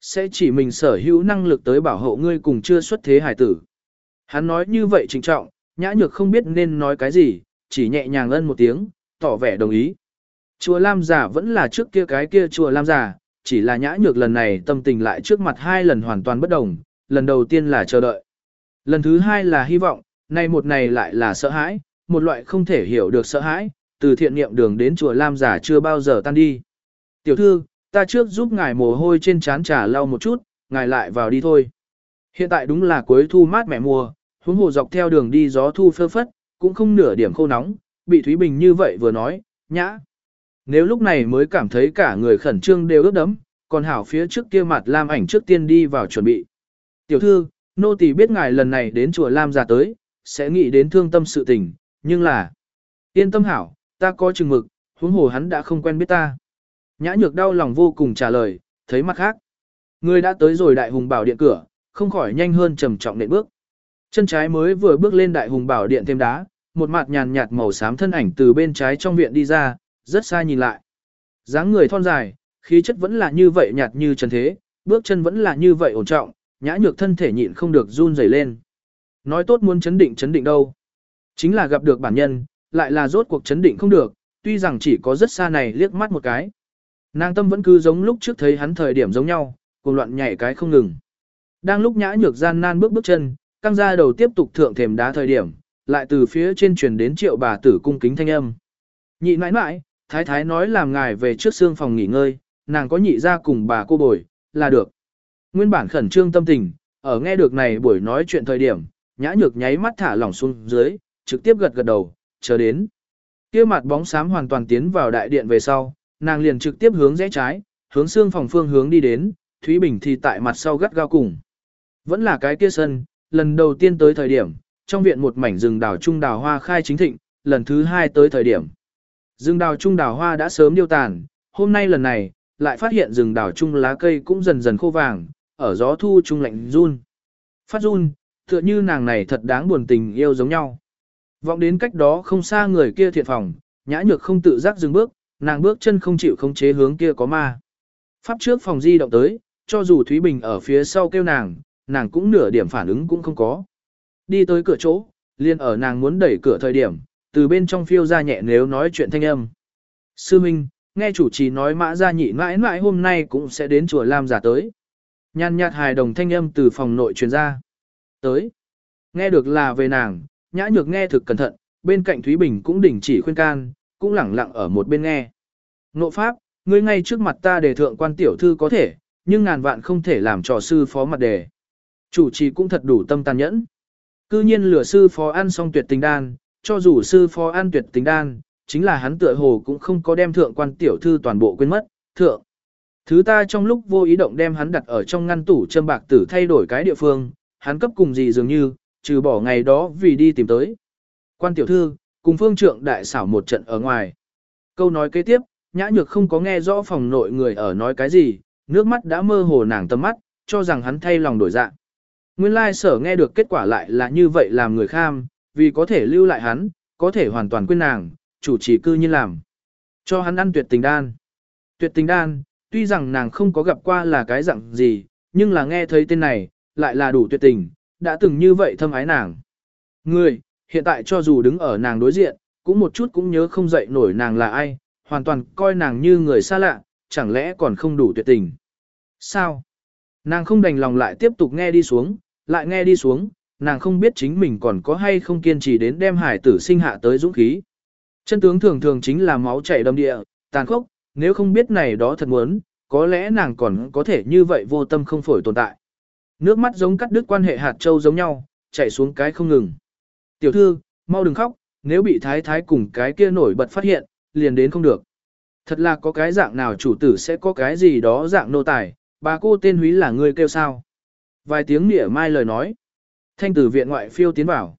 sẽ chỉ mình sở hữu năng lực tới bảo hộ ngươi cùng chưa xuất thế hải tử. Hắn nói như vậy trịnh trọng, nhã nhược không biết nên nói cái gì, chỉ nhẹ nhàng ân một tiếng, tỏ vẻ đồng ý. Chùa Lam giả vẫn là trước kia cái kia chùa Lam giả, chỉ là nhã nhược lần này tâm tình lại trước mặt hai lần hoàn toàn bất đồng, lần đầu tiên là chờ đợi. Lần thứ hai là hy vọng, nay một này lại là sợ hãi, một loại không thể hiểu được sợ hãi, từ thiện niệm đường đến chùa Lam giả chưa bao giờ tan đi. Tiểu thư, ta trước giúp ngài mồ hôi trên trán trà lau một chút, ngài lại vào đi thôi. Hiện tại đúng là cuối thu mát mẻ mùa, huống hồ dọc theo đường đi gió thu phơ phất, cũng không nửa điểm khô nóng, bị Thúy Bình như vậy vừa nói, nhã. Nếu lúc này mới cảm thấy cả người khẩn trương đều ướt đấm, còn hảo phía trước kia mặt Lam ảnh trước tiên đi vào chuẩn bị. Tiểu thư, nô tỳ biết ngài lần này đến chùa Lam già tới, sẽ nghĩ đến thương tâm sự tình, nhưng là... Yên tâm hảo, ta có chừng mực, huống hồ hắn đã không quen biết ta. Nhã nhược đau lòng vô cùng trả lời, thấy mặt khác. Người đã tới rồi đại hùng bảo điện cửa, không khỏi nhanh hơn trầm trọng nện bước. Chân trái mới vừa bước lên đại hùng bảo điện thêm đá, một mặt nhàn nhạt màu xám thân ảnh từ bên trái trong viện đi ra, rất xa nhìn lại. dáng người thon dài, khí chất vẫn là như vậy nhạt như trần thế, bước chân vẫn là như vậy ổn trọng, nhã nhược thân thể nhịn không được run rẩy lên. Nói tốt muốn chấn định chấn định đâu. Chính là gặp được bản nhân, lại là rốt cuộc chấn định không được, tuy rằng chỉ có rất xa này liếc mắt một cái. Nàng tâm vẫn cứ giống lúc trước thấy hắn thời điểm giống nhau, cuồng loạn nhảy cái không ngừng. Đang lúc nhã nhược gian nan bước bước chân, căng ra đầu tiếp tục thượng thềm đá thời điểm, lại từ phía trên truyền đến triệu bà tử cung kính thanh âm. Nhị mãi mãi, thái thái nói làm ngài về trước xương phòng nghỉ ngơi, nàng có nhị ra cùng bà cô bồi, là được. Nguyên bản khẩn trương tâm tình, ở nghe được này buổi nói chuyện thời điểm, nhã nhược nháy mắt thả lỏng xuống dưới, trực tiếp gật gật đầu, chờ đến. kia mặt bóng xám hoàn toàn tiến vào đại điện về sau, nàng liền trực tiếp hướng rẽ trái, hướng xương phòng phương hướng đi đến, Thúy Bình thì tại mặt sau gắt gao cùng. Vẫn là cái kia sân, lần đầu tiên tới thời điểm, trong viện một mảnh rừng đào trung đào hoa khai chính thịnh, lần thứ hai tới thời điểm. Rừng đào trung đào hoa đã sớm điêu tàn, hôm nay lần này, lại phát hiện rừng đào trung lá cây cũng dần dần khô vàng, ở gió thu trung lạnh run. Phát run, tựa như nàng này thật đáng buồn tình yêu giống nhau. Vọng đến cách đó không xa người kia thiện phòng, nhã nhược không tự giác dừng bước, nàng bước chân không chịu không chế hướng kia có ma. Pháp trước phòng di động tới, cho dù Thúy Bình ở phía sau kêu nàng, nàng cũng nửa điểm phản ứng cũng không có. Đi tới cửa chỗ, liền ở nàng muốn đẩy cửa thời điểm, từ bên trong phiêu ra nhẹ nếu nói chuyện thanh âm. Sư Minh, nghe chủ trì nói mã gia nhị mãi mãi hôm nay cũng sẽ đến chùa Lam giả tới. Nhàn nhạt hài đồng thanh âm từ phòng nội truyền ra. Tới. Nghe được là về nàng, nhã nhược nghe thực cẩn thận, bên cạnh Thúy Bình cũng đình chỉ khuyên can, cũng lẳng lặng ở một bên nghe. Nộ pháp, ngươi ngay trước mặt ta đề thượng quan tiểu thư có thể, nhưng ngàn vạn không thể làm trò sư phó mặt đề. Chủ trì cũng thật đủ tâm tàn nhẫn. Cư nhiên lửa sư phó ăn xong tuyệt tình đan, cho dù sư phó ăn tuyệt tình đan, chính là hắn tựa hồ cũng không có đem thượng quan tiểu thư toàn bộ quên mất, thượng. Thứ ta trong lúc vô ý động đem hắn đặt ở trong ngăn tủ châm bạc tử thay đổi cái địa phương, hắn cấp cùng gì dường như, trừ bỏ ngày đó vì đi tìm tới. Quan tiểu thư, cùng phương trượng đại xảo một trận ở ngoài. Câu nói kế tiếp, nhã nhược không có nghe rõ phòng nội người ở nói cái gì, nước mắt đã mơ hồ nàng tâm mắt, cho rằng hắn thay lòng đổi dạng. Nguyên lai sở nghe được kết quả lại là như vậy làm người kham, vì có thể lưu lại hắn, có thể hoàn toàn quên nàng, chủ trì cư nhiên làm. Cho hắn ăn tuyệt tình đan. Tuyệt tình đan, tuy rằng nàng không có gặp qua là cái dạng gì, nhưng là nghe thấy tên này, lại là đủ tuyệt tình, đã từng như vậy thâm ái nàng. Người, hiện tại cho dù đứng ở nàng đối diện, cũng một chút cũng nhớ không dậy nổi nàng là ai, hoàn toàn coi nàng như người xa lạ, chẳng lẽ còn không đủ tuyệt tình. Sao? Nàng không đành lòng lại tiếp tục nghe đi xuống, lại nghe đi xuống, nàng không biết chính mình còn có hay không kiên trì đến đem hải tử sinh hạ tới dũng khí. Chân tướng thường thường chính là máu chảy đầm địa, tàn khốc, nếu không biết này đó thật muốn, có lẽ nàng còn có thể như vậy vô tâm không phổi tồn tại. Nước mắt giống cắt đứt quan hệ hạt châu giống nhau, chảy xuống cái không ngừng. Tiểu thư, mau đừng khóc, nếu bị thái thái cùng cái kia nổi bật phát hiện, liền đến không được. Thật là có cái dạng nào chủ tử sẽ có cái gì đó dạng nô tài, bà cô tên húy là người kêu sao. Vài tiếng nỉa mai lời nói. Thanh tử viện ngoại phiêu tiến vào.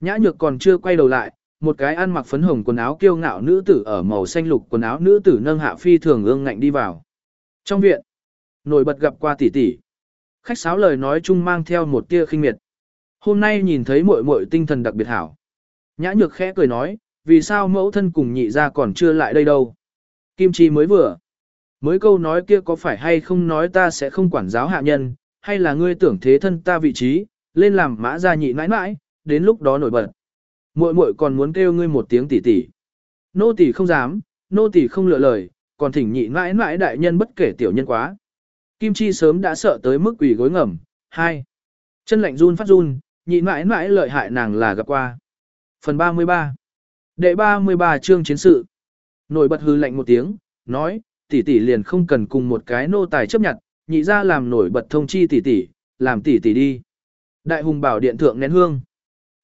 Nhã nhược còn chưa quay đầu lại, một cái ăn mặc phấn hồng quần áo kiêu ngạo nữ tử ở màu xanh lục quần áo nữ tử nâng hạ phi thường ương ngạnh đi vào. Trong viện, nổi bật gặp qua tỷ tỷ. Khách sáo lời nói chung mang theo một tia khinh miệt. Hôm nay nhìn thấy muội muội tinh thần đặc biệt hảo. Nhã nhược khẽ cười nói, vì sao mẫu thân cùng nhị ra còn chưa lại đây đâu. Kim Chi mới vừa. Mới câu nói kia có phải hay không nói ta sẽ không quản giáo hạ nhân, hay là ngươi tưởng thế thân ta vị trí, lên làm mã gia nhị mãi mãi, đến lúc đó nổi bật. Muội muội còn muốn kêu ngươi một tiếng tỷ tỷ. Nô tỷ không dám, nô tỷ không lựa lời, còn thỉnh nhị mãi mãi đại nhân bất kể tiểu nhân quá. Kim Chi sớm đã sợ tới mức quỷ gối ngầm. Hai. Chân lạnh run phát run, nhị mãi mãi lợi hại nàng là gặp qua. Phần 33. Đệ 33 chương chiến sự. Nổi bật hư lạnh một tiếng, nói, tỷ tỷ liền không cần cùng một cái nô tài chấp nhận, nhị ra làm nổi bật thông chi tỷ tỷ, làm tỷ tỷ đi. Đại hùng bảo điện thượng nén hương.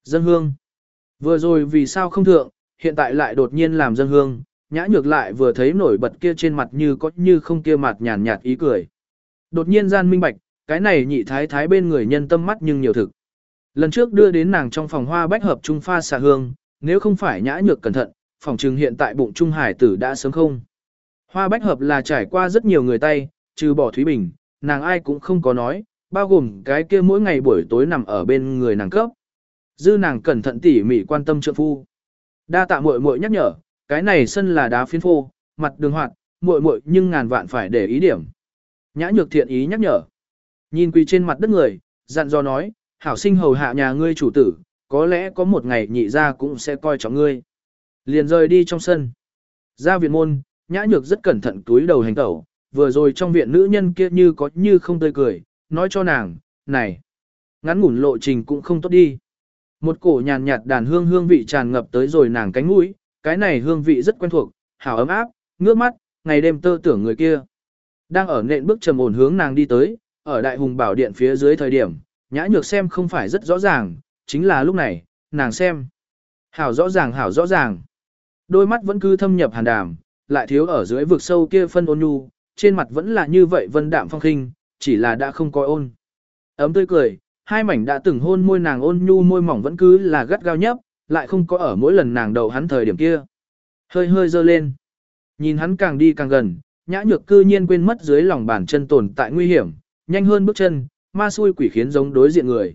Dân hương. Vừa rồi vì sao không thượng, hiện tại lại đột nhiên làm dân hương, nhã nhược lại vừa thấy nổi bật kia trên mặt như có như không kia mặt nhàn nhạt ý cười. Đột nhiên gian minh bạch, cái này nhị thái thái bên người nhân tâm mắt nhưng nhiều thực. Lần trước đưa đến nàng trong phòng hoa bách hợp trung pha xà hương, nếu không phải nhã nhược cẩn thận, phòng trừng hiện tại bụng trung hải tử đã sớm không. Hoa bách hợp là trải qua rất nhiều người tay, trừ bỏ Thúy Bình, nàng ai cũng không có nói, bao gồm cái kia mỗi ngày buổi tối nằm ở bên người nàng cấp. Dư nàng cẩn thận tỉ mỉ quan tâm trượng phu. Đa tạ muội muội nhắc nhở, cái này sân là đá phiến phô, mặt đường hoạt, muội muội nhưng ngàn vạn phải để ý điểm. Nhã nhược thiện ý nhắc nhở. Nhìn quỳ trên mặt đất người, dặn dò nói, hảo sinh hầu hạ nhà ngươi chủ tử, có lẽ có một ngày nhị ra cũng sẽ coi trọng ngươi. Liền rời đi trong sân. Ra viện môn, nhã nhược rất cẩn thận túi đầu hành tẩu, vừa rồi trong viện nữ nhân kia như có như không tươi cười, nói cho nàng, này, ngắn ngủn lộ trình cũng không tốt đi. Một cổ nhàn nhạt đàn hương hương vị tràn ngập tới rồi nàng cánh mũi, cái này hương vị rất quen thuộc, hảo ấm áp, ngước mắt, ngày đêm tơ tưởng người kia. Đang ở nện bước trầm ổn hướng nàng đi tới, ở đại hùng bảo điện phía dưới thời điểm, nhã nhược xem không phải rất rõ ràng, chính là lúc này, nàng xem. Hảo rõ ràng hảo rõ ràng. Đôi mắt vẫn cứ thâm nhập hàn đàm, lại thiếu ở dưới vực sâu kia phân ôn nhu, trên mặt vẫn là như vậy vân đạm phong khinh, chỉ là đã không coi ôn. Ấm tươi cười, hai mảnh đã từng hôn môi nàng ôn nhu môi mỏng vẫn cứ là gắt gao nhấp, lại không có ở mỗi lần nàng đầu hắn thời điểm kia. Hơi hơi dơ lên. Nhìn hắn càng đi càng gần, nhã nhược cư nhiên quên mất dưới lòng bàn chân tồn tại nguy hiểm, nhanh hơn bước chân, ma xui quỷ khiến giống đối diện người.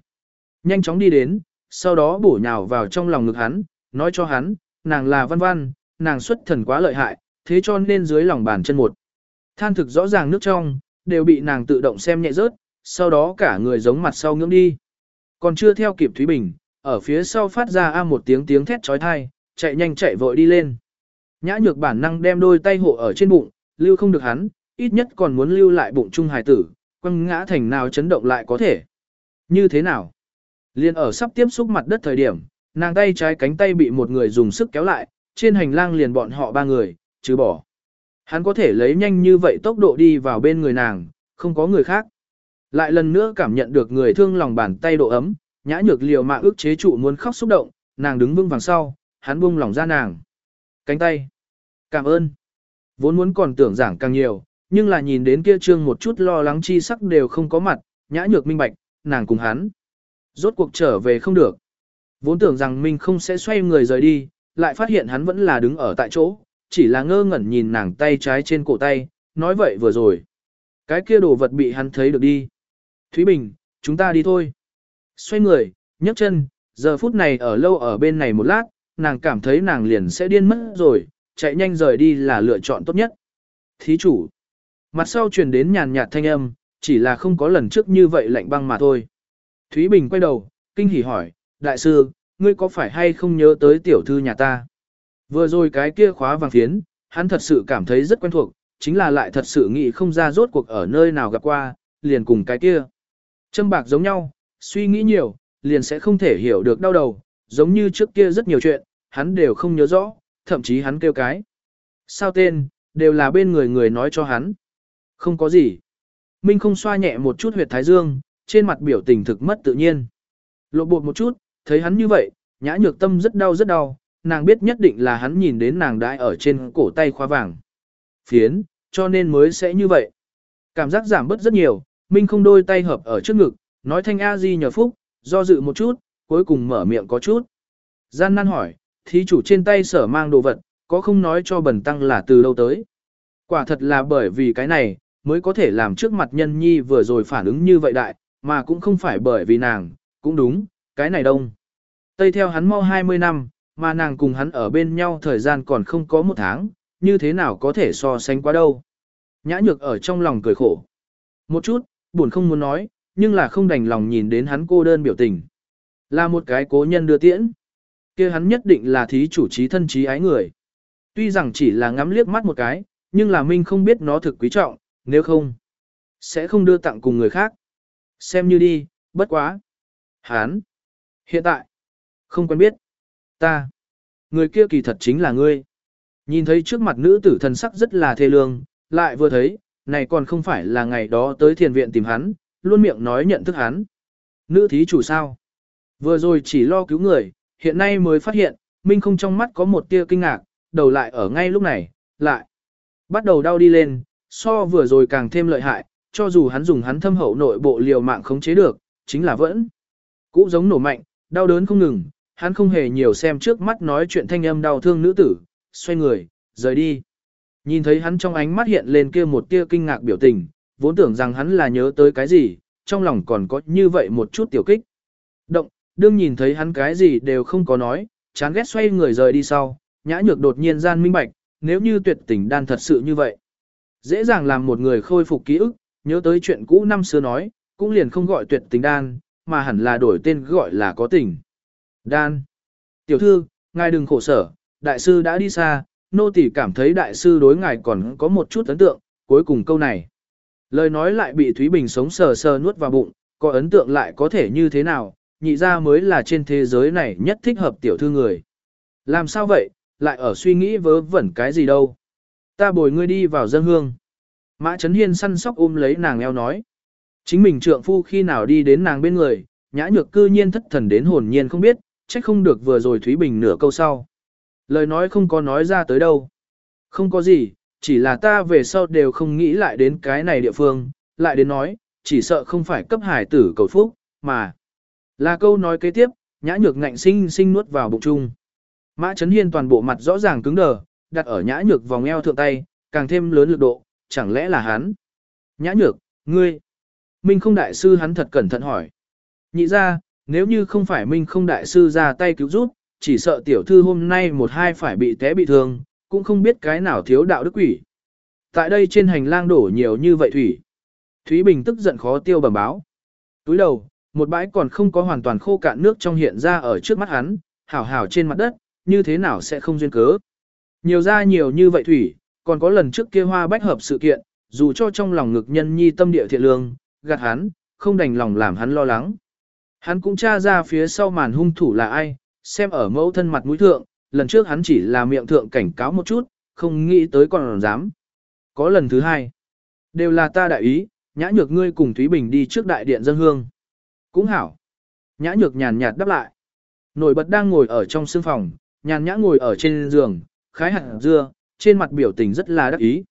Nhanh chóng đi đến, sau đó bổ nhào vào trong lòng ngực hắn, nói cho hắn, nàng là văn văn, nàng xuất thần quá lợi hại, thế cho nên dưới lòng bàn chân một. Than thực rõ ràng nước trong, đều bị nàng tự động xem nhẹ rớt, sau đó cả người giống mặt sau ngưỡng đi. Còn chưa theo kịp Thúy Bình, ở phía sau phát ra a một tiếng tiếng thét trói thai, chạy nhanh chạy vội đi lên. Nhã nhược bản năng đem đôi tay hộ ở trên bụng, lưu không được hắn, ít nhất còn muốn lưu lại bụng trung hài tử, quăng ngã thành nào chấn động lại có thể. Như thế nào? Liên ở sắp tiếp xúc mặt đất thời điểm, nàng tay trái cánh tay bị một người dùng sức kéo lại, trên hành lang liền bọn họ ba người, chứ bỏ. Hắn có thể lấy nhanh như vậy tốc độ đi vào bên người nàng, không có người khác. Lại lần nữa cảm nhận được người thương lòng bàn tay độ ấm, nhã nhược liều mạng ức chế trụ muốn khóc xúc động, nàng đứng vững vàng sau, hắn buông lòng ra nàng. Cánh tay. Cảm ơn. Vốn muốn còn tưởng giảng càng nhiều, nhưng là nhìn đến kia trương một chút lo lắng chi sắc đều không có mặt, nhã nhược minh bạch, nàng cùng hắn. Rốt cuộc trở về không được. Vốn tưởng rằng mình không sẽ xoay người rời đi, lại phát hiện hắn vẫn là đứng ở tại chỗ, chỉ là ngơ ngẩn nhìn nàng tay trái trên cổ tay, nói vậy vừa rồi. Cái kia đồ vật bị hắn thấy được đi. Thúy Bình, chúng ta đi thôi. Xoay người, nhấc chân, giờ phút này ở lâu ở bên này một lát, nàng cảm thấy nàng liền sẽ điên mất rồi, chạy nhanh rời đi là lựa chọn tốt nhất. Thí chủ. Mặt sau truyền đến nhàn nhạt thanh âm, chỉ là không có lần trước như vậy lạnh băng mà thôi. Thúy Bình quay đầu, kinh hỉ hỏi, đại sư, ngươi có phải hay không nhớ tới tiểu thư nhà ta? Vừa rồi cái kia khóa vàng phiến, hắn thật sự cảm thấy rất quen thuộc, chính là lại thật sự nghĩ không ra rốt cuộc ở nơi nào gặp qua, liền cùng cái kia. Châm bạc giống nhau, suy nghĩ nhiều, liền sẽ không thể hiểu được đau đầu, giống như trước kia rất nhiều chuyện, hắn đều không nhớ rõ, thậm chí hắn kêu cái. Sao tên, đều là bên người người nói cho hắn. Không có gì. Minh không xoa nhẹ một chút huyệt thái dương, trên mặt biểu tình thực mất tự nhiên. Lộ bột một chút, thấy hắn như vậy, nhã nhược tâm rất đau rất đau, nàng biết nhất định là hắn nhìn đến nàng đãi ở trên cổ tay khóa vàng. Phiến, cho nên mới sẽ như vậy. Cảm giác giảm bớt rất nhiều, Minh không đôi tay hợp ở trước ngực, nói thanh A-di nhờ phúc, do dự một chút, cuối cùng mở miệng có chút. Gian nan hỏi, thí chủ trên tay sở mang đồ vật, có không nói cho bẩn tăng là từ đâu tới. Quả thật là bởi vì cái này, mới có thể làm trước mặt nhân nhi vừa rồi phản ứng như vậy đại, mà cũng không phải bởi vì nàng, cũng đúng, cái này đông. Tây theo hắn mau 20 năm, mà nàng cùng hắn ở bên nhau thời gian còn không có một tháng, như thế nào có thể so sánh quá đâu. Nhã nhược ở trong lòng cười khổ. Một chút, buồn không muốn nói, nhưng là không đành lòng nhìn đến hắn cô đơn biểu tình. Là một cái cố nhân đưa tiễn. kia hắn nhất định là thí chủ trí thân trí ái người. Tuy rằng chỉ là ngắm liếc mắt một cái, nhưng là Minh không biết nó thực quý trọng, nếu không, sẽ không đưa tặng cùng người khác. Xem như đi, bất quá. Hán. Hiện tại, không quen biết. Ta. Người kia kỳ thật chính là ngươi. Nhìn thấy trước mặt nữ tử thần sắc rất là thê lương, lại vừa thấy, này còn không phải là ngày đó tới thiền viện tìm hắn, luôn miệng nói nhận thức hắn. Nữ thí chủ sao? Vừa rồi chỉ lo cứu người, hiện nay mới phát hiện, Minh không trong mắt có một tia kinh ngạc, đầu lại ở ngay lúc này, lại. Bắt đầu đau đi lên, so vừa rồi càng thêm lợi hại, cho dù hắn dùng hắn thâm hậu nội bộ liều mạng khống chế được, chính là vẫn. Cũng giống nổ mạnh, đau đớn không ngừng, hắn không hề nhiều xem trước mắt nói chuyện thanh âm đau thương nữ tử, xoay người, rời đi. Nhìn thấy hắn trong ánh mắt hiện lên kia một tia kinh ngạc biểu tình, vốn tưởng rằng hắn là nhớ tới cái gì, trong lòng còn có như vậy một chút tiểu kích. Động, đương nhìn thấy hắn cái gì đều không có nói, chán ghét xoay người rời đi sau, nhã nhược đột nhiên gian minh bạch, nếu như tuyệt tình đan thật sự như vậy. Dễ dàng làm một người khôi phục ký ức, nhớ tới chuyện cũ năm xưa nói, cũng liền không gọi tuyệt tình đan, mà hẳn là đổi tên gọi là có tình. Đan. Tiểu thư, ngài đừng khổ sở, đại sư đã đi xa, nô tỳ cảm thấy đại sư đối ngài còn có một chút ấn tượng, cuối cùng câu này. Lời nói lại bị Thúy Bình sống sờ sờ nuốt vào bụng, có ấn tượng lại có thể như thế nào, nhị ra mới là trên thế giới này nhất thích hợp tiểu thư người. Làm sao vậy, lại ở suy nghĩ vớ vẩn cái gì đâu. Ta bồi ngươi đi vào dân hương. Mã Trấn Hiên săn sóc ôm lấy nàng eo nói. Chính mình trượng phu khi nào đi đến nàng bên người, nhã nhược cư nhiên thất thần đến hồn nhiên không biết, trách không được vừa rồi Thúy Bình nửa câu sau. Lời nói không có nói ra tới đâu. Không có gì, chỉ là ta về sau đều không nghĩ lại đến cái này địa phương, lại đến nói, chỉ sợ không phải cấp hải tử cầu phúc, mà là câu nói kế tiếp, nhã nhược ngạnh sinh sinh nuốt vào bụng chung. Mã Trấn Hiên toàn bộ mặt rõ ràng cứng đờ, đặt ở nhã nhược vòng eo thượng tay, càng thêm lớn lực độ, chẳng lẽ là hắn? Nhã nhược, ngươi. Minh không đại sư hắn thật cẩn thận hỏi. Nhị ra, nếu như không phải Minh không đại sư ra tay cứu giúp, chỉ sợ tiểu thư hôm nay một hai phải bị té bị thương, cũng không biết cái nào thiếu đạo đức quỷ. Tại đây trên hành lang đổ nhiều như vậy thủy. Thúy Bình tức giận khó tiêu bẩm báo. Túi đầu, một bãi còn không có hoàn toàn khô cạn nước trong hiện ra ở trước mắt hắn, hảo hảo trên mặt đất, như thế nào sẽ không duyên cớ. Nhiều ra nhiều như vậy thủy, còn có lần trước kia hoa bách hợp sự kiện, dù cho trong lòng ngực nhân nhi tâm địa thiện lương, gạt hắn, không đành lòng làm hắn lo lắng. Hắn cũng tra ra phía sau màn hung thủ là ai, xem ở mẫu thân mặt mũi thượng, lần trước hắn chỉ là miệng thượng cảnh cáo một chút, không nghĩ tới còn dám. Có lần thứ hai, đều là ta đại ý, nhã nhược ngươi cùng Thúy Bình đi trước đại điện dân hương. Cũng hảo. Nhã nhược nhàn nhạt đáp lại. Nổi bật đang ngồi ở trong sương phòng, nhàn nhã ngồi ở trên giường, khái hạt dưa, trên mặt biểu tình rất là đắc ý.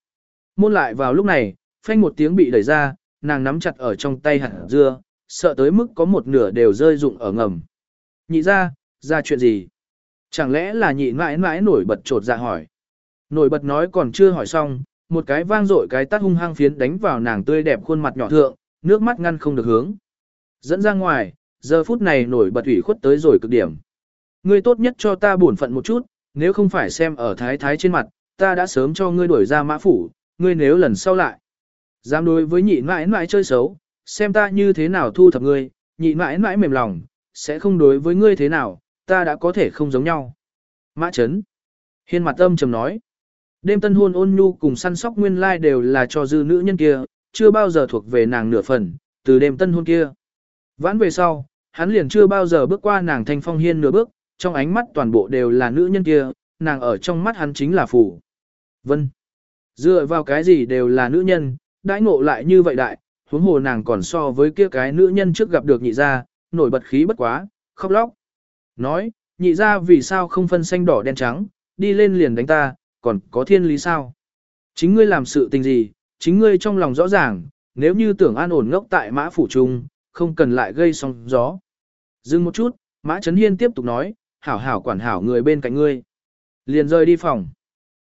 Môn lại vào lúc này, phanh một tiếng bị đẩy ra, nàng nắm chặt ở trong tay hạt dưa, sợ tới mức có một nửa đều rơi rụng ở ngầm. Nhị ra, ra chuyện gì? Chẳng lẽ là nhị mãi mãi nổi bật trột dạ hỏi. Nổi bật nói còn chưa hỏi xong, một cái vang dội cái tát hung hăng phiến đánh vào nàng tươi đẹp khuôn mặt nhỏ thượng, nước mắt ngăn không được hướng. Dẫn ra ngoài, giờ phút này nổi bật ủy khuất tới rồi cực điểm. Ngươi tốt nhất cho ta buồn phận một chút, nếu không phải xem ở thái thái trên mặt, ta đã sớm cho ngươi đuổi ra mã phủ, ngươi nếu lần sau lại. Dám đối với nhị mãi mãi chơi xấu, xem ta như thế nào thu thập ngươi, nhị mãi mãi mềm lòng, sẽ không đối với ngươi thế nào, ta đã có thể không giống nhau. Mã chấn. Hiên mặt âm trầm nói. Đêm tân hôn ôn nhu cùng săn sóc nguyên lai đều là cho dư nữ nhân kia, chưa bao giờ thuộc về nàng nửa phần, từ đêm tân hôn kia. Vãn về sau, hắn liền chưa bao giờ bước qua nàng thanh phong hiên nửa bước, trong ánh mắt toàn bộ đều là nữ nhân kia, nàng ở trong mắt hắn chính là phủ. Vân. Dựa vào cái gì đều là nữ nhân, đãi ngộ lại như vậy đại, huống hồ nàng còn so với kia cái nữ nhân trước gặp được nhị gia nổi bật khí bất quá, khóc lóc. Nói, nhị gia vì sao không phân xanh đỏ đen trắng, đi lên liền đánh ta, còn có thiên lý sao? Chính ngươi làm sự tình gì, chính ngươi trong lòng rõ ràng, nếu như tưởng an ổn ngốc tại mã phủ trung, không cần lại gây sóng gió. Dừng một chút, mã Trấn Hiên tiếp tục nói, hảo hảo quản hảo người bên cạnh ngươi. Liền rời đi phòng.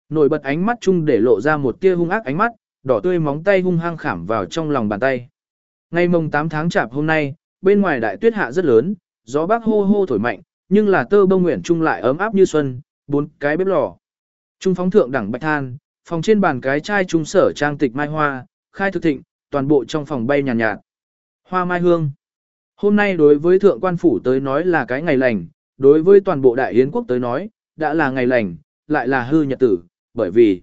Nổi bật ánh mắt chung để lộ ra một tia hung ác ánh mắt, đỏ tươi móng tay hung hăng khảm vào trong lòng bàn tay. Ngày mồng 8 tháng chạp hôm nay, bên ngoài đại tuyết hạ rất lớn, gió bắc hô hô thổi mạnh, nhưng là tơ bông nguyện trung lại ấm áp như xuân, bốn cái bếp lò. Trung phóng thượng đẳng bạch than, Phòng trên bàn cái chai trung sở trang tịch mai hoa, khai thực thịnh, toàn bộ trong phòng bay nhàn nhạt, nhạt. Hoa mai hương. Hôm nay đối với thượng quan phủ tới nói là cái ngày lành, đối với toàn bộ đại yến quốc tới nói, đã là ngày lành, lại là hư nhật tử, bởi vì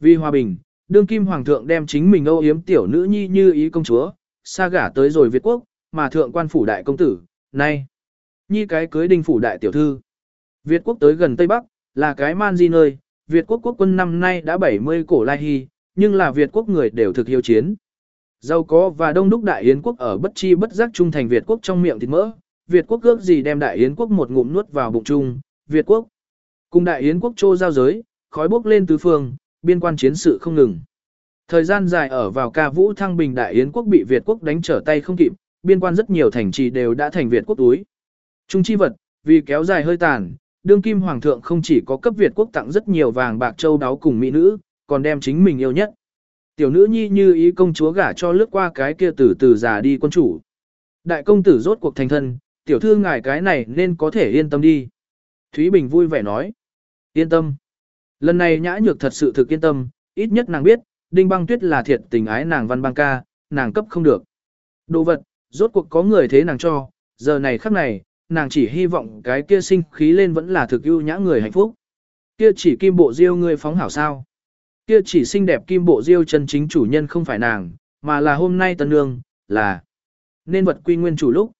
vì hòa bình, đương kim hoàng thượng đem chính mình âu yếm tiểu nữ nhi như ý công chúa, xa gả tới rồi Việt quốc, mà thượng quan phủ đại công tử, nay, nhi cái cưới đinh phủ đại tiểu thư. Việt quốc tới gần Tây Bắc, là cái man di nơi, Việt quốc quốc quân năm nay đã 70 cổ lai hy, nhưng là Việt quốc người đều thực hiếu chiến. Giàu có và đông đúc đại yến quốc ở bất chi bất giác trung thành Việt quốc trong miệng thịt mỡ, Việt quốc ước gì đem đại yến quốc một ngụm nuốt vào bụng chung, Việt quốc. Cùng đại yến quốc trô giao giới, khói bốc lên tứ phương, biên quan chiến sự không ngừng. Thời gian dài ở vào ca vũ thăng bình đại yến quốc bị Việt quốc đánh trở tay không kịp, biên quan rất nhiều thành trì đều đã thành Việt quốc túi. Trung chi vật, vì kéo dài hơi tàn, đương kim hoàng thượng không chỉ có cấp Việt quốc tặng rất nhiều vàng bạc châu đáo cùng mỹ nữ, còn đem chính mình yêu nhất. Tiểu nữ nhi như ý công chúa gả cho lướt qua cái kia từ từ già đi quân chủ. Đại công tử rốt cuộc thành thân, tiểu thư ngài cái này nên có thể yên tâm đi. Thúy Bình vui vẻ nói. Yên tâm. Lần này nhã nhược thật sự thực yên tâm, ít nhất nàng biết, đinh băng tuyết là thiệt tình ái nàng văn băng ca, nàng cấp không được. Đồ vật, rốt cuộc có người thế nàng cho, giờ này khắc này, nàng chỉ hy vọng cái kia sinh khí lên vẫn là thực ưu nhã người hạnh phúc. Kia chỉ kim bộ diêu người phóng hảo sao. Kia chỉ xinh đẹp kim bộ diêu chân chính chủ nhân không phải nàng, mà là hôm nay tân nương, là nên vật quy nguyên chủ lúc.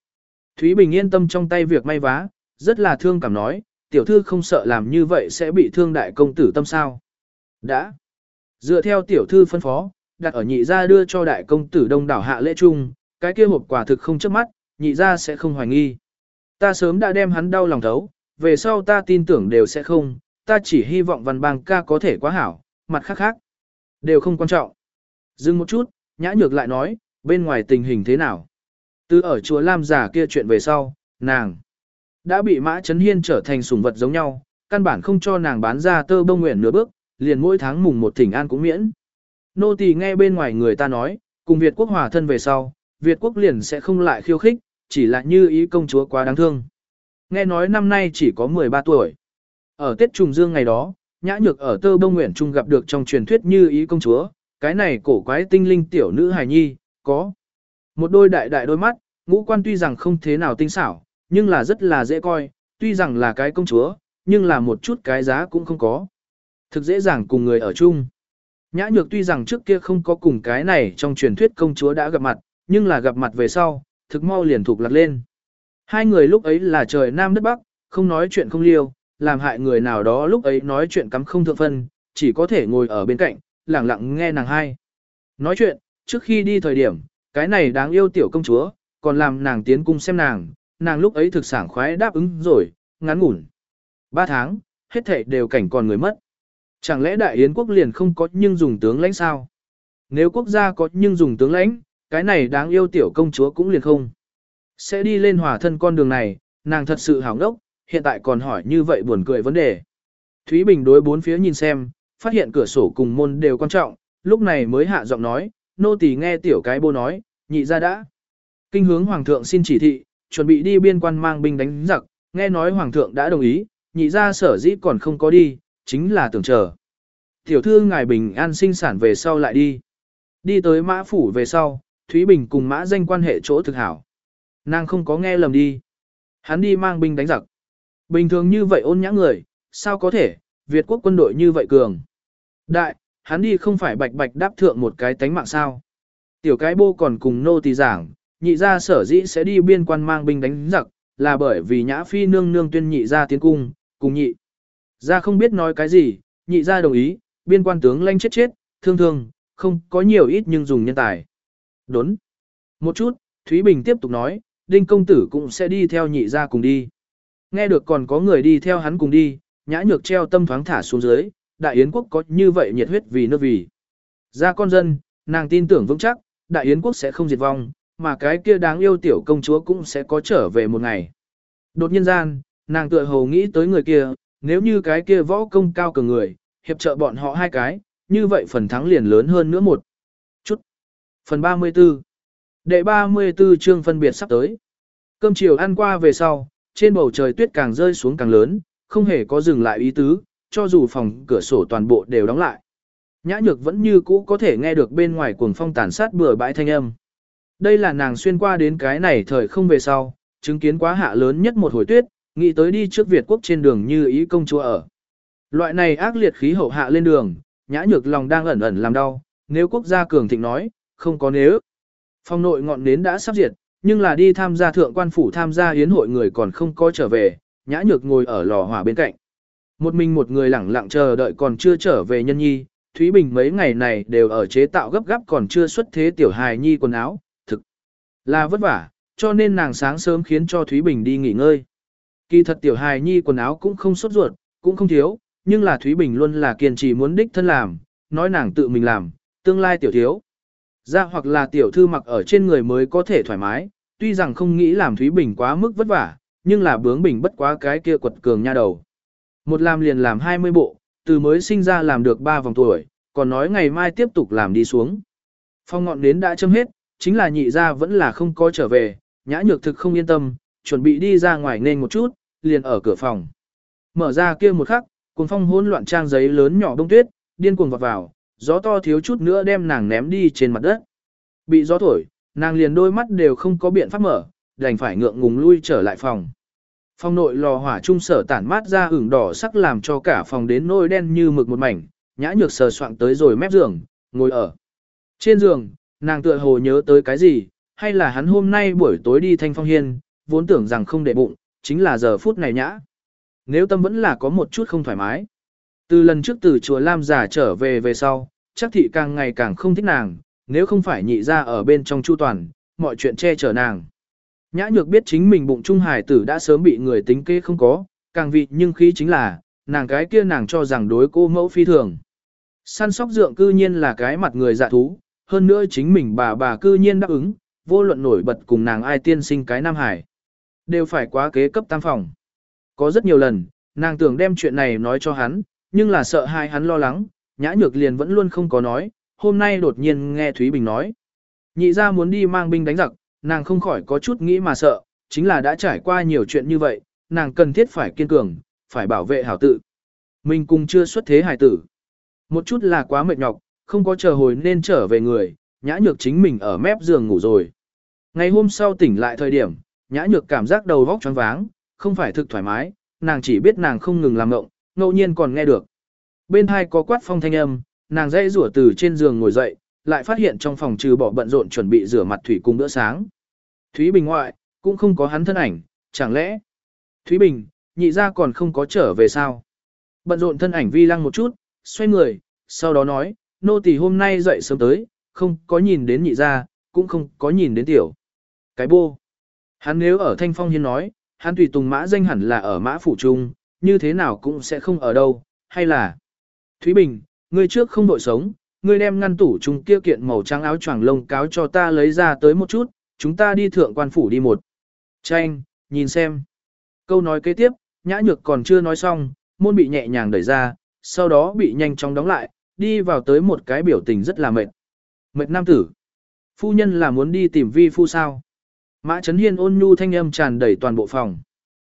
Thúy Bình yên tâm trong tay việc may vá, rất là thương cảm nói, tiểu thư không sợ làm như vậy sẽ bị thương đại công tử tâm sao. Đã. Dựa theo tiểu thư phân phó, đặt ở nhị gia đưa cho đại công tử đông đảo hạ lễ chung, cái kia hộp quả thực không chớp mắt, nhị gia sẽ không hoài nghi. Ta sớm đã đem hắn đau lòng thấu, về sau ta tin tưởng đều sẽ không, ta chỉ hy vọng văn bang ca có thể quá hảo, mặt khác khác. Đều không quan trọng. Dừng một chút, nhã nhược lại nói, bên ngoài tình hình thế nào? Từ ở chùa Lam giả kia chuyện về sau, nàng đã bị Mã Trấn Hiên trở thành sủng vật giống nhau, căn bản không cho nàng bán ra tơ bông nguyện nửa bước, liền mỗi tháng mùng một thỉnh an cũng miễn. Nô tỳ nghe bên ngoài người ta nói, cùng Việt quốc hòa thân về sau, Việt quốc liền sẽ không lại khiêu khích, chỉ là như ý công chúa quá đáng thương. Nghe nói năm nay chỉ có 13 tuổi. Ở Tết Trùng Dương ngày đó, Nhã Nhược ở Tơ Bông Nguyện Trung gặp được trong truyền thuyết như ý công chúa, cái này cổ quái tinh linh tiểu nữ hài nhi, có một đôi đại đại đôi mắt, ngũ quan tuy rằng không thế nào tinh xảo, nhưng là rất là dễ coi, tuy rằng là cái công chúa, nhưng là một chút cái giá cũng không có. Thực dễ dàng cùng người ở chung. Nhã nhược tuy rằng trước kia không có cùng cái này trong truyền thuyết công chúa đã gặp mặt, nhưng là gặp mặt về sau, thực mau liền thuộc lạc lên. Hai người lúc ấy là trời nam đất bắc, không nói chuyện không liêu, làm hại người nào đó lúc ấy nói chuyện cắm không thượng phân, chỉ có thể ngồi ở bên cạnh, lặng lặng nghe nàng hai. Nói chuyện, trước khi đi thời điểm, cái này đáng yêu tiểu công chúa, còn làm nàng tiến cung xem nàng, nàng lúc ấy thực sảng khoái đáp ứng rồi, ngắn ngủn. Ba tháng, hết thảy đều cảnh còn người mất. Chẳng lẽ đại yến quốc liền không có nhưng dùng tướng lãnh sao? Nếu quốc gia có nhưng dùng tướng lãnh, cái này đáng yêu tiểu công chúa cũng liền không. Sẽ đi lên hòa thân con đường này, nàng thật sự hảo ngốc, hiện tại còn hỏi như vậy buồn cười vấn đề. Thúy Bình đối bốn phía nhìn xem, phát hiện cửa sổ cùng môn đều quan trọng, lúc này mới hạ giọng nói, nô tỳ nghe tiểu cái bô nói, nhị ra đã. Kinh hướng hoàng thượng xin chỉ thị, chuẩn bị đi biên quan mang binh đánh giặc, nghe nói hoàng thượng đã đồng ý, nhị ra sở dĩ còn không có đi, chính là tưởng chờ. Tiểu thư ngài bình an sinh sản về sau lại đi. Đi tới mã phủ về sau, Thúy Bình cùng mã danh quan hệ chỗ thực hảo. Nàng không có nghe lầm đi. Hắn đi mang binh đánh giặc. Bình thường như vậy ôn nhã người, sao có thể, Việt quốc quân đội như vậy cường. Đại, hắn đi không phải bạch bạch đáp thượng một cái tánh mạng sao. Tiểu cái bô còn cùng nô tỳ giảng, nhị gia sở dĩ sẽ đi biên quan mang binh đánh giặc, là bởi vì nhã phi nương nương tuyên nhị gia tiến cung, cùng nhị. gia không biết nói cái gì, nhị gia đồng ý, biên quan tướng lanh chết chết, thương thương, không có nhiều ít nhưng dùng nhân tài. Đốn. Một chút, Thúy Bình tiếp tục nói, Đinh công tử cũng sẽ đi theo nhị gia cùng đi. Nghe được còn có người đi theo hắn cùng đi, nhã nhược treo tâm thoáng thả xuống dưới, đại yến quốc có như vậy nhiệt huyết vì nước vì. Ra con dân, nàng tin tưởng vững chắc, đại yến quốc sẽ không diệt vong, mà cái kia đáng yêu tiểu công chúa cũng sẽ có trở về một ngày. Đột nhiên gian, nàng tựa hồ nghĩ tới người kia, nếu như cái kia võ công cao cường người, hiệp trợ bọn họ hai cái, như vậy phần thắng liền lớn hơn nữa một chút. Phần 34 Đệ 34 chương phân biệt sắp tới. Cơm chiều ăn qua về sau, trên bầu trời tuyết càng rơi xuống càng lớn, không hề có dừng lại ý tứ, cho dù phòng cửa sổ toàn bộ đều đóng lại. Nhã nhược vẫn như cũ có thể nghe được bên ngoài cuồng phong tàn sát bừa bãi thanh âm. Đây là nàng xuyên qua đến cái này thời không về sau, chứng kiến quá hạ lớn nhất một hồi tuyết, nghĩ tới đi trước Việt quốc trên đường như ý công chúa ở. Loại này ác liệt khí hậu hạ lên đường, nhã nhược lòng đang ẩn ẩn làm đau, nếu quốc gia cường thịnh nói, không có nếu. Phong nội ngọn nến đã sắp diệt, nhưng là đi tham gia thượng quan phủ tham gia yến hội người còn không có trở về, nhã nhược ngồi ở lò hỏa bên cạnh. Một mình một người lẳng lặng chờ đợi còn chưa trở về nhân nhi, Thúy Bình mấy ngày này đều ở chế tạo gấp gáp còn chưa xuất thế tiểu hài nhi quần áo, thực là vất vả, cho nên nàng sáng sớm khiến cho Thúy Bình đi nghỉ ngơi. Kỳ thật tiểu hài nhi quần áo cũng không sốt ruột, cũng không thiếu, nhưng là Thúy Bình luôn là kiên trì muốn đích thân làm, nói nàng tự mình làm, tương lai tiểu thiếu. Ra hoặc là tiểu thư mặc ở trên người mới có thể thoải mái, tuy rằng không nghĩ làm Thúy Bình quá mức vất vả, nhưng là bướng bình bất quá cái kia quật cường nha đầu. Một làm liền làm 20 bộ, từ mới sinh ra làm được 3 vòng tuổi, còn nói ngày mai tiếp tục làm đi xuống. Phong ngọn nến đã châm hết, chính là nhị ra vẫn là không có trở về, nhã nhược thực không yên tâm, chuẩn bị đi ra ngoài nên một chút, liền ở cửa phòng. Mở ra kia một khắc, cuồng phong hỗn loạn trang giấy lớn nhỏ đông tuyết, điên cuồng vọt vào, gió to thiếu chút nữa đem nàng ném đi trên mặt đất. Bị gió thổi, nàng liền đôi mắt đều không có biện pháp mở, đành phải ngượng ngùng lui trở lại phòng. Phòng nội lò hỏa trung sở tản mát ra ửng đỏ sắc làm cho cả phòng đến nôi đen như mực một mảnh, nhã nhược sờ soạng tới rồi mép giường, ngồi ở. Trên giường, nàng tựa hồ nhớ tới cái gì, hay là hắn hôm nay buổi tối đi thanh phong hiên, vốn tưởng rằng không để bụng, chính là giờ phút này nhã. Nếu tâm vẫn là có một chút không thoải mái. Từ lần trước từ chùa Lam giả trở về về sau, chắc thị càng ngày càng không thích nàng, nếu không phải nhị ra ở bên trong chu toàn, mọi chuyện che chở nàng. Nhã nhược biết chính mình bụng trung hải tử đã sớm bị người tính kế không có, càng vị nhưng khí chính là, nàng cái kia nàng cho rằng đối cô mẫu phi thường. Săn sóc dượng cư nhiên là cái mặt người dạ thú, hơn nữa chính mình bà bà cư nhiên đáp ứng, vô luận nổi bật cùng nàng ai tiên sinh cái Nam Hải. Đều phải quá kế cấp tam phòng. Có rất nhiều lần, nàng tưởng đem chuyện này nói cho hắn, nhưng là sợ hai hắn lo lắng, nhã nhược liền vẫn luôn không có nói, hôm nay đột nhiên nghe Thúy Bình nói. Nhị ra muốn đi mang binh đánh giặc, nàng không khỏi có chút nghĩ mà sợ, chính là đã trải qua nhiều chuyện như vậy, nàng cần thiết phải kiên cường, phải bảo vệ hảo tự. Mình cùng chưa xuất thế hài tử. Một chút là quá mệt nhọc, không có chờ hồi nên trở về người, nhã nhược chính mình ở mép giường ngủ rồi. Ngày hôm sau tỉnh lại thời điểm, nhã nhược cảm giác đầu vóc choáng váng, không phải thực thoải mái, nàng chỉ biết nàng không ngừng làm ngộng, ngẫu nhiên còn nghe được. Bên hai có quát phong thanh âm, nàng dây rủa từ trên giường ngồi dậy, lại phát hiện trong phòng trừ bỏ bận rộn chuẩn bị rửa mặt Thủy cùng bữa sáng. Thúy Bình ngoại, cũng không có hắn thân ảnh, chẳng lẽ... Thúy Bình, nhị ra còn không có trở về sao? Bận rộn thân ảnh vi lăng một chút, xoay người, sau đó nói, nô tỳ hôm nay dậy sớm tới, không có nhìn đến nhị ra, cũng không có nhìn đến tiểu. Cái bô. Hắn nếu ở Thanh Phong Hiên nói, hắn tùy tùng mã danh hẳn là ở mã phủ trung, như thế nào cũng sẽ không ở đâu, hay là... Thúy Bình, ngươi trước không đội sống, ngươi đem ngăn tủ chúng kia kiện màu trắng áo choàng lông cáo cho ta lấy ra tới một chút, chúng ta đi thượng quan phủ đi một. Tranh, nhìn xem. Câu nói kế tiếp, nhã nhược còn chưa nói xong, môn bị nhẹ nhàng đẩy ra, sau đó bị nhanh chóng đóng lại, đi vào tới một cái biểu tình rất là mệt. Mệt nam tử. Phu nhân là muốn đi tìm vi phu sao. Mã Trấn Hiên ôn nhu thanh âm tràn đầy toàn bộ phòng.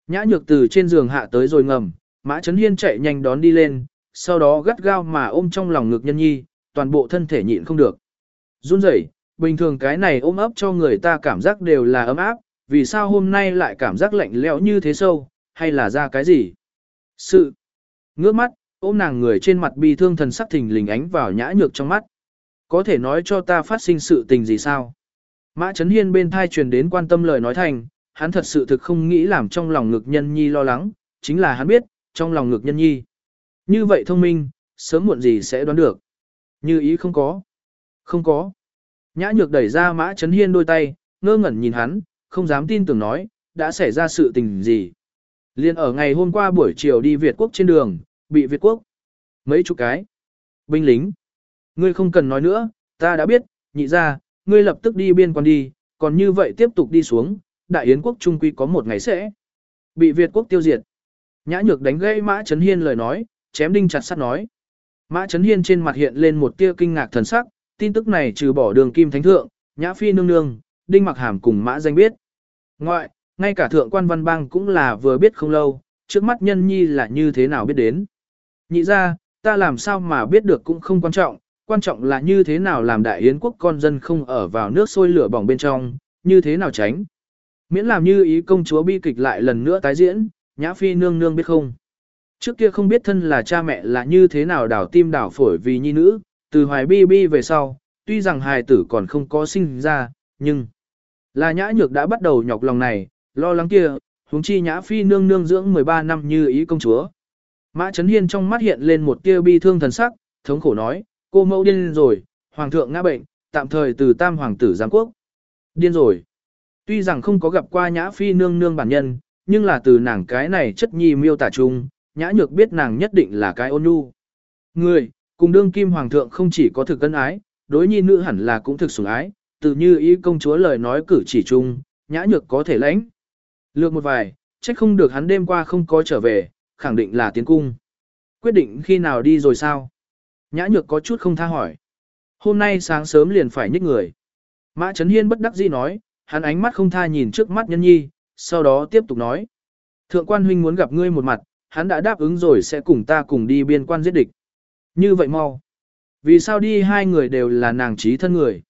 Nhã nhược từ trên giường hạ tới rồi ngầm, Mã Trấn Hiên chạy nhanh đón đi lên, sau đó gắt gao mà ôm trong lòng ngực nhân nhi, toàn bộ thân thể nhịn không được. Run rẩy, bình thường cái này ôm ấp cho người ta cảm giác đều là ấm áp, vì sao hôm nay lại cảm giác lạnh lẽo như thế sâu, hay là ra cái gì? Sự ngước mắt, ôm nàng người trên mặt bi thương thần sắc thình lình ánh vào nhã nhược trong mắt. Có thể nói cho ta phát sinh sự tình gì sao? Mã Trấn Hiên bên thai truyền đến quan tâm lời nói thành, hắn thật sự thực không nghĩ làm trong lòng ngực nhân nhi lo lắng, chính là hắn biết, trong lòng ngực nhân nhi. Như vậy thông minh, sớm muộn gì sẽ đoán được. Như ý không có. Không có. Nhã nhược đẩy ra Mã chấn Hiên đôi tay, ngơ ngẩn nhìn hắn, không dám tin tưởng nói, đã xảy ra sự tình gì. Liên ở ngày hôm qua buổi chiều đi Việt Quốc trên đường, bị Việt Quốc. Mấy chục cái. Binh lính. Ngươi không cần nói nữa, ta đã biết, nhị ra, ngươi lập tức đi biên quan đi, còn như vậy tiếp tục đi xuống, đại yến quốc trung quy có một ngày sẽ bị Việt quốc tiêu diệt. Nhã nhược đánh gãy Mã chấn Hiên lời nói, chém đinh chặt sắt nói. Mã Trấn Hiên trên mặt hiện lên một tia kinh ngạc thần sắc, tin tức này trừ bỏ đường kim thánh thượng, Nhã Phi nương nương, Đinh Mặc Hàm cùng Mã danh biết. Ngoại, ngay cả thượng quan văn bang cũng là vừa biết không lâu, trước mắt nhân nhi là như thế nào biết đến. Nhị ra, ta làm sao mà biết được cũng không quan trọng, quan trọng là như thế nào làm đại yến quốc con dân không ở vào nước sôi lửa bỏng bên trong, như thế nào tránh. Miễn làm như ý công chúa bi kịch lại lần nữa tái diễn, nhã phi nương nương biết không. Trước kia không biết thân là cha mẹ là như thế nào đảo tim đảo phổi vì nhi nữ, từ hoài bi bi về sau, tuy rằng hài tử còn không có sinh ra, nhưng là nhã nhược đã bắt đầu nhọc lòng này, lo lắng kia, huống chi nhã phi nương nương dưỡng 13 năm như ý công chúa. Mã Trấn Hiên trong mắt hiện lên một tia bi thương thần sắc, thống khổ nói, cô mẫu điên rồi, hoàng thượng ngã bệnh, tạm thời từ tam hoàng tử giám quốc. Điên rồi. Tuy rằng không có gặp qua nhã phi nương nương bản nhân, nhưng là từ nàng cái này chất nhi miêu tả chung, nhã nhược biết nàng nhất định là cái ôn nhu. Người, cùng đương kim hoàng thượng không chỉ có thực cân ái, đối nhi nữ hẳn là cũng thực sủng ái, từ như ý công chúa lời nói cử chỉ chung, nhã nhược có thể lãnh. Lược một vài, trách không được hắn đêm qua không có trở về, khẳng định là tiến cung. Quyết định khi nào đi rồi sao? Nhã nhược có chút không tha hỏi. Hôm nay sáng sớm liền phải nhích người. Mã Trấn Hiên bất đắc dĩ nói, hắn ánh mắt không tha nhìn trước mắt nhân nhi, sau đó tiếp tục nói. Thượng quan huynh muốn gặp ngươi một mặt, hắn đã đáp ứng rồi sẽ cùng ta cùng đi biên quan giết địch. Như vậy mau. Vì sao đi hai người đều là nàng trí thân người?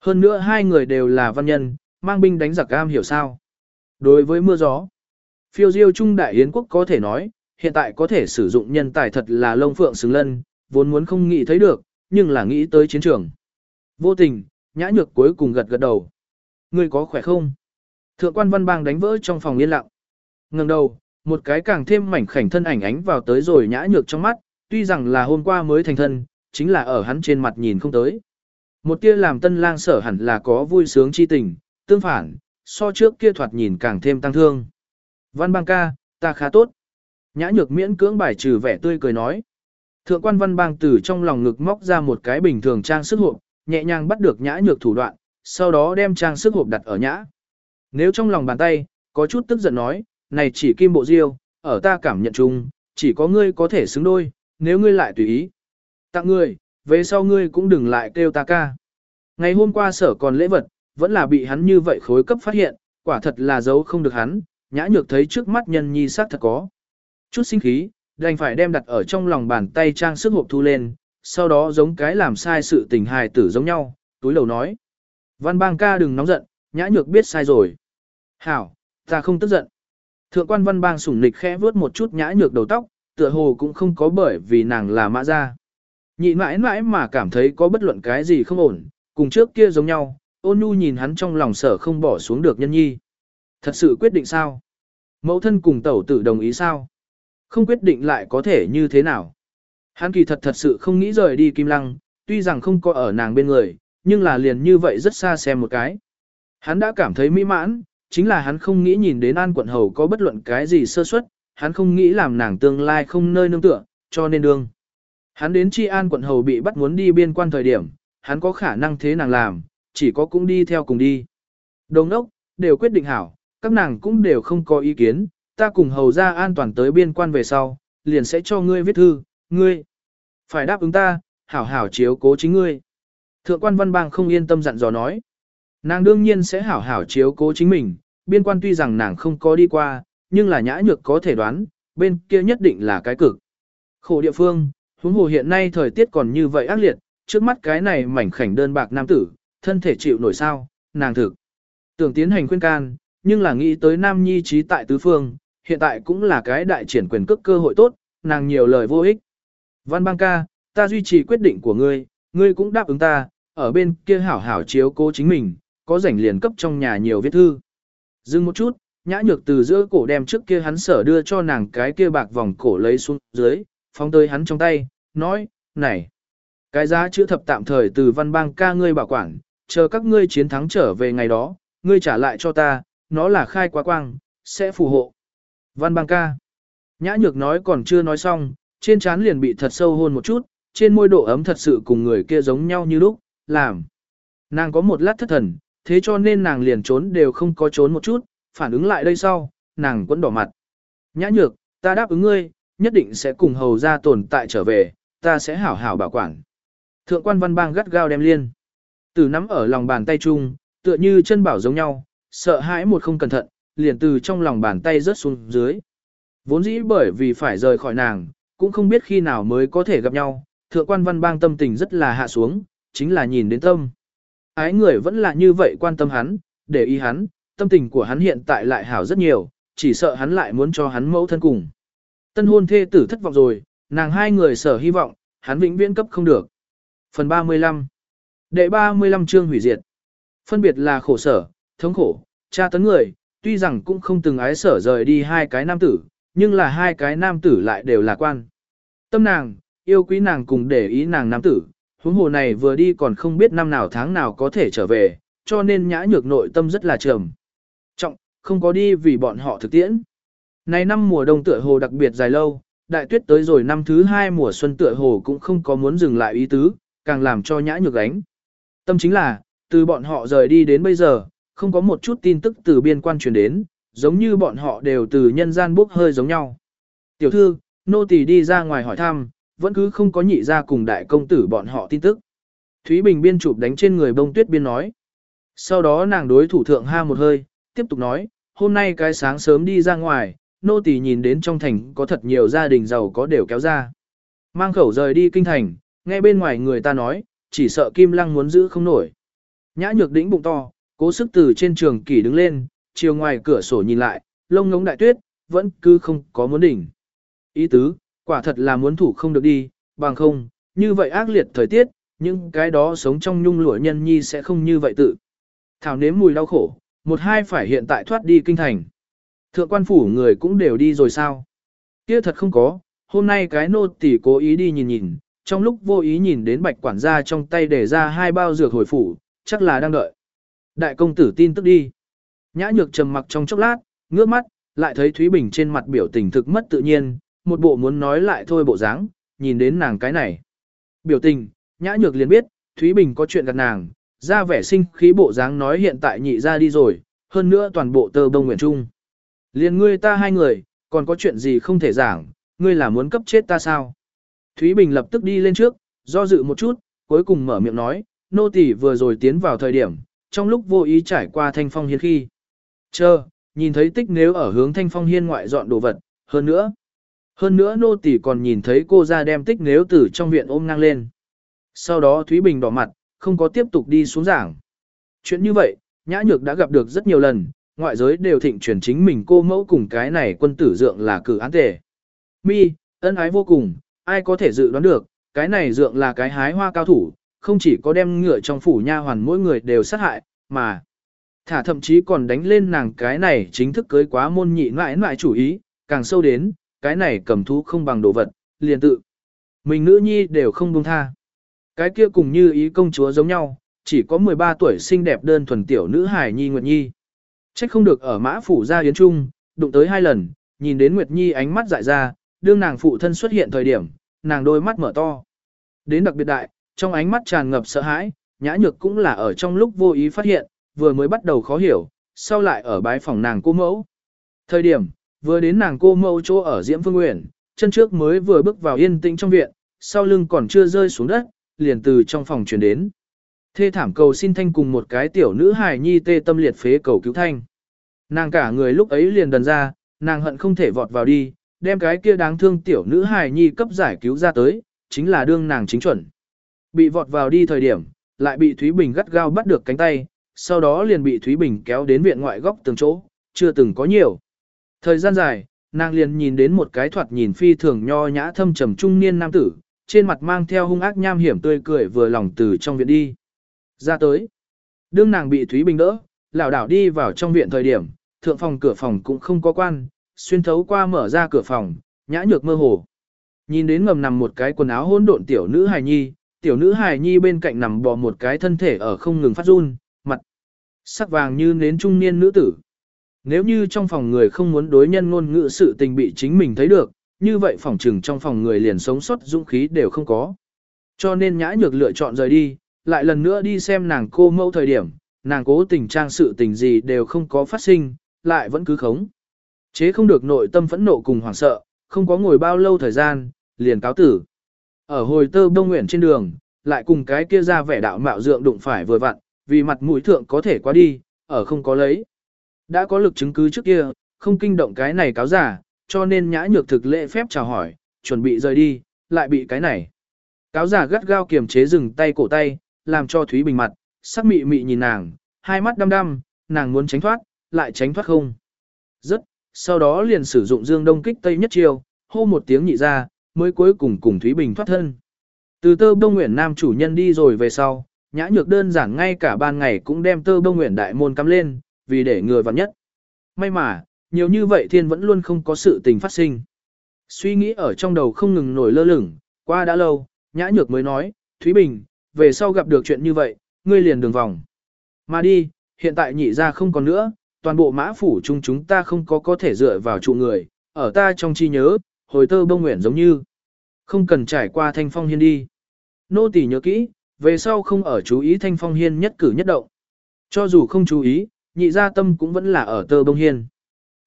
Hơn nữa hai người đều là văn nhân, mang binh đánh giặc am hiểu sao? Đối với mưa gió, phiêu diêu trung đại yến quốc có thể nói, hiện tại có thể sử dụng nhân tài thật là lông phượng xứng lân, vốn muốn không nghĩ thấy được, nhưng là nghĩ tới chiến trường. Vô tình, nhã nhược cuối cùng gật gật đầu. Ngươi có khỏe không? Thượng quan văn bang đánh vỡ trong phòng yên lặng. ngẩng đầu, một cái càng thêm mảnh khảnh thân ảnh ánh vào tới rồi nhã nhược trong mắt, tuy rằng là hôm qua mới thành thân, chính là ở hắn trên mặt nhìn không tới. Một tia làm tân lang sở hẳn là có vui sướng chi tình, tương phản, so trước kia thoạt nhìn càng thêm tăng thương. Văn bang ca, ta khá tốt. Nhã nhược miễn cưỡng bài trừ vẻ tươi cười nói. Thượng quan văn bang từ trong lòng ngực móc ra một cái bình thường trang sức hộp, nhẹ nhàng bắt được nhã nhược thủ đoạn, sau đó đem trang sức hộp đặt ở nhã. Nếu trong lòng bàn tay, có chút tức giận nói, này chỉ kim bộ diêu, ở ta cảm nhận chung, chỉ có ngươi có thể xứng đôi, nếu ngươi lại tùy ý. Tặng ngươi, về sau ngươi cũng đừng lại kêu ta ca. Ngày hôm qua sở còn lễ vật, vẫn là bị hắn như vậy khối cấp phát hiện, quả thật là giấu không được hắn, nhã nhược thấy trước mắt nhân nhi sắc thật có. Chút sinh khí, đành phải đem đặt ở trong lòng bàn tay trang sức hộp thu lên, sau đó giống cái làm sai sự tình hài tử giống nhau, túi đầu nói. Văn bang ca đừng nóng giận, nhã nhược biết sai rồi. Hảo, ta không tức giận. Thượng quan văn bang sủng nịch khẽ vướt một chút nhã nhược đầu tóc, tựa hồ cũng không có bởi vì nàng là mã gia. Nhị mãi mãi mà cảm thấy có bất luận cái gì không ổn, cùng trước kia giống nhau, ôn nhu nhìn hắn trong lòng sở không bỏ xuống được nhân nhi. Thật sự quyết định sao? Mẫu thân cùng tẩu tử đồng ý sao? Không quyết định lại có thể như thế nào? Hắn kỳ thật thật sự không nghĩ rời đi Kim Lăng, tuy rằng không có ở nàng bên người, nhưng là liền như vậy rất xa xem một cái. Hắn đã cảm thấy mỹ mãn, chính là hắn không nghĩ nhìn đến An quận hầu có bất luận cái gì sơ suất, hắn không nghĩ làm nàng tương lai không nơi nương tựa, cho nên đương. Hắn đến Chi An quận hầu bị bắt muốn đi biên quan thời điểm, hắn có khả năng thế nàng làm, chỉ có cũng đi theo cùng đi. Đồng đốc, đều quyết định hảo, các nàng cũng đều không có ý kiến, ta cùng hầu ra an toàn tới biên quan về sau, liền sẽ cho ngươi viết thư, ngươi. Phải đáp ứng ta, hảo hảo chiếu cố chính ngươi. Thượng quan văn bang không yên tâm dặn dò nói. Nàng đương nhiên sẽ hảo hảo chiếu cố chính mình, biên quan tuy rằng nàng không có đi qua, nhưng là nhã nhược có thể đoán, bên kia nhất định là cái cực. Khổ địa phương, huống hồ hiện nay thời tiết còn như vậy ác liệt, trước mắt cái này mảnh khảnh đơn bạc nam tử, thân thể chịu nổi sao, nàng thực. Tưởng tiến hành khuyên can, nhưng là nghĩ tới nam nhi trí tại tứ phương, hiện tại cũng là cái đại triển quyền cước cơ hội tốt, nàng nhiều lời vô ích. Văn bang ca, ta duy trì quyết định của ngươi, ngươi cũng đáp ứng ta, ở bên kia hảo hảo chiếu cố chính mình, có rảnh liền cấp trong nhà nhiều viết thư. Dừng một chút, nhã nhược từ giữa cổ đem trước kia hắn sở đưa cho nàng cái kia bạc vòng cổ lấy xuống dưới, phóng tới hắn trong tay, nói, này, cái giá chữ thập tạm thời từ văn bang ca ngươi bảo quản, chờ các ngươi chiến thắng trở về ngày đó, ngươi trả lại cho ta, nó là khai quá quang, sẽ phù hộ. Văn bang ca. Nhã nhược nói còn chưa nói xong, trên trán liền bị thật sâu hôn một chút, trên môi độ ấm thật sự cùng người kia giống nhau như lúc, làm. Nàng có một lát thất thần, thế cho nên nàng liền trốn đều không có trốn một chút, phản ứng lại đây sau, nàng vẫn đỏ mặt. Nhã nhược, ta đáp ứng ngươi, nhất định sẽ cùng hầu ra tồn tại trở về, ta sẽ hảo hảo bảo quản. Thượng quan văn bang gắt gao đem liên. Từ nắm ở lòng bàn tay chung, tựa như chân bảo giống nhau, sợ hãi một không cẩn thận, liền từ trong lòng bàn tay rớt xuống dưới. Vốn dĩ bởi vì phải rời khỏi nàng, cũng không biết khi nào mới có thể gặp nhau, thượng quan văn bang tâm tình rất là hạ xuống, chính là nhìn đến tâm. Ái người vẫn là như vậy quan tâm hắn, để ý hắn, tâm tình của hắn hiện tại lại hảo rất nhiều, chỉ sợ hắn lại muốn cho hắn mẫu thân cùng. Tân hôn thê tử thất vọng rồi, nàng hai người sở hy vọng, hắn vĩnh viễn cấp không được. Phần 35 Đệ 35 chương hủy diệt Phân biệt là khổ sở, thống khổ, tra tấn người, tuy rằng cũng không từng ái sở rời đi hai cái nam tử, nhưng là hai cái nam tử lại đều là quan. Tâm nàng, yêu quý nàng cùng để ý nàng nam tử, huống hồ này vừa đi còn không biết năm nào tháng nào có thể trở về, cho nên nhã nhược nội tâm rất là trầm. Trọng, không có đi vì bọn họ thực tiễn. Này năm mùa đông tựa hồ đặc biệt dài lâu, đại tuyết tới rồi năm thứ hai mùa xuân tựa hồ cũng không có muốn dừng lại ý tứ, càng làm cho nhã nhược ánh. Tâm chính là, từ bọn họ rời đi đến bây giờ, không có một chút tin tức từ biên quan truyền đến, giống như bọn họ đều từ nhân gian bốc hơi giống nhau. Tiểu thư, nô tỳ đi ra ngoài hỏi thăm, vẫn cứ không có nhị ra cùng đại công tử bọn họ tin tức. Thúy Bình biên chụp đánh trên người bông tuyết biên nói. Sau đó nàng đối thủ thượng ha một hơi, tiếp tục nói, hôm nay cái sáng sớm đi ra ngoài, nô tỳ nhìn đến trong thành có thật nhiều gia đình giàu có đều kéo ra. Mang khẩu rời đi kinh thành, nghe bên ngoài người ta nói, chỉ sợ Kim Lăng muốn giữ không nổi. Nhã nhược đĩnh bụng to, cố sức từ trên trường kỷ đứng lên, chiều ngoài cửa sổ nhìn lại, lông ngống đại tuyết, vẫn cứ không có muốn đỉnh. Ý tứ, quả thật là muốn thủ không được đi, bằng không, như vậy ác liệt thời tiết, nhưng cái đó sống trong nhung lụa nhân nhi sẽ không như vậy tự. Thảo nếm mùi đau khổ, một hai phải hiện tại thoát đi kinh thành. Thượng quan phủ người cũng đều đi rồi sao? Kia thật không có, hôm nay cái nô tỳ cố ý đi nhìn nhìn, trong lúc vô ý nhìn đến bạch quản gia trong tay để ra hai bao dược hồi phủ, chắc là đang đợi. Đại công tử tin tức đi. Nhã nhược trầm mặc trong chốc lát, ngước mắt, lại thấy Thúy Bình trên mặt biểu tình thực mất tự nhiên, một bộ muốn nói lại thôi bộ dáng, nhìn đến nàng cái này. Biểu tình, nhã nhược liền biết, Thúy Bình có chuyện gặp nàng, ra vẻ sinh khí bộ dáng nói hiện tại nhị ra đi rồi, hơn nữa toàn bộ tơ bông nguyện trung. Liền ngươi ta hai người, còn có chuyện gì không thể giảng, ngươi là muốn cấp chết ta sao? Thúy Bình lập tức đi lên trước, do dự một chút, cuối cùng mở miệng nói, nô tỳ vừa rồi tiến vào thời điểm, trong lúc vô ý trải qua thanh phong hiên khi. Chờ, nhìn thấy tích nếu ở hướng thanh phong hiên ngoại dọn đồ vật, hơn nữa. Hơn nữa nô tỳ còn nhìn thấy cô ra đem tích nếu từ trong viện ôm ngang lên. Sau đó Thúy Bình đỏ mặt, không có tiếp tục đi xuống giảng. Chuyện như vậy, Nhã Nhược đã gặp được rất nhiều lần, ngoại giới đều thịnh truyền chính mình cô mẫu cùng cái này quân tử dượng là cử án tề. Mi, ân ái vô cùng, ai có thể dự đoán được, cái này dượng là cái hái hoa cao thủ, không chỉ có đem ngựa trong phủ nha hoàn mỗi người đều sát hại, mà thả thậm chí còn đánh lên nàng cái này chính thức cưới quá môn nhị ngoại ngoại chủ ý, càng sâu đến, cái này cầm thú không bằng đồ vật, liền tự. Mình nữ nhi đều không buông tha. Cái kia cùng như ý công chúa giống nhau, chỉ có 13 tuổi xinh đẹp đơn thuần tiểu nữ hài nhi Nguyệt Nhi. Trách không được ở mã phủ ra yến trung, đụng tới hai lần, nhìn đến Nguyệt Nhi ánh mắt dại ra, đương nàng phụ thân xuất hiện thời điểm, nàng đôi mắt mở to. Đến đặc biệt đại, trong ánh mắt tràn ngập sợ hãi, nhã nhược cũng là ở trong lúc vô ý phát hiện, vừa mới bắt đầu khó hiểu, sau lại ở bái phòng nàng cô mẫu. Thời điểm, vừa đến nàng cô mẫu chỗ ở Diễm Phương Uyển chân trước mới vừa bước vào yên tĩnh trong viện, sau lưng còn chưa rơi xuống đất, liền từ trong phòng chuyển đến. Thê thảm cầu xin thanh cùng một cái tiểu nữ hài nhi tê tâm liệt phế cầu cứu thanh. Nàng cả người lúc ấy liền đần ra, nàng hận không thể vọt vào đi, đem cái kia đáng thương tiểu nữ hài nhi cấp giải cứu ra tới, chính là đương nàng chính chuẩn. Bị vọt vào đi thời điểm, lại bị Thúy Bình gắt gao bắt được cánh tay, sau đó liền bị Thúy Bình kéo đến viện ngoại góc từng chỗ, chưa từng có nhiều. Thời gian dài, nàng liền nhìn đến một cái thoạt nhìn phi thường nho nhã thâm trầm trung niên nam tử, trên mặt mang theo hung ác nham hiểm tươi cười vừa lòng từ trong viện đi. Ra tới, đương nàng bị Thúy Bình đỡ, lảo đảo đi vào trong viện thời điểm, thượng phòng cửa phòng cũng không có quan, xuyên thấu qua mở ra cửa phòng, nhã nhược mơ hồ. Nhìn đến ngầm nằm một cái quần áo hỗn độn tiểu nữ hài nhi, tiểu nữ hài nhi bên cạnh nằm bò một cái thân thể ở không ngừng phát run, mặt sắc vàng như nến trung niên nữ tử. Nếu như trong phòng người không muốn đối nhân ngôn ngữ sự tình bị chính mình thấy được, như vậy phòng trừng trong phòng người liền sống sót dũng khí đều không có. Cho nên nhã nhược lựa chọn rời đi, lại lần nữa đi xem nàng cô mẫu thời điểm, nàng cố tình trang sự tình gì đều không có phát sinh, lại vẫn cứ khống. Chế không được nội tâm phẫn nộ cùng hoảng sợ, không có ngồi bao lâu thời gian, liền cáo tử. Ở hồi tơ bông nguyện trên đường, lại cùng cái kia ra vẻ đạo mạo dượng đụng phải vừa vặn, vì mặt mũi thượng có thể qua đi, ở không có lấy. Đã có lực chứng cứ trước kia, không kinh động cái này cáo giả, cho nên nhã nhược thực lễ phép chào hỏi, chuẩn bị rời đi, lại bị cái này. Cáo giả gắt gao kiềm chế dừng tay cổ tay, làm cho Thúy Bình mặt, sắc mị mị nhìn nàng, hai mắt đăm đăm, nàng muốn tránh thoát, lại tránh thoát không. Rất, sau đó liền sử dụng dương đông kích tây nhất chiêu, hô một tiếng nhị ra, mới cuối cùng cùng Thúy Bình thoát thân. Từ tơ bông nguyện nam chủ nhân đi rồi về sau, nhã nhược đơn giản ngay cả ban ngày cũng đem tơ bông nguyện đại môn cắm lên, vì để người vặn nhất. May mà, nhiều như vậy thiên vẫn luôn không có sự tình phát sinh. Suy nghĩ ở trong đầu không ngừng nổi lơ lửng, qua đã lâu, nhã nhược mới nói, Thúy Bình, về sau gặp được chuyện như vậy, ngươi liền đường vòng. Mà đi, hiện tại nhị ra không còn nữa, toàn bộ mã phủ chung chúng ta không có có thể dựa vào trụ người, ở ta trong chi nhớ, hồi tơ bông nguyện giống như. Không cần trải qua thanh phong hiên đi. Nô tỳ nhớ kỹ, về sau không ở chú ý thanh phong hiên nhất cử nhất động. Cho dù không chú ý, nhị gia tâm cũng vẫn là ở tơ bông hiên.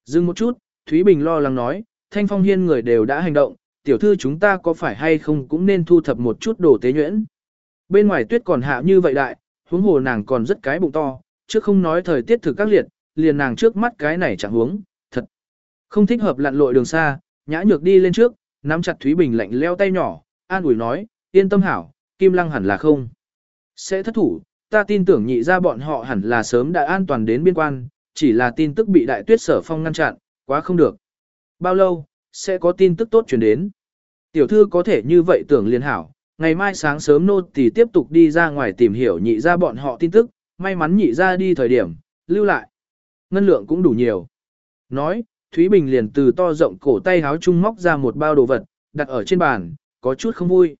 Dừng một chút, Thúy Bình lo lắng nói, thanh phong hiên người đều đã hành động, tiểu thư chúng ta có phải hay không cũng nên thu thập một chút đồ tế nhuyễn. Bên ngoài tuyết còn hạ như vậy đại, huống hồ nàng còn rất cái bụng to, chứ không nói thời tiết thực các liệt, liền nàng trước mắt cái này chẳng huống, thật. Không thích hợp lặn lội đường xa, nhã nhược đi lên trước, nắm chặt Thúy Bình lạnh leo tay nhỏ, an ủi nói, yên tâm hảo, Kim Lăng hẳn là không. Sẽ thất thủ, ta tin tưởng nhị ra bọn họ hẳn là sớm đã an toàn đến biên quan, chỉ là tin tức bị đại tuyết sở phong ngăn chặn, quá không được. Bao lâu, sẽ có tin tức tốt chuyển đến. Tiểu thư có thể như vậy tưởng liên hảo, ngày mai sáng sớm nô thì tiếp tục đi ra ngoài tìm hiểu nhị ra bọn họ tin tức, may mắn nhị ra đi thời điểm, lưu lại. Ngân lượng cũng đủ nhiều. Nói, Thúy Bình liền từ to rộng cổ tay háo chung móc ra một bao đồ vật, đặt ở trên bàn, có chút không vui.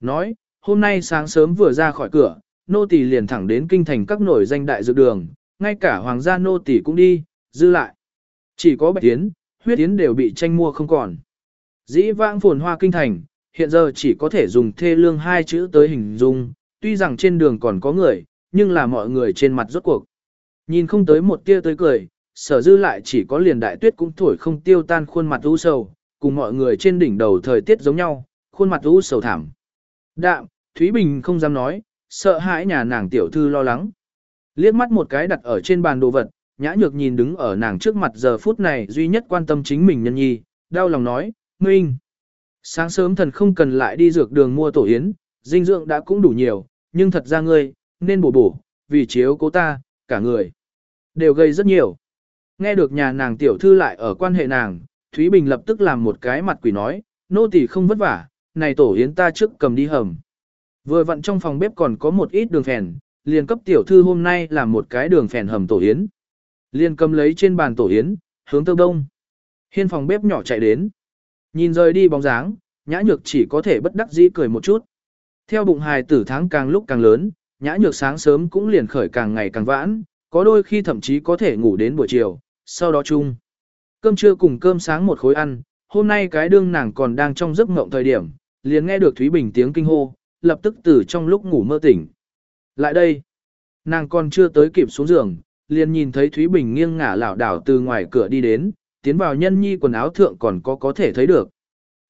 Nói, hôm nay sáng sớm vừa ra khỏi cửa, nô tỳ liền thẳng đến kinh thành các nổi danh đại dược đường, ngay cả hoàng gia nô tỳ cũng đi, dư lại. Chỉ có bạch tiến, huyết tiến đều bị tranh mua không còn. Dĩ vãng phồn hoa kinh thành, hiện giờ chỉ có thể dùng thê lương hai chữ tới hình dung, tuy rằng trên đường còn có người, nhưng là mọi người trên mặt rốt cuộc. Nhìn không tới một tia tới cười, sở dư lại chỉ có liền đại tuyết cũng thổi không tiêu tan khuôn mặt u sầu, cùng mọi người trên đỉnh đầu thời tiết giống nhau, khuôn mặt u sầu thảm. Đạm, Thúy Bình không dám nói, sợ hãi nhà nàng tiểu thư lo lắng. Liếc mắt một cái đặt ở trên bàn đồ vật, nhã nhược nhìn đứng ở nàng trước mặt giờ phút này duy nhất quan tâm chính mình nhân nhi, đau lòng nói, Minh. Sáng sớm thần không cần lại đi dược đường mua tổ yến, dinh dưỡng đã cũng đủ nhiều, nhưng thật ra ngươi, nên bổ bổ, vì chiếu cố ta, cả người. Đều gây rất nhiều. Nghe được nhà nàng tiểu thư lại ở quan hệ nàng, Thúy Bình lập tức làm một cái mặt quỷ nói, nô tỳ không vất vả, này tổ yến ta trước cầm đi hầm. Vừa vặn trong phòng bếp còn có một ít đường phèn, liền cấp tiểu thư hôm nay làm một cái đường phèn hầm tổ yến. Liền cầm lấy trên bàn tổ yến, hướng tơ đông. Hiên phòng bếp nhỏ chạy đến. Nhìn rời đi bóng dáng, nhã nhược chỉ có thể bất đắc dĩ cười một chút. Theo bụng hài tử tháng càng lúc càng lớn, nhã nhược sáng sớm cũng liền khởi càng ngày càng vãn, có đôi khi thậm chí có thể ngủ đến buổi chiều, sau đó chung. Cơm trưa cùng cơm sáng một khối ăn, hôm nay cái đương nàng còn đang trong giấc mộng thời điểm, liền nghe được Thúy Bình tiếng kinh hô, lập tức từ trong lúc ngủ mơ tỉnh. Lại đây, nàng còn chưa tới kịp xuống giường, liền nhìn thấy Thúy Bình nghiêng ngả lảo đảo từ ngoài cửa đi đến, tiến vào nhân nhi quần áo thượng còn có có thể thấy được.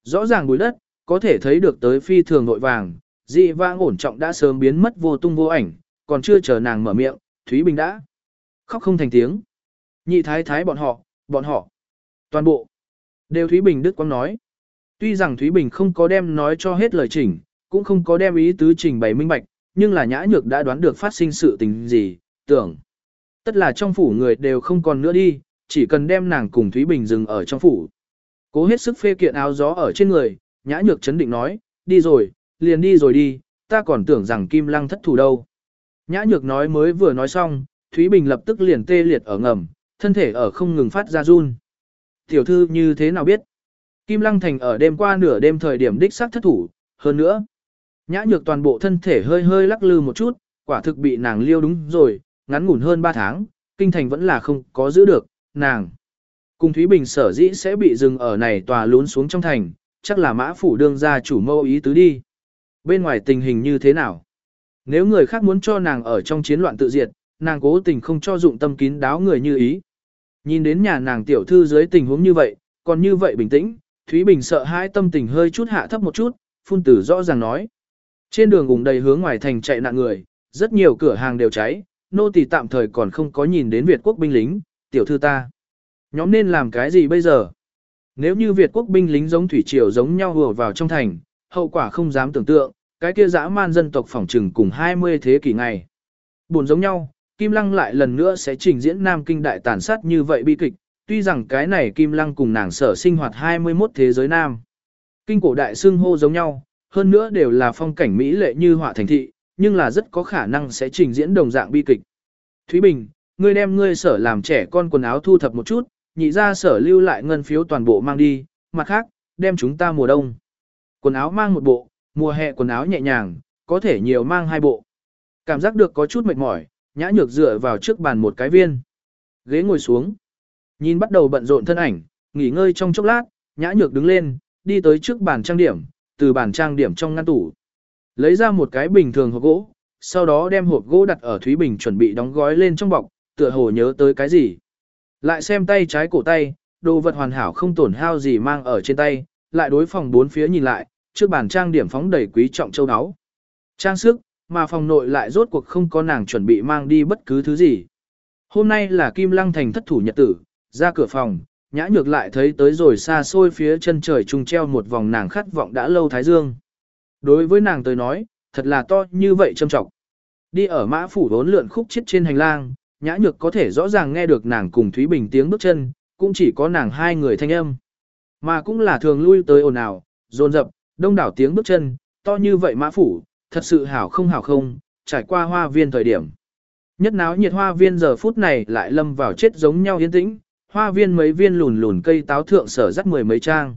Rõ ràng bụi đất, có thể thấy được tới phi thường nội vàng, dị vang ổn trọng đã sớm biến mất vô tung vô ảnh, còn chưa chờ nàng mở miệng, Thúy Bình đã khóc không thành tiếng. Nhị thái thái bọn họ, bọn họ, toàn bộ, đều Thúy Bình Đức Quang nói. Tuy rằng Thúy Bình không có đem nói cho hết lời chỉnh, cũng không có đem ý tứ trình bày minh bạch, nhưng là nhã nhược đã đoán được phát sinh sự tình gì, tưởng. Tất là trong phủ người đều không còn nữa đi, chỉ cần đem nàng cùng Thúy Bình dừng ở trong phủ. Cố hết sức phê kiện áo gió ở trên người, nhã nhược chấn định nói, đi rồi, liền đi rồi đi, ta còn tưởng rằng Kim Lăng thất thủ đâu. Nhã nhược nói mới vừa nói xong, Thúy Bình lập tức liền tê liệt ở ngầm, thân thể ở không ngừng phát ra run. Tiểu thư như thế nào biết? Kim Lăng Thành ở đêm qua nửa đêm thời điểm đích xác thất thủ, hơn nữa. Nhã nhược toàn bộ thân thể hơi hơi lắc lư một chút, quả thực bị nàng liêu đúng rồi, ngắn ngủn hơn 3 tháng, kinh thành vẫn là không có giữ được, nàng. Cùng Thúy Bình sở dĩ sẽ bị dừng ở này tòa lún xuống trong thành, chắc là mã phủ đương gia chủ mâu ý tứ đi. Bên ngoài tình hình như thế nào? Nếu người khác muốn cho nàng ở trong chiến loạn tự diệt, nàng cố tình không cho dụng tâm kín đáo người như ý. Nhìn đến nhà nàng tiểu thư dưới tình huống như vậy, còn như vậy bình tĩnh, Thúy Bình sợ hãi tâm tình hơi chút hạ thấp một chút, phun tử rõ ràng nói. Trên đường ủng đầy hướng ngoài thành chạy nạn người, rất nhiều cửa hàng đều cháy, nô tỳ tạm thời còn không có nhìn đến Việt quốc binh lính, tiểu thư ta. Nhóm nên làm cái gì bây giờ? Nếu như Việt quốc binh lính giống thủy triều giống nhau hùa vào trong thành, hậu quả không dám tưởng tượng, cái kia dã man dân tộc phỏng trừng cùng 20 thế kỷ ngày. Buồn giống nhau, Kim Lăng lại lần nữa sẽ trình diễn Nam Kinh đại tàn sát như vậy bi kịch, tuy rằng cái này Kim Lăng cùng nàng sở sinh hoạt 21 thế giới Nam. Kinh cổ đại xưng hô giống nhau, hơn nữa đều là phong cảnh mỹ lệ như họa thành thị, nhưng là rất có khả năng sẽ trình diễn đồng dạng bi kịch. Thúy Bình, ngươi đem ngươi sở làm trẻ con quần áo thu thập một chút, nhị ra sở lưu lại ngân phiếu toàn bộ mang đi, mặt khác, đem chúng ta mùa đông. Quần áo mang một bộ, mùa hè quần áo nhẹ nhàng, có thể nhiều mang hai bộ. Cảm giác được có chút mệt mỏi, nhã nhược dựa vào trước bàn một cái viên. Ghế ngồi xuống. Nhìn bắt đầu bận rộn thân ảnh, nghỉ ngơi trong chốc lát, nhã nhược đứng lên, đi tới trước bàn trang điểm, từ bàn trang điểm trong ngăn tủ. Lấy ra một cái bình thường hộp gỗ, sau đó đem hộp gỗ đặt ở Thúy Bình chuẩn bị đóng gói lên trong bọc, tựa hồ nhớ tới cái gì. Lại xem tay trái cổ tay, đồ vật hoàn hảo không tổn hao gì mang ở trên tay, lại đối phòng bốn phía nhìn lại, trước bàn trang điểm phóng đầy quý trọng châu áo. Trang sức, mà phòng nội lại rốt cuộc không có nàng chuẩn bị mang đi bất cứ thứ gì. Hôm nay là Kim Lăng Thành thất thủ nhật tử, ra cửa phòng, nhã nhược lại thấy tới rồi xa xôi phía chân trời trung treo một vòng nàng khát vọng đã lâu thái dương. Đối với nàng tới nói, thật là to như vậy châm trọng. Đi ở mã phủ vốn lượn khúc chết trên hành lang, nhã nhược có thể rõ ràng nghe được nàng cùng Thúy Bình tiếng bước chân, cũng chỉ có nàng hai người thanh âm. Mà cũng là thường lui tới ồn ào, dồn dập, đông đảo tiếng bước chân, to như vậy mã phủ, thật sự hảo không hảo không, trải qua hoa viên thời điểm. Nhất náo nhiệt hoa viên giờ phút này lại lâm vào chết giống nhau yên tĩnh, hoa viên mấy viên lùn lùn cây táo thượng sở dắt mười mấy trang.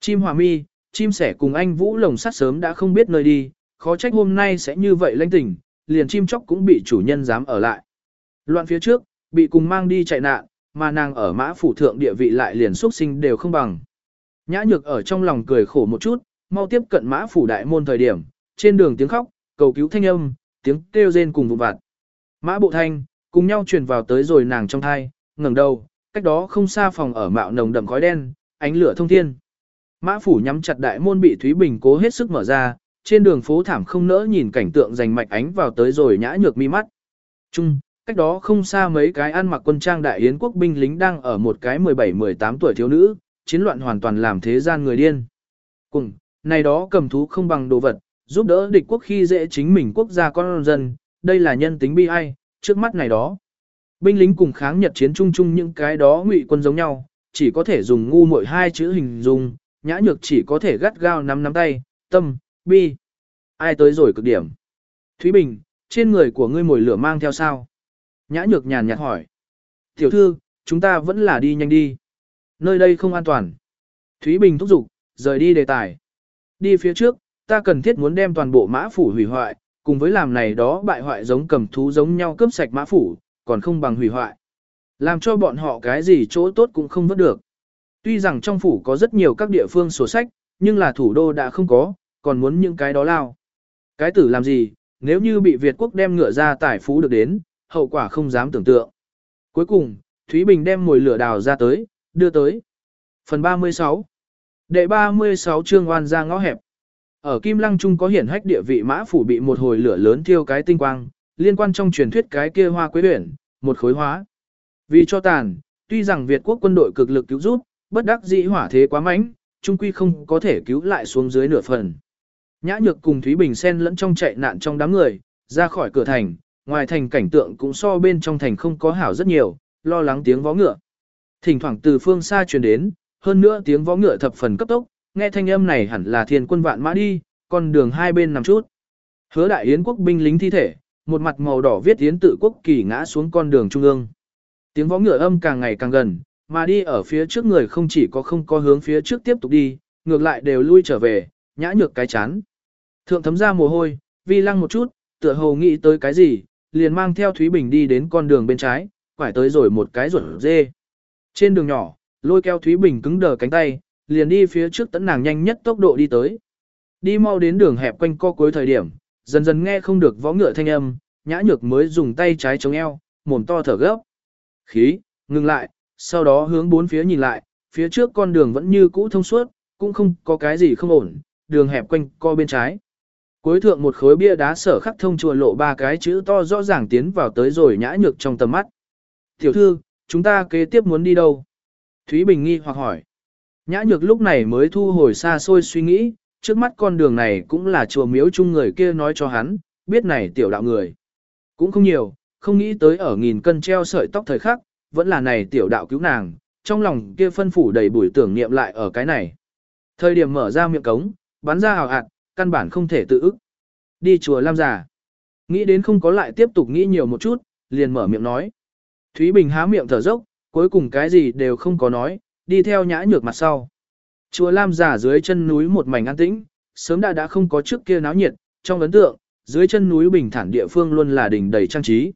Chim hòa mi, chim sẻ cùng anh Vũ lồng sắt sớm đã không biết nơi đi, khó trách hôm nay sẽ như vậy lãnh tỉnh, liền chim chóc cũng bị chủ nhân dám ở lại. Loạn phía trước, bị cùng mang đi chạy nạn, mà nàng ở mã phủ thượng địa vị lại liền xuất sinh đều không bằng. Nhã nhược ở trong lòng cười khổ một chút, mau tiếp cận mã phủ đại môn thời điểm, trên đường tiếng khóc, cầu cứu thanh âm, tiếng kêu rên cùng vụn vặt. Mã bộ thanh, cùng nhau truyền vào tới rồi nàng trong thai, ngẩng đầu, cách đó không xa phòng ở mạo nồng đậm khói đen, ánh lửa thông thiên. Mã phủ nhắm chặt đại môn bị Thúy Bình cố hết sức mở ra, trên đường phố thảm không nỡ nhìn cảnh tượng rành mạch ánh vào tới rồi nhã nhược mi mắt. Trung, cách đó không xa mấy cái ăn mặc quân trang đại yến quốc binh lính đang ở một cái 17-18 tuổi thiếu nữ, chiến loạn hoàn toàn làm thế gian người điên. Cùng, này đó cầm thú không bằng đồ vật, giúp đỡ địch quốc khi dễ chính mình quốc gia con dân, đây là nhân tính bi ai, trước mắt này đó. Binh lính cùng kháng Nhật chiến chung chung những cái đó ngụy quân giống nhau, chỉ có thể dùng ngu muội hai chữ hình dung, nhã nhược chỉ có thể gắt gao nắm nắm tay, tâm, bi. Ai tới rồi cực điểm? Thúy Bình, trên người của ngươi mồi lửa mang theo sao? Nhã nhược nhàn nhạt hỏi. Tiểu thư, chúng ta vẫn là đi nhanh đi. Nơi đây không an toàn. Thúy Bình thúc giục, rời đi đề tài. Đi phía trước, ta cần thiết muốn đem toàn bộ mã phủ hủy hoại, cùng với làm này đó bại hoại giống cầm thú giống nhau cướp sạch mã phủ, còn không bằng hủy hoại. Làm cho bọn họ cái gì chỗ tốt cũng không vớt được. Tuy rằng trong phủ có rất nhiều các địa phương sổ sách, nhưng là thủ đô đã không có, còn muốn những cái đó lao. Cái tử làm gì, nếu như bị Việt quốc đem ngựa ra tải phú được đến, hậu quả không dám tưởng tượng. Cuối cùng, Thúy Bình đem mồi lửa đào ra tới, đưa tới. Phần 36 Đệ 36 chương oan ra ngõ hẹp. Ở Kim Lăng Trung có hiển hách địa vị mã phủ bị một hồi lửa lớn thiêu cái tinh quang, liên quan trong truyền thuyết cái kia hoa quế huyển, một khối hóa. Vì cho tàn, tuy rằng Việt quốc quân đội cực lực cứu giúp, bất đắc dĩ hỏa thế quá mạnh, trung quy không có thể cứu lại xuống dưới nửa phần. Nhã Nhược cùng Thúy Bình sen lẫn trong chạy nạn trong đám người, ra khỏi cửa thành, ngoài thành cảnh tượng cũng so bên trong thành không có hảo rất nhiều, lo lắng tiếng vó ngựa. Thỉnh thoảng từ phương xa truyền đến, hơn nữa tiếng vó ngựa thập phần cấp tốc, nghe thanh âm này hẳn là thiên quân vạn mã đi, con đường hai bên nằm chút. Hứa đại yến quốc binh lính thi thể, một mặt màu đỏ viết tiến tự quốc kỳ ngã xuống con đường trung ương. Tiếng vó ngựa âm càng ngày càng gần, mà đi ở phía trước người không chỉ có không có hướng phía trước tiếp tục đi, ngược lại đều lui trở về, nhã nhược cái chán. Thượng thấm ra mồ hôi, vi lăng một chút, tựa hồ nghĩ tới cái gì, liền mang theo Thúy Bình đi đến con đường bên trái, quải tới rồi một cái ruột dê. Trên đường nhỏ, lôi keo Thúy Bình cứng đờ cánh tay, liền đi phía trước tấn nàng nhanh nhất tốc độ đi tới. Đi mau đến đường hẹp quanh co cuối thời điểm, dần dần nghe không được võ ngựa thanh âm, nhã nhược mới dùng tay trái chống eo, mồm to thở gấp. Khí, ngừng lại, sau đó hướng bốn phía nhìn lại, phía trước con đường vẫn như cũ thông suốt, cũng không có cái gì không ổn, đường hẹp quanh co bên trái. Cuối thượng một khối bia đá sở khắc thông chùa lộ ba cái chữ to rõ ràng tiến vào tới rồi nhã nhược trong tầm mắt. Tiểu thư, chúng ta kế tiếp muốn đi đâu? Thúy Bình nghi hoặc hỏi. Nhã nhược lúc này mới thu hồi xa xôi suy nghĩ, trước mắt con đường này cũng là chùa miếu chung người kia nói cho hắn, biết này tiểu đạo người. Cũng không nhiều, không nghĩ tới ở nghìn cân treo sợi tóc thời khắc, vẫn là này tiểu đạo cứu nàng, trong lòng kia phân phủ đầy bùi tưởng niệm lại ở cái này. Thời điểm mở ra miệng cống, bắn ra hào hạt, căn bản không thể tự ức. Đi chùa Lam giả. Nghĩ đến không có lại tiếp tục nghĩ nhiều một chút, liền mở miệng nói. Thúy Bình há miệng thở dốc, cuối cùng cái gì đều không có nói, đi theo nhã nhược mặt sau. Chùa Lam giả dưới chân núi một mảnh an tĩnh, sớm đã đã không có trước kia náo nhiệt, trong ấn tượng, dưới chân núi bình thản địa phương luôn là đỉnh đầy trang trí.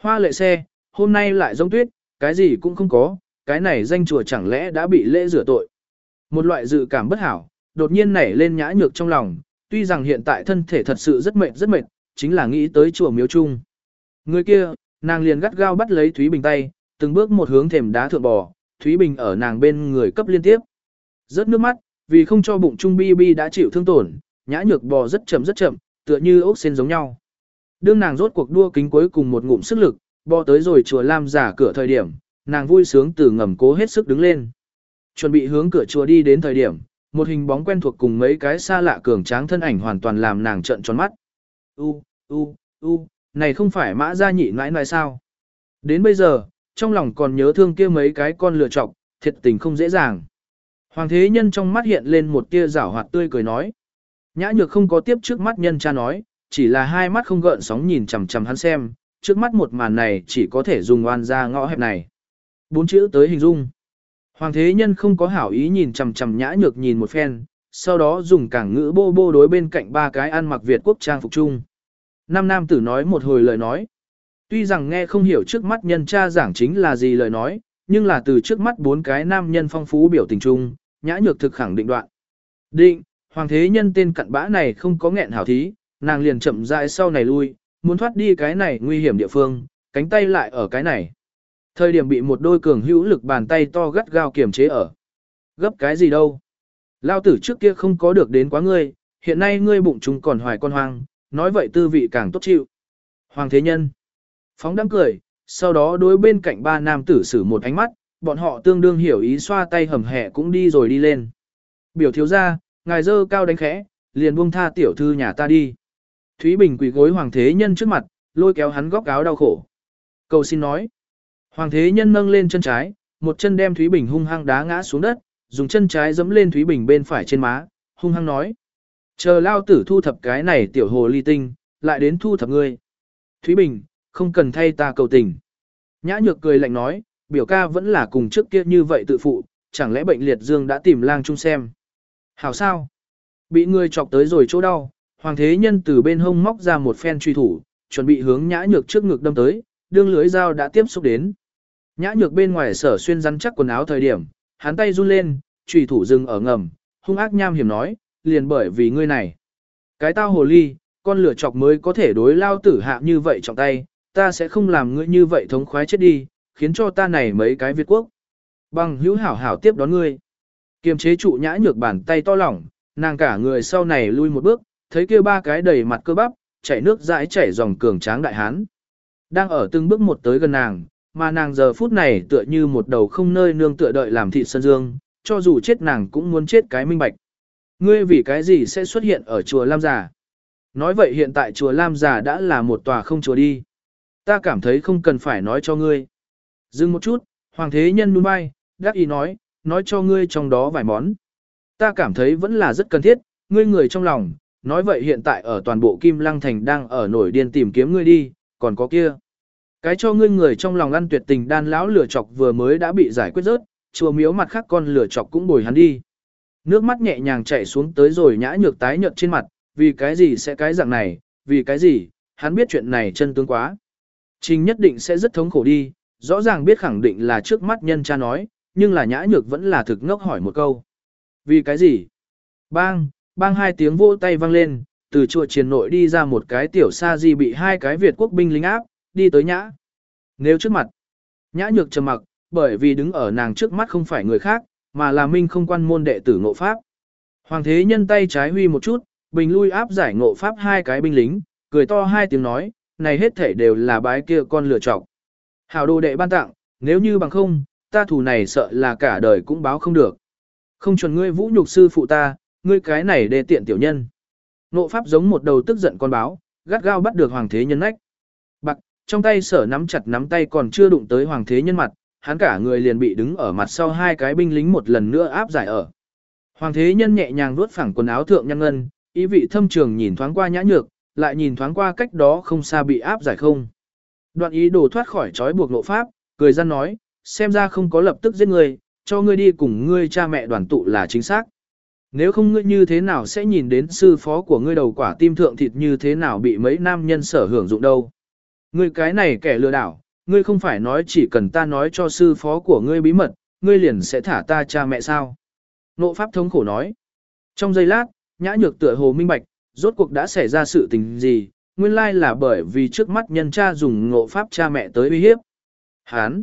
Hoa lệ xe, hôm nay lại giống tuyết, cái gì cũng không có, cái này danh chùa chẳng lẽ đã bị lễ rửa tội. Một loại dự cảm bất hảo, đột nhiên nảy lên nhã nhược trong lòng, tuy rằng hiện tại thân thể thật sự rất mệt rất mệt, chính là nghĩ tới chùa miếu chung. Người kia, nàng liền gắt gao bắt lấy Thúy Bình tay, từng bước một hướng thềm đá thượng bò, Thúy Bình ở nàng bên người cấp liên tiếp. Rớt nước mắt, vì không cho bụng trung bi bi đã chịu thương tổn, nhã nhược bò rất chậm rất chậm, tựa như ốc sen giống nhau. Đương nàng rốt cuộc đua kính cuối cùng một ngụm sức lực, bò tới rồi chùa Lam giả cửa thời điểm, nàng vui sướng từ ngầm cố hết sức đứng lên. Chuẩn bị hướng cửa chùa đi đến thời điểm, một hình bóng quen thuộc cùng mấy cái xa lạ cường tráng thân ảnh hoàn toàn làm nàng trợn tròn mắt. U, u, u, này không phải mã gia nhị nãi nãi sao? Đến bây giờ, trong lòng còn nhớ thương kia mấy cái con lừa chọc, thiệt tình không dễ dàng. Hoàng thế nhân trong mắt hiện lên một tia rảo hoạt tươi cười nói. Nhã nhược không có tiếp trước mắt nhân cha nói, chỉ là hai mắt không gợn sóng nhìn chằm chằm hắn xem, trước mắt một màn này chỉ có thể dùng oan ra ngõ hẹp này. Bốn chữ tới hình dung. Hoàng thế nhân không có hảo ý nhìn chằm chằm nhã nhược nhìn một phen, sau đó dùng cảng ngữ bô bô đối bên cạnh ba cái ăn mặc Việt quốc trang phục chung. Nam nam tử nói một hồi lời nói. Tuy rằng nghe không hiểu trước mắt nhân cha giảng chính là gì lời nói, nhưng là từ trước mắt bốn cái nam nhân phong phú biểu tình chung, nhã nhược thực khẳng định đoạn. Định, hoàng thế nhân tên cặn bã này không có nghẹn hảo thí, nàng liền chậm rãi sau này lui, muốn thoát đi cái này nguy hiểm địa phương, cánh tay lại ở cái này. Thời điểm bị một đôi cường hữu lực bàn tay to gắt gao kiềm chế ở. Gấp cái gì đâu? Lao tử trước kia không có được đến quá ngươi, hiện nay ngươi bụng chúng còn hoài con hoang, nói vậy tư vị càng tốt chịu. Hoàng thế nhân. Phóng đám cười, sau đó đối bên cạnh ba nam tử sử một ánh mắt, bọn họ tương đương hiểu ý xoa tay hầm hẹ cũng đi rồi đi lên. Biểu thiếu ra, ngài dơ cao đánh khẽ, liền buông tha tiểu thư nhà ta đi. Thúy Bình quỳ gối hoàng thế nhân trước mặt, lôi kéo hắn góc áo đau khổ. Cầu xin nói. Hoàng thế nhân nâng lên chân trái, một chân đem Thúy Bình hung hăng đá ngã xuống đất, dùng chân trái giẫm lên Thúy Bình bên phải trên má, hung hăng nói. Chờ lao tử thu thập cái này tiểu hồ ly tinh, lại đến thu thập ngươi. Thúy Bình, không cần thay ta cầu tình. Nhã nhược cười lạnh nói, biểu ca vẫn là cùng trước kia như vậy tự phụ, chẳng lẽ bệnh liệt dương đã tìm lang chung xem. Hảo sao? Bị người chọc tới rồi chỗ đau, hoàng thế nhân từ bên hông móc ra một phen truy thủ, chuẩn bị hướng nhã nhược trước ngực đâm tới, đương lưới dao đã tiếp xúc đến. Nhã nhược bên ngoài sở xuyên rắn chắc quần áo thời điểm, hắn tay run lên, truy thủ dừng ở ngầm, hung ác nham hiểm nói, liền bởi vì ngươi này. Cái tao hồ ly, con lửa chọc mới có thể đối lao tử hạ như vậy trọng tay, ta sẽ không làm ngươi như vậy thống khoái chết đi, khiến cho ta này mấy cái Việt quốc. Bằng hữu hảo hảo tiếp đón ngươi. Kiềm chế trụ nhã nhược bàn tay to lỏng, nàng cả người sau này lui một bước, thấy kia ba cái đầy mặt cơ bắp, chảy nước dãi chảy dòng cường tráng đại hán. Đang ở từng bước một tới gần nàng, mà nàng giờ phút này tựa như một đầu không nơi nương tựa đợi làm thịt sân dương, cho dù chết nàng cũng muốn chết cái minh bạch. Ngươi vì cái gì sẽ xuất hiện ở chùa Lam Già? Nói vậy hiện tại chùa Lam Già đã là một tòa không chùa đi. Ta cảm thấy không cần phải nói cho ngươi. Dừng một chút, Hoàng thế nhân nuôn bay, đáp ý nói, nói cho ngươi trong đó vài món. Ta cảm thấy vẫn là rất cần thiết, ngươi người trong lòng, nói vậy hiện tại ở toàn bộ Kim Lăng Thành đang ở nổi điên tìm kiếm ngươi đi, còn có kia. Cái cho ngươi người trong lòng ăn tuyệt tình đan lão lửa chọc vừa mới đã bị giải quyết rớt, chùa miếu mặt khác con lửa chọc cũng bồi hắn đi. Nước mắt nhẹ nhàng chảy xuống tới rồi nhã nhược tái nhợt trên mặt, vì cái gì sẽ cái dạng này, vì cái gì, hắn biết chuyện này chân tướng quá. Trình nhất định sẽ rất thống khổ đi, rõ ràng biết khẳng định là trước mắt nhân cha nói, nhưng là nhã nhược vẫn là thực ngốc hỏi một câu. Vì cái gì? Bang, bang hai tiếng vỗ tay vang lên, từ chùa triền nội đi ra một cái tiểu sa di bị hai cái Việt quốc binh lính áp, đi tới nhã. Nếu trước mặt, nhã nhược trầm mặc, bởi vì đứng ở nàng trước mắt không phải người khác, mà là minh không quan môn đệ tử ngộ pháp. Hoàng thế nhân tay trái huy một chút, bình lui áp giải ngộ pháp hai cái binh lính, cười to hai tiếng nói, này hết thể đều là bái kia con lựa chọc. Hảo đồ đệ ban tặng, nếu như bằng không, ta thù này sợ là cả đời cũng báo không được. Không chuẩn ngươi vũ nhục sư phụ ta, ngươi cái này đề tiện tiểu nhân. Nộ pháp giống một đầu tức giận con báo, gắt gao bắt được hoàng thế nhân nách. Bạc, trong tay sở nắm chặt nắm tay còn chưa đụng tới hoàng thế nhân mặt, hắn cả người liền bị đứng ở mặt sau hai cái binh lính một lần nữa áp giải ở. Hoàng thế nhân nhẹ nhàng vuốt phẳng quần áo thượng nhân ngân, ý vị thâm trường nhìn thoáng qua nhã nhược, lại nhìn thoáng qua cách đó không xa bị áp giải không. Đoạn ý đồ thoát khỏi trói buộc nộ pháp, cười ra nói, xem ra không có lập tức giết ngươi, cho ngươi đi cùng ngươi cha mẹ đoàn tụ là chính xác. Nếu không ngươi như thế nào sẽ nhìn đến sư phó của ngươi đầu quả tim thượng thịt như thế nào bị mấy nam nhân sở hưởng dụng đâu. Ngươi cái này kẻ lừa đảo, ngươi không phải nói chỉ cần ta nói cho sư phó của ngươi bí mật, ngươi liền sẽ thả ta cha mẹ sao. Nộ pháp thống khổ nói. Trong giây lát, nhã nhược tựa hồ minh bạch, rốt cuộc đã xảy ra sự tình gì, nguyên lai là bởi vì trước mắt nhân cha dùng ngộ pháp cha mẹ tới uy hiếp. Hán!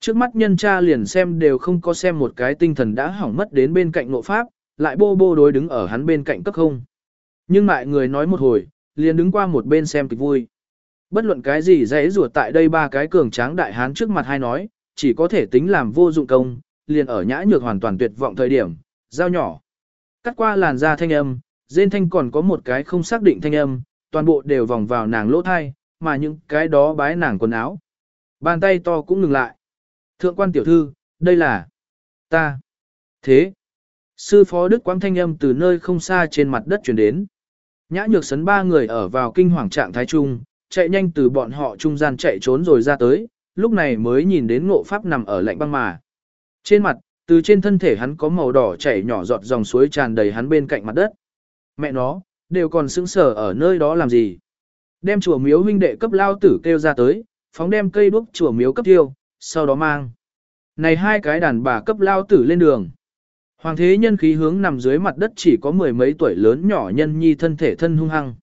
Trước mắt nhân cha liền xem đều không có xem một cái tinh thần đã hỏng mất đến bên cạnh ngộ pháp, lại bô bô đối đứng ở hắn bên cạnh cấp không. Nhưng lại người nói một hồi, liền đứng qua một bên xem kịch vui. Bất luận cái gì dễ rùa tại đây ba cái cường tráng đại hán trước mặt hai nói, chỉ có thể tính làm vô dụng công, liền ở nhã nhược hoàn toàn tuyệt vọng thời điểm, dao nhỏ. Cắt qua làn da thanh âm, dên thanh còn có một cái không xác định thanh âm, toàn bộ đều vòng vào nàng lỗ thai, mà những cái đó bái nàng quần áo. Bàn tay to cũng ngừng lại. Thượng quan tiểu thư, đây là ta. Thế. Sư phó Đức Quang thanh âm từ nơi không xa trên mặt đất chuyển đến. Nhã nhược sấn ba người ở vào kinh hoàng trạng thái trung, chạy nhanh từ bọn họ trung gian chạy trốn rồi ra tới, lúc này mới nhìn đến ngộ pháp nằm ở lạnh băng mà. Trên mặt, từ trên thân thể hắn có màu đỏ chảy nhỏ giọt dòng suối tràn đầy hắn bên cạnh mặt đất. Mẹ nó, đều còn sững sờ ở nơi đó làm gì? Đem chùa miếu huynh đệ cấp lao tử kêu ra tới, phóng đem cây đuốc chùa miếu cấp tiêu, sau đó mang. Này hai cái đàn bà cấp lao tử lên đường. Hoàng thế nhân khí hướng nằm dưới mặt đất chỉ có mười mấy tuổi lớn nhỏ nhân nhi thân thể thân hung hăng.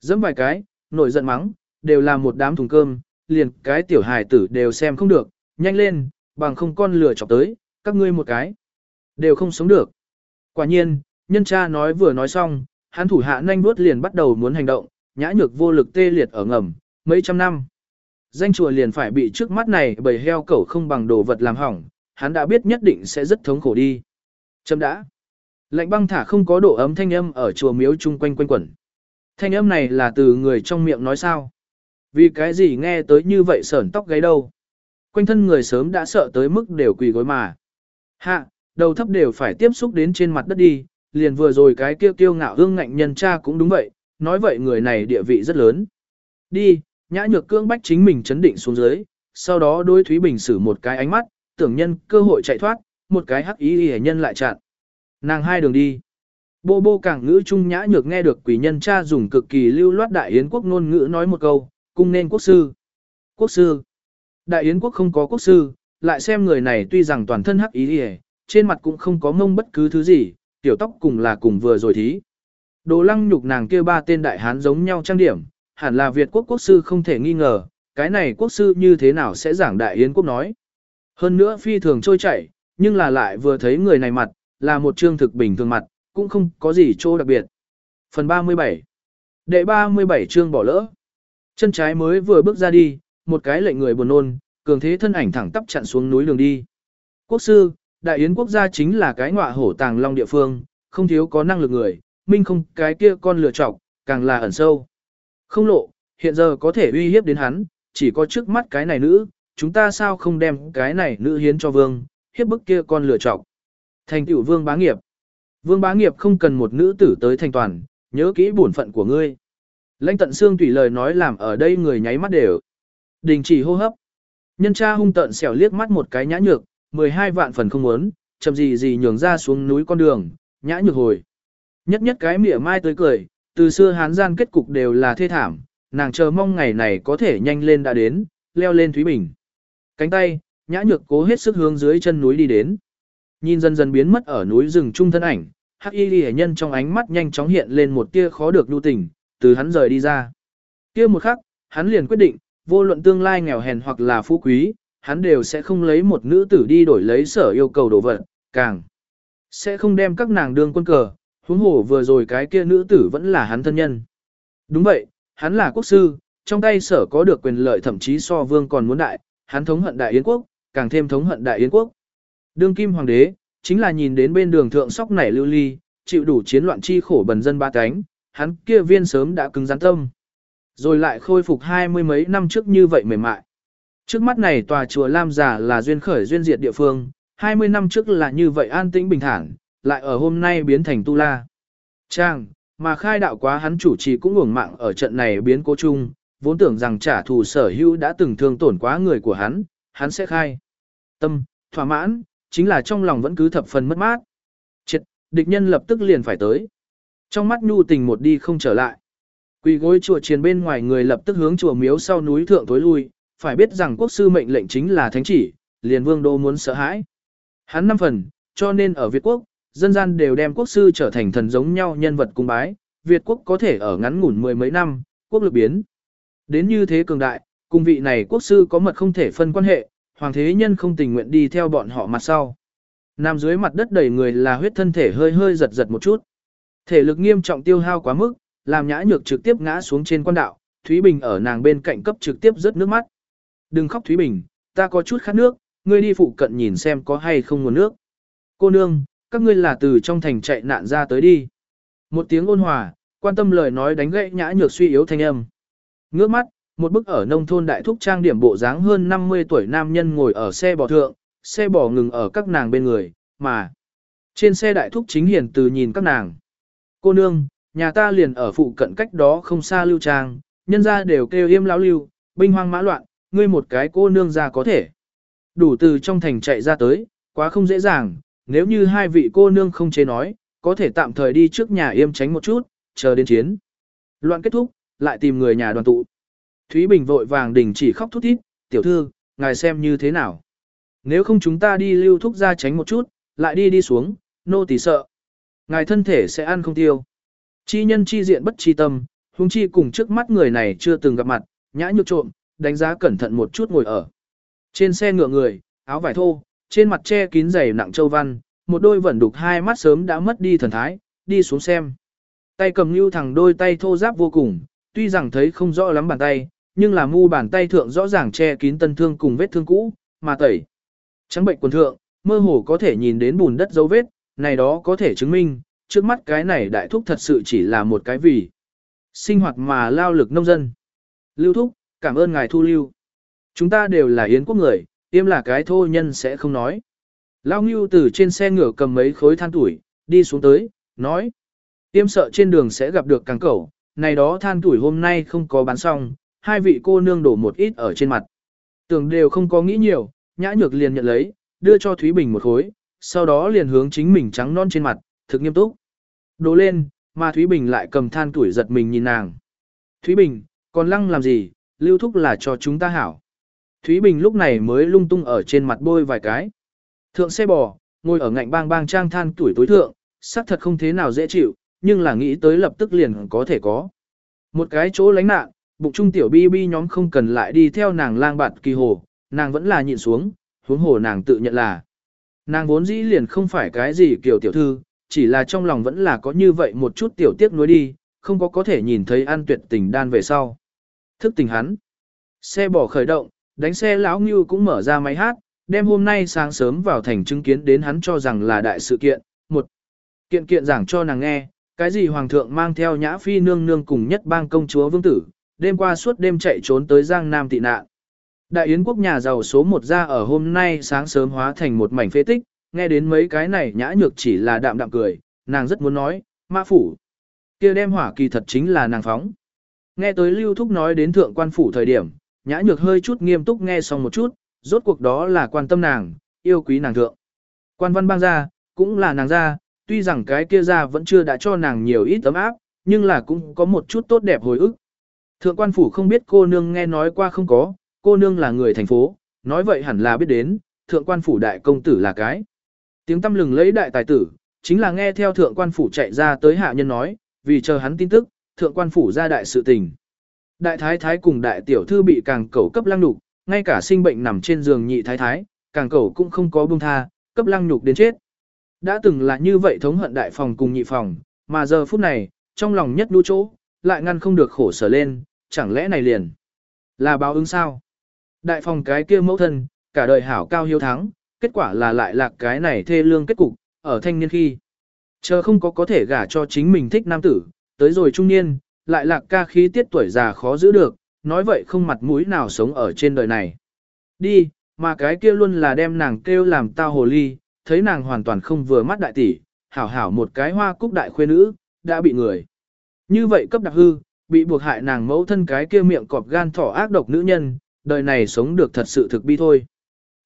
Dẫm vài cái, nổi giận mắng, đều là một đám thùng cơm, liền cái tiểu hài tử đều xem không được, nhanh lên, bằng không con lửa chọc tới, các ngươi một cái. Đều không sống được. Quả nhiên, nhân cha nói vừa nói xong, hắn thủ hạ nhanh bước liền bắt đầu muốn hành động, nhã nhược vô lực tê liệt ở ngầm, mấy trăm năm. Danh chùa liền phải bị trước mắt này bầy heo cẩu không bằng đồ vật làm hỏng, hắn đã biết nhất định sẽ rất thống khổ đi. Châm đã. Lạnh băng thả không có độ ấm thanh âm ở chùa miếu chung quanh quanh quẩn. Thanh âm này là từ người trong miệng nói sao? Vì cái gì nghe tới như vậy sởn tóc gáy đâu? Quanh thân người sớm đã sợ tới mức đều quỳ gối mà. Hạ, đầu thấp đều phải tiếp xúc đến trên mặt đất đi, liền vừa rồi cái kêu kiêu ngạo hương ngạnh nhân cha cũng đúng vậy, nói vậy người này địa vị rất lớn. Đi, nhã nhược cương bách chính mình chấn định xuống dưới, sau đó đối Thúy Bình xử một cái ánh mắt, tưởng nhân cơ hội chạy thoát, một cái hắc ý hề nhân lại chặn. Nàng hai đường đi. Bô bô càng ngữ trung nhã nhược nghe được quỷ nhân cha dùng cực kỳ lưu loát đại yến quốc ngôn ngữ nói một câu, cung nên quốc sư. Quốc sư. Đại yến quốc không có quốc sư, lại xem người này tuy rằng toàn thân hắc ý hề, trên mặt cũng không có mông bất cứ thứ gì, tiểu tóc cùng là cùng vừa rồi thí. Đồ lăng nhục nàng kia ba tên đại hán giống nhau trang điểm, hẳn là Việt quốc quốc sư không thể nghi ngờ, cái này quốc sư như thế nào sẽ giảng đại yến quốc nói. Hơn nữa phi thường trôi chảy, nhưng là lại vừa thấy người này mặt, là một trương thực bình thường mặt, cũng không có gì chỗ đặc biệt. Phần 37 Đệ 37 chương bỏ lỡ Chân trái mới vừa bước ra đi, một cái lệnh người buồn nôn, cường thế thân ảnh thẳng tắp chặn xuống núi đường đi. Quốc sư, đại yến quốc gia chính là cái ngọa hổ tàng long địa phương, không thiếu có năng lực người, minh không cái kia con lựa trọc, càng là ẩn sâu. Không lộ, hiện giờ có thể uy hiếp đến hắn, chỉ có trước mắt cái này nữ, chúng ta sao không đem cái này nữ hiến cho vương, hiếp bức kia con lựa trọc. Thành tiểu vương bá nghiệp. Vương bá nghiệp không cần một nữ tử tới thành toàn, nhớ kỹ bổn phận của ngươi. Lãnh tận xương tùy lời nói làm ở đây người nháy mắt đều. Đình chỉ hô hấp. Nhân cha hung tận xẻo liếc mắt một cái nhã nhược, 12 vạn phần không muốn, chậm gì gì nhường ra xuống núi con đường, nhã nhược hồi. Nhất nhất cái mỉa mai tới cười, từ xưa hán gian kết cục đều là thê thảm, nàng chờ mong ngày này có thể nhanh lên đã đến, leo lên Thúy Bình. Cánh tay, nhã nhược cố hết sức hướng dưới chân núi đi đến. Nhìn dần dần biến mất ở núi rừng trung thân ảnh, hắc y ghi nhân trong ánh mắt nhanh chóng hiện lên một tia khó được lưu tình, từ hắn rời đi ra. Kia một khắc, hắn liền quyết định, vô luận tương lai nghèo hèn hoặc là phú quý, hắn đều sẽ không lấy một nữ tử đi đổi lấy sở yêu cầu đồ vật, càng sẽ không đem các nàng đương quân cờ, huống hồ vừa rồi cái kia nữ tử vẫn là hắn thân nhân. Đúng vậy, hắn là quốc sư, trong tay sở có được quyền lợi thậm chí so vương còn muốn đại, hắn thống hận đại yến quốc, càng thêm thống hận đại yến quốc. Đương kim hoàng đế, chính là nhìn đến bên đường thượng sóc nảy lưu ly, chịu đủ chiến loạn chi khổ bần dân ba cánh, hắn kia viên sớm đã cứng rắn tâm. Rồi lại khôi phục hai mươi mấy năm trước như vậy mềm mại. Trước mắt này tòa chùa Lam Giả là duyên khởi duyên diệt địa phương, 20 năm trước là như vậy an tĩnh bình thản, lại ở hôm nay biến thành tu la. Trang, mà khai đạo quá hắn chủ trì cũng ngủng mạng ở trận này biến cố chung, vốn tưởng rằng trả thù sở hữu đã từng thương tổn quá người của hắn, hắn sẽ khai. Tâm, thỏa mãn, chính là trong lòng vẫn cứ thập phần mất mát. Chết, địch nhân lập tức liền phải tới. Trong mắt nhu tình một đi không trở lại. Quỳ gối chùa chiền bên ngoài người lập tức hướng chùa miếu sau núi thượng tối lui, phải biết rằng quốc sư mệnh lệnh chính là thánh chỉ, liền vương đô muốn sợ hãi. Hắn năm phần, cho nên ở Việt quốc, dân gian đều đem quốc sư trở thành thần giống nhau nhân vật cung bái, Việt quốc có thể ở ngắn ngủn mười mấy năm, quốc lực biến. Đến như thế cường đại, cùng vị này quốc sư có mật không thể phân quan hệ, hoàng thế nhân không tình nguyện đi theo bọn họ mặt sau. Nam dưới mặt đất đầy người là huyết thân thể hơi hơi giật giật một chút. Thể lực nghiêm trọng tiêu hao quá mức, làm nhã nhược trực tiếp ngã xuống trên quan đạo, Thúy Bình ở nàng bên cạnh cấp trực tiếp rớt nước mắt. Đừng khóc Thúy Bình, ta có chút khát nước, ngươi đi phụ cận nhìn xem có hay không nguồn nước. Cô nương, các ngươi là từ trong thành chạy nạn ra tới đi. Một tiếng ôn hòa, quan tâm lời nói đánh gãy nhã nhược suy yếu thanh âm. Ngước mắt, một bức ở nông thôn đại thúc trang điểm bộ dáng hơn 50 tuổi nam nhân ngồi ở xe bò thượng, xe bò ngừng ở các nàng bên người, mà trên xe đại thúc chính hiển từ nhìn các nàng. Cô nương, nhà ta liền ở phụ cận cách đó không xa lưu trang, nhân ra đều kêu yêm lão lưu, binh hoang mã loạn, ngươi một cái cô nương ra có thể. Đủ từ trong thành chạy ra tới, quá không dễ dàng, nếu như hai vị cô nương không chế nói, có thể tạm thời đi trước nhà yêm tránh một chút, chờ đến chiến. Loạn kết thúc, lại tìm người nhà đoàn tụ. Thúy Bình vội vàng đình chỉ khóc thút thít, tiểu thư, ngài xem như thế nào. Nếu không chúng ta đi lưu thúc ra tránh một chút, lại đi đi xuống, nô tỳ sợ. Ngài thân thể sẽ ăn không tiêu. Chi nhân chi diện bất chi tâm, huống chi cùng trước mắt người này chưa từng gặp mặt, nhã nhược trộm, đánh giá cẩn thận một chút ngồi ở. Trên xe ngựa người, áo vải thô, trên mặt che kín dày nặng châu văn, một đôi vẫn đục hai mắt sớm đã mất đi thần thái, đi xuống xem. Tay cầm như thẳng đôi tay thô giáp vô cùng, tuy rằng thấy không rõ lắm bàn tay, nhưng là mu bàn tay thượng rõ ràng che kín tân thương cùng vết thương cũ, mà tẩy. Trắng bệnh quần thượng, mơ hồ có thể nhìn đến bùn đất dấu vết, này đó có thể chứng minh, trước mắt cái này đại thúc thật sự chỉ là một cái vì sinh hoạt mà lao lực nông dân. Lưu thúc, cảm ơn ngài thu lưu. Chúng ta đều là yến quốc người, tiêm là cái thô nhân sẽ không nói. Lao Ngưu từ trên xe ngựa cầm mấy khối than tuổi, đi xuống tới, nói. Tiêm sợ trên đường sẽ gặp được càng cẩu, này đó than tuổi hôm nay không có bán xong, hai vị cô nương đổ một ít ở trên mặt. Tưởng đều không có nghĩ nhiều, nhã nhược liền nhận lấy, đưa cho Thúy Bình một khối, sau đó liền hướng chính mình trắng non trên mặt, thực nghiêm túc. Đổ lên, mà Thúy Bình lại cầm than tuổi giật mình nhìn nàng. Thúy Bình, còn lăng làm gì, lưu thúc là cho chúng ta hảo. Thúy Bình lúc này mới lung tung ở trên mặt bôi vài cái. Thượng xe bò, ngồi ở ngạnh bang bang trang than tuổi tối thượng, xác thật không thế nào dễ chịu, nhưng là nghĩ tới lập tức liền có thể có. Một cái chỗ lánh nạn, bụng trung tiểu bi bi nhóm không cần lại đi theo nàng lang bạt kỳ hồ, nàng vẫn là nhịn xuống, huống hồ nàng tự nhận là. Nàng vốn dĩ liền không phải cái gì kiểu tiểu thư, chỉ là trong lòng vẫn là có như vậy một chút tiểu tiếc nuối đi, không có có thể nhìn thấy an tuyệt tình đan về sau. Thức tình hắn. Xe bỏ khởi động, đánh xe lão Ngưu cũng mở ra máy hát, đem hôm nay sáng sớm vào thành chứng kiến đến hắn cho rằng là đại sự kiện. Một kiện kiện giảng cho nàng nghe, cái gì hoàng thượng mang theo nhã phi nương nương cùng nhất bang công chúa vương tử, đêm qua suốt đêm chạy trốn tới Giang Nam tị nạn. Đại Yến quốc nhà giàu số một ra ở hôm nay sáng sớm hóa thành một mảnh phế tích, nghe đến mấy cái này nhã nhược chỉ là đạm đạm cười, nàng rất muốn nói, mã phủ. kia đem hỏa kỳ thật chính là nàng phóng. Nghe tới lưu thúc nói đến thượng quan phủ thời điểm, nhã nhược hơi chút nghiêm túc nghe xong một chút, rốt cuộc đó là quan tâm nàng, yêu quý nàng thượng. Quan văn bang ra, cũng là nàng ra, tuy rằng cái kia ra vẫn chưa đã cho nàng nhiều ít tấm áp, nhưng là cũng có một chút tốt đẹp hồi ức. Thượng quan phủ không biết cô nương nghe nói qua không có, cô nương là người thành phố, nói vậy hẳn là biết đến, thượng quan phủ đại công tử là cái. Tiếng tâm lừng lấy đại tài tử, chính là nghe theo thượng quan phủ chạy ra tới hạ nhân nói, vì chờ hắn tin tức, thượng quan phủ ra đại sự tình. Đại thái thái cùng đại tiểu thư bị càng cẩu cấp lăng nhục, ngay cả sinh bệnh nằm trên giường nhị thái thái, càng cẩu cũng không có buông tha, cấp lăng nhục đến chết. Đã từng là như vậy thống hận đại phòng cùng nhị phòng, mà giờ phút này, trong lòng nhất đu chỗ, lại ngăn không được khổ sở lên, chẳng lẽ này liền là báo ứng sao? Đại phòng cái kia mẫu thân, cả đời hảo cao hiếu thắng, kết quả là lại lạc cái này thê lương kết cục, ở thanh niên khi. Chờ không có có thể gả cho chính mình thích nam tử, tới rồi trung niên, lại lạc ca khí tiết tuổi già khó giữ được, nói vậy không mặt mũi nào sống ở trên đời này. Đi, mà cái kia luôn là đem nàng kêu làm tao hồ ly, thấy nàng hoàn toàn không vừa mắt đại tỷ, hảo hảo một cái hoa cúc đại khuê nữ, đã bị người. Như vậy cấp đặc hư, bị buộc hại nàng mẫu thân cái kia miệng cọp gan thỏ ác độc nữ nhân, đời này sống được thật sự thực bi thôi.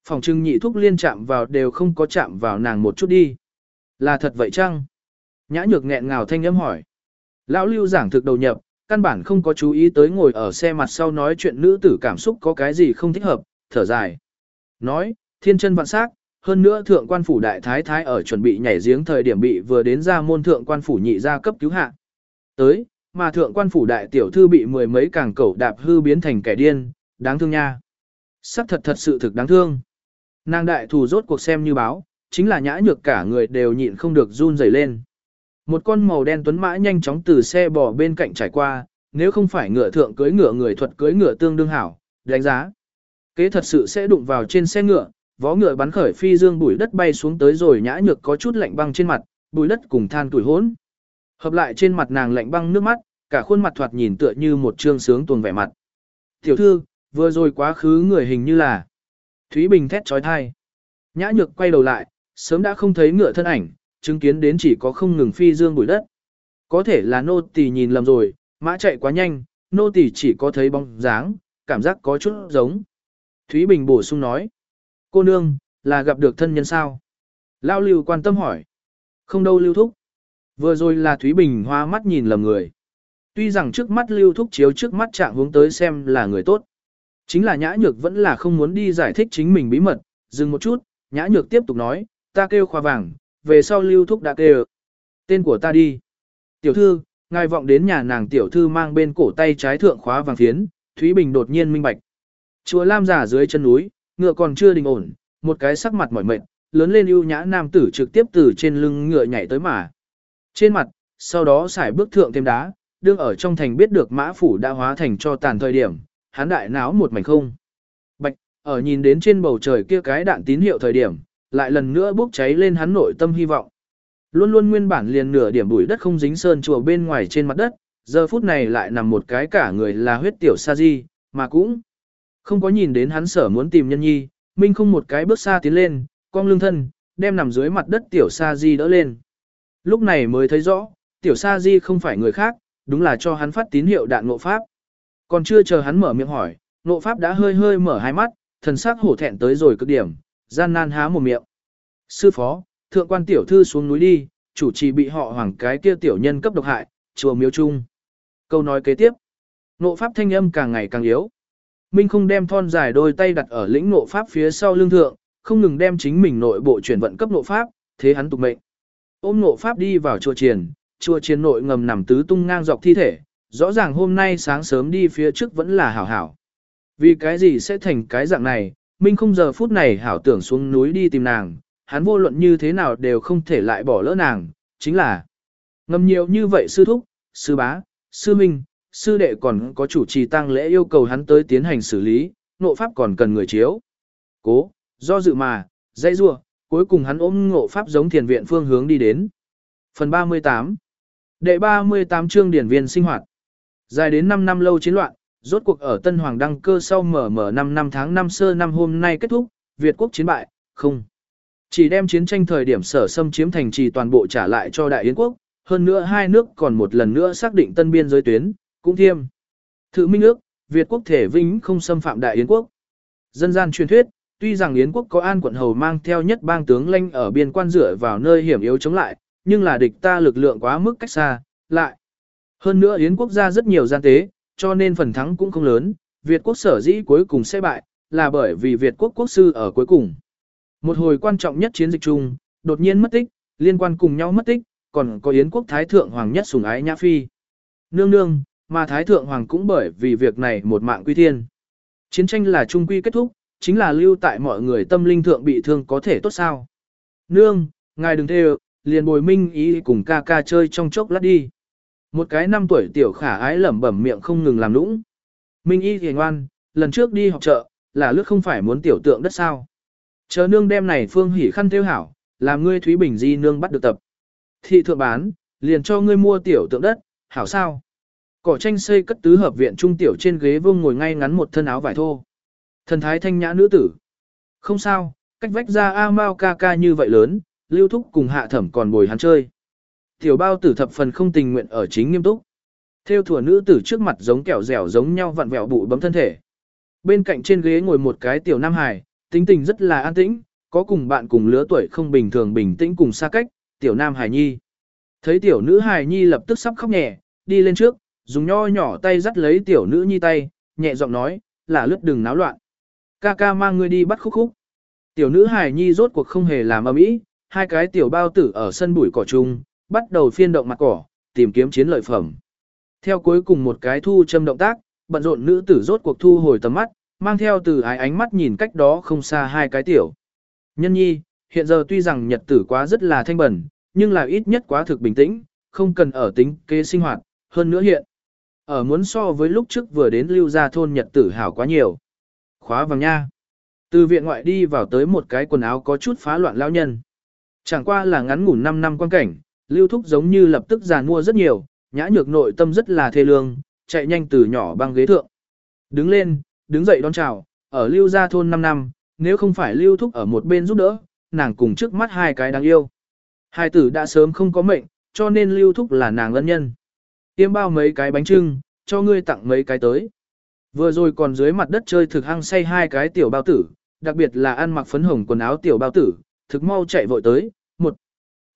Phòng trưng nhị thúc liên chạm vào đều không có chạm vào nàng một chút đi. Là thật vậy chăng? Nhã nhược nghẹn ngào thanh âm hỏi. Lão lưu giảng thực đầu nhập, căn bản không có chú ý tới ngồi ở xe mặt sau nói chuyện nữ tử cảm xúc có cái gì không thích hợp, thở dài. Nói, thiên chân vạn sắc, hơn nữa thượng quan phủ đại thái thái ở chuẩn bị nhảy giếng thời điểm bị vừa đến ra môn thượng quan phủ nhị gia cấp cứu hạ. Tới, mà thượng quan phủ đại tiểu thư bị mười mấy càng cẩu đạp hư biến thành kẻ điên, đáng thương nha. Sắc thật thật sự thực đáng thương. Nàng đại thù rốt cuộc xem như báo, chính là nhã nhược cả người đều nhịn không được run rẩy lên. Một con màu đen tuấn mã nhanh chóng từ xe bò bên cạnh trải qua, nếu không phải ngựa thượng cưới ngựa người thuật cưới ngựa tương đương hảo, đánh giá. Kế thật sự sẽ đụng vào trên xe ngựa, vó ngựa bắn khởi phi dương bụi đất bay xuống tới rồi nhã nhược có chút lạnh băng trên mặt, bụi đất cùng than tuổi hỗn. Hợp lại trên mặt nàng lạnh băng nước mắt, cả khuôn mặt thoạt nhìn tựa như một trương sướng tuồng vẻ mặt. Tiểu thư, vừa rồi quá khứ người hình như là Thúy Bình thét trói thai. Nhã nhược quay đầu lại, sớm đã không thấy ngựa thân ảnh, chứng kiến đến chỉ có không ngừng phi dương bụi đất. Có thể là nô tỳ nhìn lầm rồi, mã chạy quá nhanh, nô tỳ chỉ có thấy bóng dáng, cảm giác có chút giống. Thúy Bình bổ sung nói. Cô nương, là gặp được thân nhân sao? Lao lưu quan tâm hỏi. Không đâu lưu thúc. Vừa rồi là Thúy Bình hoa mắt nhìn lầm người. Tuy rằng trước mắt lưu thúc chiếu trước mắt trạng hướng tới xem là người tốt. Chính là nhã nhược vẫn là không muốn đi giải thích chính mình bí mật, dừng một chút, nhã nhược tiếp tục nói, ta kêu khoa vàng, về sau lưu thúc đã kêu. Tên của ta đi. Tiểu thư, ngài vọng đến nhà nàng tiểu thư mang bên cổ tay trái thượng khóa vàng phiến, Thúy Bình đột nhiên minh bạch. Chùa Lam giả dưới chân núi, ngựa còn chưa đình ổn, một cái sắc mặt mỏi mệt, lớn lên ưu nhã nam tử trực tiếp từ trên lưng ngựa nhảy tới mà. Trên mặt, sau đó xài bước thượng thêm đá, đương ở trong thành biết được mã phủ đã hóa thành cho tàn thời điểm, hắn đại náo một mảnh không. Bạch, ở nhìn đến trên bầu trời kia cái đạn tín hiệu thời điểm, lại lần nữa bốc cháy lên hắn nội tâm hy vọng. Luôn luôn nguyên bản liền nửa điểm bụi đất không dính sơn chùa bên ngoài trên mặt đất, giờ phút này lại nằm một cái cả người là huyết tiểu sa di, mà cũng không có nhìn đến hắn sở muốn tìm nhân nhi, minh không một cái bước xa tiến lên, cong lưng thân, đem nằm dưới mặt đất tiểu sa di đỡ lên. Lúc này mới thấy rõ, tiểu sa di không phải người khác, đúng là cho hắn phát tín hiệu đạn ngộ pháp. Còn chưa chờ hắn mở miệng hỏi, ngộ pháp đã hơi hơi mở hai mắt, thần sắc hổ thẹn tới rồi cực điểm, gian nan há một miệng. Sư phó, thượng quan tiểu thư xuống núi đi, chủ trì bị họ hoàng cái kia tiểu nhân cấp độc hại, chùa miếu trung. Câu nói kế tiếp. Nộ pháp thanh âm càng ngày càng yếu. Minh không đem thon dài đôi tay đặt ở lĩnh nộ pháp phía sau lưng thượng, không ngừng đem chính mình nội bộ chuyển vận cấp nộ pháp, thế hắn tục mệnh. Ôm nộ pháp đi vào chùa triền, chùa triền nội ngầm nằm tứ tung ngang dọc thi thể, rõ ràng hôm nay sáng sớm đi phía trước vẫn là hảo hảo. Vì cái gì sẽ thành cái dạng này, Minh không giờ phút này hảo tưởng xuống núi đi tìm nàng, hắn vô luận như thế nào đều không thể lại bỏ lỡ nàng, chính là ngầm nhiều như vậy sư thúc, sư bá, sư minh, sư đệ còn có chủ trì tăng lễ yêu cầu hắn tới tiến hành xử lý, nộ pháp còn cần người chiếu. Cố, do dự mà, dây rua, cuối cùng hắn ôm ngộ pháp giống thiền viện phương hướng đi đến. Phần 38 Đệ 38 chương điển viên sinh hoạt Dài đến 5 năm lâu chiến loạn, rốt cuộc ở Tân Hoàng đăng cơ sau mở mở 5 năm tháng 5 sơ năm hôm nay kết thúc, Việt quốc chiến bại, không. Chỉ đem chiến tranh thời điểm sở xâm chiếm thành trì toàn bộ trả lại cho Đại Yến quốc, hơn nữa hai nước còn một lần nữa xác định tân biên giới tuyến, cũng thiêm. Thự minh ước, Việt quốc thể vinh không xâm phạm Đại Yến quốc. Dân gian truyền thuyết, tuy rằng Yến quốc có an quận hầu mang theo nhất bang tướng lanh ở biên quan rửa vào nơi hiểm yếu chống lại, nhưng là địch ta lực lượng quá mức cách xa, lại. Hơn nữa Yến quốc gia rất nhiều gian tế, cho nên phần thắng cũng không lớn, Việt quốc sở dĩ cuối cùng sẽ bại, là bởi vì Việt quốc quốc sư ở cuối cùng. Một hồi quan trọng nhất chiến dịch chung, đột nhiên mất tích, liên quan cùng nhau mất tích, còn có Yến quốc Thái Thượng Hoàng nhất sùng ái Nhã Phi. Nương nương, mà Thái Thượng Hoàng cũng bởi vì việc này một mạng quy thiên. Chiến tranh là trung quy kết thúc, chính là lưu tại mọi người tâm linh thượng bị thương có thể tốt sao. Nương, ngài đừng thề, liền bồi minh ý cùng ca ca chơi trong chốc lát đi. Một cái năm tuổi tiểu khả ái lẩm bẩm miệng không ngừng làm nũng. Minh y thì ngoan, lần trước đi học chợ, là lướt không phải muốn tiểu tượng đất sao. Chờ nương đem này phương hỉ khăn tiêu hảo, làm ngươi Thúy Bình Di nương bắt được tập. Thị thượng bán, liền cho ngươi mua tiểu tượng đất, hảo sao. Cỏ tranh xây cất tứ hợp viện trung tiểu trên ghế vương ngồi ngay ngắn một thân áo vải thô. Thần thái thanh nhã nữ tử. Không sao, cách vách ra A Mao ca ca như vậy lớn, lưu thúc cùng hạ thẩm còn bồi hắn chơi. Tiểu bao tử thập phần không tình nguyện ở chính nghiêm túc. Theo thủa nữ tử trước mặt giống kẹo dẻo giống nhau vặn vẹo bụi bấm thân thể. Bên cạnh trên ghế ngồi một cái tiểu nam hài, tính tình rất là an tĩnh, có cùng bạn cùng lứa tuổi không bình thường bình tĩnh cùng xa cách, tiểu nam hài nhi. Thấy tiểu nữ hài nhi lập tức sắp khóc nhẹ, đi lên trước, dùng nho nhỏ tay dắt lấy tiểu nữ nhi tay, nhẹ giọng nói, là lướt đừng náo loạn. Ca ca mang ngươi đi bắt khúc khúc. Tiểu nữ hài nhi rốt cuộc không hề làm ầm ĩ, hai cái tiểu bao tử ở sân bụi cỏ chung, bắt đầu phiên động mặt cỏ, tìm kiếm chiến lợi phẩm. Theo cuối cùng một cái thu châm động tác, bận rộn nữ tử rốt cuộc thu hồi tầm mắt, mang theo từ ái ánh mắt nhìn cách đó không xa hai cái tiểu. Nhân nhi, hiện giờ tuy rằng nhật tử quá rất là thanh bẩn, nhưng là ít nhất quá thực bình tĩnh, không cần ở tính kế sinh hoạt, hơn nữa hiện. Ở muốn so với lúc trước vừa đến lưu gia thôn nhật tử hảo quá nhiều. Khóa vàng nha. Từ viện ngoại đi vào tới một cái quần áo có chút phá loạn lão nhân. Chẳng qua là ngắn ngủn 5 năm quan cảnh, lưu thúc giống như lập tức giàn mua rất nhiều, nhã nhược nội tâm rất là thê lương, chạy nhanh từ nhỏ băng ghế thượng. Đứng lên, đứng dậy đón chào, ở lưu gia thôn 5 năm, nếu không phải lưu thúc ở một bên giúp đỡ, nàng cùng trước mắt hai cái đáng yêu. Hai tử đã sớm không có mệnh, cho nên lưu thúc là nàng lân nhân. Tiêm bao mấy cái bánh trưng, cho ngươi tặng mấy cái tới. Vừa rồi còn dưới mặt đất chơi thực hăng say hai cái tiểu bao tử, đặc biệt là ăn mặc phấn hồng quần áo tiểu bao tử, thực mau chạy vội tới, một.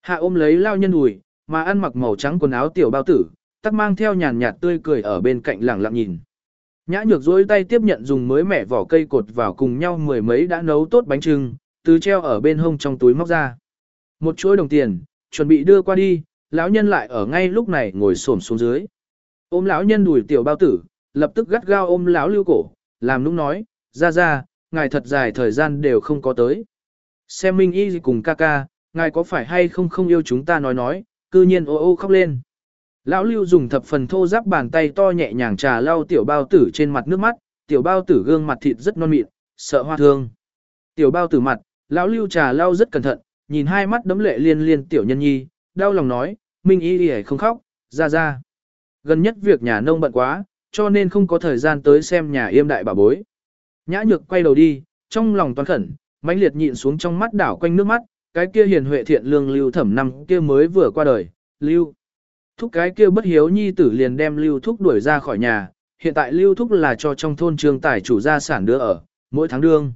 Hạ ôm lấy lao nhân đùi, mà ăn mặc màu trắng quần áo tiểu bao tử, tắc mang theo nhàn nhạt tươi cười ở bên cạnh lẳng lặng nhìn. Nhã nhược dối tay tiếp nhận dùng mới mẻ vỏ cây cột vào cùng nhau mười mấy đã nấu tốt bánh trưng, từ treo ở bên hông trong túi móc ra. Một chuỗi đồng tiền, chuẩn bị đưa qua đi, lão nhân lại ở ngay lúc này ngồi xổm xuống dưới. Ôm lão nhân đuổi tiểu bao tử, lập tức gắt gao ôm lão lưu cổ, làm nũng nói, ra ra, ngài thật dài thời gian đều không có tới. Xem Minh Y cùng ca ca, ngài có phải hay không không yêu chúng ta nói nói, cư nhiên ô ô khóc lên. Lão lưu dùng thập phần thô giáp bàn tay to nhẹ nhàng trà lau tiểu bao tử trên mặt nước mắt, tiểu bao tử gương mặt thịt rất non mịn, sợ hoa thương. Tiểu bao tử mặt, lão lưu trà lau rất cẩn thận, nhìn hai mắt đấm lệ liên liên tiểu nhân nhi, đau lòng nói, Minh Y Y không khóc, ra ra. Gần nhất việc nhà nông bận quá, cho nên không có thời gian tới xem nhà yêm đại bà bối. Nhã nhược quay đầu đi, trong lòng toán khẩn, mãnh liệt nhịn xuống trong mắt đảo quanh nước mắt, cái kia hiền huệ thiện lương lưu thẩm năm kia mới vừa qua đời, lưu. Thúc cái kia bất hiếu nhi tử liền đem lưu thúc đuổi ra khỏi nhà, hiện tại lưu thúc là cho trong thôn trường tài chủ gia sản đứa ở, mỗi tháng đương.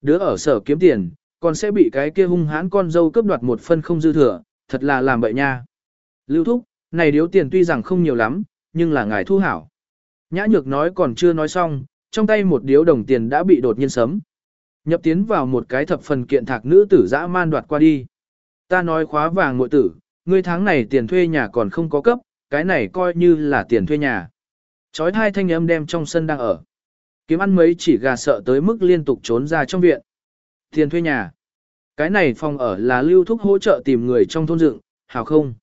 Đứa ở sở kiếm tiền, còn sẽ bị cái kia hung hãn con dâu cướp đoạt một phân không dư thừa, thật là làm bậy nha. Lưu thúc, này điếu tiền tuy rằng không nhiều lắm, nhưng là ngài thu hảo. Nhã nhược nói còn chưa nói xong, trong tay một điếu đồng tiền đã bị đột nhiên sấm. Nhập tiến vào một cái thập phần kiện thạc nữ tử dã man đoạt qua đi. Ta nói khóa vàng ngội tử, ngươi tháng này tiền thuê nhà còn không có cấp, cái này coi như là tiền thuê nhà. Chói hai thanh âm đem trong sân đang ở. Kiếm ăn mấy chỉ gà sợ tới mức liên tục trốn ra trong viện. Tiền thuê nhà. Cái này phòng ở là lưu thúc hỗ trợ tìm người trong thôn dựng, hào không.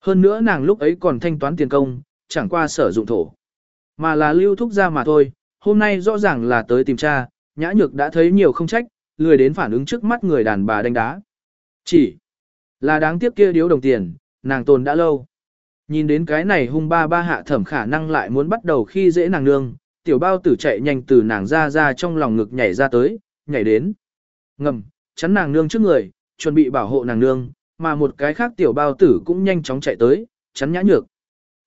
Hơn nữa nàng lúc ấy còn thanh toán tiền công, chẳng qua sở dụng thổ. Mà là lưu thúc ra mà thôi, hôm nay rõ ràng là tới tìm cha, nhã nhược đã thấy nhiều không trách, lười đến phản ứng trước mắt người đàn bà đánh đá. Chỉ là đáng tiếc kia điếu đồng tiền, nàng tồn đã lâu. Nhìn đến cái này hung ba ba hạ thẩm khả năng lại muốn bắt đầu khi dễ nàng nương, tiểu bao tử chạy nhanh từ nàng ra ra trong lòng ngực nhảy ra tới, nhảy đến. Ngầm, chắn nàng nương trước người, chuẩn bị bảo hộ nàng nương, mà một cái khác tiểu bao tử cũng nhanh chóng chạy tới, chắn nhã nhược.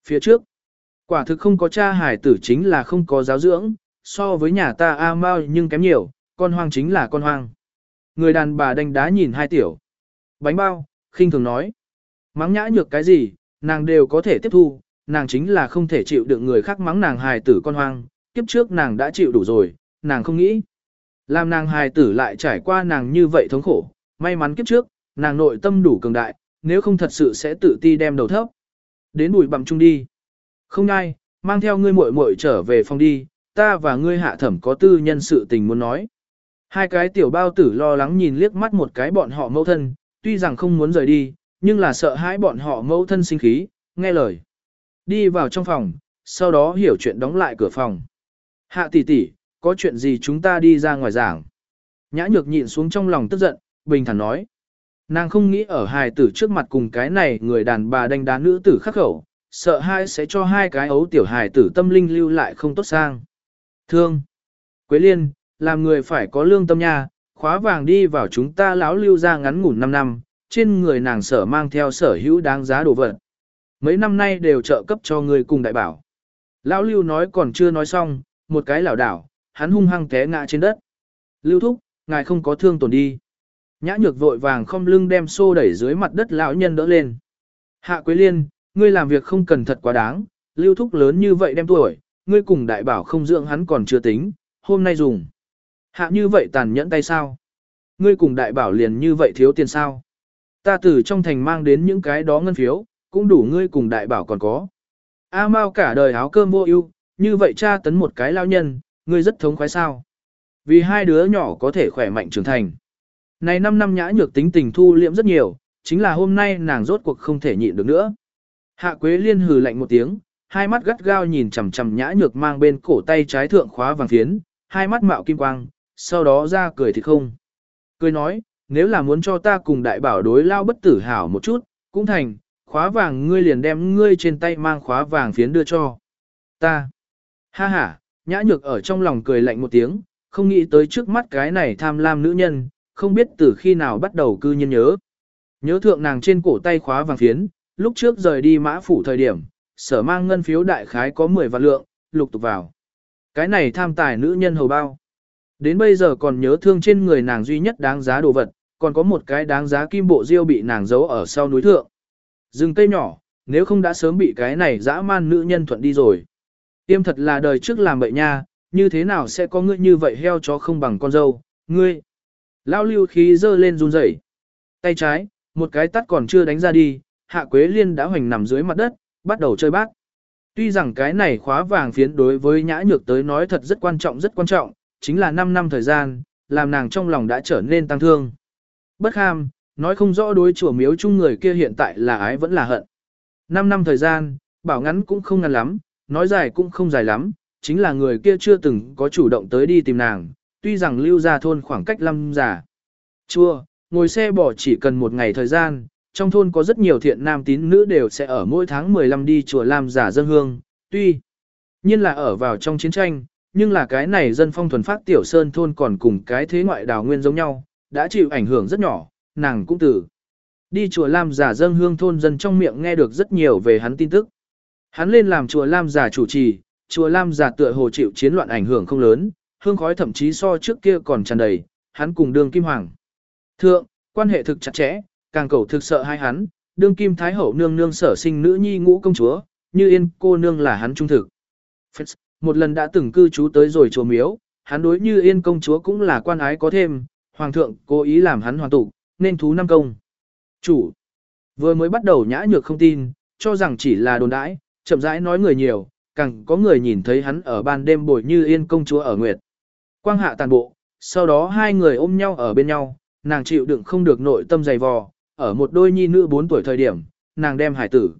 Phía trước, quả thực không có cha hải tử chính là không có giáo dưỡng, so với nhà ta A Mao nhưng kém nhiều, con hoang chính là con hoang. Người đàn bà đánh đá nhìn hai tiểu. Bánh bao, khinh thường nói. Mắng nhã nhược cái gì, nàng đều có thể tiếp thu, nàng chính là không thể chịu được người khác mắng nàng hài tử con hoang, kiếp trước nàng đã chịu đủ rồi, nàng không nghĩ. Làm nàng hài tử lại trải qua nàng như vậy thống khổ, may mắn kiếp trước, nàng nội tâm đủ cường đại, nếu không thật sự sẽ tự ti đem đầu thấp. Đến bụi bặm chung đi. Không ngay, mang theo ngươi muội muội trở về phòng đi, ta và ngươi hạ thẩm có tư nhân sự tình muốn nói. Hai cái tiểu bao tử lo lắng nhìn liếc mắt một cái bọn họ mẫu thân, tuy rằng không muốn rời đi, nhưng là sợ hãi bọn họ mẫu thân sinh khí, nghe lời. Đi vào trong phòng, sau đó hiểu chuyện đóng lại cửa phòng. Hạ tỷ tỷ, có chuyện gì chúng ta đi ra ngoài giảng. Nhã nhược nhịn xuống trong lòng tức giận, bình thản nói. Nàng không nghĩ ở hài tử trước mặt cùng cái này người đàn bà đánh đá nữ tử khắc khẩu, sợ hai sẽ cho hai cái ấu tiểu hài tử tâm linh lưu lại không tốt sang. Thương. Quế liên, làm người phải có lương tâm nha, khóa vàng đi vào chúng ta lão lưu ra ngắn ngủn 5 năm, trên người nàng sở mang theo sở hữu đáng giá đồ vật. Mấy năm nay đều trợ cấp cho người cùng đại bảo. Lão lưu nói còn chưa nói xong, một cái lảo đảo, hắn hung hăng té ngã trên đất. Lưu thúc, ngài không có thương tổn đi. Nhã nhược vội vàng không lưng đem xô đẩy dưới mặt đất lão nhân đỡ lên. Hạ Quế Liên, ngươi làm việc không cần thật quá đáng, lưu thúc lớn như vậy đem tuổi, ngươi cùng đại bảo không dưỡng hắn còn chưa tính, hôm nay dùng. Hạ như vậy tàn nhẫn tay sao? Ngươi cùng đại bảo liền như vậy thiếu tiền sao? Ta từ trong thành mang đến những cái đó ngân phiếu, cũng đủ ngươi cùng đại bảo còn có. A Mao cả đời áo cơm vô ưu, như vậy cha tấn một cái lao nhân, ngươi rất thống khoái sao? Vì hai đứa nhỏ có thể khỏe mạnh trưởng thành. Này 5 năm nhã nhược tính tình thu liệm rất nhiều, chính là hôm nay nàng rốt cuộc không thể nhịn được nữa. Hạ Quế Liên hừ lạnh một tiếng, hai mắt gắt gao nhìn chằm chằm nhã nhược mang bên cổ tay trái thượng khóa vàng phiến, hai mắt mạo kim quang, sau đó ra cười thì không. Cười nói, nếu là muốn cho ta cùng đại bảo đối lao bất tử hảo một chút, cũng thành, khóa vàng ngươi liền đem ngươi trên tay mang khóa vàng phiến đưa cho. Ta. Ha ha, nhã nhược ở trong lòng cười lạnh một tiếng, không nghĩ tới trước mắt cái này tham lam nữ nhân, không biết từ khi nào bắt đầu cư nhiên nhớ. Nhớ thượng nàng trên cổ tay khóa vàng phiến, lúc trước rời đi mã phủ thời điểm, sở mang ngân phiếu đại khái có 10 vạn lượng, lục tục vào. Cái này tham tài nữ nhân hầu bao. Đến bây giờ còn nhớ thương trên người nàng duy nhất đáng giá đồ vật, còn có một cái đáng giá kim bộ diêu bị nàng giấu ở sau núi thượng. Rừng cây nhỏ, nếu không đã sớm bị cái này dã man nữ nhân thuận đi rồi. Tiêm thật là đời trước làm bậy nha, như thế nào sẽ có ngươi như vậy heo chó không bằng con dâu, ngươi. Lao lưu khí dơ lên run rẩy. Tay trái, một cái tắt còn chưa đánh ra đi, hạ quế liên đã hoành nằm dưới mặt đất, bắt đầu chơi bát. Tuy rằng cái này khóa vàng phiến đối với nhã nhược tới nói thật rất quan trọng rất quan trọng, chính là 5 năm thời gian, làm nàng trong lòng đã trở nên tăng thương. Bất ham, nói không rõ đối chùa miếu chung người kia hiện tại là ái vẫn là hận. 5 năm thời gian, bảo ngắn cũng không ngắn lắm, nói dài cũng không dài lắm, chính là người kia chưa từng có chủ động tới đi tìm nàng, tuy rằng lưu ra thôn khoảng cách lâm giả. Chua, ngồi xe bỏ chỉ cần một ngày thời gian, trong thôn có rất nhiều thiện nam tín nữ đều sẽ ở mỗi tháng 15 đi chùa làm giả dân hương, tuy nhiên là ở vào trong chiến tranh, nhưng là cái này dân phong thuần phát tiểu sơn thôn còn cùng cái thế ngoại đào nguyên giống nhau, đã chịu ảnh hưởng rất nhỏ, nàng cũng tử Đi chùa Lam giả dân hương thôn dân trong miệng nghe được rất nhiều về hắn tin tức. Hắn lên làm chùa Lam giả chủ trì, chùa Lam giả tựa hồ chịu chiến loạn ảnh hưởng không lớn, hương khói thậm chí so trước kia còn tràn đầy, hắn cùng đường kim hoàng. Thượng, quan hệ thực chặt chẽ, càng cầu thực sợ hai hắn, đương kim thái hậu nương nương sở sinh nữ nhi ngũ công chúa, như yên cô nương là hắn trung thực. Một lần đã từng cư trú tới rồi chùa miếu, hắn đối như yên công chúa cũng là quan ái có thêm, hoàng thượng cố ý làm hắn hoàn tụ, nên thú năm công. Chủ, vừa mới bắt đầu nhã nhược không tin, cho rằng chỉ là đồn đãi, chậm rãi nói người nhiều, càng có người nhìn thấy hắn ở ban đêm bồi như yên công chúa ở nguyệt. Quang hạ tàn bộ, sau đó hai người ôm nhau ở bên nhau, nàng chịu đựng không được nội tâm dày vò, ở một đôi nhi nữ 4 tuổi thời điểm, nàng đem hải tử.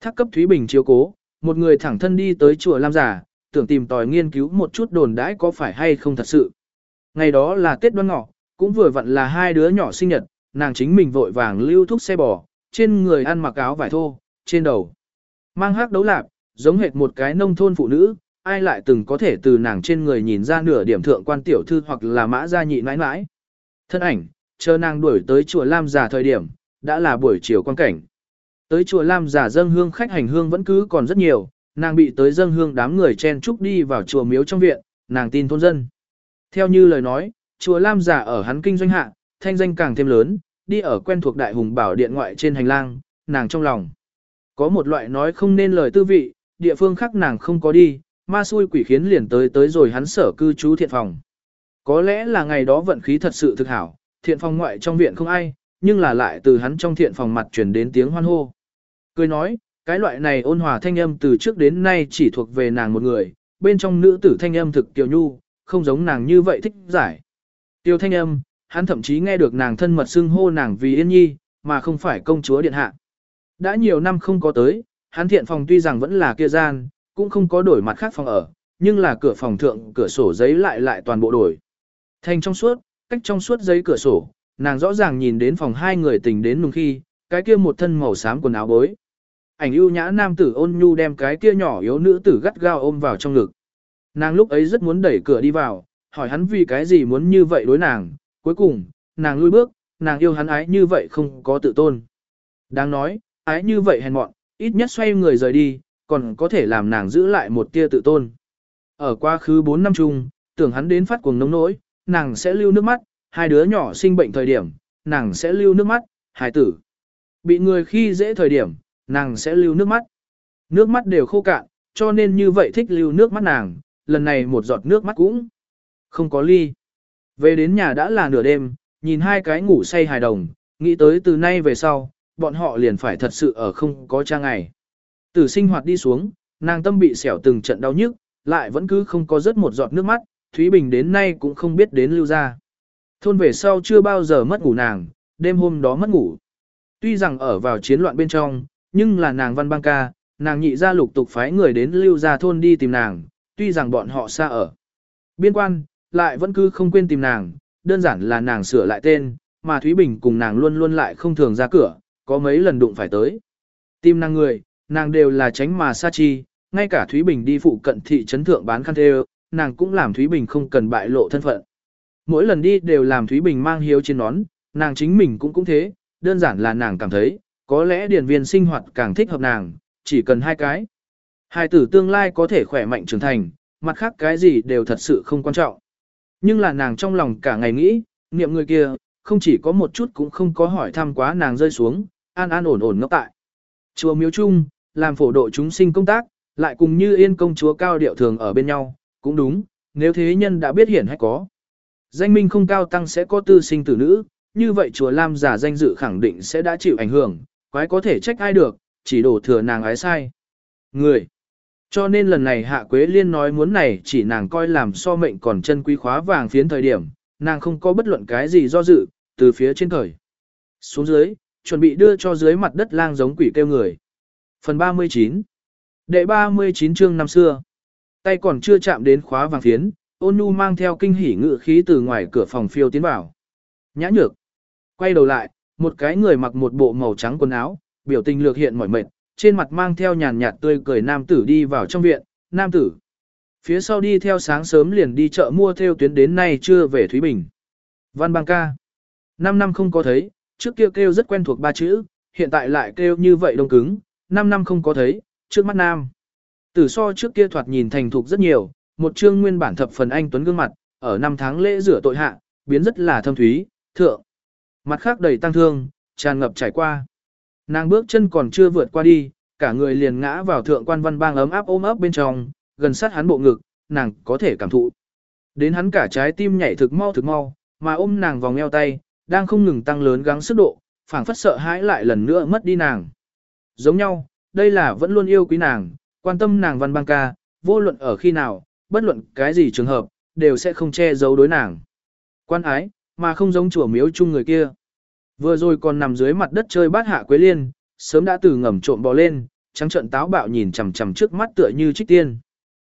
Thác cấp Thúy Bình chiếu cố, một người thẳng thân đi tới chùa Lam Giả, tưởng tìm tòi nghiên cứu một chút đồn đãi có phải hay không thật sự. Ngày đó là Tết đoan ngọ, cũng vừa vặn là hai đứa nhỏ sinh nhật, nàng chính mình vội vàng lưu thúc xe bò, trên người ăn mặc áo vải thô, trên đầu. Mang hát đấu lạp, giống hệt một cái nông thôn phụ nữ, ai lại từng có thể từ nàng trên người nhìn ra nửa điểm thượng quan tiểu thư hoặc là mã gia nhị mãi mãi. Thân ảnh, chờ nàng đuổi tới chùa Lam giả thời điểm, đã là buổi chiều quan cảnh. Tới chùa Lam giả dâng hương khách hành hương vẫn cứ còn rất nhiều, nàng bị tới dâng hương đám người chen trúc đi vào chùa miếu trong viện, nàng tin thôn dân. Theo như lời nói, chùa Lam giả ở hắn kinh doanh hạ, thanh danh càng thêm lớn, đi ở quen thuộc đại hùng bảo điện ngoại trên hành lang, nàng trong lòng. Có một loại nói không nên lời tư vị, địa phương khác nàng không có đi, ma xui quỷ khiến liền tới tới rồi hắn sở cư trú thiện phòng. Có lẽ là ngày đó vận khí thật sự thực hảo, thiện phòng ngoại trong viện không ai, nhưng là lại từ hắn trong thiện phòng mặt truyền đến tiếng hoan hô. Cười nói, cái loại này ôn hòa thanh âm từ trước đến nay chỉ thuộc về nàng một người, bên trong nữ tử thanh âm thực tiểu nhu, không giống nàng như vậy thích giải. Tiêu thanh âm, hắn thậm chí nghe được nàng thân mật xưng hô nàng vì yên nhi, mà không phải công chúa điện hạ. Đã nhiều năm không có tới, hắn thiện phòng tuy rằng vẫn là kia gian, cũng không có đổi mặt khác phòng ở, nhưng là cửa phòng thượng cửa sổ giấy lại lại toàn bộ đổi. Thành trong suốt, cách trong suốt giấy cửa sổ, nàng rõ ràng nhìn đến phòng hai người tình đến nùng khi, cái kia một thân màu xám quần áo bối. Ảnh ưu nhã nam tử ôn nhu đem cái kia nhỏ yếu nữ tử gắt gao ôm vào trong ngực. Nàng lúc ấy rất muốn đẩy cửa đi vào, hỏi hắn vì cái gì muốn như vậy đối nàng, cuối cùng, nàng lui bước, nàng yêu hắn ái như vậy không có tự tôn. Đáng nói, ái như vậy hèn mọn, ít nhất xoay người rời đi, còn có thể làm nàng giữ lại một tia tự tôn. Ở quá khứ 4 năm chung, tưởng hắn đến phát cuồng nông nỗi, nàng sẽ lưu nước mắt, hai đứa nhỏ sinh bệnh thời điểm, nàng sẽ lưu nước mắt, hài tử. Bị người khi dễ thời điểm, nàng sẽ lưu nước mắt. Nước mắt đều khô cạn, cho nên như vậy thích lưu nước mắt nàng, lần này một giọt nước mắt cũng không có ly. Về đến nhà đã là nửa đêm, nhìn hai cái ngủ say hài đồng, nghĩ tới từ nay về sau, bọn họ liền phải thật sự ở không có cha ngày. Từ sinh hoạt đi xuống, nàng tâm bị xẻo từng trận đau nhức, lại vẫn cứ không có rớt một giọt nước mắt, Thúy Bình đến nay cũng không biết đến lưu ra. Thôn về sau chưa bao giờ mất ngủ nàng, đêm hôm đó mất ngủ. Tuy rằng ở vào chiến loạn bên trong, nhưng là nàng văn băng ca, nàng nhị ra lục tục phái người đến lưu ra thôn đi tìm nàng, tuy rằng bọn họ xa ở. Biên quan, lại vẫn cứ không quên tìm nàng, đơn giản là nàng sửa lại tên, mà Thúy Bình cùng nàng luôn luôn lại không thường ra cửa, có mấy lần đụng phải tới. Tìm nàng người, nàng đều là tránh mà xa chi, ngay cả Thúy Bình đi phụ cận thị trấn thượng bán khăn thê nàng cũng làm Thúy Bình không cần bại lộ thân phận. Mỗi lần đi đều làm Thúy Bình mang hiếu trên nón, nàng chính mình cũng cũng thế, đơn giản là nàng cảm thấy, có lẽ điển viên sinh hoạt càng thích hợp nàng, chỉ cần hai cái. Hai tử tương lai có thể khỏe mạnh trưởng thành, mặt khác cái gì đều thật sự không quan trọng. Nhưng là nàng trong lòng cả ngày nghĩ, niệm người kia, không chỉ có một chút cũng không có hỏi thăm quá nàng rơi xuống, an an ổn ổn ngốc tại. Chùa miếu chung, làm phổ độ chúng sinh công tác, lại cùng như yên công chúa cao điệu thường ở bên nhau, cũng đúng, nếu thế nhân đã biết hiển hay có. Danh minh không cao tăng sẽ có tư sinh tử nữ, như vậy chùa Lam giả danh dự khẳng định sẽ đã chịu ảnh hưởng, quái có thể trách ai được, chỉ đổ thừa nàng ái sai. Người. Cho nên lần này Hạ Quế Liên nói muốn này chỉ nàng coi làm so mệnh còn chân quý khóa vàng phiến thời điểm, nàng không có bất luận cái gì do dự, từ phía trên thời. Xuống dưới, chuẩn bị đưa cho dưới mặt đất lang giống quỷ kêu người. Phần 39 Đệ 39 chương năm xưa Tay còn chưa chạm đến khóa vàng phiến, ôn nhu mang theo kinh hỉ ngự khí từ ngoài cửa phòng phiêu tiến vào. Nhã nhược. Quay đầu lại, một cái người mặc một bộ màu trắng quần áo, biểu tình lược hiện mỏi mệt, trên mặt mang theo nhàn nhạt tươi cười nam tử đi vào trong viện, nam tử. Phía sau đi theo sáng sớm liền đi chợ mua theo tuyến đến nay chưa về Thúy Bình. Văn bang ca. Năm năm không có thấy, trước kia kêu, kêu rất quen thuộc ba chữ, hiện tại lại kêu như vậy đông cứng, năm năm không có thấy, trước mắt nam. Tử so trước kia thoạt nhìn thành thục rất nhiều, một chương nguyên bản thập phần anh tuấn gương mặt, ở năm tháng lễ rửa tội hạ, biến rất là thâm thúy, thượng. Mặt khác đầy tăng thương, tràn ngập trải qua. Nàng bước chân còn chưa vượt qua đi, cả người liền ngã vào thượng quan văn bang ấm áp ôm ấp bên trong, gần sát hắn bộ ngực, nàng có thể cảm thụ. Đến hắn cả trái tim nhảy thực mau thực mau, mà ôm nàng vòng eo tay, đang không ngừng tăng lớn gắng sức độ, phảng phất sợ hãi lại lần nữa mất đi nàng. Giống nhau, đây là vẫn luôn yêu quý nàng, quan tâm nàng văn bang ca, vô luận ở khi nào, bất luận cái gì trường hợp, đều sẽ không che giấu đối nàng. Quan ái, mà không giống chùa miếu chung người kia. Vừa rồi còn nằm dưới mặt đất chơi bát hạ quế liên, sớm đã từ ngầm trộm bò lên, trắng trận táo bạo nhìn chằm chằm trước mắt tựa như trích tiên.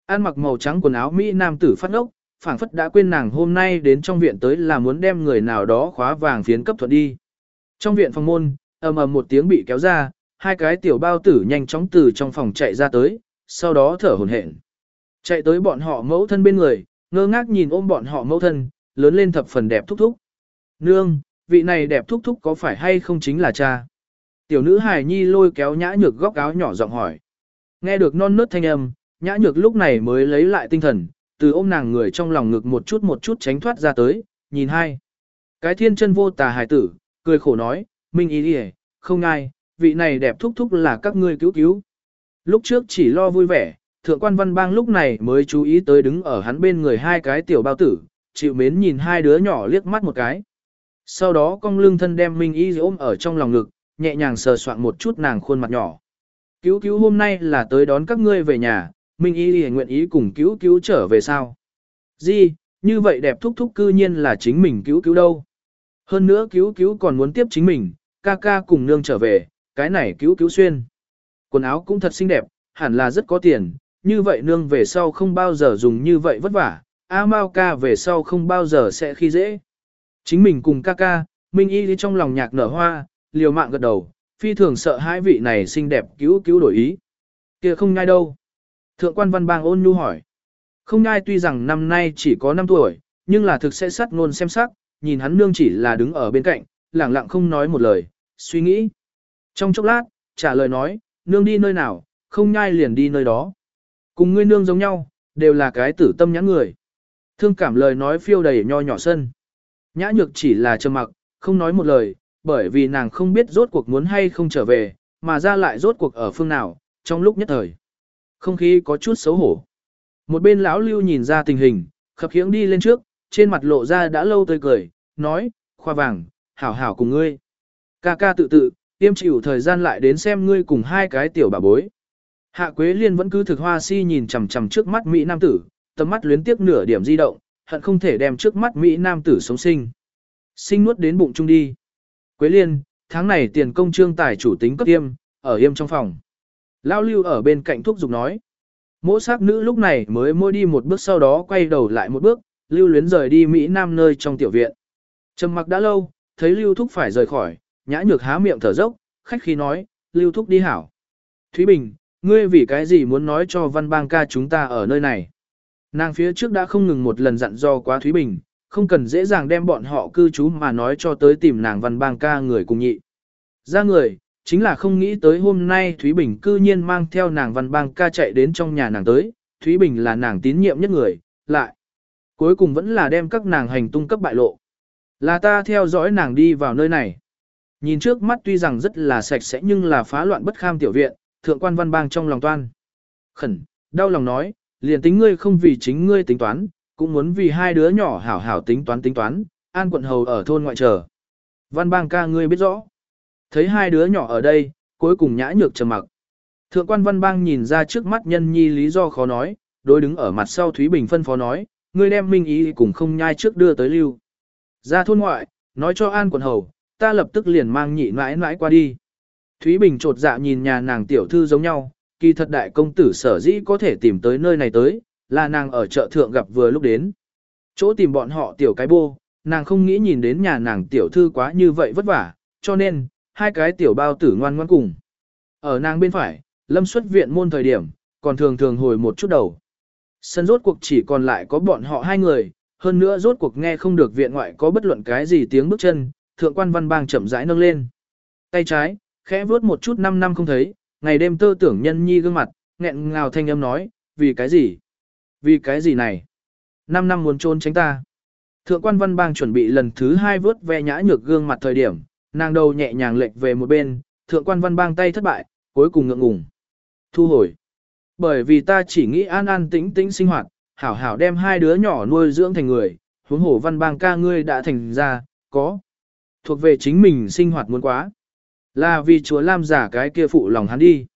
An mặc màu trắng quần áo Mỹ nam tử phát ốc, phảng phất đã quên nàng hôm nay đến trong viện tới là muốn đem người nào đó khóa vàng phiến cấp thuận đi. Trong viện phòng môn, ầm ầm một tiếng bị kéo ra, hai cái tiểu bao tử nhanh chóng từ trong phòng chạy ra tới, sau đó thở hổn hển. Chạy tới bọn họ mẫu thân bên người, ngơ ngác nhìn ôm bọn họ mẫu thân, lớn lên thập phần đẹp thúc thúc. Nương, vị này đẹp thúc thúc có phải hay không chính là cha? Tiểu nữ hài nhi lôi kéo nhã nhược góc áo nhỏ giọng hỏi. Nghe được non nớt thanh âm, nhã nhược lúc này mới lấy lại tinh thần, từ ôm nàng người trong lòng ngực một chút một chút tránh thoát ra tới, nhìn hai. Cái thiên chân vô tà hài tử, cười khổ nói, Minh ý đi không ai, vị này đẹp thúc thúc là các ngươi cứu cứu. Lúc trước chỉ lo vui vẻ, thượng quan văn bang lúc này mới chú ý tới đứng ở hắn bên người hai cái tiểu bao tử, chịu mến nhìn hai đứa nhỏ liếc mắt một cái. Sau đó cong lưng thân đem Minh Y ôm ở trong lòng ngực, nhẹ nhàng sờ soạn một chút nàng khuôn mặt nhỏ. Cứu cứu hôm nay là tới đón các ngươi về nhà, Minh Y nguyện ý cùng cứu cứu trở về sao? Gì, như vậy đẹp thúc thúc cư nhiên là chính mình cứu cứu đâu. Hơn nữa cứu cứu còn muốn tiếp chính mình, ca ca cùng nương trở về, cái này cứu cứu xuyên. Quần áo cũng thật xinh đẹp, hẳn là rất có tiền, như vậy nương về sau không bao giờ dùng như vậy vất vả, A Mao ca về sau không bao giờ sẽ khi dễ. Chính mình cùng ca ca, Minh Y trong lòng nhạc nở hoa, liều mạng gật đầu, phi thường sợ hai vị này xinh đẹp cứu cứu đổi ý. kia không ngay đâu. Thượng quan văn bang ôn nhu hỏi. Không ngai tuy rằng năm nay chỉ có 5 tuổi, nhưng là thực sẽ sắt ngôn xem sắc, nhìn hắn nương chỉ là đứng ở bên cạnh, lẳng lặng không nói một lời, suy nghĩ. Trong chốc lát, trả lời nói, nương đi nơi nào, không nhai liền đi nơi đó. Cùng ngươi nương giống nhau, đều là cái tử tâm nhãn người. Thương cảm lời nói phiêu đầy nho nhỏ sân. Nhã nhược chỉ là trầm mặc, không nói một lời, bởi vì nàng không biết rốt cuộc muốn hay không trở về, mà ra lại rốt cuộc ở phương nào, trong lúc nhất thời. Không khí có chút xấu hổ. Một bên lão lưu nhìn ra tình hình, khập khiễng đi lên trước, trên mặt lộ ra đã lâu tươi cười, nói, khoa vàng, hảo hảo cùng ngươi. Ca ca tự tự, tiêm chịu thời gian lại đến xem ngươi cùng hai cái tiểu bà bối. Hạ Quế Liên vẫn cứ thực hoa si nhìn chằm chằm trước mắt Mỹ Nam tử, tầm mắt luyến tiếc nửa điểm di động, hận không thể đem trước mắt Mỹ Nam tử sống sinh. Sinh nuốt đến bụng chung đi. Quế Liên, tháng này tiền công trương tài chủ tính cấp tiêm, ở yêm trong phòng. Lao lưu ở bên cạnh thuốc dục nói. Mỗi sắc nữ lúc này mới môi đi một bước sau đó quay đầu lại một bước, lưu luyến rời đi Mỹ Nam nơi trong tiểu viện. Trầm mặc đã lâu, thấy lưu thúc phải rời khỏi, nhã nhược há miệng thở dốc, khách khí nói, lưu thúc đi hảo. Thúy Bình, ngươi vì cái gì muốn nói cho văn bang ca chúng ta ở nơi này? Nàng phía trước đã không ngừng một lần dặn do quá Thúy Bình, không cần dễ dàng đem bọn họ cư trú mà nói cho tới tìm nàng văn bang ca người cùng nhị. Ra người, chính là không nghĩ tới hôm nay Thúy Bình cư nhiên mang theo nàng văn bang ca chạy đến trong nhà nàng tới, Thúy Bình là nàng tín nhiệm nhất người, lại. Cuối cùng vẫn là đem các nàng hành tung cấp bại lộ. Là ta theo dõi nàng đi vào nơi này. Nhìn trước mắt tuy rằng rất là sạch sẽ nhưng là phá loạn bất kham tiểu viện, thượng quan văn bang trong lòng toan. Khẩn, đau lòng nói, liền tính ngươi không vì chính ngươi tính toán, cũng muốn vì hai đứa nhỏ hảo hảo tính toán tính toán, an quận hầu ở thôn ngoại chờ. Văn bang ca ngươi biết rõ. Thấy hai đứa nhỏ ở đây, cuối cùng nhã nhược trầm mặc. Thượng quan văn bang nhìn ra trước mắt nhân nhi lý do khó nói, đối đứng ở mặt sau Thúy Bình phân phó nói, ngươi đem minh ý cùng không nhai trước đưa tới lưu. Ra thôn ngoại, nói cho an quận hầu, ta lập tức liền mang nhị mãi mãi qua đi. Thúy Bình trột dạ nhìn nhà nàng tiểu thư giống nhau, kỳ thật đại công tử sở dĩ có thể tìm tới nơi này tới, là nàng ở chợ thượng gặp vừa lúc đến. Chỗ tìm bọn họ tiểu cái bô, nàng không nghĩ nhìn đến nhà nàng tiểu thư quá như vậy vất vả, cho nên, hai cái tiểu bao tử ngoan ngoan cùng. Ở nàng bên phải, lâm xuất viện môn thời điểm, còn thường thường hồi một chút đầu. Sân rốt cuộc chỉ còn lại có bọn họ hai người, hơn nữa rốt cuộc nghe không được viện ngoại có bất luận cái gì tiếng bước chân, thượng quan văn bang chậm rãi nâng lên. Tay trái, khẽ vuốt một chút năm năm không thấy, ngày đêm tơ tưởng nhân nhi gương mặt, nghẹn ngào thanh âm nói, vì cái gì? Vì cái gì này? Năm năm muốn trốn tránh ta. Thượng quan văn bang chuẩn bị lần thứ hai vớt ve nhã nhược gương mặt thời điểm, nàng đầu nhẹ nhàng lệch về một bên, thượng quan văn bang tay thất bại, cuối cùng ngượng ngùng. Thu hồi. Bởi vì ta chỉ nghĩ an an tĩnh tĩnh sinh hoạt, hảo hảo đem hai đứa nhỏ nuôi dưỡng thành người, huống hổ văn bang ca ngươi đã thành ra, có. Thuộc về chính mình sinh hoạt muốn quá. Là vì chúa Lam giả cái kia phụ lòng hắn đi.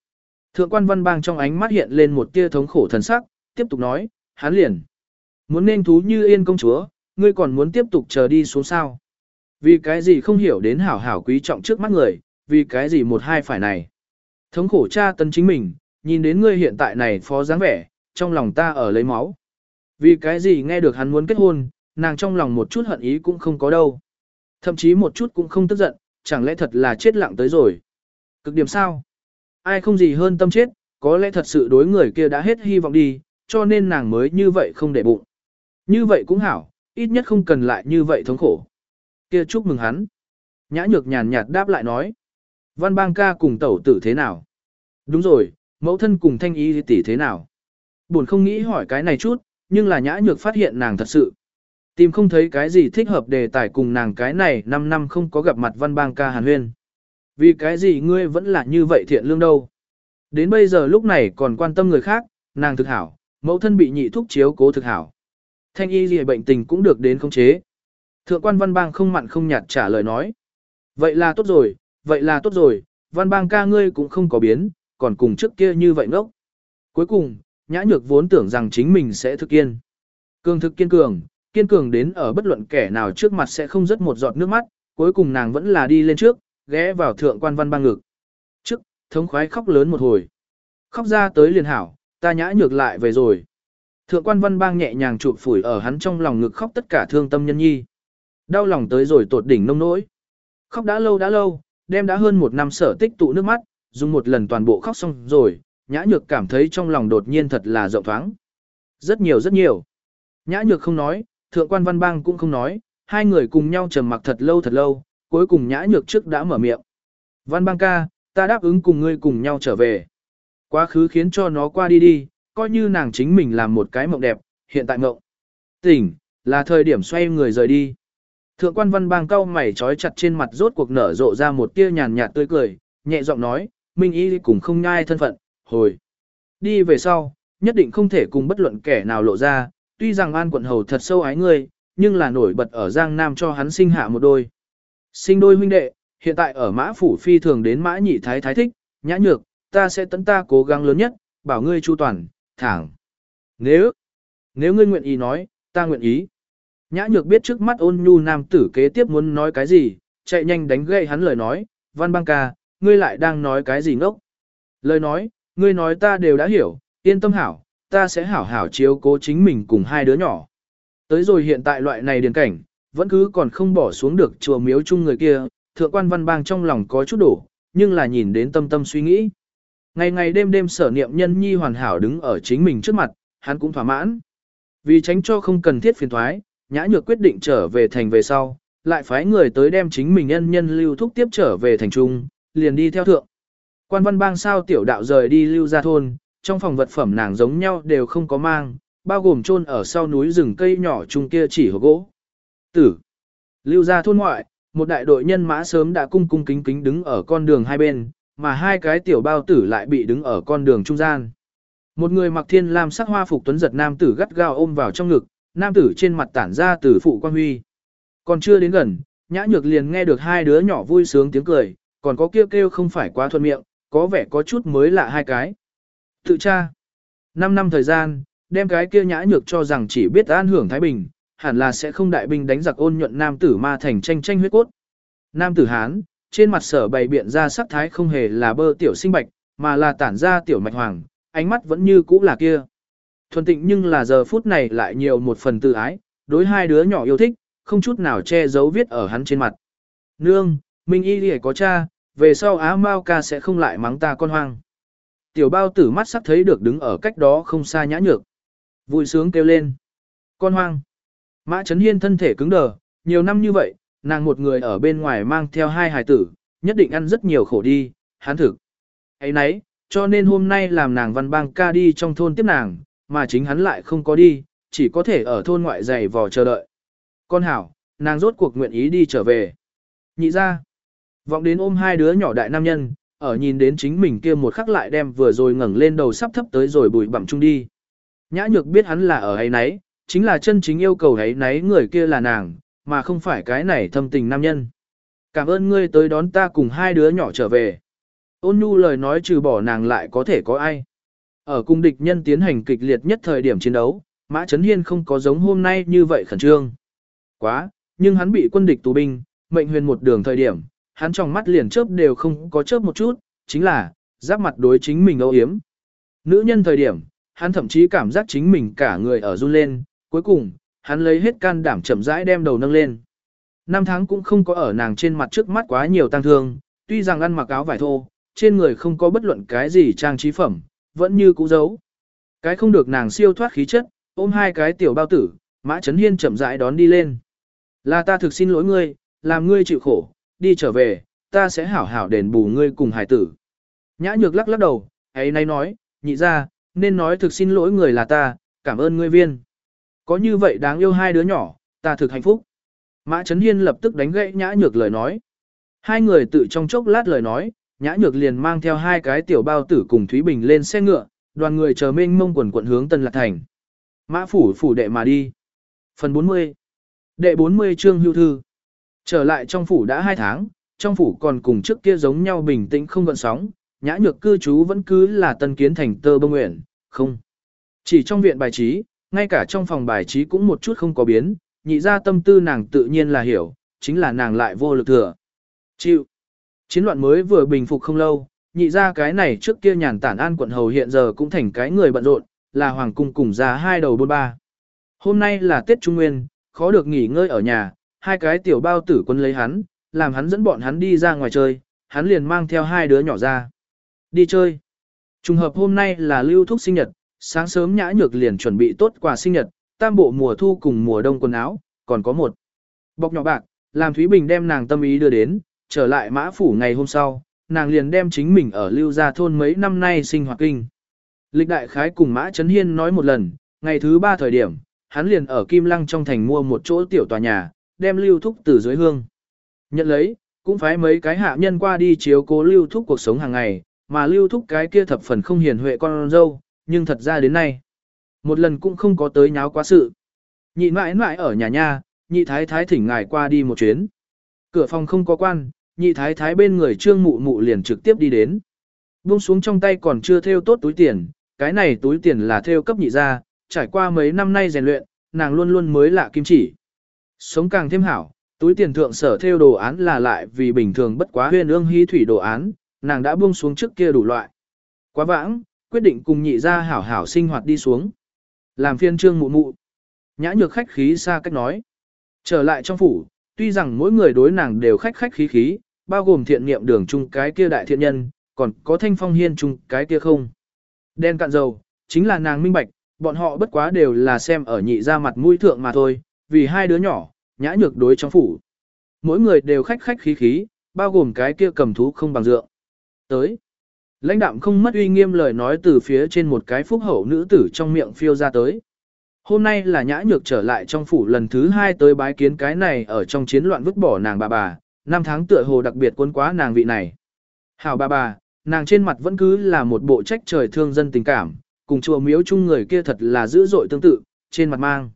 Thượng quan văn bang trong ánh mắt hiện lên một tia thống khổ thần sắc, tiếp tục nói, hắn liền. Muốn nên thú như yên công chúa, ngươi còn muốn tiếp tục chờ đi xuống sao. Vì cái gì không hiểu đến hảo hảo quý trọng trước mắt người, vì cái gì một hai phải này. Thống khổ cha tân chính mình, nhìn đến ngươi hiện tại này phó dáng vẻ, trong lòng ta ở lấy máu. Vì cái gì nghe được hắn muốn kết hôn, nàng trong lòng một chút hận ý cũng không có đâu. Thậm chí một chút cũng không tức giận, chẳng lẽ thật là chết lặng tới rồi. Cực điểm sao? Ai không gì hơn tâm chết, có lẽ thật sự đối người kia đã hết hy vọng đi, cho nên nàng mới như vậy không để bụng. Như vậy cũng hảo, ít nhất không cần lại như vậy thống khổ. Kia chúc mừng hắn. Nhã nhược nhàn nhạt đáp lại nói. Văn bang ca cùng tẩu tử thế nào? Đúng rồi, mẫu thân cùng thanh y tỷ thế nào? Buồn không nghĩ hỏi cái này chút, nhưng là nhã nhược phát hiện nàng thật sự. Tìm không thấy cái gì thích hợp đề tài cùng nàng cái này 5 năm không có gặp mặt văn bang ca hàn huyên. Vì cái gì ngươi vẫn là như vậy thiện lương đâu? Đến bây giờ lúc này còn quan tâm người khác, nàng thực hảo, mẫu thân bị nhị thúc chiếu cố thực hảo. Thanh y gì bệnh tình cũng được đến khống chế. Thượng quan văn bang không mặn không nhạt trả lời nói. Vậy là tốt rồi, vậy là tốt rồi, văn bang ca ngươi cũng không có biến, còn cùng trước kia như vậy ngốc. Cuối cùng, nhã nhược vốn tưởng rằng chính mình sẽ thực kiên. Cường thực kiên cường, kiên cường đến ở bất luận kẻ nào trước mặt sẽ không rớt một giọt nước mắt, cuối cùng nàng vẫn là đi lên trước, ghé vào thượng quan văn bang ngực. Trước, thống khoái khóc lớn một hồi. Khóc ra tới liền hảo, ta nhã nhược lại về rồi. Thượng quan văn bang nhẹ nhàng chụp phủi ở hắn trong lòng ngực khóc tất cả thương tâm nhân nhi. Đau lòng tới rồi tột đỉnh nông nỗi. Khóc đã lâu đã lâu, đem đã hơn một năm sở tích tụ nước mắt, dùng một lần toàn bộ khóc xong rồi, nhã nhược cảm thấy trong lòng đột nhiên thật là rộng thoáng. Rất nhiều rất nhiều. Nhã nhược không nói, thượng quan văn bang cũng không nói, hai người cùng nhau trầm mặc thật lâu thật lâu, cuối cùng nhã nhược trước đã mở miệng. Văn bang ca, ta đáp ứng cùng ngươi cùng nhau trở về. Quá khứ khiến cho nó qua đi đi, coi như nàng chính mình làm một cái mộng đẹp, hiện tại mộng. Tỉnh, là thời điểm xoay người rời đi. Thượng quan văn bang cau mày trói chặt trên mặt rốt cuộc nở rộ ra một tia nhàn nhạt tươi cười, nhẹ giọng nói, Minh Y cùng không nhai thân phận, hồi. Đi về sau, nhất định không thể cùng bất luận kẻ nào lộ ra, tuy rằng an quận hầu thật sâu ái ngươi, nhưng là nổi bật ở Giang Nam cho hắn sinh hạ một đôi. Sinh đôi huynh đệ, hiện tại ở mã phủ phi thường đến mã nhị thái thái thích, nhã nhược, ta sẽ tấn ta cố gắng lớn nhất, bảo ngươi chu toàn, thẳng. Nếu, nếu ngươi nguyện ý nói, ta nguyện ý. Nhã nhược biết trước mắt ôn nhu nam tử kế tiếp muốn nói cái gì, chạy nhanh đánh gậy hắn lời nói, văn băng ca, ngươi lại đang nói cái gì ngốc. Lời nói, ngươi nói ta đều đã hiểu, yên tâm hảo, ta sẽ hảo hảo chiếu cố chính mình cùng hai đứa nhỏ. Tới rồi hiện tại loại này điền cảnh, vẫn cứ còn không bỏ xuống được chùa miếu chung người kia, thượng quan văn bang trong lòng có chút đổ, nhưng là nhìn đến tâm tâm suy nghĩ. Ngày ngày đêm đêm sở niệm nhân nhi hoàn hảo đứng ở chính mình trước mặt, hắn cũng thỏa mãn. Vì tránh cho không cần thiết phiền thoái, nhã nhược quyết định trở về thành về sau, lại phái người tới đem chính mình nhân nhân lưu thúc tiếp trở về thành trung, liền đi theo thượng. Quan văn bang sao tiểu đạo rời đi lưu ra thôn, trong phòng vật phẩm nàng giống nhau đều không có mang, bao gồm chôn ở sau núi rừng cây nhỏ chung kia chỉ hộp gỗ. Tử. Lưu ra thôn ngoại, một đại đội nhân mã sớm đã cung cung kính kính đứng ở con đường hai bên, mà hai cái tiểu bao tử lại bị đứng ở con đường trung gian. Một người mặc thiên lam sắc hoa phục tuấn giật nam tử gắt gao ôm vào trong ngực, nam tử trên mặt tản ra từ phụ quan huy. Còn chưa đến gần, nhã nhược liền nghe được hai đứa nhỏ vui sướng tiếng cười, còn có kêu kêu không phải quá thuận miệng, có vẻ có chút mới lạ hai cái. Tự cha. Năm năm thời gian, đem cái kia nhã nhược cho rằng chỉ biết an hưởng Thái Bình, hẳn là sẽ không đại binh đánh giặc ôn nhuận nam tử ma thành tranh tranh huyết cốt. Nam tử Hán, trên mặt sở bày biện ra sắc thái không hề là bơ tiểu sinh bạch, mà là tản ra tiểu mạch hoàng, ánh mắt vẫn như cũ là kia. Thuần tịnh nhưng là giờ phút này lại nhiều một phần tự ái, đối hai đứa nhỏ yêu thích, không chút nào che giấu viết ở hắn trên mặt. Nương, Minh Y lìa có cha, về sau Á Mao ca sẽ không lại mắng ta con hoang. Tiểu bao tử mắt sắp thấy được đứng ở cách đó không xa nhã nhược. Vui sướng kêu lên. Con hoang. Mã Trấn Hiên thân thể cứng đờ, nhiều năm như vậy, nàng một người ở bên ngoài mang theo hai hài tử, nhất định ăn rất nhiều khổ đi, hắn thực. ấy nấy, cho nên hôm nay làm nàng văn bang ca đi trong thôn tiếp nàng, mà chính hắn lại không có đi, chỉ có thể ở thôn ngoại giày vò chờ đợi. Con hảo, nàng rốt cuộc nguyện ý đi trở về. Nhị ra, vọng đến ôm hai đứa nhỏ đại nam nhân, ở nhìn đến chính mình kia một khắc lại đem vừa rồi ngẩng lên đầu sắp thấp tới rồi bụi bặm chung đi. Nhã nhược biết hắn là ở ấy nấy, chính là chân chính yêu cầu ấy nấy người kia là nàng, mà không phải cái này thâm tình nam nhân. Cảm ơn ngươi tới đón ta cùng hai đứa nhỏ trở về. Ôn nhu lời nói trừ bỏ nàng lại có thể có ai. Ở cung địch nhân tiến hành kịch liệt nhất thời điểm chiến đấu, Mã Trấn Hiên không có giống hôm nay như vậy khẩn trương. Quá, nhưng hắn bị quân địch tù binh, mệnh huyền một đường thời điểm, hắn trong mắt liền chớp đều không có chớp một chút, chính là, giáp mặt đối chính mình âu yếm. Nữ nhân thời điểm, hắn thậm chí cảm giác chính mình cả người ở run lên, cuối cùng, hắn lấy hết can đảm chậm rãi đem đầu nâng lên. Năm tháng cũng không có ở nàng trên mặt trước mắt quá nhiều tăng thương, tuy rằng ăn mặc áo vải thô, trên người không có bất luận cái gì trang trí phẩm, vẫn như cũ giấu. Cái không được nàng siêu thoát khí chất, ôm hai cái tiểu bao tử, Mã chấn Hiên chậm rãi đón đi lên. Là ta thực xin lỗi ngươi, làm ngươi chịu khổ, đi trở về, ta sẽ hảo hảo đền bù ngươi cùng hải tử. Nhã nhược lắc lắc đầu, ấy nay nói, nhị ra, nên nói thực xin lỗi người là ta, cảm ơn ngươi viên. Có như vậy đáng yêu hai đứa nhỏ, ta thực hạnh phúc. Mã Trấn Hiên lập tức đánh gãy nhã nhược lời nói. Hai người tự trong chốc lát lời nói, nhã nhược liền mang theo hai cái tiểu bao tử cùng Thúy Bình lên xe ngựa, đoàn người chờ mênh mông quần quận hướng Tân Lạc Thành. Mã phủ phủ đệ mà đi. Phần 40 Đệ 40 chương hưu thư Trở lại trong phủ đã hai tháng, trong phủ còn cùng trước kia giống nhau bình tĩnh không gợn sóng, nhã nhược cư trú vẫn cứ là tân kiến thành tơ bông nguyện, không. Chỉ trong viện bài trí, ngay cả trong phòng bài trí cũng một chút không có biến, nhị ra tâm tư nàng tự nhiên là hiểu, chính là nàng lại vô lực thừa. Chịu. Chiến loạn mới vừa bình phục không lâu, nhị ra cái này trước kia nhàn tản an quận hầu hiện giờ cũng thành cái người bận rộn, là hoàng cung cùng ra hai đầu bôn ba. Hôm nay là Tết Trung Nguyên, khó được nghỉ ngơi ở nhà, hai cái tiểu bao tử quân lấy hắn, làm hắn dẫn bọn hắn đi ra ngoài chơi, hắn liền mang theo hai đứa nhỏ ra. Đi chơi. Trùng hợp hôm nay là lưu thúc sinh nhật, sáng sớm nhã nhược liền chuẩn bị tốt quà sinh nhật, tam bộ mùa thu cùng mùa đông quần áo, còn có một bọc nhỏ bạc, làm Thúy Bình đem nàng tâm ý đưa đến, trở lại mã phủ ngày hôm sau, nàng liền đem chính mình ở lưu gia thôn mấy năm nay sinh hoạt kinh. Lịch đại khái cùng mã Trấn Hiên nói một lần, ngày thứ ba thời điểm, hắn liền ở Kim Lăng trong thành mua một chỗ tiểu tòa nhà, đem lưu thúc từ dưới hương. Nhận lấy, cũng phải mấy cái hạ nhân qua đi chiếu cố lưu thúc cuộc sống hàng ngày, mà lưu thúc cái kia thập phần không hiền huệ con dâu, nhưng thật ra đến nay. Một lần cũng không có tới nháo quá sự. Nhị mãi mãi ở nhà nha, nhị thái thái thỉnh ngài qua đi một chuyến. Cửa phòng không có quan, nhị thái thái bên người trương mụ mụ liền trực tiếp đi đến. Buông xuống trong tay còn chưa theo tốt túi tiền, cái này túi tiền là theo cấp nhị ra, trải qua mấy năm nay rèn luyện, nàng luôn luôn mới lạ kim chỉ. Sống càng thêm hảo, túi tiền thượng sở theo đồ án là lại vì bình thường bất quá huyên ương hy thủy đồ án, nàng đã buông xuống trước kia đủ loại. Quá vãng, quyết định cùng nhị ra hảo hảo sinh hoạt đi xuống. Làm phiên trương mụ mụ. Nhã nhược khách khí xa cách nói. Trở lại trong phủ, tuy rằng mỗi người đối nàng đều khách khách khí khí, bao gồm thiện niệm đường chung cái kia đại thiện nhân, còn có thanh phong hiên chung cái kia không. Đen cạn dầu, chính là nàng minh bạch, bọn họ bất quá đều là xem ở nhị ra mặt mũi thượng mà thôi, vì hai đứa nhỏ, nhã nhược đối trong phủ. Mỗi người đều khách khách khí khí, bao gồm cái kia cầm thú không bằng dượng. Tới, lãnh đạm không mất uy nghiêm lời nói từ phía trên một cái phúc hậu nữ tử trong miệng phiêu ra tới. Hôm nay là nhã nhược trở lại trong phủ lần thứ hai tới bái kiến cái này ở trong chiến loạn vứt bỏ nàng bà bà, năm tháng tựa hồ đặc biệt quân quá nàng vị này. Hảo bà bà, nàng trên mặt vẫn cứ là một bộ trách trời thương dân tình cảm, cùng chùa miếu chung người kia thật là dữ dội tương tự, trên mặt mang.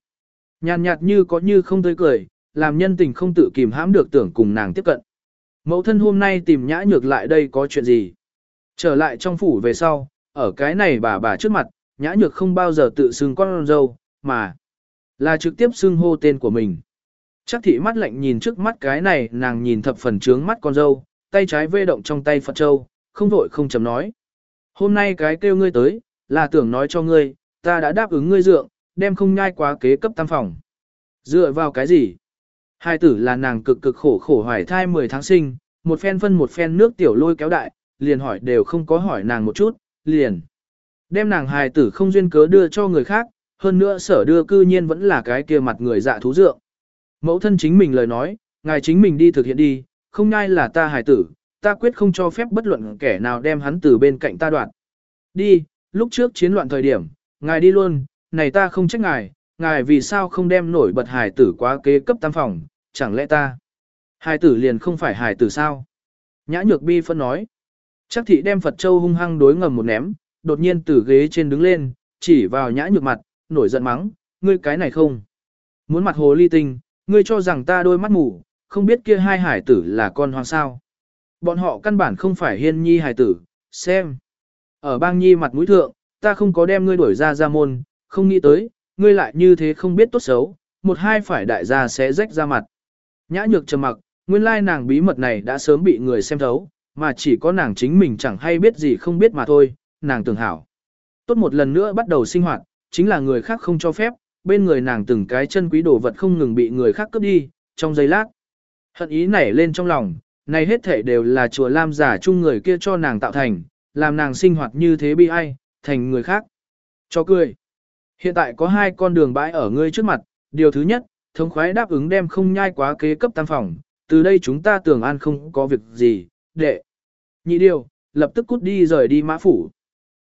Nhàn nhạt như có như không tới cười, làm nhân tình không tự kìm hãm được tưởng cùng nàng tiếp cận. Mẫu thân hôm nay tìm nhã nhược lại đây có chuyện gì? Trở lại trong phủ về sau, ở cái này bà bà trước mặt, nhã nhược không bao giờ tự xưng con dâu, mà là trực tiếp xưng hô tên của mình. Chắc thị mắt lạnh nhìn trước mắt cái này nàng nhìn thập phần trướng mắt con dâu, tay trái vê động trong tay Phật Châu, không vội không chấm nói. Hôm nay cái kêu ngươi tới, là tưởng nói cho ngươi, ta đã đáp ứng ngươi dượng, đem không nhai quá kế cấp tam phòng. Dựa vào cái gì? Hai tử là nàng cực cực khổ khổ hoài thai 10 tháng sinh, một phen phân một phen nước tiểu lôi kéo đại, liền hỏi đều không có hỏi nàng một chút, liền. Đem nàng hài tử không duyên cớ đưa cho người khác, hơn nữa sở đưa cư nhiên vẫn là cái kia mặt người dạ thú dượng. Mẫu thân chính mình lời nói, ngài chính mình đi thực hiện đi, không nhai là ta hài tử, ta quyết không cho phép bất luận kẻ nào đem hắn từ bên cạnh ta đoạn. Đi, lúc trước chiến loạn thời điểm, ngài đi luôn, này ta không trách ngài, ngài vì sao không đem nổi bật hài tử quá kế cấp tam phòng, chẳng lẽ ta. Hài tử liền không phải hài tử sao? Nhã nhược bi phân nói. Chắc thị đem Phật Châu hung hăng đối ngầm một ném, đột nhiên từ ghế trên đứng lên, chỉ vào nhã nhược mặt, nổi giận mắng, ngươi cái này không. Muốn mặt hồ ly tinh, ngươi cho rằng ta đôi mắt mù, không biết kia hai hải tử là con hoang sao. Bọn họ căn bản không phải hiên nhi hải tử, xem. Ở bang nhi mặt mũi thượng, ta không có đem ngươi đuổi ra ra môn, không nghĩ tới, ngươi lại như thế không biết tốt xấu, một hai phải đại gia sẽ rách ra mặt. Nhã nhược trầm mặc, nguyên lai nàng bí mật này đã sớm bị người xem thấu, mà chỉ có nàng chính mình chẳng hay biết gì không biết mà thôi, nàng tưởng hảo. Tốt một lần nữa bắt đầu sinh hoạt, chính là người khác không cho phép, bên người nàng từng cái chân quý đồ vật không ngừng bị người khác cướp đi, trong giây lát. Hận ý nảy lên trong lòng, này hết thể đều là chùa Lam giả chung người kia cho nàng tạo thành, làm nàng sinh hoạt như thế bi ai, thành người khác. Cho cười. Hiện tại có hai con đường bãi ở ngươi trước mặt, điều thứ nhất, thống khoái đáp ứng đem không nhai quá kế cấp tam phòng, từ đây chúng ta tưởng an không có việc gì, đệ. Nhị điều, lập tức cút đi rời đi mã phủ.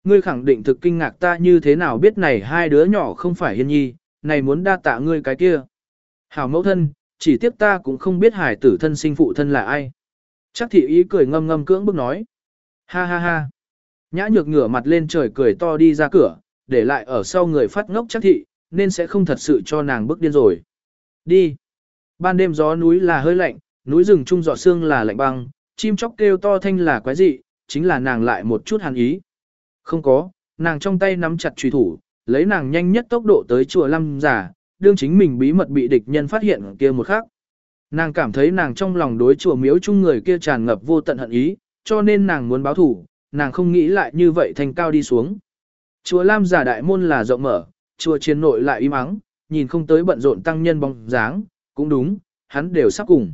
Ngươi khẳng định thực kinh ngạc ta như thế nào biết này hai đứa nhỏ không phải hiên nhi, này muốn đa tạ ngươi cái kia. Hảo mẫu thân, chỉ tiếc ta cũng không biết hải tử thân sinh phụ thân là ai. Chắc thị ý cười ngâm ngâm cưỡng bức nói. Ha ha ha. Nhã nhược ngửa mặt lên trời cười to đi ra cửa, để lại ở sau người phát ngốc chắc thị, nên sẽ không thật sự cho nàng bức điên rồi. Đi. Ban đêm gió núi là hơi lạnh, núi rừng trung giọt sương là lạnh băng, chim chóc kêu to thanh là quái dị, chính là nàng lại một chút hàn ý. Không có, nàng trong tay nắm chặt truy thủ, lấy nàng nhanh nhất tốc độ tới chùa Lâm giả, đương chính mình bí mật bị địch nhân phát hiện kia một khắc. Nàng cảm thấy nàng trong lòng đối chùa miếu chung người kia tràn ngập vô tận hận ý, cho nên nàng muốn báo thủ, nàng không nghĩ lại như vậy thành cao đi xuống. Chùa Lam giả đại môn là rộng mở, chùa chiến nội lại im ắng, nhìn không tới bận rộn tăng nhân bóng dáng, cũng đúng, hắn đều sắp cùng.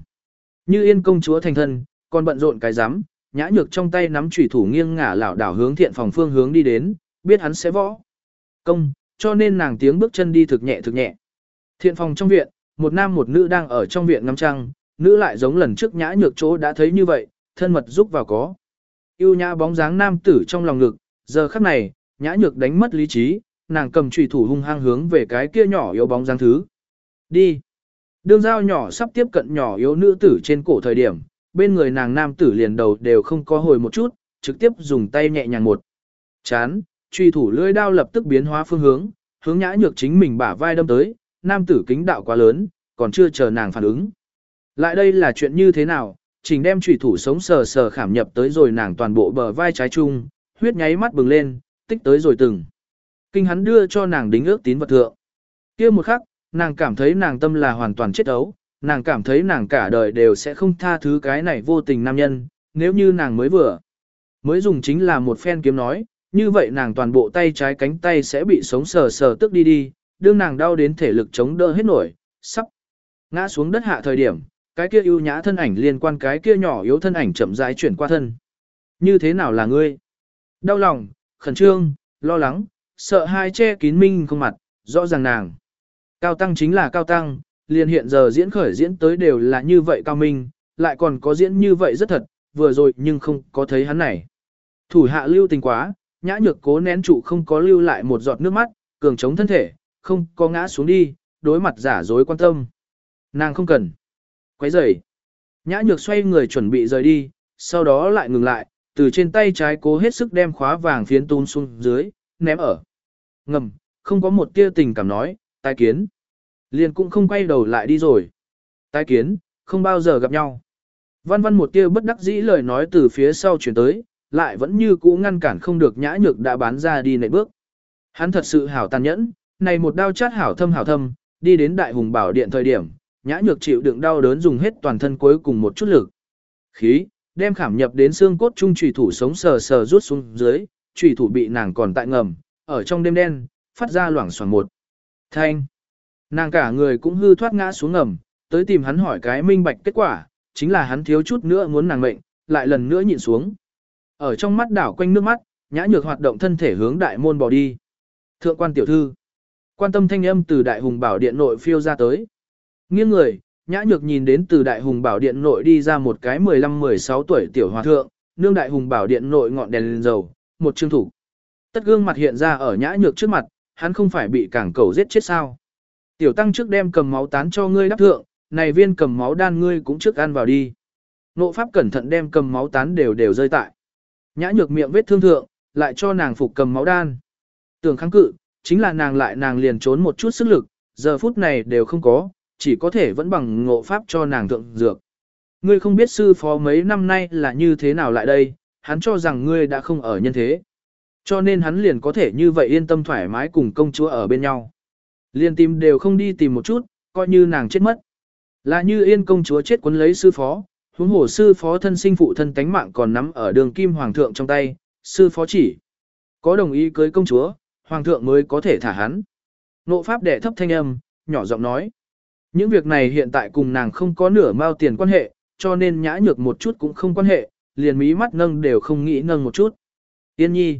Như yên công chúa thành thân, còn bận rộn cái rắm nhã nhược trong tay nắm chủy thủ nghiêng ngả lảo đảo hướng thiện phòng phương hướng đi đến, biết hắn sẽ võ. Công, cho nên nàng tiếng bước chân đi thực nhẹ thực nhẹ. Thiện phòng trong viện, một nam một nữ đang ở trong viện ngắm trăng, nữ lại giống lần trước nhã nhược chỗ đã thấy như vậy, thân mật giúp vào có. Yêu nhã bóng dáng nam tử trong lòng ngực, giờ khắc này, nhã nhược đánh mất lý trí, nàng cầm trùy thủ hung hăng hướng về cái kia nhỏ yếu bóng dáng thứ. Đi. Đường dao nhỏ sắp tiếp cận nhỏ yếu nữ tử trên cổ thời điểm, bên người nàng nam tử liền đầu đều không có hồi một chút, trực tiếp dùng tay nhẹ nhàng một. Chán, truy thủ lưỡi đao lập tức biến hóa phương hướng, hướng nhã nhược chính mình bả vai đâm tới, nam tử kính đạo quá lớn, còn chưa chờ nàng phản ứng. Lại đây là chuyện như thế nào, trình đem trùy thủ sống sờ sờ khảm nhập tới rồi nàng toàn bộ bờ vai trái chung, huyết nháy mắt bừng lên, tích tới rồi từng. Kinh hắn đưa cho nàng đính ước tín vật thượng. kia một khắc, nàng cảm thấy nàng tâm là hoàn toàn chết ấu, nàng cảm thấy nàng cả đời đều sẽ không tha thứ cái này vô tình nam nhân, nếu như nàng mới vừa. Mới dùng chính là một phen kiếm nói, như vậy nàng toàn bộ tay trái cánh tay sẽ bị sống sờ sờ tức đi đi, đương nàng đau đến thể lực chống đỡ hết nổi, sắp ngã xuống đất hạ thời điểm, cái kia ưu nhã thân ảnh liên quan cái kia nhỏ yếu thân ảnh chậm rãi chuyển qua thân. Như thế nào là ngươi? Đau lòng, khẩn trương, lo lắng, sợ hai che kín minh không mặt, rõ ràng nàng. Cao tăng chính là cao tăng, liền hiện giờ diễn khởi diễn tới đều là như vậy cao minh, lại còn có diễn như vậy rất thật, vừa rồi nhưng không có thấy hắn này. Thủ hạ lưu tình quá, nhã nhược cố nén trụ không có lưu lại một giọt nước mắt, cường chống thân thể, không có ngã xuống đi, đối mặt giả dối quan tâm. Nàng không cần. Quấy rầy. Nhã nhược xoay người chuẩn bị rời đi, sau đó lại ngừng lại, từ trên tay trái cố hết sức đem khóa vàng phiến tún xuống dưới, ném ở. Ngầm, không có một tia tình cảm nói, tai kiến. Liền cũng không quay đầu lại đi rồi. Tai kiến, không bao giờ gặp nhau. Văn văn một tia bất đắc dĩ lời nói từ phía sau chuyển tới, lại vẫn như cũ ngăn cản không được nhã nhược đã bán ra đi nệ bước. Hắn thật sự hảo tàn nhẫn, này một đao chát hảo thâm hảo thâm, đi đến đại hùng bảo điện thời điểm, nhã nhược chịu đựng đau đớn dùng hết toàn thân cuối cùng một chút lực. Khí, đem khảm nhập đến xương cốt trung trùy thủ sống sờ sờ rút xuống dưới, trùy thủ bị nàng còn tại ngầm, ở trong đêm đen, phát ra loảng xoảng một. Thanh. Nàng cả người cũng hư thoát ngã xuống ngầm, tới tìm hắn hỏi cái minh bạch kết quả, chính là hắn thiếu chút nữa muốn nàng mệnh, lại lần nữa nhịn xuống. Ở trong mắt đảo quanh nước mắt, nhã nhược hoạt động thân thể hướng đại môn bỏ đi. Thượng quan tiểu thư. Quan tâm thanh âm từ đại hùng bảo điện nội phiêu ra tới. Nghiêng người, nhã nhược nhìn đến từ đại hùng bảo điện nội đi ra một cái 15-16 tuổi tiểu hòa thượng, nương đại hùng bảo điện nội ngọn đèn lên dầu, một chương thủ. Tất gương mặt hiện ra ở nhã nhược trước mặt, hắn không phải bị cảng cầu giết chết sao. Tiểu tăng trước đem cầm máu tán cho ngươi đắp thượng, này viên cầm máu đan ngươi cũng trước ăn vào đi. Nộ pháp cẩn thận đem cầm máu tán đều đều rơi tại. Nhã nhược miệng vết thương thượng, lại cho nàng phục cầm máu đan. Tưởng kháng cự, chính là nàng lại nàng liền trốn một chút sức lực, giờ phút này đều không có, chỉ có thể vẫn bằng ngộ pháp cho nàng thượng dược. Ngươi không biết sư phó mấy năm nay là như thế nào lại đây, hắn cho rằng ngươi đã không ở nhân thế. Cho nên hắn liền có thể như vậy yên tâm thoải mái cùng công chúa ở bên nhau. Liền tìm đều không đi tìm một chút, coi như nàng chết mất. Là như yên công chúa chết quấn lấy sư phó, huống hồ sư phó thân sinh phụ thân tánh mạng còn nắm ở đường kim hoàng thượng trong tay, sư phó chỉ. Có đồng ý cưới công chúa, hoàng thượng mới có thể thả hắn. Nộ pháp đệ thấp thanh âm, nhỏ giọng nói. Những việc này hiện tại cùng nàng không có nửa mao tiền quan hệ, cho nên nhã nhược một chút cũng không quan hệ, liền mí mắt nâng đều không nghĩ nâng một chút. Yên nhi.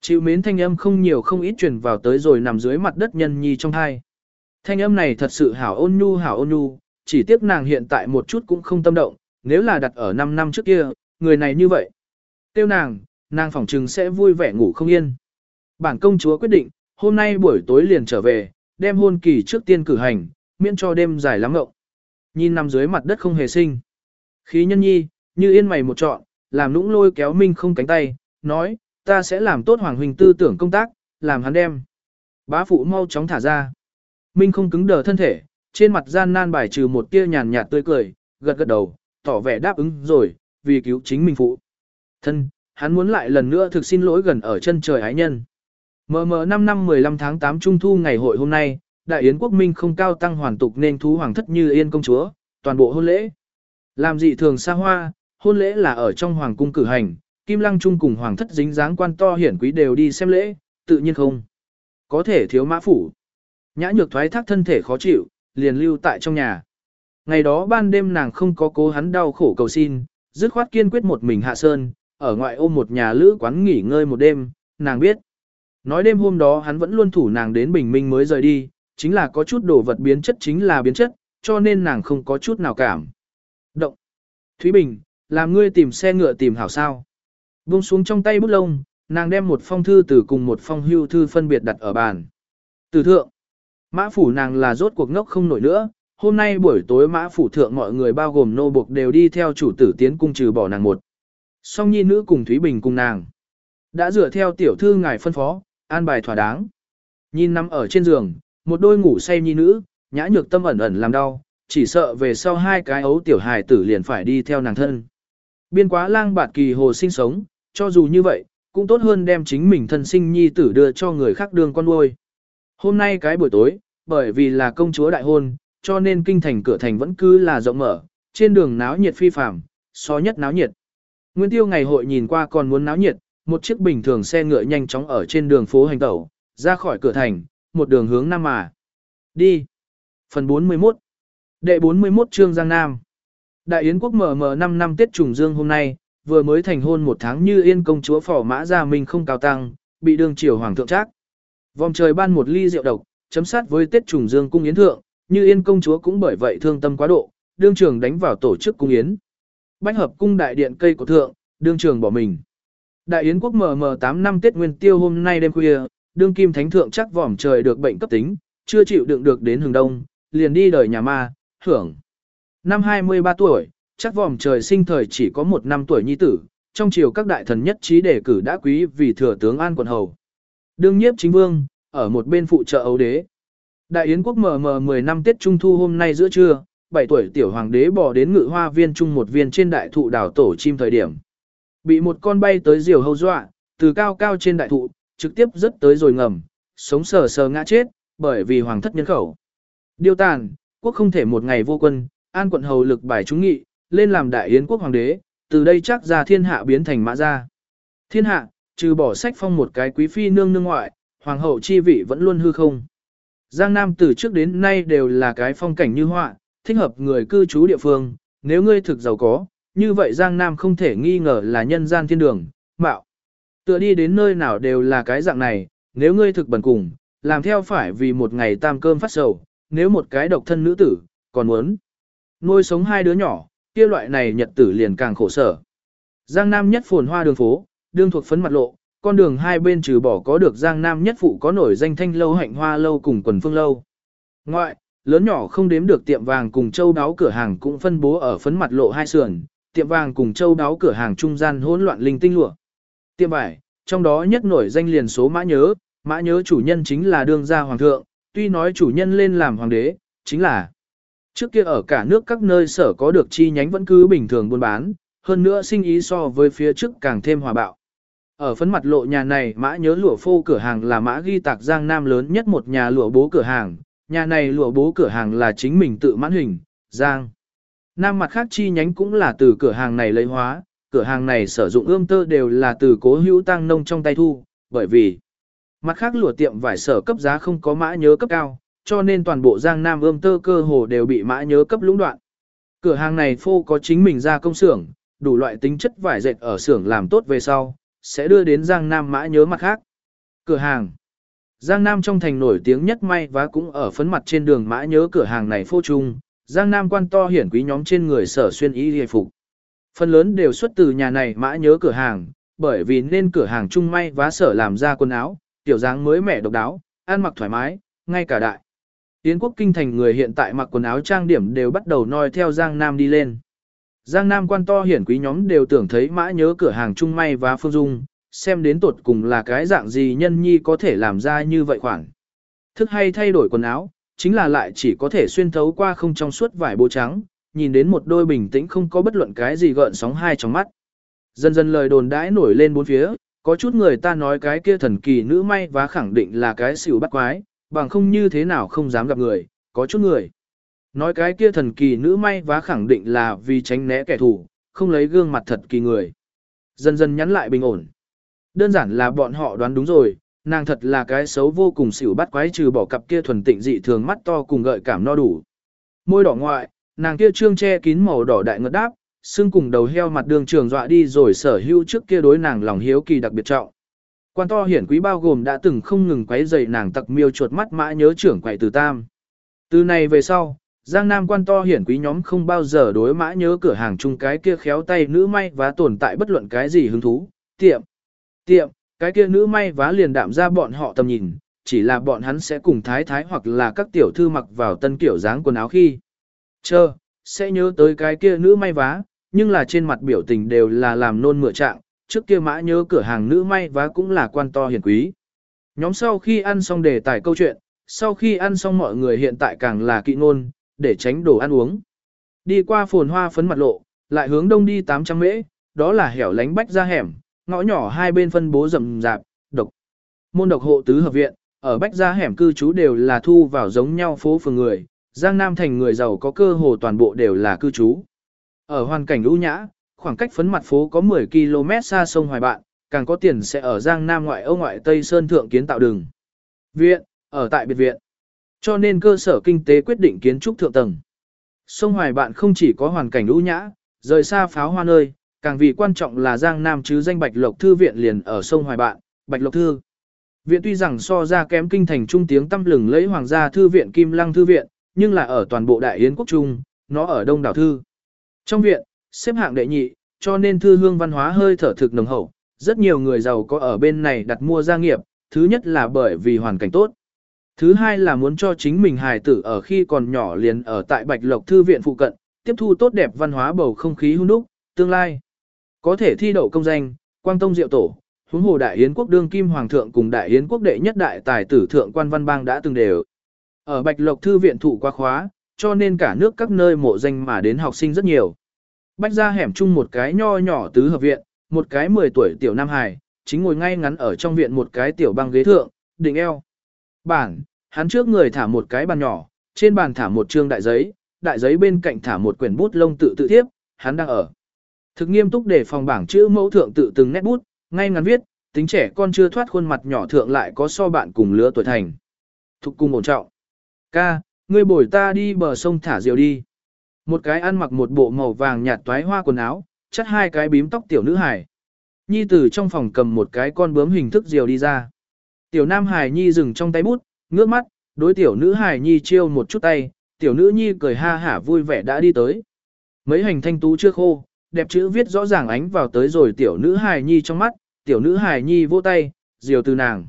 Chịu mến thanh âm không nhiều không ít truyền vào tới rồi nằm dưới mặt đất nhân nhi trong hai. Thanh âm này thật sự hảo ôn nhu hảo ôn nhu, chỉ tiếc nàng hiện tại một chút cũng không tâm động, nếu là đặt ở 5 năm trước kia, người này như vậy. Tiêu nàng, nàng phỏng trừng sẽ vui vẻ ngủ không yên. Bản công chúa quyết định, hôm nay buổi tối liền trở về, đem hôn kỳ trước tiên cử hành, miễn cho đêm dài lắm ngộng. Nhìn nằm dưới mặt đất không hề sinh. Khí nhân nhi, như yên mày một trọn, làm nũng lôi kéo minh không cánh tay, nói, ta sẽ làm tốt hoàng huynh tư tưởng công tác, làm hắn đem. Bá phụ mau chóng thả ra. Minh không cứng đờ thân thể, trên mặt gian nan bài trừ một tia nhàn nhạt tươi cười, gật gật đầu, tỏ vẻ đáp ứng rồi, vì cứu chính mình phụ. Thân, hắn muốn lại lần nữa thực xin lỗi gần ở chân trời ái nhân. Mờ mờ 5 năm 15 tháng 8 Trung Thu ngày hội hôm nay, Đại Yến Quốc Minh không cao tăng hoàn tục nên thú hoàng thất như yên công chúa, toàn bộ hôn lễ. Làm dị thường xa hoa, hôn lễ là ở trong hoàng cung cử hành, Kim Lăng Trung cùng hoàng thất dính dáng quan to hiển quý đều đi xem lễ, tự nhiên không. Có thể thiếu mã phủ. Nhã nhược thoái thác thân thể khó chịu, liền lưu tại trong nhà. Ngày đó ban đêm nàng không có cố hắn đau khổ cầu xin, dứt khoát kiên quyết một mình hạ sơn, ở ngoại ôm một nhà lữ quán nghỉ ngơi một đêm, nàng biết. Nói đêm hôm đó hắn vẫn luôn thủ nàng đến bình minh mới rời đi, chính là có chút đồ vật biến chất chính là biến chất, cho nên nàng không có chút nào cảm. Động. Thúy Bình, làm ngươi tìm xe ngựa tìm hảo sao. Buông xuống trong tay bút lông, nàng đem một phong thư từ cùng một phong hưu thư phân biệt đặt ở bàn. Từ thượng, mã phủ nàng là rốt cuộc ngốc không nổi nữa, hôm nay buổi tối mã phủ thượng mọi người bao gồm nô buộc đều đi theo chủ tử tiến cung trừ bỏ nàng một. Song nhi nữ cùng Thúy Bình cùng nàng. Đã dựa theo tiểu thư ngài phân phó, an bài thỏa đáng. Nhìn nằm ở trên giường, một đôi ngủ say nhi nữ, nhã nhược tâm ẩn ẩn làm đau, chỉ sợ về sau hai cái ấu tiểu hài tử liền phải đi theo nàng thân. Biên quá lang bạt kỳ hồ sinh sống, cho dù như vậy, cũng tốt hơn đem chính mình thân sinh nhi tử đưa cho người khác đường con nuôi. Hôm nay cái buổi tối, bởi vì là công chúa đại hôn, cho nên kinh thành cửa thành vẫn cứ là rộng mở, trên đường náo nhiệt phi phàm, so nhất náo nhiệt. Nguyên tiêu ngày hội nhìn qua còn muốn náo nhiệt, một chiếc bình thường xe ngựa nhanh chóng ở trên đường phố hành tẩu, ra khỏi cửa thành, một đường hướng Nam mà. Đi. Phần 41 Đệ 41 chương Giang Nam Đại Yến quốc mở mở 5 năm Tết trùng dương hôm nay, vừa mới thành hôn một tháng như yên công chúa phỏ mã gia mình không cao tăng, bị đương triều hoàng thượng trác. Vòng trời ban một ly rượu độc, chấm sát với Tết trùng dương cung yến thượng, như yên công chúa cũng bởi vậy thương tâm quá độ, đương trường đánh vào tổ chức cung yến. Bách hợp cung đại điện cây của thượng, đương trường bỏ mình. Đại Yến quốc mở mở 8 năm Tết Nguyên Tiêu hôm nay đêm khuya, đương kim thánh thượng chắc vòm trời được bệnh cấp tính, chưa chịu đựng được đến hừng đông, liền đi đời nhà ma, hưởng. Năm 23 tuổi, chắc vòm trời sinh thời chỉ có một năm tuổi nhi tử, trong chiều các đại thần nhất trí đề cử đã quý vì thừa tướng An quận hầu. Đương nhiếp chính vương, ở một bên phụ trợ ấu đế. Đại Yến quốc mờ mờ 10 năm Tết Trung Thu hôm nay giữa trưa, 7 tuổi tiểu hoàng đế bỏ đến ngự hoa viên trung một viên trên đại thụ đảo tổ chim thời điểm. Bị một con bay tới diều hâu dọa, từ cao cao trên đại thụ, trực tiếp rớt tới rồi ngầm, sống sờ sờ ngã chết, bởi vì hoàng thất nhân khẩu. Điều tàn, quốc không thể một ngày vô quân, an quận hầu lực bài trúng nghị, lên làm đại yến quốc hoàng đế, từ đây chắc ra thiên hạ biến thành mã gia. Thiên hạ, trừ bỏ sách phong một cái quý phi nương nương ngoại, hoàng hậu chi vị vẫn luôn hư không. Giang Nam từ trước đến nay đều là cái phong cảnh như họa, thích hợp người cư trú địa phương, nếu ngươi thực giàu có, như vậy Giang Nam không thể nghi ngờ là nhân gian thiên đường, mạo. Tựa đi đến nơi nào đều là cái dạng này, nếu ngươi thực bẩn cùng, làm theo phải vì một ngày tam cơm phát sầu, nếu một cái độc thân nữ tử, còn muốn nuôi sống hai đứa nhỏ, kia loại này nhật tử liền càng khổ sở. Giang Nam nhất phồn hoa đường phố, đương thuộc phấn mặt lộ, con đường hai bên trừ bỏ có được Giang Nam nhất phụ có nổi danh thanh lâu hạnh hoa lâu cùng quần phương lâu. Ngoại, lớn nhỏ không đếm được tiệm vàng cùng châu đáo cửa hàng cũng phân bố ở phấn mặt lộ hai sườn, tiệm vàng cùng châu đáo cửa hàng trung gian hỗn loạn linh tinh lụa. Tiệm vải, trong đó nhất nổi danh liền số mã nhớ, mã nhớ chủ nhân chính là đương gia hoàng thượng, tuy nói chủ nhân lên làm hoàng đế, chính là trước kia ở cả nước các nơi sở có được chi nhánh vẫn cứ bình thường buôn bán, hơn nữa sinh ý so với phía trước càng thêm hòa bạo. Ở phấn mặt lộ nhà này mã nhớ lụa phô cửa hàng là mã ghi tạc giang nam lớn nhất một nhà lụa bố cửa hàng, nhà này lụa bố cửa hàng là chính mình tự mãn hình, giang. Nam mặt khác chi nhánh cũng là từ cửa hàng này lấy hóa, cửa hàng này sử dụng ươm tơ đều là từ cố hữu tăng nông trong tay thu, bởi vì mặt khác lụa tiệm vải sở cấp giá không có mã nhớ cấp cao, cho nên toàn bộ giang nam ươm tơ cơ hồ đều bị mã nhớ cấp lũng đoạn. Cửa hàng này phô có chính mình ra công xưởng, đủ loại tính chất vải dệt ở xưởng làm tốt về sau, sẽ đưa đến giang nam mã nhớ mặt khác. Cửa hàng Giang Nam trong thành nổi tiếng nhất may và cũng ở phấn mặt trên đường mã nhớ cửa hàng này phô trung, Giang Nam quan to hiển quý nhóm trên người sở xuyên y hề phục. Phần lớn đều xuất từ nhà này mã nhớ cửa hàng, bởi vì nên cửa hàng trung may vá sở làm ra quần áo, tiểu dáng mới mẻ độc đáo, ăn mặc thoải mái, ngay cả đại. Yến quốc kinh thành người hiện tại mặc quần áo trang điểm đều bắt đầu noi theo Giang Nam đi lên. Giang Nam quan to hiển quý nhóm đều tưởng thấy mã nhớ cửa hàng trung may và phương dung, xem đến tột cùng là cái dạng gì nhân nhi có thể làm ra như vậy khoản. Thức hay thay đổi quần áo, chính là lại chỉ có thể xuyên thấu qua không trong suốt vải bố trắng, nhìn đến một đôi bình tĩnh không có bất luận cái gì gợn sóng hai trong mắt. Dần dần lời đồn đãi nổi lên bốn phía, có chút người ta nói cái kia thần kỳ nữ may và khẳng định là cái xỉu bắt quái, bằng không như thế nào không dám gặp người, có chút người. Nói cái kia thần kỳ nữ may và khẳng định là vì tránh né kẻ thù, không lấy gương mặt thật kỳ người. Dần dần nhắn lại bình ổn. Đơn giản là bọn họ đoán đúng rồi, nàng thật là cái xấu vô cùng xỉu bắt quái trừ bỏ cặp kia thuần tịnh dị thường mắt to cùng gợi cảm no đủ. Môi đỏ ngoại, nàng kia trương che kín màu đỏ đại ngật đáp, xương cùng đầu heo mặt đường trường dọa đi rồi sở hữu trước kia đối nàng lòng hiếu kỳ đặc biệt trọng. Quan to hiển quý bao gồm đã từng không ngừng quấy rầy nàng tặc miêu chuột mắt mã nhớ trưởng quậy từ tam. Từ này về sau, Giang Nam quan to hiển quý nhóm không bao giờ đối mã nhớ cửa hàng chung cái kia khéo tay nữ may và tồn tại bất luận cái gì hứng thú, tiệm, tiệm, cái kia nữ may vá liền đạm ra bọn họ tầm nhìn, chỉ là bọn hắn sẽ cùng thái thái hoặc là các tiểu thư mặc vào tân kiểu dáng quần áo khi. Chờ, sẽ nhớ tới cái kia nữ may vá, nhưng là trên mặt biểu tình đều là làm nôn mửa trạng, trước kia mã nhớ cửa hàng nữ may vá cũng là quan to hiển quý. Nhóm sau khi ăn xong đề tài câu chuyện, sau khi ăn xong mọi người hiện tại càng là kỵ ngôn, để tránh đồ ăn uống. Đi qua phồn hoa phấn mặt lộ, lại hướng đông đi 800 mễ, đó là hẻo lánh bách ra hẻm, ngõ nhỏ hai bên phân bố rậm rạp, độc. Môn độc hộ tứ hợp viện, ở bách ra hẻm cư trú đều là thu vào giống nhau phố phường người, Giang Nam thành người giàu có cơ hồ toàn bộ đều là cư trú. Ở hoàn cảnh ưu nhã, khoảng cách phấn mặt phố có 10 km xa sông Hoài Bạn, càng có tiền sẽ ở Giang Nam ngoại Âu ngoại Tây Sơn thượng kiến tạo đường. Viện, ở tại biệt viện. Cho nên cơ sở kinh tế quyết định kiến trúc thượng tầng. Sông Hoài Bạn không chỉ có hoàn cảnh ưu nhã, rời xa pháo hoa nơi, càng vì quan trọng là Giang Nam chứ danh Bạch Lộc Thư viện liền ở sông Hoài Bạn, Bạch Lộc Thư. Viện tuy rằng so ra kém kinh thành trung tiếng tâm lừng lấy Hoàng gia Thư viện Kim Lăng Thư viện, nhưng là ở toàn bộ Đại Yến Quốc Trung, nó ở Đông Đảo Thư. Trong viện, xếp hạng đệ nhị, cho nên thư hương văn hóa hơi thở thực nồng hậu, rất nhiều người giàu có ở bên này đặt mua gia nghiệp, thứ nhất là bởi vì hoàn cảnh tốt. Thứ hai là muốn cho chính mình hài tử ở khi còn nhỏ liền ở tại Bạch Lộc Thư viện phụ cận, tiếp thu tốt đẹp văn hóa bầu không khí hung đúc, tương lai. Có thể thi đậu công danh, quang tông diệu tổ, huống hồ đại yến quốc đương kim hoàng thượng cùng đại yến quốc đệ nhất đại tài tử thượng quan văn bang đã từng đều. Ở Bạch Lộc Thư viện thụ qua khóa, cho nên cả nước các nơi mộ danh mà đến học sinh rất nhiều. Bách ra hẻm chung một cái nho nhỏ tứ hợp viện, một cái 10 tuổi tiểu nam hài, chính ngồi ngay ngắn ở trong viện một cái tiểu băng ghế thượng, đỉnh eo. Bản, hắn trước người thả một cái bàn nhỏ, trên bàn thả một trương đại giấy, đại giấy bên cạnh thả một quyển bút lông tự tự thiếp, hắn đang ở. Thực nghiêm túc để phòng bảng chữ mẫu thượng tự từng nét bút, ngay ngắn viết, tính trẻ con chưa thoát khuôn mặt nhỏ thượng lại có so bạn cùng lứa tuổi thành. Thục cung ổn trọng. Ca, ngươi bồi ta đi bờ sông thả diều đi. Một cái ăn mặc một bộ màu vàng nhạt toái hoa quần áo, chắt hai cái bím tóc tiểu nữ hải. Nhi từ trong phòng cầm một cái con bướm hình thức diều đi ra. Tiểu nam hải nhi dừng trong tay bút, ngước mắt, đối tiểu nữ hải nhi chiêu một chút tay, tiểu nữ nhi cười ha hả vui vẻ đã đi tới. Mấy hành thanh tú chưa khô, đẹp chữ viết rõ ràng ánh vào tới rồi tiểu nữ hải nhi trong mắt, tiểu nữ hải nhi vỗ tay, diều từ nàng.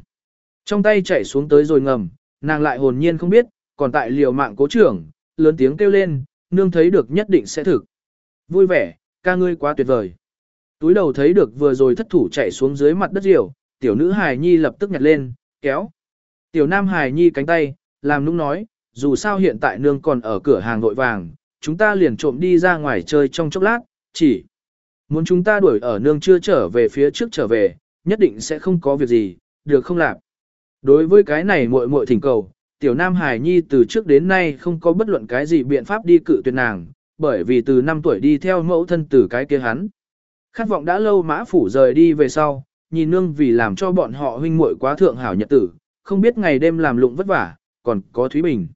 Trong tay chạy xuống tới rồi ngầm, nàng lại hồn nhiên không biết, còn tại liều mạng cố trưởng, lớn tiếng kêu lên, nương thấy được nhất định sẽ thực. Vui vẻ, ca ngươi quá tuyệt vời. Túi đầu thấy được vừa rồi thất thủ chạy xuống dưới mặt đất diều, tiểu nữ hài nhi lập tức nhặt lên, kéo. Tiểu nam hài nhi cánh tay, làm nũng nói, dù sao hiện tại nương còn ở cửa hàng vội vàng, chúng ta liền trộm đi ra ngoài chơi trong chốc lát, chỉ muốn chúng ta đuổi ở nương chưa trở về phía trước trở về, nhất định sẽ không có việc gì, được không làm. Đối với cái này muội muội thỉnh cầu, tiểu nam hài nhi từ trước đến nay không có bất luận cái gì biện pháp đi cự tuyệt nàng, bởi vì từ 5 tuổi đi theo mẫu thân từ cái kia hắn. Khát vọng đã lâu mã phủ rời đi về sau, nhìn nương vì làm cho bọn họ huynh muội quá thượng hảo nhật tử, không biết ngày đêm làm lụng vất vả, còn có Thúy Bình.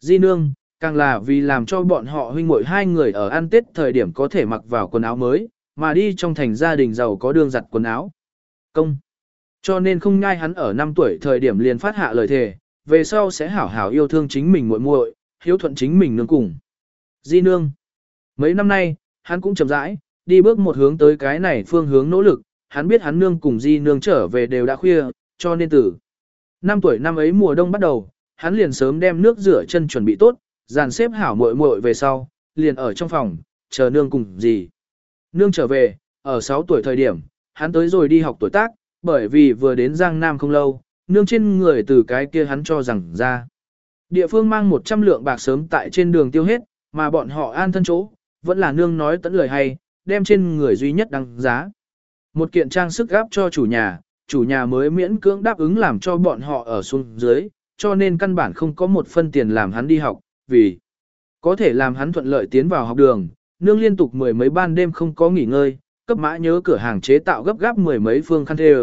Di nương, càng là vì làm cho bọn họ huynh muội hai người ở ăn tết thời điểm có thể mặc vào quần áo mới, mà đi trong thành gia đình giàu có đường giặt quần áo. Công. Cho nên không ngai hắn ở 5 tuổi thời điểm liền phát hạ lời thề, về sau sẽ hảo hảo yêu thương chính mình muội muội, hiếu thuận chính mình nương cùng. Di nương. Mấy năm nay, hắn cũng chậm rãi, đi bước một hướng tới cái này phương hướng nỗ lực, hắn biết hắn nương cùng di nương trở về đều đã khuya, cho nên tử Năm tuổi năm ấy mùa đông bắt đầu, hắn liền sớm đem nước rửa chân chuẩn bị tốt, dàn xếp hảo muội muội về sau, liền ở trong phòng, chờ nương cùng gì. Nương trở về, ở 6 tuổi thời điểm, hắn tới rồi đi học tuổi tác, bởi vì vừa đến Giang Nam không lâu, nương trên người từ cái kia hắn cho rằng ra. Địa phương mang 100 lượng bạc sớm tại trên đường tiêu hết, mà bọn họ an thân chỗ, vẫn là nương nói tận lời hay, đem trên người duy nhất đăng giá. Một kiện trang sức gáp cho chủ nhà, chủ nhà mới miễn cưỡng đáp ứng làm cho bọn họ ở xuống dưới, cho nên căn bản không có một phân tiền làm hắn đi học, vì có thể làm hắn thuận lợi tiến vào học đường, nương liên tục mười mấy ban đêm không có nghỉ ngơi, cấp mã nhớ cửa hàng chế tạo gấp gáp mười mấy phương khăn thê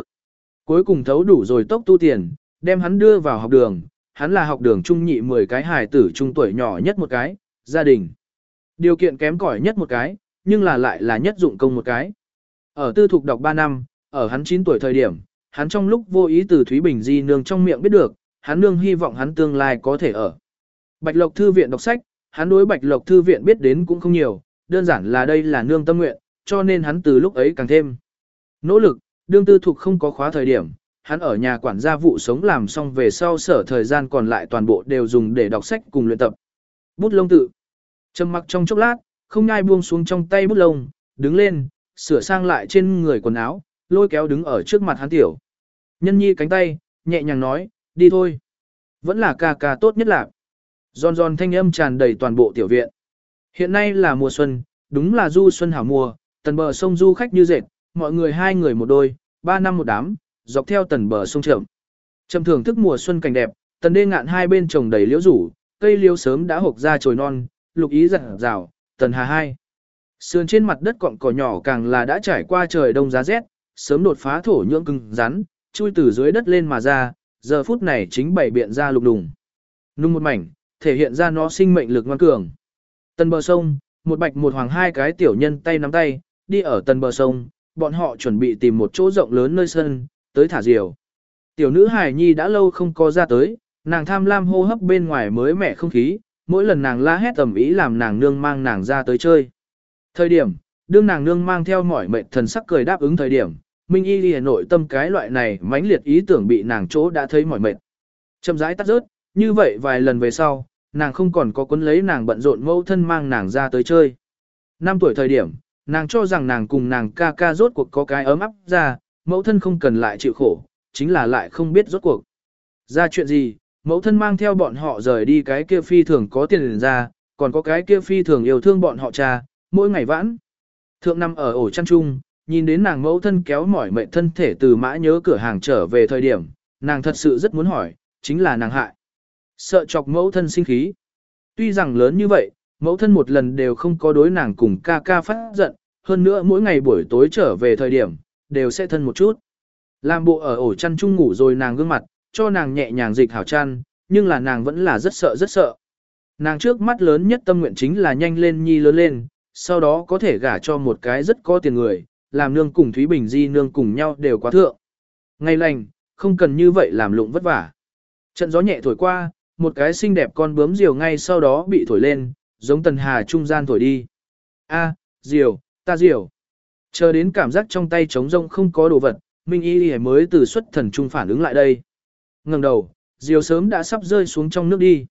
Cuối cùng thấu đủ rồi tốc tu tiền, đem hắn đưa vào học đường, hắn là học đường trung nhị 10 cái hài tử trung tuổi nhỏ nhất một cái, gia đình. Điều kiện kém cỏi nhất một cái, nhưng là lại là nhất dụng công một cái. Ở tư thục đọc 3 năm, ở hắn 9 tuổi thời điểm, hắn trong lúc vô ý từ Thúy Bình Di nương trong miệng biết được, hắn nương hy vọng hắn tương lai có thể ở. Bạch Lộc Thư viện đọc sách, hắn đối Bạch Lộc Thư viện biết đến cũng không nhiều, đơn giản là đây là nương tâm nguyện, cho nên hắn từ lúc ấy càng thêm. Nỗ lực, đương tư thục không có khóa thời điểm, hắn ở nhà quản gia vụ sống làm xong về sau sở thời gian còn lại toàn bộ đều dùng để đọc sách cùng luyện tập. Bút lông tự. Trầm mặc trong chốc lát, không nhai buông xuống trong tay bút lông, đứng lên, sửa sang lại trên người quần áo, lôi kéo đứng ở trước mặt hắn tiểu. Nhân nhi cánh tay, nhẹ nhàng nói, đi thôi. Vẫn là ca ca tốt nhất là. Giòn giòn thanh âm tràn đầy toàn bộ tiểu viện. Hiện nay là mùa xuân, đúng là du xuân hảo mùa, tần bờ sông du khách như dệt, mọi người hai người một đôi, ba năm một đám, dọc theo tần bờ sông chậm. Trầm thưởng thức mùa xuân cảnh đẹp, tần đê ngạn hai bên trồng đầy liễu rủ, cây liễu sớm đã hộc ra chồi non, lục ý rạng rào, tần hà hai. Sườn trên mặt đất cọng cỏ nhỏ càng là đã trải qua trời đông giá rét, sớm đột phá thổ nhưỡng cứng rắn, chui từ dưới đất lên mà ra, giờ phút này chính bảy biện ra lục đùng. Nung một mảnh, thể hiện ra nó sinh mệnh lực ngoan cường. Tần bờ sông, một bạch một hoàng hai cái tiểu nhân tay nắm tay, đi ở tần bờ sông, bọn họ chuẩn bị tìm một chỗ rộng lớn nơi sân, tới thả diều. Tiểu nữ Hải Nhi đã lâu không có ra tới, nàng tham lam hô hấp bên ngoài mới mẻ không khí, mỗi lần nàng la hét tầm ý làm nàng nương mang nàng ra tới chơi. Thời điểm, đương nàng nương mang theo mỏi mệt thần sắc cười đáp ứng thời điểm, Minh Y Ghi nội tâm cái loại này mãnh liệt ý tưởng bị nàng chỗ đã thấy mỏi mệt. Chậm rãi tắt rớt, như vậy vài lần về sau, nàng không còn có cuốn lấy nàng bận rộn mẫu thân mang nàng ra tới chơi. Năm tuổi thời điểm, nàng cho rằng nàng cùng nàng ca ca rốt cuộc có cái ấm áp ra, mẫu thân không cần lại chịu khổ, chính là lại không biết rốt cuộc. Ra chuyện gì, mẫu thân mang theo bọn họ rời đi cái kia phi thường có tiền ra, còn có cái kia phi thường yêu thương bọn họ cha, mỗi ngày vãn. Thượng năm ở ổ chăn chung, nhìn đến nàng mẫu thân kéo mỏi mệnh thân thể từ mã nhớ cửa hàng trở về thời điểm, nàng thật sự rất muốn hỏi, chính là nàng hại. Sợ chọc mẫu thân sinh khí. Tuy rằng lớn như vậy, mẫu thân một lần đều không có đối nàng cùng ca ca phát giận, hơn nữa mỗi ngày buổi tối trở về thời điểm, đều sẽ thân một chút. Làm bộ ở ổ chăn chung ngủ rồi nàng gương mặt, cho nàng nhẹ nhàng dịch hảo chăn, nhưng là nàng vẫn là rất sợ rất sợ. Nàng trước mắt lớn nhất tâm nguyện chính là nhanh lên nhi lớn lên, sau đó có thể gả cho một cái rất có tiền người, làm nương cùng Thúy Bình Di nương cùng nhau đều quá thượng. Ngày lành, không cần như vậy làm lụng vất vả. Trận gió nhẹ thổi qua, một cái xinh đẹp con bướm diều ngay sau đó bị thổi lên, giống tần hà trung gian thổi đi. A, diều, ta diều. Chờ đến cảm giác trong tay trống rông không có đồ vật, Minh Y Y mới từ xuất thần trung phản ứng lại đây. ngẩng đầu, diều sớm đã sắp rơi xuống trong nước đi.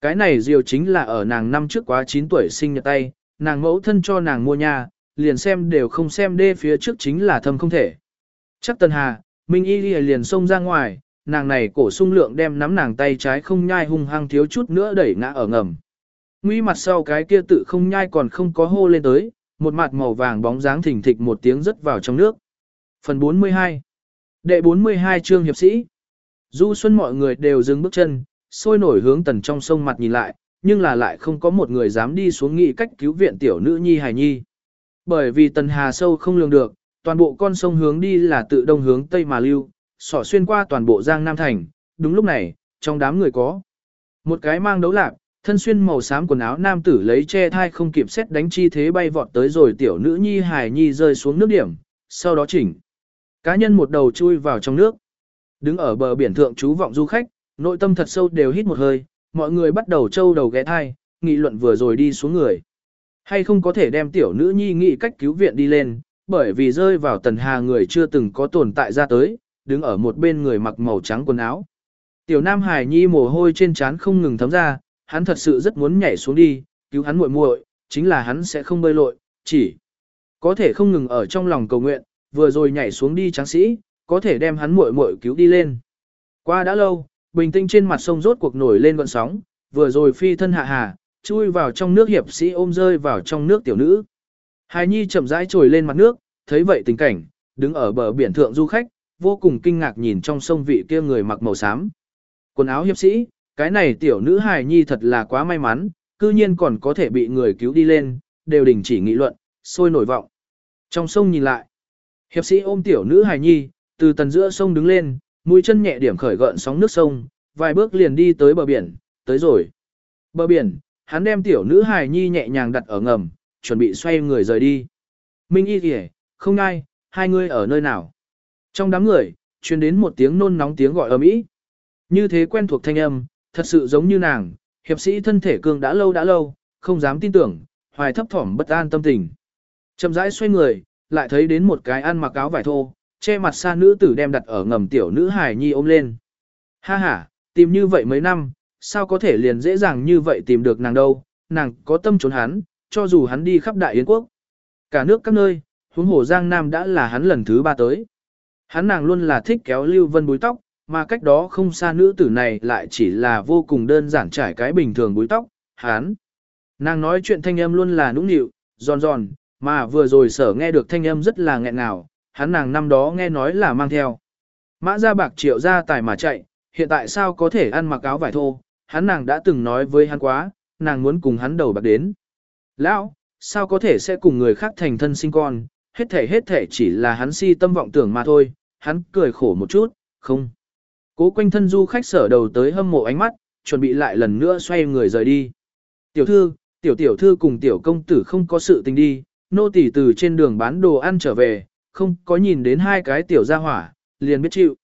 Cái này diều chính là ở nàng năm trước quá 9 tuổi sinh nhật tay, nàng mẫu thân cho nàng mua nhà, liền xem đều không xem đê phía trước chính là thâm không thể. Chắc tần hà, Minh Y Y liền xông ra ngoài, nàng này cổ sung lượng đem nắm nàng tay trái không nhai hung hăng thiếu chút nữa đẩy ngã ở ngầm. Nguy mặt sau cái kia tự không nhai còn không có hô lên tới, một mặt màu vàng bóng dáng thỉnh thịch một tiếng rớt vào trong nước. Phần 42 Đệ 42 chương hiệp sĩ Du xuân mọi người đều dừng bước chân, sôi nổi hướng tần trong sông mặt nhìn lại, nhưng là lại không có một người dám đi xuống nghị cách cứu viện tiểu nữ nhi hài nhi. Bởi vì tần hà sâu không lường được, toàn bộ con sông hướng đi là tự đông hướng tây mà lưu, sỏ xuyên qua toàn bộ Giang Nam Thành, đúng lúc này, trong đám người có một cái mang đấu lạc, thân xuyên màu xám quần áo nam tử lấy che thai không kịp xét đánh chi thế bay vọt tới rồi tiểu nữ nhi hài nhi rơi xuống nước điểm, sau đó chỉnh. Cá nhân một đầu chui vào trong nước. Đứng ở bờ biển thượng chú vọng du khách, nội tâm thật sâu đều hít một hơi, mọi người bắt đầu trâu đầu ghé thai, nghị luận vừa rồi đi xuống người. Hay không có thể đem tiểu nữ nhi nghị cách cứu viện đi lên, bởi vì rơi vào tần hà người chưa từng có tồn tại ra tới, đứng ở một bên người mặc màu trắng quần áo. Tiểu Nam Hải Nhi mồ hôi trên trán không ngừng thấm ra, hắn thật sự rất muốn nhảy xuống đi, cứu hắn muội muội, chính là hắn sẽ không bơi lội, chỉ có thể không ngừng ở trong lòng cầu nguyện, vừa rồi nhảy xuống đi tráng sĩ, có thể đem hắn muội muội cứu đi lên. Qua đã lâu, bình tĩnh trên mặt sông rốt cuộc nổi lên gọn sóng, vừa rồi phi thân hạ hà, chui vào trong nước hiệp sĩ ôm rơi vào trong nước tiểu nữ. Hải Nhi chậm rãi trồi lên mặt nước, thấy vậy tình cảnh, đứng ở bờ biển thượng du khách, vô cùng kinh ngạc nhìn trong sông vị kia người mặc màu xám. Quần áo hiệp sĩ, cái này tiểu nữ hài nhi thật là quá may mắn, cư nhiên còn có thể bị người cứu đi lên, đều đình chỉ nghị luận, sôi nổi vọng. Trong sông nhìn lại, hiệp sĩ ôm tiểu nữ hài nhi, từ tần giữa sông đứng lên, mũi chân nhẹ điểm khởi gợn sóng nước sông, vài bước liền đi tới bờ biển, tới rồi. Bờ biển, hắn đem tiểu nữ hài nhi nhẹ nhàng đặt ở ngầm, chuẩn bị xoay người rời đi. Minh y kìa, không ai, hai người ở nơi nào. Trong đám người, truyền đến một tiếng nôn nóng tiếng gọi ầm ĩ. Như thế quen thuộc thanh âm, thật sự giống như nàng, hiệp sĩ thân thể cường đã lâu đã lâu, không dám tin tưởng, hoài thấp thỏm bất an tâm tình. Chậm rãi xoay người, lại thấy đến một cái ăn mặc áo vải thô, che mặt xa nữ tử đem đặt ở ngầm tiểu nữ hài nhi ôm lên. Ha ha, tìm như vậy mấy năm, sao có thể liền dễ dàng như vậy tìm được nàng đâu, nàng có tâm trốn hắn, cho dù hắn đi khắp đại yến quốc. Cả nước các nơi, huống hồ Giang Nam đã là hắn lần thứ ba tới. Hắn nàng luôn là thích kéo Lưu Vân búi tóc, mà cách đó không xa nữ tử này lại chỉ là vô cùng đơn giản trải cái bình thường búi tóc, hắn. Nàng nói chuyện thanh âm luôn là nũng nịu, giòn giòn, mà vừa rồi sở nghe được thanh âm rất là nghẹn ngào, hắn nàng năm đó nghe nói là mang theo. Mã ra bạc triệu ra tài mà chạy, hiện tại sao có thể ăn mặc áo vải thô, hắn nàng đã từng nói với hắn quá, nàng muốn cùng hắn đầu bạc đến. Lão, sao có thể sẽ cùng người khác thành thân sinh con, hết thể hết thể chỉ là hắn si tâm vọng tưởng mà thôi, hắn cười khổ một chút, không. Cố quanh thân du khách sở đầu tới hâm mộ ánh mắt, chuẩn bị lại lần nữa xoay người rời đi. Tiểu thư, tiểu tiểu thư cùng tiểu công tử không có sự tình đi, nô tỳ từ trên đường bán đồ ăn trở về, không có nhìn đến hai cái tiểu gia hỏa, liền biết chịu.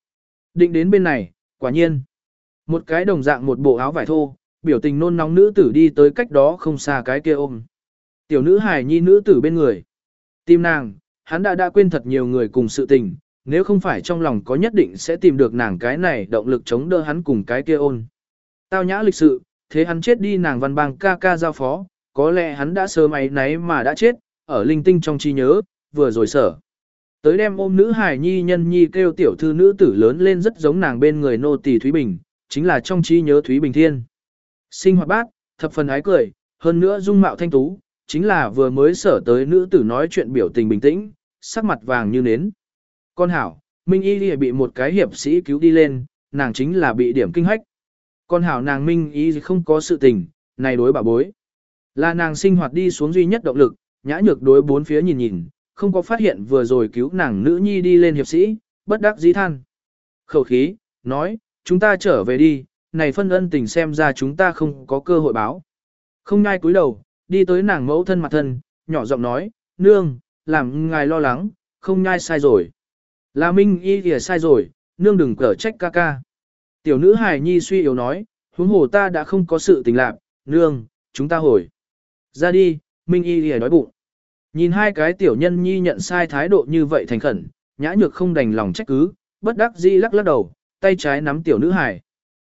Định đến bên này, quả nhiên. Một cái đồng dạng một bộ áo vải thô, biểu tình nôn nóng nữ tử đi tới cách đó không xa cái kia ôm. Tiểu nữ hài nhi nữ tử bên người. Tim nàng, hắn đã đã quên thật nhiều người cùng sự tình, nếu không phải trong lòng có nhất định sẽ tìm được nàng cái này động lực chống đỡ hắn cùng cái kia ôn. Tao nhã lịch sự, thế hắn chết đi nàng văn bang ca ca giao phó, có lẽ hắn đã sớm ấy nấy mà đã chết, ở linh tinh trong trí nhớ, vừa rồi sở. Tới đem ôm nữ hài nhi nhân nhi kêu tiểu thư nữ tử lớn lên rất giống nàng bên người nô tỳ Thúy Bình, chính là trong trí nhớ Thúy Bình Thiên. Sinh hoạt bác, thập phần ái cười, hơn nữa dung mạo thanh tú, chính là vừa mới sở tới nữ tử nói chuyện biểu tình bình tĩnh, sắc mặt vàng như nến. Con hảo, Minh Y lìa bị một cái hiệp sĩ cứu đi lên, nàng chính là bị điểm kinh hách. Con hảo nàng Minh Y không có sự tình, này đối bà bối. Là nàng sinh hoạt đi xuống duy nhất động lực, nhã nhược đối bốn phía nhìn nhìn, không có phát hiện vừa rồi cứu nàng nữ nhi đi lên hiệp sĩ, bất đắc dĩ than. Khẩu khí, nói, chúng ta trở về đi, này phân ân tình xem ra chúng ta không có cơ hội báo. Không ngai cúi đầu, đi tới nàng mẫu thân mặt thân, nhỏ giọng nói, nương, làm ngài lo lắng, không nhai sai rồi. Là Minh y thì sai rồi, nương đừng cở trách ca ca. Tiểu nữ hài nhi suy yếu nói, huống hồ ta đã không có sự tình lạc, nương, chúng ta hồi. Ra đi, Minh y thì đói bụng. Nhìn hai cái tiểu nhân nhi nhận sai thái độ như vậy thành khẩn, nhã nhược không đành lòng trách cứ, bất đắc dĩ lắc lắc đầu, tay trái nắm tiểu nữ hài.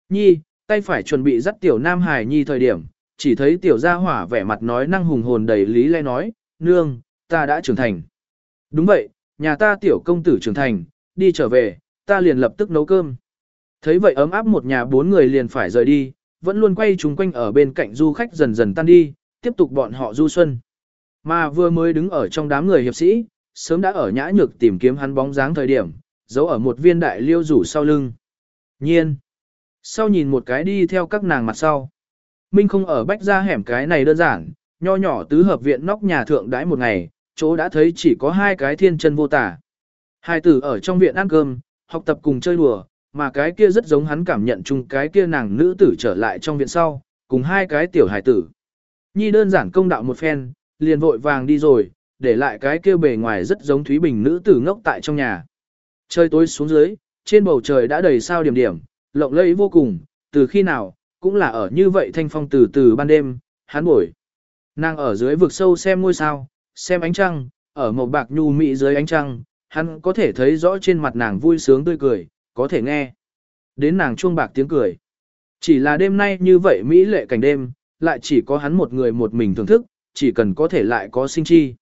Nhi, tay phải chuẩn bị dắt tiểu nam hài nhi thời điểm, chỉ thấy tiểu gia hỏa vẻ mặt nói năng hùng hồn đầy lý lẽ nói, nương, ta đã trưởng thành. Đúng vậy, nhà ta tiểu công tử trưởng thành, đi trở về, ta liền lập tức nấu cơm. Thấy vậy ấm áp một nhà bốn người liền phải rời đi, vẫn luôn quay chúng quanh ở bên cạnh du khách dần dần tan đi, tiếp tục bọn họ du xuân. Mà vừa mới đứng ở trong đám người hiệp sĩ, sớm đã ở nhã nhược tìm kiếm hắn bóng dáng thời điểm, giấu ở một viên đại liêu rủ sau lưng. Nhiên. Sau nhìn một cái đi theo các nàng mặt sau. Minh không ở bách ra hẻm cái này đơn giản, nho nhỏ tứ hợp viện nóc nhà thượng đãi một ngày, chỗ đã thấy chỉ có hai cái thiên chân vô tả. Hai tử ở trong viện ăn cơm, học tập cùng chơi đùa, mà cái kia rất giống hắn cảm nhận chung cái kia nàng nữ tử trở lại trong viện sau, cùng hai cái tiểu hài tử. Nhi đơn giản công đạo một phen, liền vội vàng đi rồi, để lại cái kia bề ngoài rất giống Thúy Bình nữ tử ngốc tại trong nhà. Trời tối xuống dưới, trên bầu trời đã đầy sao điểm điểm, lộng lẫy vô cùng, từ khi nào, cũng là ở như vậy thanh phong từ từ ban đêm, hắn buổi. Nàng ở dưới vực sâu xem ngôi sao, xem ánh trăng, ở một bạc nhu mị dưới ánh trăng, hắn có thể thấy rõ trên mặt nàng vui sướng tươi cười, có thể nghe. Đến nàng chuông bạc tiếng cười. Chỉ là đêm nay như vậy mỹ lệ cảnh đêm, lại chỉ có hắn một người một mình thưởng thức, chỉ cần có thể lại có sinh chi.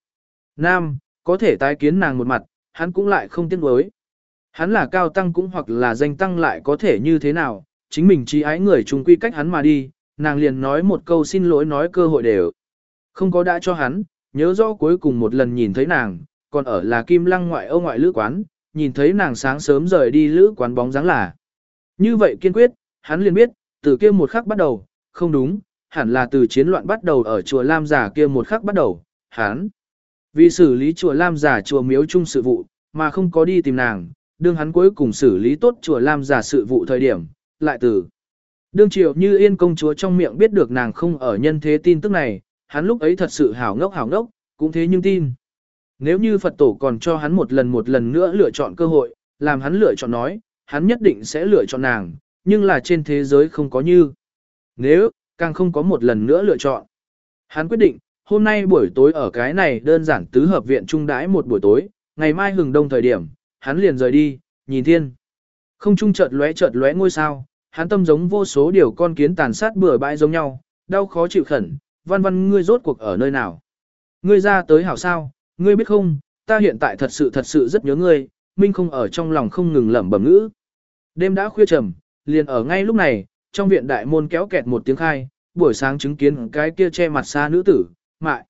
Nam, có thể tái kiến nàng một mặt, hắn cũng lại không tiếc nuối. Hắn là cao tăng cũng hoặc là danh tăng lại có thể như thế nào, chính mình trí ái người chung quy cách hắn mà đi, nàng liền nói một câu xin lỗi nói cơ hội đều. Không có đã cho hắn, nhớ rõ cuối cùng một lần nhìn thấy nàng, còn ở là kim lăng ngoại ô ngoại lữ quán, nhìn thấy nàng sáng sớm rời đi lữ quán bóng dáng là. Như vậy kiên quyết, hắn liền biết, từ kia một khắc bắt đầu, không đúng, hẳn là từ chiến loạn bắt đầu ở chùa Lam giả kia một khắc bắt đầu, hắn. Vì xử lý chùa Lam giả chùa miếu chung sự vụ, mà không có đi tìm nàng, đương hắn cuối cùng xử lý tốt chùa Lam giả sự vụ thời điểm, lại từ Đương triều như yên công chúa trong miệng biết được nàng không ở nhân thế tin tức này, hắn lúc ấy thật sự hảo ngốc hảo ngốc, cũng thế nhưng tin. Nếu như Phật tổ còn cho hắn một lần một lần nữa lựa chọn cơ hội, làm hắn lựa chọn nói, hắn nhất định sẽ lựa chọn nàng, nhưng là trên thế giới không có như. Nếu, càng không có một lần nữa lựa chọn. Hắn quyết định, hôm nay buổi tối ở cái này đơn giản tứ hợp viện trung đãi một buổi tối, ngày mai hừng đông thời điểm, hắn liền rời đi, nhìn thiên. Không trung chợt lóe chợt lóe ngôi sao, hắn tâm giống vô số điều con kiến tàn sát bừa bãi giống nhau, đau khó chịu khẩn, văn văn ngươi rốt cuộc ở nơi nào. Ngươi ra tới hảo sao, ngươi biết không, ta hiện tại thật sự thật sự rất nhớ ngươi, Minh không ở trong lòng không ngừng lẩm bẩm ngữ. Đêm đã khuya trầm, liền ở ngay lúc này, trong viện đại môn kéo kẹt một tiếng khai, buổi sáng chứng kiến cái kia che mặt xa nữ tử, mại.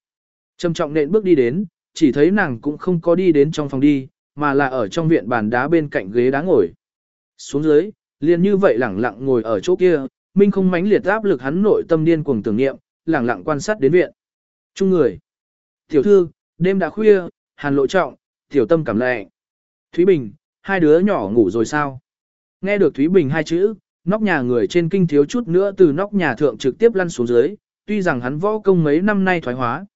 Trầm trọng nện bước đi đến, chỉ thấy nàng cũng không có đi đến trong phòng đi, mà là ở trong viện bàn đá bên cạnh ghế đá ngồi. Xuống dưới, liền như vậy lẳng lặng ngồi ở chỗ kia, Minh không mãnh liệt áp lực hắn nội tâm điên cuồng tưởng niệm, lẳng lặng quan sát đến viện. Trung người. Tiểu thư, đêm đã khuya, hàn lộ trọng, tiểu tâm cảm lệ. Thúy Bình, hai đứa nhỏ ngủ rồi sao? Nghe được Thúy Bình hai chữ, nóc nhà người trên kinh thiếu chút nữa từ nóc nhà thượng trực tiếp lăn xuống dưới, tuy rằng hắn võ công mấy năm nay thoái hóa.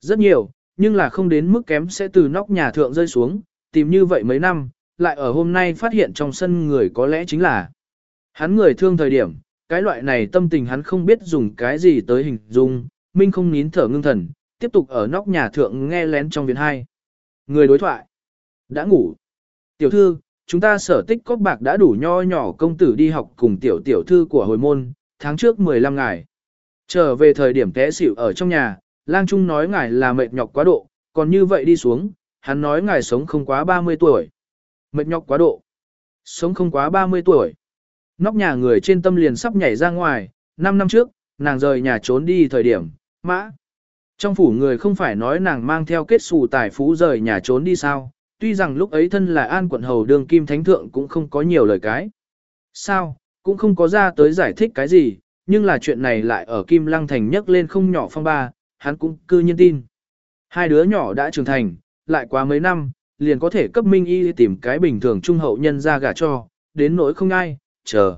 Rất nhiều, nhưng là không đến mức kém sẽ từ nóc nhà thượng rơi xuống, tìm như vậy mấy năm, lại ở hôm nay phát hiện trong sân người có lẽ chính là hắn người thương thời điểm, cái loại này tâm tình hắn không biết dùng cái gì tới hình dung, Minh không nín thở ngưng thần, tiếp tục ở nóc nhà thượng nghe lén trong viện hai. Người đối thoại. Đã ngủ. Tiểu thư, chúng ta sở tích cóp bạc đã đủ nho nhỏ công tử đi học cùng tiểu tiểu thư của hồi môn, tháng trước 15 ngày. Trở về thời điểm té xỉu ở trong nhà, lang trung nói ngài là mệt nhọc quá độ, còn như vậy đi xuống, hắn nói ngài sống không quá 30 tuổi. Mệt nhọc quá độ. Sống không quá 30 tuổi. Nóc nhà người trên tâm liền sắp nhảy ra ngoài, 5 năm trước, nàng rời nhà trốn đi thời điểm, mã. Trong phủ người không phải nói nàng mang theo kết xù tài phú rời nhà trốn đi sao, tuy rằng lúc ấy thân là an quận hầu đường kim thánh thượng cũng không có nhiều lời cái. Sao, cũng không có ra tới giải thích cái gì, nhưng là chuyện này lại ở Kim Lăng Thành nhấc lên không nhỏ phong ba, hắn cũng cư nhiên tin. Hai đứa nhỏ đã trưởng thành, lại quá mấy năm, liền có thể cấp minh y tìm cái bình thường trung hậu nhân ra gả cho, đến nỗi không ai, chờ.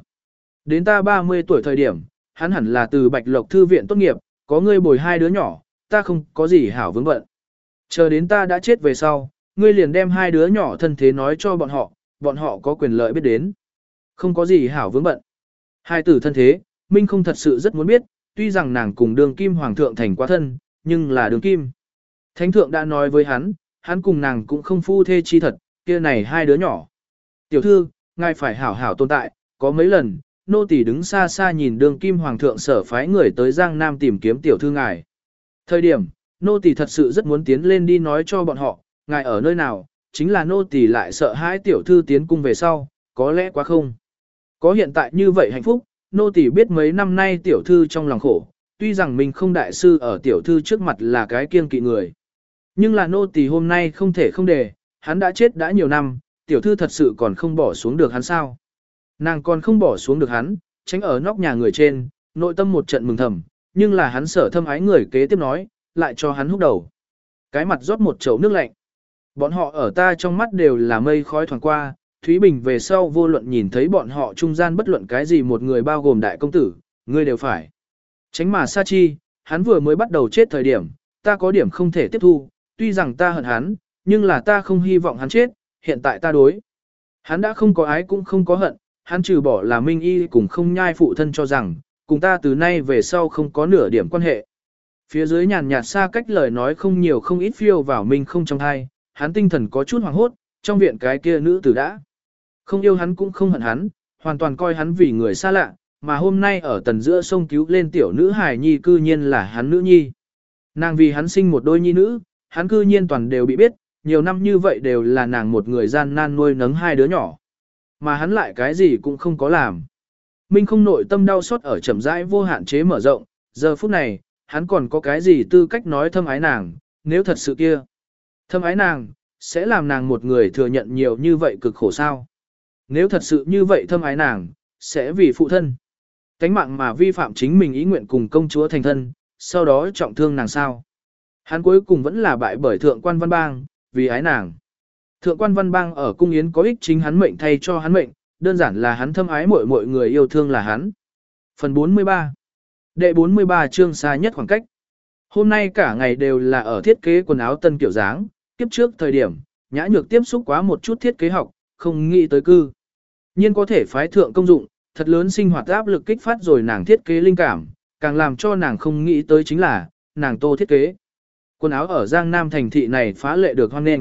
Đến ta 30 tuổi thời điểm, hắn hẳn là từ Bạch Lộc Thư viện tốt nghiệp, có ngươi bồi hai đứa nhỏ, ta không có gì hảo vướng bận. Chờ đến ta đã chết về sau, ngươi liền đem hai đứa nhỏ thân thế nói cho bọn họ, bọn họ có quyền lợi biết đến. Không có gì hảo vướng bận. Hai tử thân thế, Minh không thật sự rất muốn biết, tuy rằng nàng cùng đường kim hoàng thượng thành quá thân, nhưng là đường kim. Thánh thượng đã nói với hắn, hắn cùng nàng cũng không phu thê chi thật, kia này hai đứa nhỏ. Tiểu thư, ngài phải hảo hảo tồn tại, có mấy lần, nô tỳ đứng xa xa nhìn đường kim hoàng thượng sở phái người tới Giang Nam tìm kiếm tiểu thư ngài. Thời điểm, nô tỳ thật sự rất muốn tiến lên đi nói cho bọn họ, ngài ở nơi nào, chính là nô tỳ lại sợ hãi tiểu thư tiến cung về sau, có lẽ quá không. Có hiện tại như vậy hạnh phúc, nô tỳ biết mấy năm nay tiểu thư trong lòng khổ, tuy rằng mình không đại sư ở tiểu thư trước mặt là cái kiêng kỵ người. Nhưng là nô tỳ hôm nay không thể không để, hắn đã chết đã nhiều năm, tiểu thư thật sự còn không bỏ xuống được hắn sao. Nàng còn không bỏ xuống được hắn, tránh ở nóc nhà người trên, nội tâm một trận mừng thầm, nhưng là hắn sở thâm ái người kế tiếp nói, lại cho hắn húc đầu. Cái mặt rót một chậu nước lạnh. Bọn họ ở ta trong mắt đều là mây khói thoảng qua, Thúy Bình về sau vô luận nhìn thấy bọn họ trung gian bất luận cái gì một người bao gồm đại công tử, ngươi đều phải. Tránh mà sa chi, hắn vừa mới bắt đầu chết thời điểm, ta có điểm không thể tiếp thu, tuy rằng ta hận hắn, nhưng là ta không hy vọng hắn chết, hiện tại ta đối. Hắn đã không có ái cũng không có hận, hắn trừ bỏ là minh y cùng không nhai phụ thân cho rằng, cùng ta từ nay về sau không có nửa điểm quan hệ. Phía dưới nhàn nhạt xa cách lời nói không nhiều không ít phiêu vào minh không trong thai, hắn tinh thần có chút hoảng hốt, trong viện cái kia nữ tử đã. Không yêu hắn cũng không hận hắn, hoàn toàn coi hắn vì người xa lạ, mà hôm nay ở tần giữa sông cứu lên tiểu nữ hài nhi cư nhiên là hắn nữ nhi. Nàng vì hắn sinh một đôi nhi nữ, hắn cư nhiên toàn đều bị biết, nhiều năm như vậy đều là nàng một người gian nan nuôi nấng hai đứa nhỏ. Mà hắn lại cái gì cũng không có làm. Minh không nội tâm đau xót ở chậm rãi vô hạn chế mở rộng, giờ phút này, hắn còn có cái gì tư cách nói thâm ái nàng, nếu thật sự kia. Thâm ái nàng, sẽ làm nàng một người thừa nhận nhiều như vậy cực khổ sao. Nếu thật sự như vậy thâm ái nàng, sẽ vì phụ thân. Cánh mạng mà vi phạm chính mình ý nguyện cùng công chúa thành thân, sau đó trọng thương nàng sao. Hắn cuối cùng vẫn là bại bởi thượng quan văn bang, vì ái nàng. Thượng quan văn bang ở cung yến có ích chính hắn mệnh thay cho hắn mệnh, đơn giản là hắn thâm ái mọi mọi người yêu thương là hắn. Phần 43 Đệ 43 chương xa nhất khoảng cách Hôm nay cả ngày đều là ở thiết kế quần áo tân kiểu dáng, kiếp trước thời điểm, nhã nhược tiếp xúc quá một chút thiết kế học, không nghĩ tới cư. nhiên có thể phái thượng công dụng, thật lớn sinh hoạt áp lực kích phát rồi nàng thiết kế linh cảm, càng làm cho nàng không nghĩ tới chính là, nàng tô thiết kế. Quần áo ở Giang Nam thành thị này phá lệ được hoan nghênh.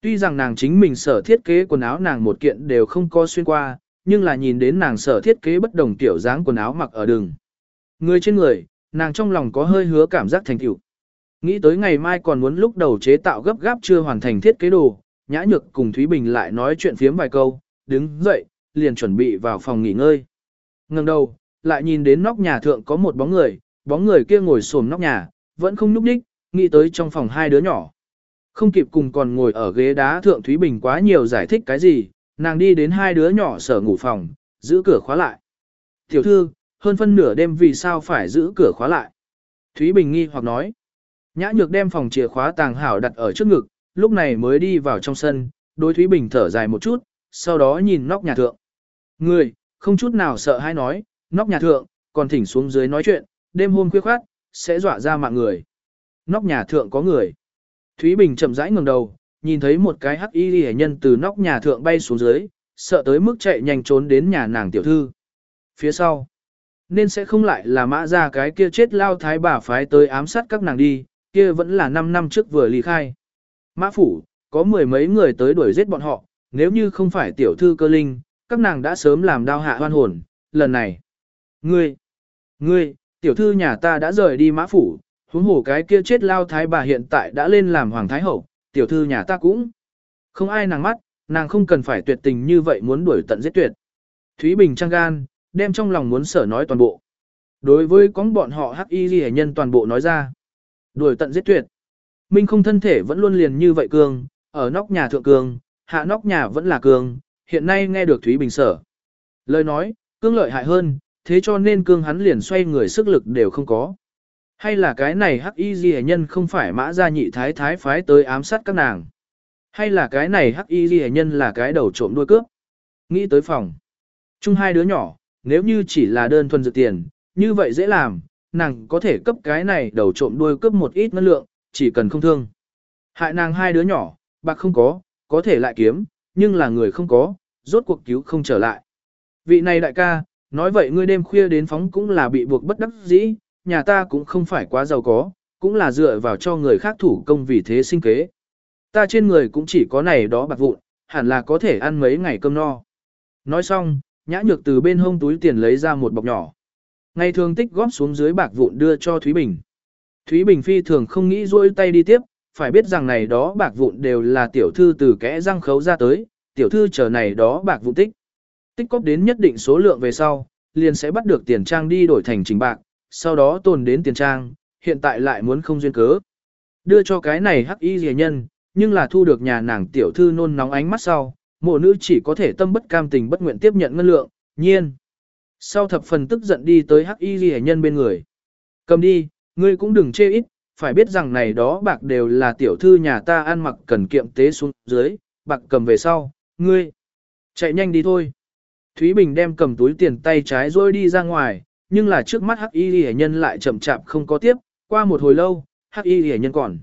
Tuy rằng nàng chính mình sở thiết kế quần áo nàng một kiện đều không có xuyên qua, nhưng là nhìn đến nàng sở thiết kế bất đồng tiểu dáng quần áo mặc ở đường. Người trên người, nàng trong lòng có hơi hứa cảm giác thành tựu. Nghĩ tới ngày mai còn muốn lúc đầu chế tạo gấp gáp chưa hoàn thành thiết kế đồ, Nhã Nhược cùng Thúy Bình lại nói chuyện phiếm vài câu, đứng dậy, liền chuẩn bị vào phòng nghỉ ngơi. Ngừng đầu, lại nhìn đến nóc nhà thượng có một bóng người, bóng người kia ngồi xổm nóc nhà, vẫn không nhúc đích, nghĩ tới trong phòng hai đứa nhỏ. Không kịp cùng còn ngồi ở ghế đá thượng Thúy Bình quá nhiều giải thích cái gì, nàng đi đến hai đứa nhỏ sở ngủ phòng, giữ cửa khóa lại. Tiểu thư, hơn phân nửa đêm vì sao phải giữ cửa khóa lại. Thúy Bình nghi hoặc nói. Nhã nhược đem phòng chìa khóa tàng hảo đặt ở trước ngực, lúc này mới đi vào trong sân, đối Thúy Bình thở dài một chút, sau đó nhìn nóc nhà thượng. Người, không chút nào sợ hay nói, nóc nhà thượng, còn thỉnh xuống dưới nói chuyện, đêm hôm khuya khoát, sẽ dọa ra mạng người. Nóc nhà thượng có người. Thúy Bình chậm rãi ngẩng đầu, nhìn thấy một cái hắc y hệ nhân từ nóc nhà thượng bay xuống dưới, sợ tới mức chạy nhanh trốn đến nhà nàng tiểu thư. Phía sau, nên sẽ không lại là mã ra cái kia chết lao thái bà phái tới ám sát các nàng đi, kia vẫn là 5 năm trước vừa ly khai. Mã phủ, có mười mấy người tới đuổi giết bọn họ, nếu như không phải tiểu thư cơ linh, các nàng đã sớm làm đau hạ hoan hồn, lần này. Ngươi, ngươi, tiểu thư nhà ta đã rời đi mã phủ, huống hồ cái kia chết lao thái bà hiện tại đã lên làm hoàng thái hậu, tiểu thư nhà ta cũng. Không ai nàng mắt, nàng không cần phải tuyệt tình như vậy muốn đuổi tận giết tuyệt. Thúy Bình trăng gan, đem trong lòng muốn sở nói toàn bộ. Đối với cóng bọn họ hắc y ghi nhân toàn bộ nói ra. Đuổi tận giết tuyệt. Minh không thân thể vẫn luôn liền như vậy cường, ở nóc nhà thượng cường, hạ nóc nhà vẫn là cường, hiện nay nghe được Thúy Bình sở. Lời nói, cương lợi hại hơn, thế cho nên cương hắn liền xoay người sức lực đều không có. Hay là cái này hắc y ghi nhân không phải mã gia nhị thái thái phái tới ám sát các nàng. Hay là cái này hắc y ghi nhân là cái đầu trộm đuôi cướp. Nghĩ tới phòng. Chung hai đứa nhỏ, nếu như chỉ là đơn thuần dự tiền, như vậy dễ làm, nàng có thể cấp cái này đầu trộm đuôi cướp một ít ngân lượng, chỉ cần không thương. Hại nàng hai đứa nhỏ, bạc không có, có thể lại kiếm, nhưng là người không có, rốt cuộc cứu không trở lại. Vị này đại ca, nói vậy ngươi đêm khuya đến phóng cũng là bị buộc bất đắc dĩ, nhà ta cũng không phải quá giàu có, cũng là dựa vào cho người khác thủ công vì thế sinh kế. Ta trên người cũng chỉ có này đó bạc vụn, hẳn là có thể ăn mấy ngày cơm no. Nói xong, nhã nhược từ bên hông túi tiền lấy ra một bọc nhỏ. Ngày thường tích góp xuống dưới bạc vụn đưa cho Thúy Bình. Thúy Bình phi thường không nghĩ rôi tay đi tiếp, phải biết rằng này đó bạc vụn đều là tiểu thư từ kẽ răng khấu ra tới, tiểu thư chờ này đó bạc vụn tích. Tích góp đến nhất định số lượng về sau, liền sẽ bắt được tiền trang đi đổi thành trình bạc, sau đó tồn đến tiền trang, hiện tại lại muốn không duyên cớ. Đưa cho cái này hắc y rìa nhân, nhưng là thu được nhà nàng tiểu thư nôn nóng ánh mắt sau, mộ nữ chỉ có thể tâm bất cam tình bất nguyện tiếp nhận ngân lượng, nhiên. Sau thập phần tức giận đi tới hắc y rìa nhân bên người. Cầm đi, ngươi cũng đừng chê ít, phải biết rằng này đó bạc đều là tiểu thư nhà ta ăn mặc cần kiệm tế xuống dưới, bạc cầm về sau, ngươi. Chạy nhanh đi thôi. Thúy Bình đem cầm túi tiền tay trái rồi đi ra ngoài, nhưng là trước mắt hắc y hệ nhân lại chậm chạp không có tiếp, qua một hồi lâu, hắc y hệ nhân còn.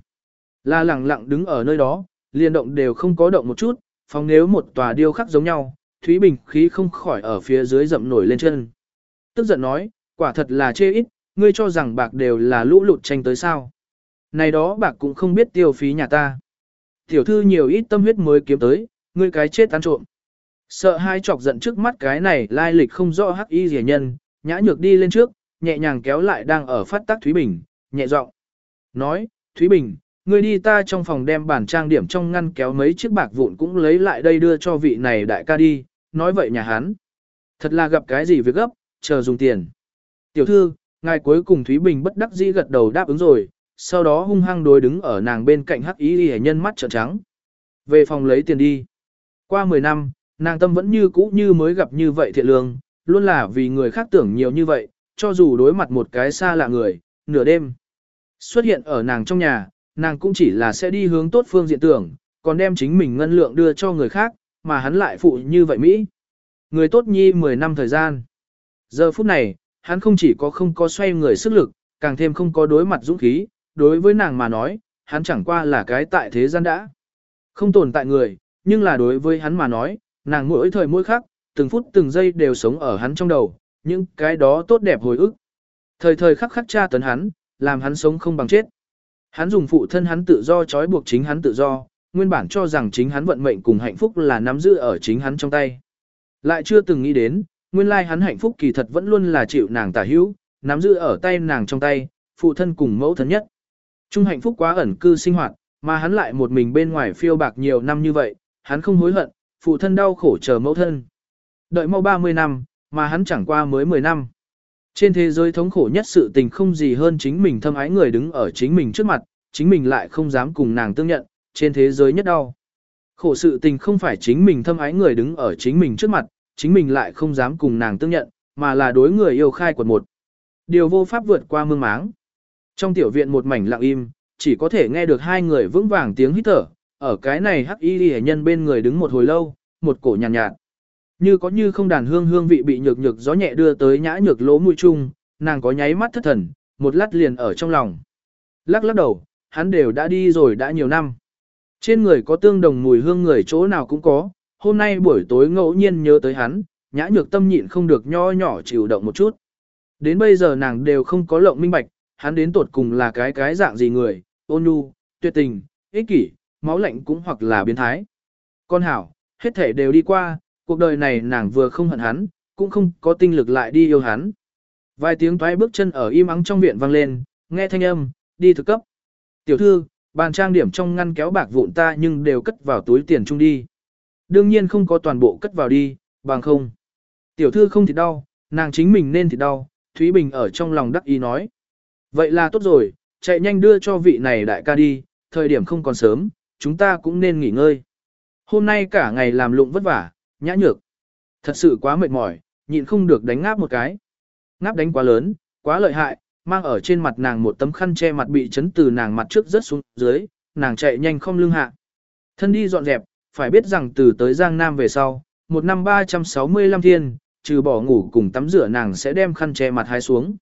Là lẳng lặng đứng ở nơi đó, liền động đều không có động một chút, phòng nếu một tòa điêu khắc giống nhau, Thúy Bình khí không khỏi ở phía dưới dậm nổi lên chân. Tức giận nói, quả thật là chê ít, ngươi cho rằng bạc đều là lũ lụt tranh tới sao. Này đó bạc cũng không biết tiêu phí nhà ta. Tiểu thư nhiều ít tâm huyết mới kiếm tới, ngươi cái chết ăn trộm. Sợ hai chọc giận trước mắt cái này lai lịch không rõ hắc y rẻ nhân, nhã nhược đi lên trước, nhẹ nhàng kéo lại đang ở phát tác Thúy Bình, nhẹ giọng Nói, Thúy Bình, ngươi đi ta trong phòng đem bản trang điểm trong ngăn kéo mấy chiếc bạc vụn cũng lấy lại đây đưa cho vị này đại ca đi, nói vậy nhà hắn. Thật là gặp cái gì việc gấp, chờ dùng tiền. Tiểu thư, ngài cuối cùng Thúy Bình bất đắc dĩ gật đầu đáp ứng rồi, sau đó hung hăng đối đứng ở nàng bên cạnh hắc ý y nhân mắt trợn trắng. Về phòng lấy tiền đi. Qua 10 năm, nàng tâm vẫn như cũ như mới gặp như vậy thiện lương, luôn là vì người khác tưởng nhiều như vậy, cho dù đối mặt một cái xa lạ người, nửa đêm. Xuất hiện ở nàng trong nhà, nàng cũng chỉ là sẽ đi hướng tốt phương diện tưởng, còn đem chính mình ngân lượng đưa cho người khác, mà hắn lại phụ như vậy Mỹ. Người tốt nhi 10 năm thời gian. Giờ phút này, hắn không chỉ có không có xoay người sức lực, càng thêm không có đối mặt dũng khí, đối với nàng mà nói, hắn chẳng qua là cái tại thế gian đã. Không tồn tại người, nhưng là đối với hắn mà nói, nàng mỗi thời mỗi khắc, từng phút từng giây đều sống ở hắn trong đầu, những cái đó tốt đẹp hồi ức. Thời thời khắc khắc tra tấn hắn, làm hắn sống không bằng chết. Hắn dùng phụ thân hắn tự do trói buộc chính hắn tự do, nguyên bản cho rằng chính hắn vận mệnh cùng hạnh phúc là nắm giữ ở chính hắn trong tay. Lại chưa từng nghĩ đến, nguyên lai hắn hạnh phúc kỳ thật vẫn luôn là chịu nàng tả hữu, nắm giữ ở tay nàng trong tay, phụ thân cùng mẫu thân nhất. Trung hạnh phúc quá ẩn cư sinh hoạt, mà hắn lại một mình bên ngoài phiêu bạc nhiều năm như vậy, hắn không hối hận, phụ thân đau khổ chờ mẫu thân. Đợi mau 30 năm, mà hắn chẳng qua mới 10 năm. Trên thế giới thống khổ nhất sự tình không gì hơn chính mình thâm ái người đứng ở chính mình trước mặt, chính mình lại không dám cùng nàng tương nhận, trên thế giới nhất đau. Khổ sự tình không phải chính mình thâm ái người đứng ở chính mình trước mặt, chính mình lại không dám cùng nàng tương nhận, mà là đối người yêu khai quật một. Điều vô pháp vượt qua mương máng. Trong tiểu viện một mảnh lặng im, chỉ có thể nghe được hai người vững vàng tiếng hít thở, ở cái này hắc y y nhân bên người đứng một hồi lâu, một cổ nhàn nhạt, nhạt. Như có như không đàn hương hương vị bị nhược nhược gió nhẹ đưa tới nhã nhược lỗ mũi chung, nàng có nháy mắt thất thần, một lát liền ở trong lòng. Lắc lắc đầu, hắn đều đã đi rồi đã nhiều năm. Trên người có tương đồng mùi hương người chỗ nào cũng có, hôm nay buổi tối ngẫu nhiên nhớ tới hắn, nhã nhược tâm nhịn không được nho nhỏ chịu động một chút. Đến bây giờ nàng đều không có lộng minh bạch, hắn đến tột cùng là cái cái dạng gì người, ôn nhu, tuyệt tình, ích kỷ, máu lạnh cũng hoặc là biến thái. Con hảo, hết thể đều đi qua, cuộc đời này nàng vừa không hận hắn, cũng không có tinh lực lại đi yêu hắn. Vài tiếng toái bước chân ở im ắng trong viện vang lên, nghe thanh âm, đi thực cấp. Tiểu thư, bàn trang điểm trong ngăn kéo bạc vụn ta nhưng đều cất vào túi tiền chung đi. Đương nhiên không có toàn bộ cất vào đi, bằng không. Tiểu thư không thì đau, nàng chính mình nên thì đau, Thúy Bình ở trong lòng đắc ý nói. Vậy là tốt rồi, chạy nhanh đưa cho vị này đại ca đi, thời điểm không còn sớm, chúng ta cũng nên nghỉ ngơi. Hôm nay cả ngày làm lụng vất vả, nhã nhược. Thật sự quá mệt mỏi, nhịn không được đánh ngáp một cái. Ngáp đánh quá lớn, quá lợi hại, mang ở trên mặt nàng một tấm khăn che mặt bị chấn từ nàng mặt trước rớt xuống dưới, nàng chạy nhanh không lưng hạ. Thân đi dọn dẹp, phải biết rằng từ tới Giang Nam về sau, một năm 365 thiên, trừ bỏ ngủ cùng tắm rửa nàng sẽ đem khăn che mặt hai xuống.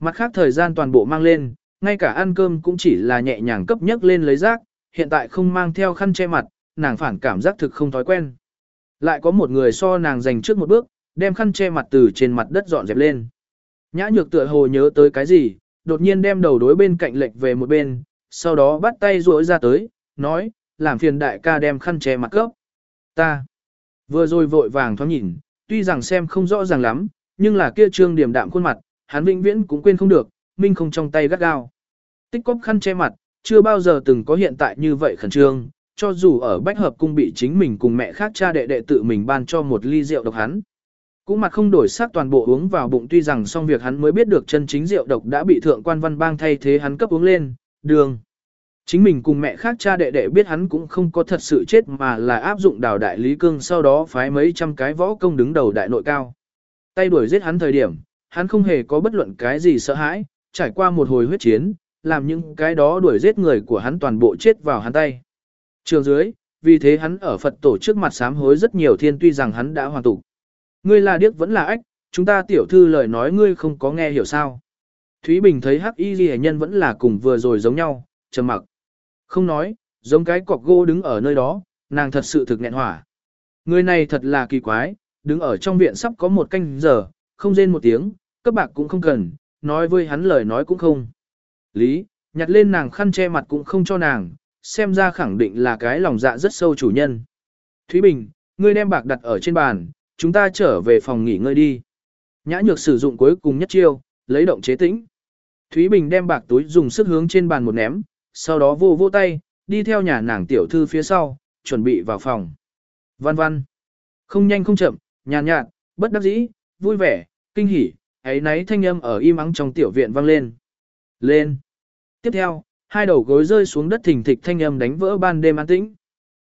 Mặt khác thời gian toàn bộ mang lên, ngay cả ăn cơm cũng chỉ là nhẹ nhàng cấp nhất lên lấy rác, hiện tại không mang theo khăn che mặt, nàng phản cảm giác thực không thói quen. Lại có một người so nàng dành trước một bước, đem khăn che mặt từ trên mặt đất dọn dẹp lên. Nhã nhược tựa hồ nhớ tới cái gì, đột nhiên đem đầu đối bên cạnh lệch về một bên, sau đó bắt tay rỗi ra tới, nói, làm phiền đại ca đem khăn che mặt cấp. Ta, vừa rồi vội vàng thoáng nhìn, tuy rằng xem không rõ ràng lắm, nhưng là kia trương điểm đạm khuôn mặt, hắn vĩnh viễn cũng quên không được, minh không trong tay gắt gao. Tích cóp khăn che mặt, chưa bao giờ từng có hiện tại như vậy khẩn trương, cho dù ở bách hợp cung bị chính mình cùng mẹ khác cha đệ đệ tự mình ban cho một ly rượu độc hắn. Cũng mặt không đổi sắc toàn bộ uống vào bụng tuy rằng xong việc hắn mới biết được chân chính rượu độc đã bị thượng quan văn bang thay thế hắn cấp uống lên, đường. Chính mình cùng mẹ khác cha đệ đệ biết hắn cũng không có thật sự chết mà là áp dụng đào đại lý cương sau đó phái mấy trăm cái võ công đứng đầu đại nội cao. Tay đuổi giết hắn thời điểm, hắn không hề có bất luận cái gì sợ hãi, trải qua một hồi huyết chiến, làm những cái đó đuổi giết người của hắn toàn bộ chết vào hắn tay. Trường dưới, vì thế hắn ở Phật tổ trước mặt sám hối rất nhiều thiên tuy rằng hắn đã hoàn tục. Ngươi là điếc vẫn là ách, chúng ta tiểu thư lời nói ngươi không có nghe hiểu sao. Thúy Bình thấy hắc y ghi nhân vẫn là cùng vừa rồi giống nhau, trầm mặc. Không nói, giống cái cọc gỗ đứng ở nơi đó, nàng thật sự thực nghẹn hỏa. Người này thật là kỳ quái, đứng ở trong viện sắp có một canh giờ, không rên một tiếng, các bạc cũng không cần, nói với hắn lời nói cũng không. Lý, nhặt lên nàng khăn che mặt cũng không cho nàng, xem ra khẳng định là cái lòng dạ rất sâu chủ nhân. Thúy Bình, ngươi đem bạc đặt ở trên bàn, chúng ta trở về phòng nghỉ ngơi đi. Nhã nhược sử dụng cuối cùng nhất chiêu, lấy động chế tĩnh. Thúy Bình đem bạc túi dùng sức hướng trên bàn một ném, sau đó vô vô tay, đi theo nhà nàng tiểu thư phía sau, chuẩn bị vào phòng. Văn văn. Không nhanh không chậm, nhàn nhạt, bất đắc dĩ, vui vẻ, kinh hỉ, ấy nấy thanh âm ở im ắng trong tiểu viện vang lên. Lên. Tiếp theo, hai đầu gối rơi xuống đất thình thịch thanh âm đánh vỡ ban đêm an tĩnh.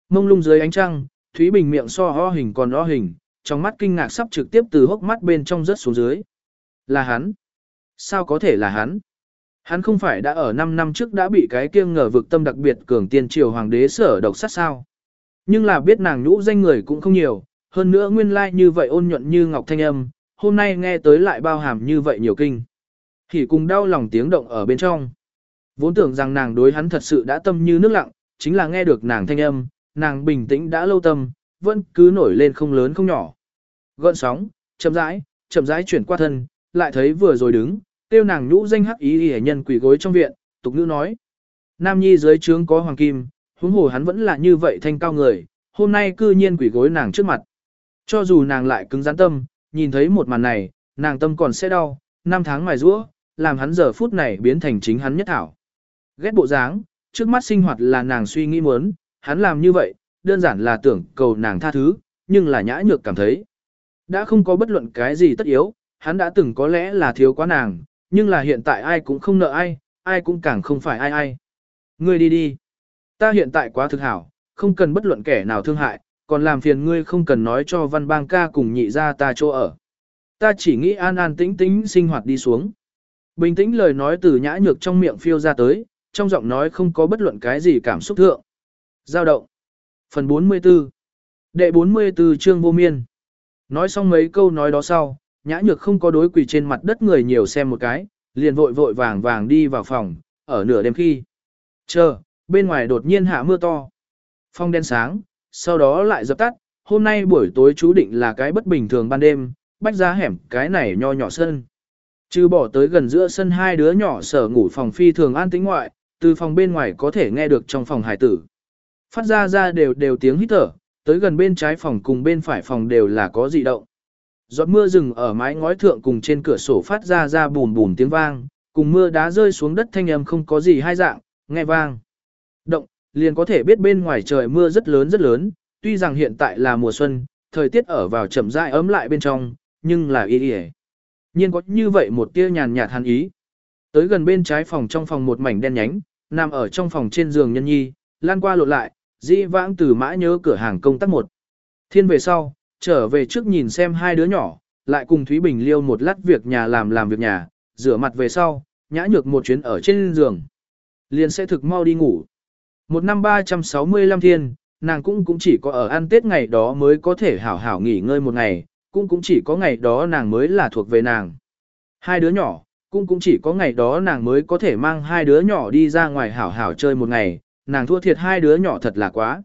Mông lung dưới ánh trăng, Thúy Bình miệng so ho hình còn ho hình, trong mắt kinh ngạc sắp trực tiếp từ hốc mắt bên trong rớt xuống dưới. Là hắn. Sao có thể là hắn? Hắn không phải đã ở 5 năm trước đã bị cái kiêng ngờ vực tâm đặc biệt cường tiên triều hoàng đế sở độc sát sao. Nhưng là biết nàng nhũ danh người cũng không nhiều, hơn nữa nguyên lai like như vậy ôn nhuận như ngọc thanh âm, hôm nay nghe tới lại bao hàm như vậy nhiều kinh. Thì cùng đau lòng tiếng động ở bên trong. Vốn tưởng rằng nàng đối hắn thật sự đã tâm như nước lặng, chính là nghe được nàng thanh âm, nàng bình tĩnh đã lâu tâm, vẫn cứ nổi lên không lớn không nhỏ. Gợn sóng, chậm rãi, chậm rãi chuyển qua thân, lại thấy vừa rồi đứng, tiêu nàng nhũ danh hắc ý y nhân quỷ gối trong viện, tục nữ nói. Nam nhi dưới trướng có hoàng kim, huống hồ hắn vẫn là như vậy thanh cao người, hôm nay cư nhiên quỷ gối nàng trước mặt. Cho dù nàng lại cứng rắn tâm, nhìn thấy một màn này, nàng tâm còn sẽ đau, năm tháng mài rũa, làm hắn giờ phút này biến thành chính hắn nhất thảo. Ghét bộ dáng, trước mắt sinh hoạt là nàng suy nghĩ muốn, hắn làm như vậy, đơn giản là tưởng cầu nàng tha thứ, nhưng là nhã nhược cảm thấy. Đã không có bất luận cái gì tất yếu, hắn đã từng có lẽ là thiếu quá nàng, nhưng là hiện tại ai cũng không nợ ai, ai cũng càng không phải ai ai. Ngươi đi đi. Ta hiện tại quá thực hảo, không cần bất luận kẻ nào thương hại, còn làm phiền ngươi không cần nói cho văn bang ca cùng nhị ra ta chỗ ở. Ta chỉ nghĩ an an tĩnh tĩnh sinh hoạt đi xuống. Bình tĩnh lời nói từ nhã nhược trong miệng phiêu ra tới, trong giọng nói không có bất luận cái gì cảm xúc thượng. Giao động. Phần 44 Đệ 44 chương vô miên Nói xong mấy câu nói đó sau, nhã nhược không có đối quỳ trên mặt đất người nhiều xem một cái, liền vội vội vàng vàng đi vào phòng, ở nửa đêm khi. Chờ, bên ngoài đột nhiên hạ mưa to. Phong đen sáng, sau đó lại dập tắt, hôm nay buổi tối chú định là cái bất bình thường ban đêm, bách ra hẻm cái này nho nhỏ sân. Trừ bỏ tới gần giữa sân hai đứa nhỏ sở ngủ phòng phi thường an tĩnh ngoại, từ phòng bên ngoài có thể nghe được trong phòng hải tử. Phát ra ra đều đều tiếng hít thở, tới gần bên trái phòng cùng bên phải phòng đều là có dị động. Giọt mưa rừng ở mái ngói thượng cùng trên cửa sổ phát ra ra bùn bùn tiếng vang, cùng mưa đá rơi xuống đất thanh âm không có gì hai dạng, nghe vang. Động, liền có thể biết bên ngoài trời mưa rất lớn rất lớn, tuy rằng hiện tại là mùa xuân, thời tiết ở vào chậm rãi ấm lại bên trong, nhưng là y y Nhiên có như vậy một tia nhàn nhạt hắn ý. Tới gần bên trái phòng trong phòng một mảnh đen nhánh, nằm ở trong phòng trên giường nhân nhi, lan qua lộn lại, di vãng từ mã nhớ cửa hàng công tác một. Thiên về sau, trở về trước nhìn xem hai đứa nhỏ, lại cùng Thúy Bình liêu một lát việc nhà làm làm việc nhà, rửa mặt về sau, nhã nhược một chuyến ở trên giường. Liền sẽ thực mau đi ngủ. Một năm 365 thiên, nàng cũng cũng chỉ có ở ăn tết ngày đó mới có thể hảo hảo nghỉ ngơi một ngày, cũng cũng chỉ có ngày đó nàng mới là thuộc về nàng. Hai đứa nhỏ, cũng cũng chỉ có ngày đó nàng mới có thể mang hai đứa nhỏ đi ra ngoài hảo hảo chơi một ngày, nàng thua thiệt hai đứa nhỏ thật là quá.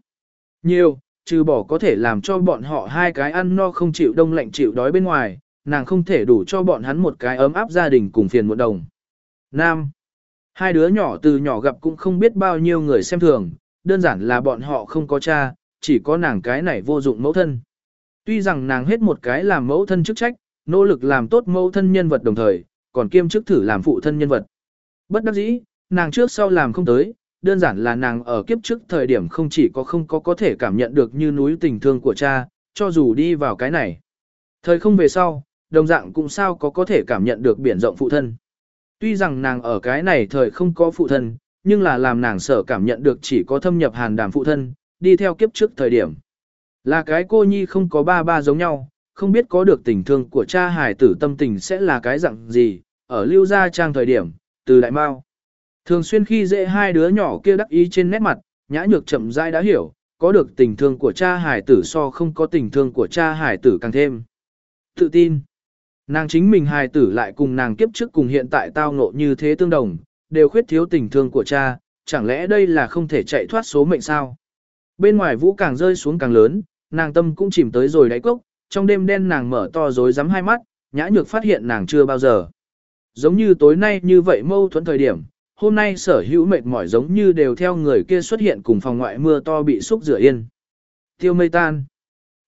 Nhiều, trừ bỏ có thể làm cho bọn họ hai cái ăn no không chịu đông lạnh chịu đói bên ngoài, nàng không thể đủ cho bọn hắn một cái ấm áp gia đình cùng phiền muộn đồng. Nam. Hai đứa nhỏ từ nhỏ gặp cũng không biết bao nhiêu người xem thường, đơn giản là bọn họ không có cha, chỉ có nàng cái này vô dụng mẫu thân. Tuy rằng nàng hết một cái làm mẫu thân chức trách, nỗ lực làm tốt mẫu thân nhân vật đồng thời, còn kiêm chức thử làm phụ thân nhân vật. Bất đắc dĩ, nàng trước sau làm không tới, đơn giản là nàng ở kiếp trước thời điểm không chỉ có không có có thể cảm nhận được như núi tình thương của cha, cho dù đi vào cái này. Thời không về sau, đồng dạng cũng sao có có thể cảm nhận được biển rộng phụ thân. Tuy rằng nàng ở cái này thời không có phụ thân, nhưng là làm nàng sở cảm nhận được chỉ có thâm nhập hàn đàm phụ thân, đi theo kiếp trước thời điểm. Là cái cô nhi không có ba ba giống nhau, không biết có được tình thương của cha hải tử tâm tình sẽ là cái dạng gì, ở lưu gia trang thời điểm, từ đại mao. Thường xuyên khi dễ hai đứa nhỏ kia đắc ý trên nét mặt, nhã nhược chậm rãi đã hiểu, có được tình thương của cha hải tử so không có tình thương của cha hải tử càng thêm. Tự tin. Nàng chính mình hải tử lại cùng nàng kiếp trước cùng hiện tại tao ngộ như thế tương đồng, đều khuyết thiếu tình thương của cha, chẳng lẽ đây là không thể chạy thoát số mệnh sao? Bên ngoài vũ càng rơi xuống càng lớn, nàng tâm cũng chìm tới rồi đáy cốc, trong đêm đen nàng mở to rồi rắm hai mắt, nhã nhược phát hiện nàng chưa bao giờ. Giống như tối nay như vậy mâu thuẫn thời điểm, hôm nay sở hữu mệt mỏi giống như đều theo người kia xuất hiện cùng phòng ngoại mưa to bị xúc rửa yên. Tiêu mây tan.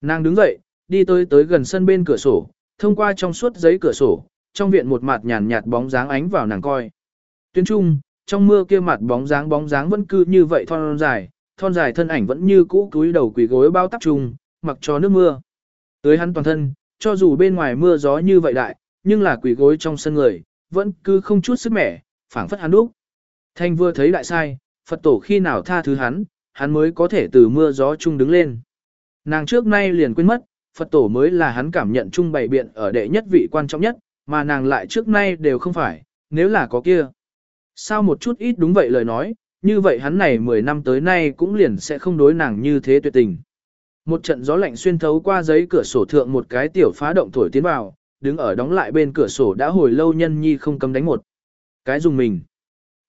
Nàng đứng dậy, đi tới tới gần sân bên cửa sổ, thông qua trong suốt giấy cửa sổ, trong viện một mặt nhàn nhạt bóng dáng ánh vào nàng coi. Tuyến trung, trong mưa kia mặt bóng dáng bóng dáng vẫn cứ như vậy thon dài, thon dài thân ảnh vẫn như cũ cúi đầu quỳ gối bao tắc trùng, mặc cho nước mưa. Tới hắn toàn thân, cho dù bên ngoài mưa gió như vậy đại, nhưng là quỳ gối trong sân người, vẫn cứ không chút sức mẻ, phảng phất hắn đúc. Thanh vừa thấy đại sai, Phật tổ khi nào tha thứ hắn, hắn mới có thể từ mưa gió chung đứng lên. Nàng trước nay liền quên mất, Phật tổ mới là hắn cảm nhận chung bày biện ở đệ nhất vị quan trọng nhất, mà nàng lại trước nay đều không phải, nếu là có kia. Sao một chút ít đúng vậy lời nói, như vậy hắn này 10 năm tới nay cũng liền sẽ không đối nàng như thế tuyệt tình. Một trận gió lạnh xuyên thấu qua giấy cửa sổ thượng một cái tiểu phá động thổi tiến vào, đứng ở đóng lại bên cửa sổ đã hồi lâu nhân nhi không cấm đánh một. Cái dùng mình.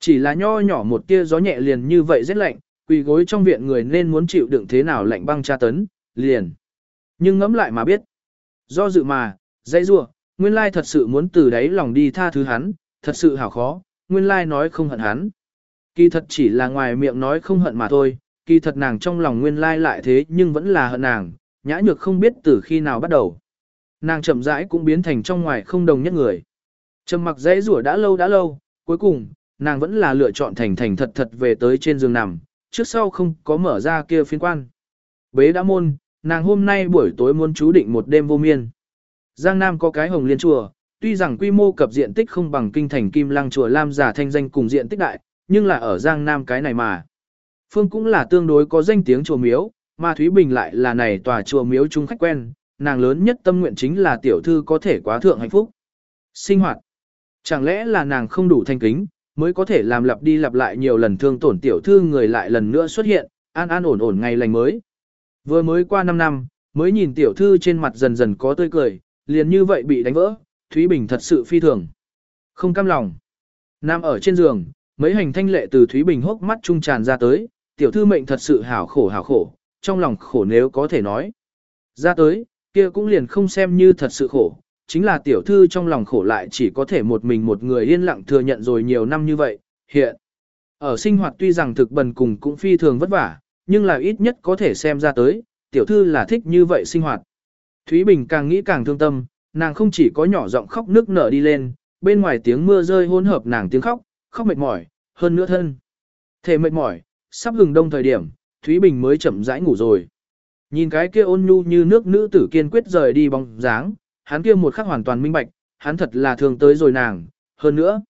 Chỉ là nho nhỏ một tia gió nhẹ liền như vậy rất lạnh, quỳ gối trong viện người nên muốn chịu đựng thế nào lạnh băng tra tấn, liền. Nhưng ngẫm lại mà biết. Do dự mà, dây rua, nguyên lai thật sự muốn từ đáy lòng đi tha thứ hắn, thật sự hảo khó, nguyên lai nói không hận hắn. Kỳ thật chỉ là ngoài miệng nói không hận mà thôi, kỳ thật nàng trong lòng nguyên lai lại thế nhưng vẫn là hận nàng, nhã nhược không biết từ khi nào bắt đầu. Nàng chậm rãi cũng biến thành trong ngoài không đồng nhất người. Trầm mặc dãy rủa đã lâu đã lâu, cuối cùng, nàng vẫn là lựa chọn thành thành thật thật về tới trên giường nằm, trước sau không có mở ra kia phiên quan. Bế đã môn, nàng hôm nay buổi tối muốn chú định một đêm vô miên. Giang Nam có cái hồng liên chùa, tuy rằng quy mô cập diện tích không bằng kinh thành kim lăng chùa Lam giả thanh danh cùng diện tích đại, nhưng là ở Giang Nam cái này mà. Phương cũng là tương đối có danh tiếng chùa miếu, mà Thúy Bình lại là này tòa chùa miếu chung khách quen, nàng lớn nhất tâm nguyện chính là tiểu thư có thể quá thượng hạnh phúc. Sinh hoạt. Chẳng lẽ là nàng không đủ thanh kính, mới có thể làm lặp đi lặp lại nhiều lần thương tổn tiểu thư người lại lần nữa xuất hiện, an an ổn ổn ngày lành mới. Vừa mới qua 5 năm, mới nhìn tiểu thư trên mặt dần dần có tươi cười, liền như vậy bị đánh vỡ, Thúy Bình thật sự phi thường. Không cam lòng. Nam ở trên giường, mấy hành thanh lệ từ Thúy Bình hốc mắt trung tràn ra tới, tiểu thư mệnh thật sự hảo khổ hảo khổ, trong lòng khổ nếu có thể nói. Ra tới, kia cũng liền không xem như thật sự khổ, chính là tiểu thư trong lòng khổ lại chỉ có thể một mình một người yên lặng thừa nhận rồi nhiều năm như vậy, hiện. Ở sinh hoạt tuy rằng thực bần cùng cũng phi thường vất vả, nhưng là ít nhất có thể xem ra tới, tiểu thư là thích như vậy sinh hoạt. Thúy Bình càng nghĩ càng thương tâm, nàng không chỉ có nhỏ giọng khóc nước nở đi lên, bên ngoài tiếng mưa rơi hỗn hợp nàng tiếng khóc, khóc mệt mỏi, hơn nữa thân. Thể mệt mỏi, sắp hừng đông thời điểm, Thúy Bình mới chậm rãi ngủ rồi. Nhìn cái kia ôn nhu như nước nữ tử kiên quyết rời đi bóng dáng, hắn kia một khắc hoàn toàn minh bạch, hắn thật là thương tới rồi nàng, hơn nữa.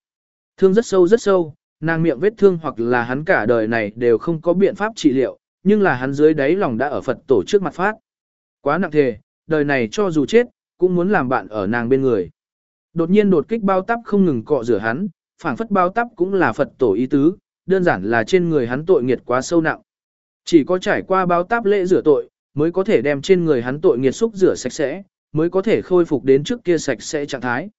Thương rất sâu rất sâu, nàng miệng vết thương hoặc là hắn cả đời này đều không có biện pháp trị liệu, nhưng là hắn dưới đáy lòng đã ở Phật tổ trước mặt phát. Quá nặng thề, đời này cho dù chết, cũng muốn làm bạn ở nàng bên người. Đột nhiên đột kích bao tắp không ngừng cọ rửa hắn, phảng phất bao tắp cũng là Phật tổ ý tứ, đơn giản là trên người hắn tội nghiệt quá sâu nặng. Chỉ có trải qua bao táp lễ rửa tội, mới có thể đem trên người hắn tội nghiệt xúc rửa sạch sẽ, mới có thể khôi phục đến trước kia sạch sẽ trạng thái.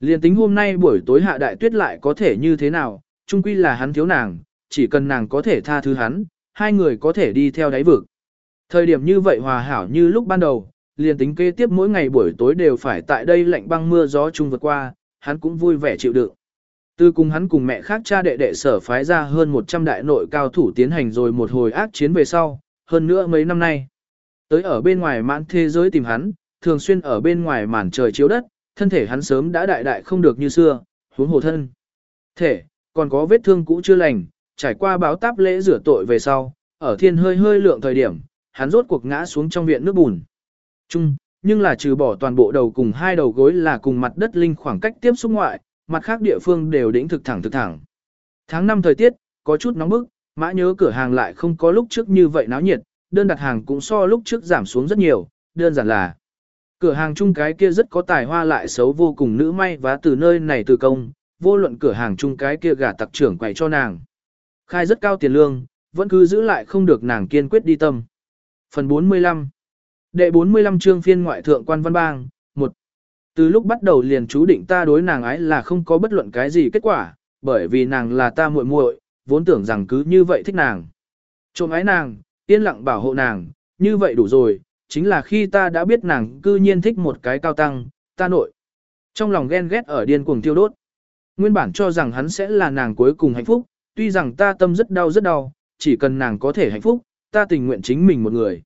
Liên tính hôm nay buổi tối hạ đại tuyết lại có thể như thế nào, chung quy là hắn thiếu nàng, chỉ cần nàng có thể tha thứ hắn, hai người có thể đi theo đáy vực. Thời điểm như vậy hòa hảo như lúc ban đầu, liền tính kế tiếp mỗi ngày buổi tối đều phải tại đây lạnh băng mưa gió chung vượt qua, hắn cũng vui vẻ chịu đựng. Từ cùng hắn cùng mẹ khác cha đệ đệ sở phái ra hơn 100 đại nội cao thủ tiến hành rồi một hồi ác chiến về sau, hơn nữa mấy năm nay. Tới ở bên ngoài mãn thế giới tìm hắn, thường xuyên ở bên ngoài màn trời chiếu đất, thân thể hắn sớm đã đại đại không được như xưa, huống hồ thân. Thể, còn có vết thương cũ chưa lành, trải qua báo táp lễ rửa tội về sau, ở thiên hơi hơi lượng thời điểm, hắn rốt cuộc ngã xuống trong viện nước bùn. Chung, nhưng là trừ bỏ toàn bộ đầu cùng hai đầu gối là cùng mặt đất linh khoảng cách tiếp xúc ngoại, mặt khác địa phương đều đỉnh thực thẳng thực thẳng. Tháng 5 thời tiết, có chút nóng bức, mã nhớ cửa hàng lại không có lúc trước như vậy náo nhiệt, đơn đặt hàng cũng so lúc trước giảm xuống rất nhiều, đơn giản là cửa hàng chung cái kia rất có tài hoa lại xấu vô cùng nữ may và từ nơi này từ công, vô luận cửa hàng chung cái kia gả tặc trưởng quậy cho nàng. Khai rất cao tiền lương, vẫn cứ giữ lại không được nàng kiên quyết đi tâm. Phần 45 Đệ 45 chương phiên ngoại thượng quan văn bang, từ lúc bắt đầu liền chú định ta đối nàng ái là không có bất luận cái gì kết quả, bởi vì nàng là ta muội muội, vốn tưởng rằng cứ như vậy thích nàng. Trộm ái nàng, yên lặng bảo hộ nàng, như vậy đủ rồi, chính là khi ta đã biết nàng cư nhiên thích một cái cao tăng, ta nội. Trong lòng ghen ghét ở điên cuồng tiêu đốt. Nguyên bản cho rằng hắn sẽ là nàng cuối cùng hạnh phúc, tuy rằng ta tâm rất đau rất đau, chỉ cần nàng có thể hạnh phúc, ta tình nguyện chính mình một người.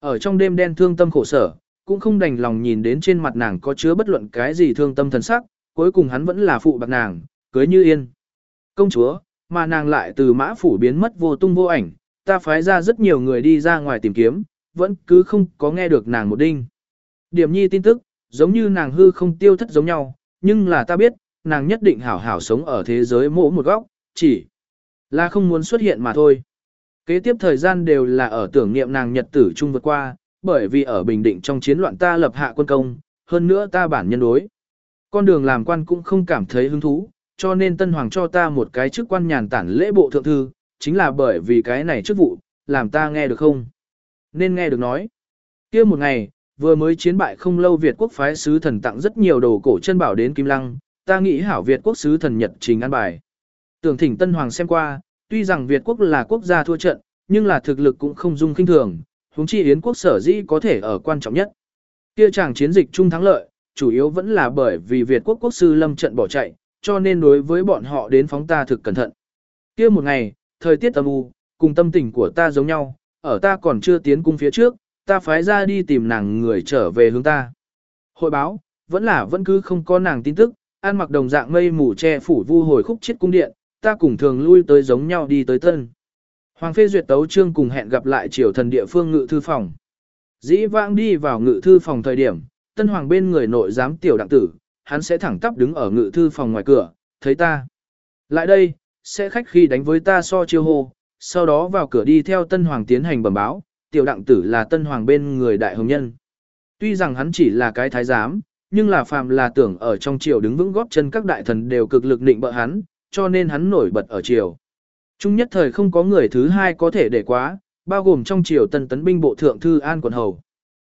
Ở trong đêm đen thương tâm khổ sở, cũng không đành lòng nhìn đến trên mặt nàng có chứa bất luận cái gì thương tâm thần sắc, cuối cùng hắn vẫn là phụ bạc nàng, cưới như yên. Công chúa, mà nàng lại từ mã phủ biến mất vô tung vô ảnh, ta phái ra rất nhiều người đi ra ngoài tìm kiếm, vẫn cứ không có nghe được nàng một đinh. Điểm nhi tin tức, giống như nàng hư không tiêu thất giống nhau, nhưng là ta biết, nàng nhất định hảo hảo sống ở thế giới mỗ một góc, chỉ là không muốn xuất hiện mà thôi. Kế tiếp thời gian đều là ở tưởng niệm nàng nhật tử chung vượt qua, bởi vì ở Bình Định trong chiến loạn ta lập hạ quân công, hơn nữa ta bản nhân đối. Con đường làm quan cũng không cảm thấy hứng thú, cho nên Tân Hoàng cho ta một cái chức quan nhàn tản lễ bộ thượng thư, chính là bởi vì cái này chức vụ, làm ta nghe được không? Nên nghe được nói. kia một ngày, vừa mới chiến bại không lâu Việt quốc phái sứ thần tặng rất nhiều đồ cổ chân bảo đến Kim Lăng, ta nghĩ hảo Việt quốc sứ thần nhật trình an bài. Tưởng thỉnh Tân Hoàng xem qua, tuy rằng Việt quốc là quốc gia thua trận, nhưng là thực lực cũng không dung kinh thường, huống chi Yến quốc sở dĩ có thể ở quan trọng nhất. Kia chàng chiến dịch chung thắng lợi, chủ yếu vẫn là bởi vì Việt quốc quốc sư lâm trận bỏ chạy, cho nên đối với bọn họ đến phóng ta thực cẩn thận. Kia một ngày, thời tiết âm u, cùng tâm tình của ta giống nhau, ở ta còn chưa tiến cung phía trước, ta phái ra đi tìm nàng người trở về hướng ta. Hội báo, vẫn là vẫn cứ không có nàng tin tức, ăn mặc đồng dạng mây mù che phủ vu hồi khúc chết cung điện, ta cùng thường lui tới giống nhau đi tới tân. Hoàng phê duyệt tấu trương cùng hẹn gặp lại triều thần địa phương ngự thư phòng. Dĩ vãng đi vào ngự thư phòng thời điểm, tân hoàng bên người nội giám tiểu đặng tử, hắn sẽ thẳng tắp đứng ở ngự thư phòng ngoài cửa, thấy ta. Lại đây, sẽ khách khi đánh với ta so chiêu hô, sau đó vào cửa đi theo tân hoàng tiến hành bẩm báo, tiểu đặng tử là tân hoàng bên người đại hồng nhân. Tuy rằng hắn chỉ là cái thái giám, nhưng là phàm là tưởng ở trong triều đứng vững góp chân các đại thần đều cực lực định bợ hắn, cho nên hắn nổi bật ở triều. Trung nhất thời không có người thứ hai có thể để quá, bao gồm trong triều tân tấn binh bộ thượng thư An Quận Hầu.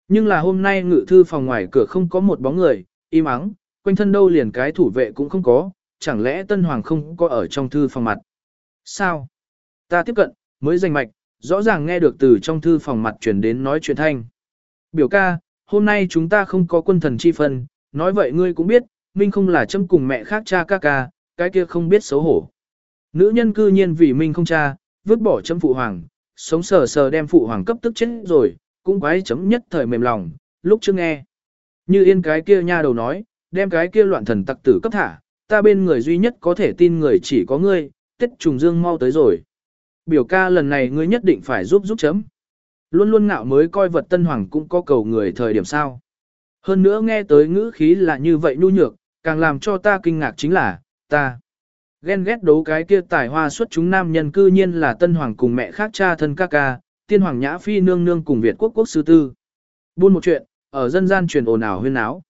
Nhưng là hôm nay ngự thư phòng ngoài cửa không có một bóng người, im ắng, quanh thân đâu liền cái thủ vệ cũng không có, chẳng lẽ tân hoàng không có ở trong thư phòng mặt. Sao? Ta tiếp cận, mới giành mạch, rõ ràng nghe được từ trong thư phòng mặt chuyển đến nói chuyện thanh. Biểu ca, hôm nay chúng ta không có quân thần chi phân, nói vậy ngươi cũng biết, Minh không là châm cùng mẹ khác cha ca ca, cái kia không biết xấu hổ. Nữ nhân cư nhiên vì mình không cha, vứt bỏ chấm phụ hoàng, sống sờ sờ đem phụ hoàng cấp tức chết rồi, cũng quái chấm nhất thời mềm lòng, lúc chưa nghe. Như yên cái kia nha đầu nói, đem cái kia loạn thần tặc tử cấp thả, ta bên người duy nhất có thể tin người chỉ có ngươi, tết trùng dương mau tới rồi. Biểu ca lần này ngươi nhất định phải giúp giúp chấm. Luôn luôn ngạo mới coi vật tân hoàng cũng có cầu người thời điểm sao. Hơn nữa nghe tới ngữ khí là như vậy nhu nhược, càng làm cho ta kinh ngạc chính là, ta. Ghen ghét đấu cái kia tài hoa xuất chúng nam nhân cư nhiên là tân hoàng cùng mẹ khác cha thân ca ca, tiên hoàng nhã phi nương nương cùng Việt quốc quốc sư tư. Buôn một chuyện, ở dân gian truyền ồn ào huyên áo.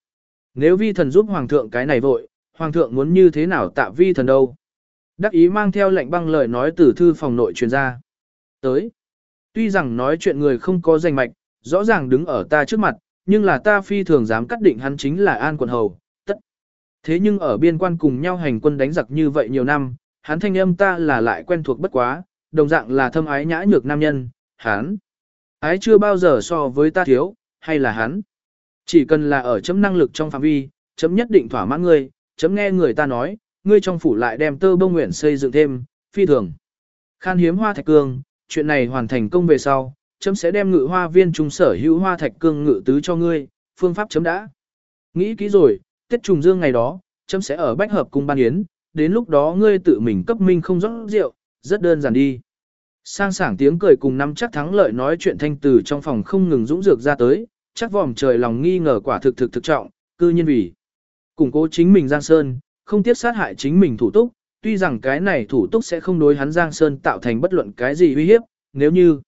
Nếu vi thần giúp hoàng thượng cái này vội, hoàng thượng muốn như thế nào tạ vi thần đâu. Đắc ý mang theo lệnh băng lời nói từ thư phòng nội truyền ra. Tới. Tuy rằng nói chuyện người không có danh mạch, rõ ràng đứng ở ta trước mặt, nhưng là ta phi thường dám cắt định hắn chính là An quận hầu. Thế nhưng ở biên quan cùng nhau hành quân đánh giặc như vậy nhiều năm, hắn thanh âm ta là lại quen thuộc bất quá, đồng dạng là thâm ái nhã nhược nam nhân, hắn. Ái chưa bao giờ so với ta thiếu, hay là hắn. Chỉ cần là ở chấm năng lực trong phạm vi, chấm nhất định thỏa mãn ngươi, chấm nghe người ta nói, ngươi trong phủ lại đem tơ bông nguyện xây dựng thêm, phi thường. Khan hiếm hoa thạch cương, chuyện này hoàn thành công về sau, chấm sẽ đem ngự hoa viên trung sở hữu hoa thạch cương ngự tứ cho ngươi, phương pháp chấm đã. Nghĩ kỹ rồi, Tết trùng dương ngày đó, chấm sẽ ở bách hợp cung ban yến, đến lúc đó ngươi tự mình cấp minh không rót rượu, rất đơn giản đi. Sang sảng tiếng cười cùng năm chắc thắng lợi nói chuyện thanh từ trong phòng không ngừng dũng dược ra tới, chắc vòm trời lòng nghi ngờ quả thực thực thực trọng, cư nhiên vì củng cố chính mình Giang Sơn, không tiếc sát hại chính mình thủ túc, tuy rằng cái này thủ túc sẽ không đối hắn Giang Sơn tạo thành bất luận cái gì uy hiếp, nếu như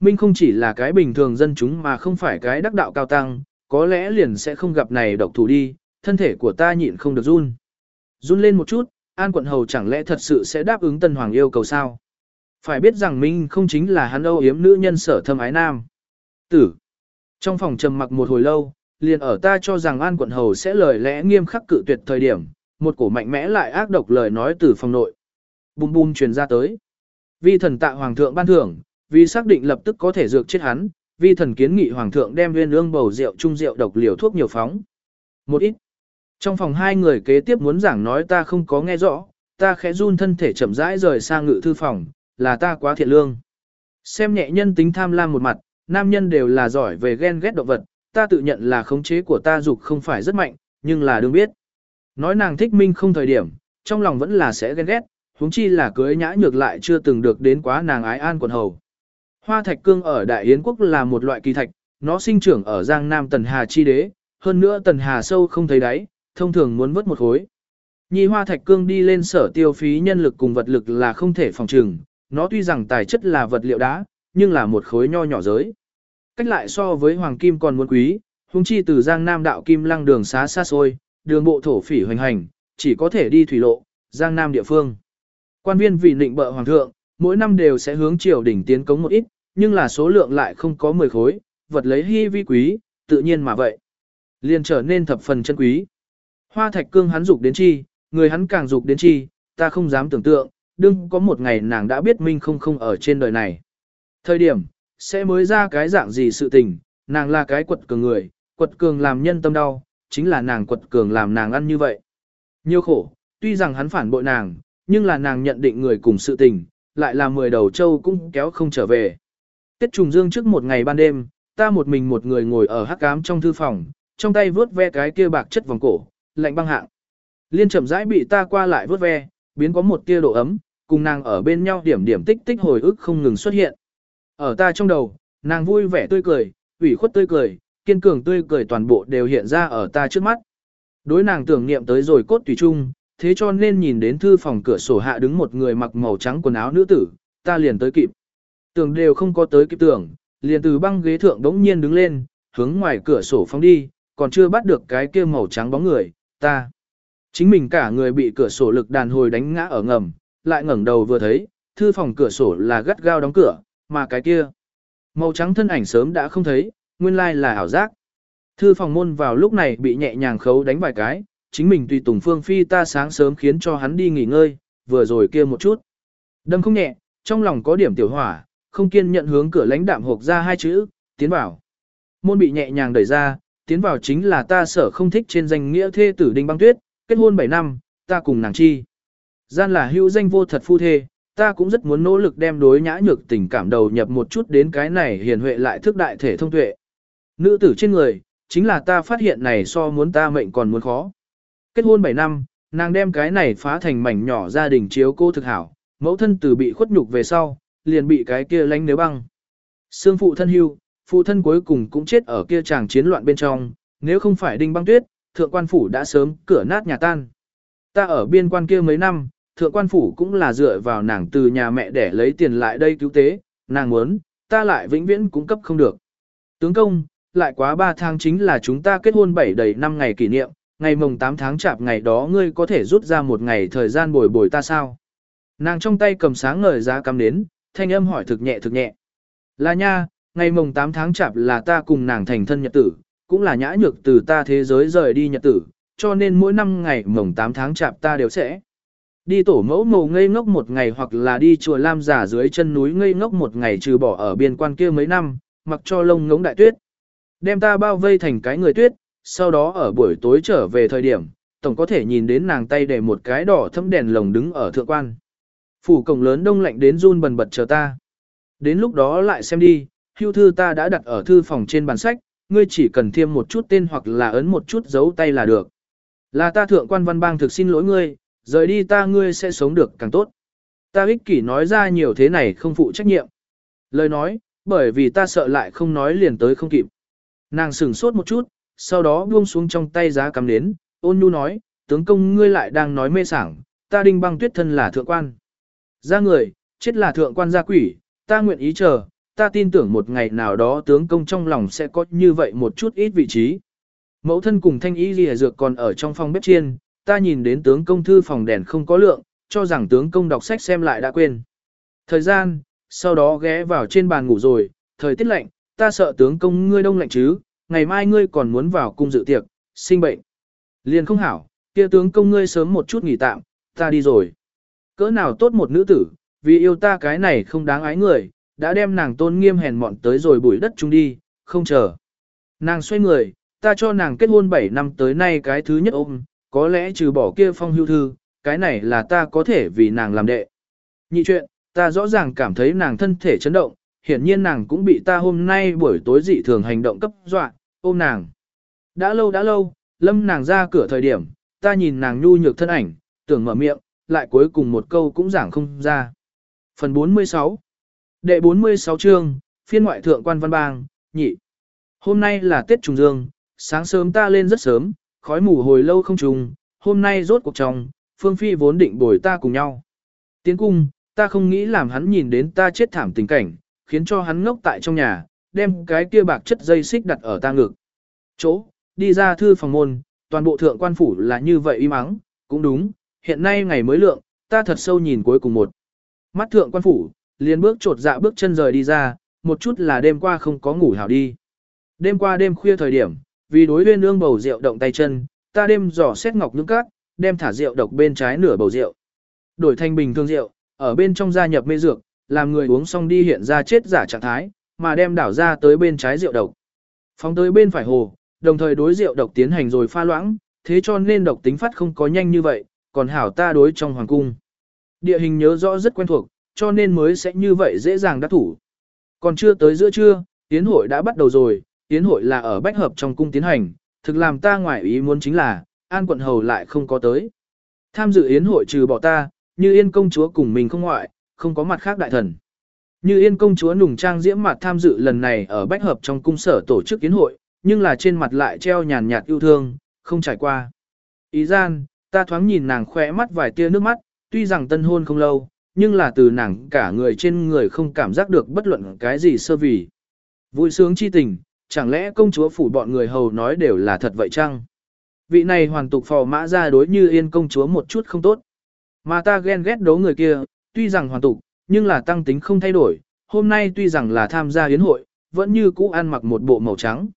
Minh không chỉ là cái bình thường dân chúng mà không phải cái đắc đạo cao tăng, có lẽ liền sẽ không gặp này độc thủ đi, thân thể của ta nhịn không được run. Run lên một chút, An quận hầu chẳng lẽ thật sự sẽ đáp ứng Tân Hoàng yêu cầu sao? Phải biết rằng Minh không chính là hắn âu yếm nữ nhân sở thâm ái nam. Tử. Trong phòng trầm mặc một hồi lâu, liền ở ta cho rằng An quận hầu sẽ lời lẽ nghiêm khắc cự tuyệt thời điểm, một cổ mạnh mẽ lại ác độc lời nói từ phòng nội. Bùm bùm truyền ra tới. Vi thần tạ hoàng thượng ban thưởng, vì xác định lập tức có thể dược chết hắn, vi thần kiến nghị hoàng thượng đem nguyên ương bầu rượu trung rượu độc liều thuốc nhiều phóng. Một ít. Trong phòng hai người kế tiếp muốn giảng nói ta không có nghe rõ, ta khẽ run thân thể chậm rãi rời sang ngự thư phòng, là ta quá thiện lương. Xem nhẹ nhân tính tham lam một mặt, nam nhân đều là giỏi về ghen ghét động vật, ta tự nhận là khống chế của ta dục không phải rất mạnh, nhưng là đương biết. Nói nàng thích minh không thời điểm, trong lòng vẫn là sẽ ghen ghét, huống chi là cưới nhã nhược lại chưa từng được đến quá nàng ái an quần hầu. Hoa thạch cương ở Đại Yến quốc là một loại kỳ thạch, nó sinh trưởng ở Giang Nam Tần Hà chi đế, hơn nữa Tần Hà sâu không thấy đáy, thông thường muốn vớt một khối. Nhi hoa thạch cương đi lên sở tiêu phí nhân lực cùng vật lực là không thể phòng trừng, nó tuy rằng tài chất là vật liệu đá, nhưng là một khối nho nhỏ giới. Cách lại so với hoàng kim còn muốn quý, hung chi từ Giang Nam đạo kim lăng đường xá xa xôi, đường bộ thổ phỉ hoành hành, chỉ có thể đi thủy lộ, Giang Nam địa phương. Quan viên vì định bợ hoàng thượng, mỗi năm đều sẽ hướng triều đỉnh tiến cống một ít, nhưng là số lượng lại không có 10 khối, vật lấy hy vi quý, tự nhiên mà vậy. Liền trở nên thập phần chân quý. Hoa thạch cương hắn dục đến chi, người hắn càng dục đến chi, ta không dám tưởng tượng, đừng có một ngày nàng đã biết Minh không không ở trên đời này. Thời điểm, sẽ mới ra cái dạng gì sự tình, nàng là cái quật cường người, quật cường làm nhân tâm đau, chính là nàng quật cường làm nàng ăn như vậy. Nhiều khổ, tuy rằng hắn phản bội nàng, nhưng là nàng nhận định người cùng sự tình, lại là mười đầu châu cũng kéo không trở về. Tiết trùng dương trước một ngày ban đêm, ta một mình một người ngồi ở hắc cám trong thư phòng, trong tay vướt ve cái kia bạc chất vòng cổ, lạnh băng hạng. Liên chậm rãi bị ta qua lại vớt ve, biến có một tia độ ấm, cùng nàng ở bên nhau điểm điểm tích tích hồi ức không ngừng xuất hiện. Ở ta trong đầu, nàng vui vẻ tươi cười, ủy khuất tươi cười, kiên cường tươi cười toàn bộ đều hiện ra ở ta trước mắt. Đối nàng tưởng niệm tới rồi cốt tùy trung, thế cho nên nhìn đến thư phòng cửa sổ hạ đứng một người mặc màu trắng quần áo nữ tử, ta liền tới kịp. Tưởng đều không có tới kịp tưởng, liền từ băng ghế thượng đống nhiên đứng lên, hướng ngoài cửa sổ phóng đi, còn chưa bắt được cái kia màu trắng bóng người, ta. Chính mình cả người bị cửa sổ lực đàn hồi đánh ngã ở ngầm, lại ngẩng đầu vừa thấy, thư phòng cửa sổ là gắt gao đóng cửa, mà cái kia. Màu trắng thân ảnh sớm đã không thấy, nguyên lai là ảo giác. Thư phòng môn vào lúc này bị nhẹ nhàng khấu đánh vài cái, chính mình tùy tùng phương phi ta sáng sớm khiến cho hắn đi nghỉ ngơi, vừa rồi kia một chút. Đâm không nhẹ, trong lòng có điểm tiểu hỏa, không kiên nhận hướng cửa lãnh đạm hộp ra hai chữ, tiến vào. Môn bị nhẹ nhàng đẩy ra, tiến vào chính là ta sở không thích trên danh nghĩa thê tử đinh băng tuyết, kết hôn 7 năm, ta cùng nàng chi. Gian là hữu danh vô thật phu thê, ta cũng rất muốn nỗ lực đem đối nhã nhược tình cảm đầu nhập một chút đến cái này hiền huệ lại thức đại thể thông tuệ. Nữ tử trên người, chính là ta phát hiện này so muốn ta mệnh còn muốn khó. Kết hôn 7 năm, nàng đem cái này phá thành mảnh nhỏ gia đình chiếu cô thực hảo, mẫu thân từ bị khuất nhục về sau, liền bị cái kia lánh nếu băng. Sương phụ thân hưu, phụ thân cuối cùng cũng chết ở kia chàng chiến loạn bên trong, nếu không phải đinh băng tuyết, thượng quan phủ đã sớm cửa nát nhà tan. Ta ở biên quan kia mấy năm, thượng quan phủ cũng là dựa vào nàng từ nhà mẹ để lấy tiền lại đây cứu tế, nàng muốn, ta lại vĩnh viễn cũng cấp không được. Tướng công, lại quá 3 tháng chính là chúng ta kết hôn 7 đầy 5 ngày kỷ niệm, ngày mồng 8 tháng chạp ngày đó ngươi có thể rút ra một ngày thời gian bồi bồi ta sao? Nàng trong tay cầm sáng ngời giá cắm đến, thanh âm hỏi thực nhẹ thực nhẹ. Là nha, ngày mồng 8 tháng chạp là ta cùng nàng thành thân nhật tử, cũng là nhã nhược từ ta thế giới rời đi nhật tử, cho nên mỗi năm ngày mồng 8 tháng chạp ta đều sẽ đi tổ mẫu mồ ngây ngốc một ngày hoặc là đi chùa Lam giả dưới chân núi ngây ngốc một ngày trừ bỏ ở biên quan kia mấy năm, mặc cho lông ngống đại tuyết. Đem ta bao vây thành cái người tuyết, sau đó ở buổi tối trở về thời điểm, tổng có thể nhìn đến nàng tay để một cái đỏ thâm đèn lồng đứng ở thượng quan. Phủ cổng lớn đông lạnh đến run bần bật chờ ta. Đến lúc đó lại xem đi, hưu thư ta đã đặt ở thư phòng trên bàn sách, ngươi chỉ cần thêm một chút tên hoặc là ấn một chút dấu tay là được. Là ta thượng quan văn bang thực xin lỗi ngươi, rời đi ta ngươi sẽ sống được càng tốt. Ta ích kỷ nói ra nhiều thế này không phụ trách nhiệm. Lời nói, bởi vì ta sợ lại không nói liền tới không kịp. Nàng sửng sốt một chút, sau đó buông xuống trong tay giá cắm nến, ôn nhu nói, tướng công ngươi lại đang nói mê sảng, ta đinh băng tuyết thân là thượng quan. Ra người, chết là thượng quan gia quỷ, ta nguyện ý chờ, ta tin tưởng một ngày nào đó tướng công trong lòng sẽ có như vậy một chút ít vị trí. Mẫu thân cùng thanh ý lìa dược còn ở trong phòng bếp chiên, ta nhìn đến tướng công thư phòng đèn không có lượng, cho rằng tướng công đọc sách xem lại đã quên. Thời gian, sau đó ghé vào trên bàn ngủ rồi, thời tiết lạnh, ta sợ tướng công ngươi đông lạnh chứ, ngày mai ngươi còn muốn vào cung dự tiệc, sinh bệnh. Liền không hảo, kia tướng công ngươi sớm một chút nghỉ tạm, ta đi rồi. Cỡ nào tốt một nữ tử, vì yêu ta cái này không đáng ái người, đã đem nàng tôn nghiêm hèn mọn tới rồi bụi đất chung đi, không chờ. Nàng xoay người, ta cho nàng kết hôn 7 năm tới nay cái thứ nhất ôm, có lẽ trừ bỏ kia phong hưu thư, cái này là ta có thể vì nàng làm đệ. Nhị chuyện, ta rõ ràng cảm thấy nàng thân thể chấn động, hiển nhiên nàng cũng bị ta hôm nay buổi tối dị thường hành động cấp dọa, ôm nàng. Đã lâu đã lâu, lâm nàng ra cửa thời điểm, ta nhìn nàng nhu nhược thân ảnh, tưởng mở miệng, lại cuối cùng một câu cũng giảng không ra. Phần 46 Đệ 46 chương, phiên ngoại thượng quan văn bang, nhị. Hôm nay là Tết Trùng Dương, sáng sớm ta lên rất sớm, khói mù hồi lâu không trùng, hôm nay rốt cuộc chồng Phương Phi vốn định bồi ta cùng nhau. Tiến cung, ta không nghĩ làm hắn nhìn đến ta chết thảm tình cảnh, khiến cho hắn ngốc tại trong nhà, đem cái kia bạc chất dây xích đặt ở ta ngực. Chỗ, đi ra thư phòng môn, toàn bộ thượng quan phủ là như vậy im ắng, cũng đúng, hiện nay ngày mới lượng, ta thật sâu nhìn cuối cùng một. Mắt thượng quan phủ, liền bước trột dạ bước chân rời đi ra, một chút là đêm qua không có ngủ hảo đi. Đêm qua đêm khuya thời điểm, vì đối huyên ương bầu rượu động tay chân, ta đêm dò xét ngọc nước cát, đem thả rượu độc bên trái nửa bầu rượu. Đổi thành bình thường rượu, ở bên trong gia nhập mê dược, làm người uống xong đi hiện ra chết giả trạng thái, mà đem đảo ra tới bên trái rượu độc. Phóng tới bên phải hồ, đồng thời đối rượu độc tiến hành rồi pha loãng, thế cho nên độc tính phát không có nhanh như vậy, còn hảo ta đối trong hoàng cung. Địa hình nhớ rõ rất quen thuộc, cho nên mới sẽ như vậy dễ dàng đắc thủ. Còn chưa tới giữa trưa, tiến hội đã bắt đầu rồi, tiến hội là ở bách hợp trong cung tiến hành, thực làm ta ngoại ý muốn chính là, an quận hầu lại không có tới. Tham dự yến hội trừ bỏ ta, như yên công chúa cùng mình không ngoại, không có mặt khác đại thần. Như yên công chúa nùng trang diễm mặt tham dự lần này ở bách hợp trong cung sở tổ chức yến hội, nhưng là trên mặt lại treo nhàn nhạt yêu thương, không trải qua. Ý gian, ta thoáng nhìn nàng khỏe mắt vài tia nước mắt, tuy rằng tân hôn không lâu, nhưng là từ nàng cả người trên người không cảm giác được bất luận cái gì sơ vì. Vui sướng chi tình, chẳng lẽ công chúa phủ bọn người hầu nói đều là thật vậy chăng? Vị này hoàn tục phò mã ra đối như yên công chúa một chút không tốt. Mà ta ghen ghét đấu người kia, tuy rằng hoàn tục, nhưng là tăng tính không thay đổi, hôm nay tuy rằng là tham gia yến hội, vẫn như cũ ăn mặc một bộ màu trắng.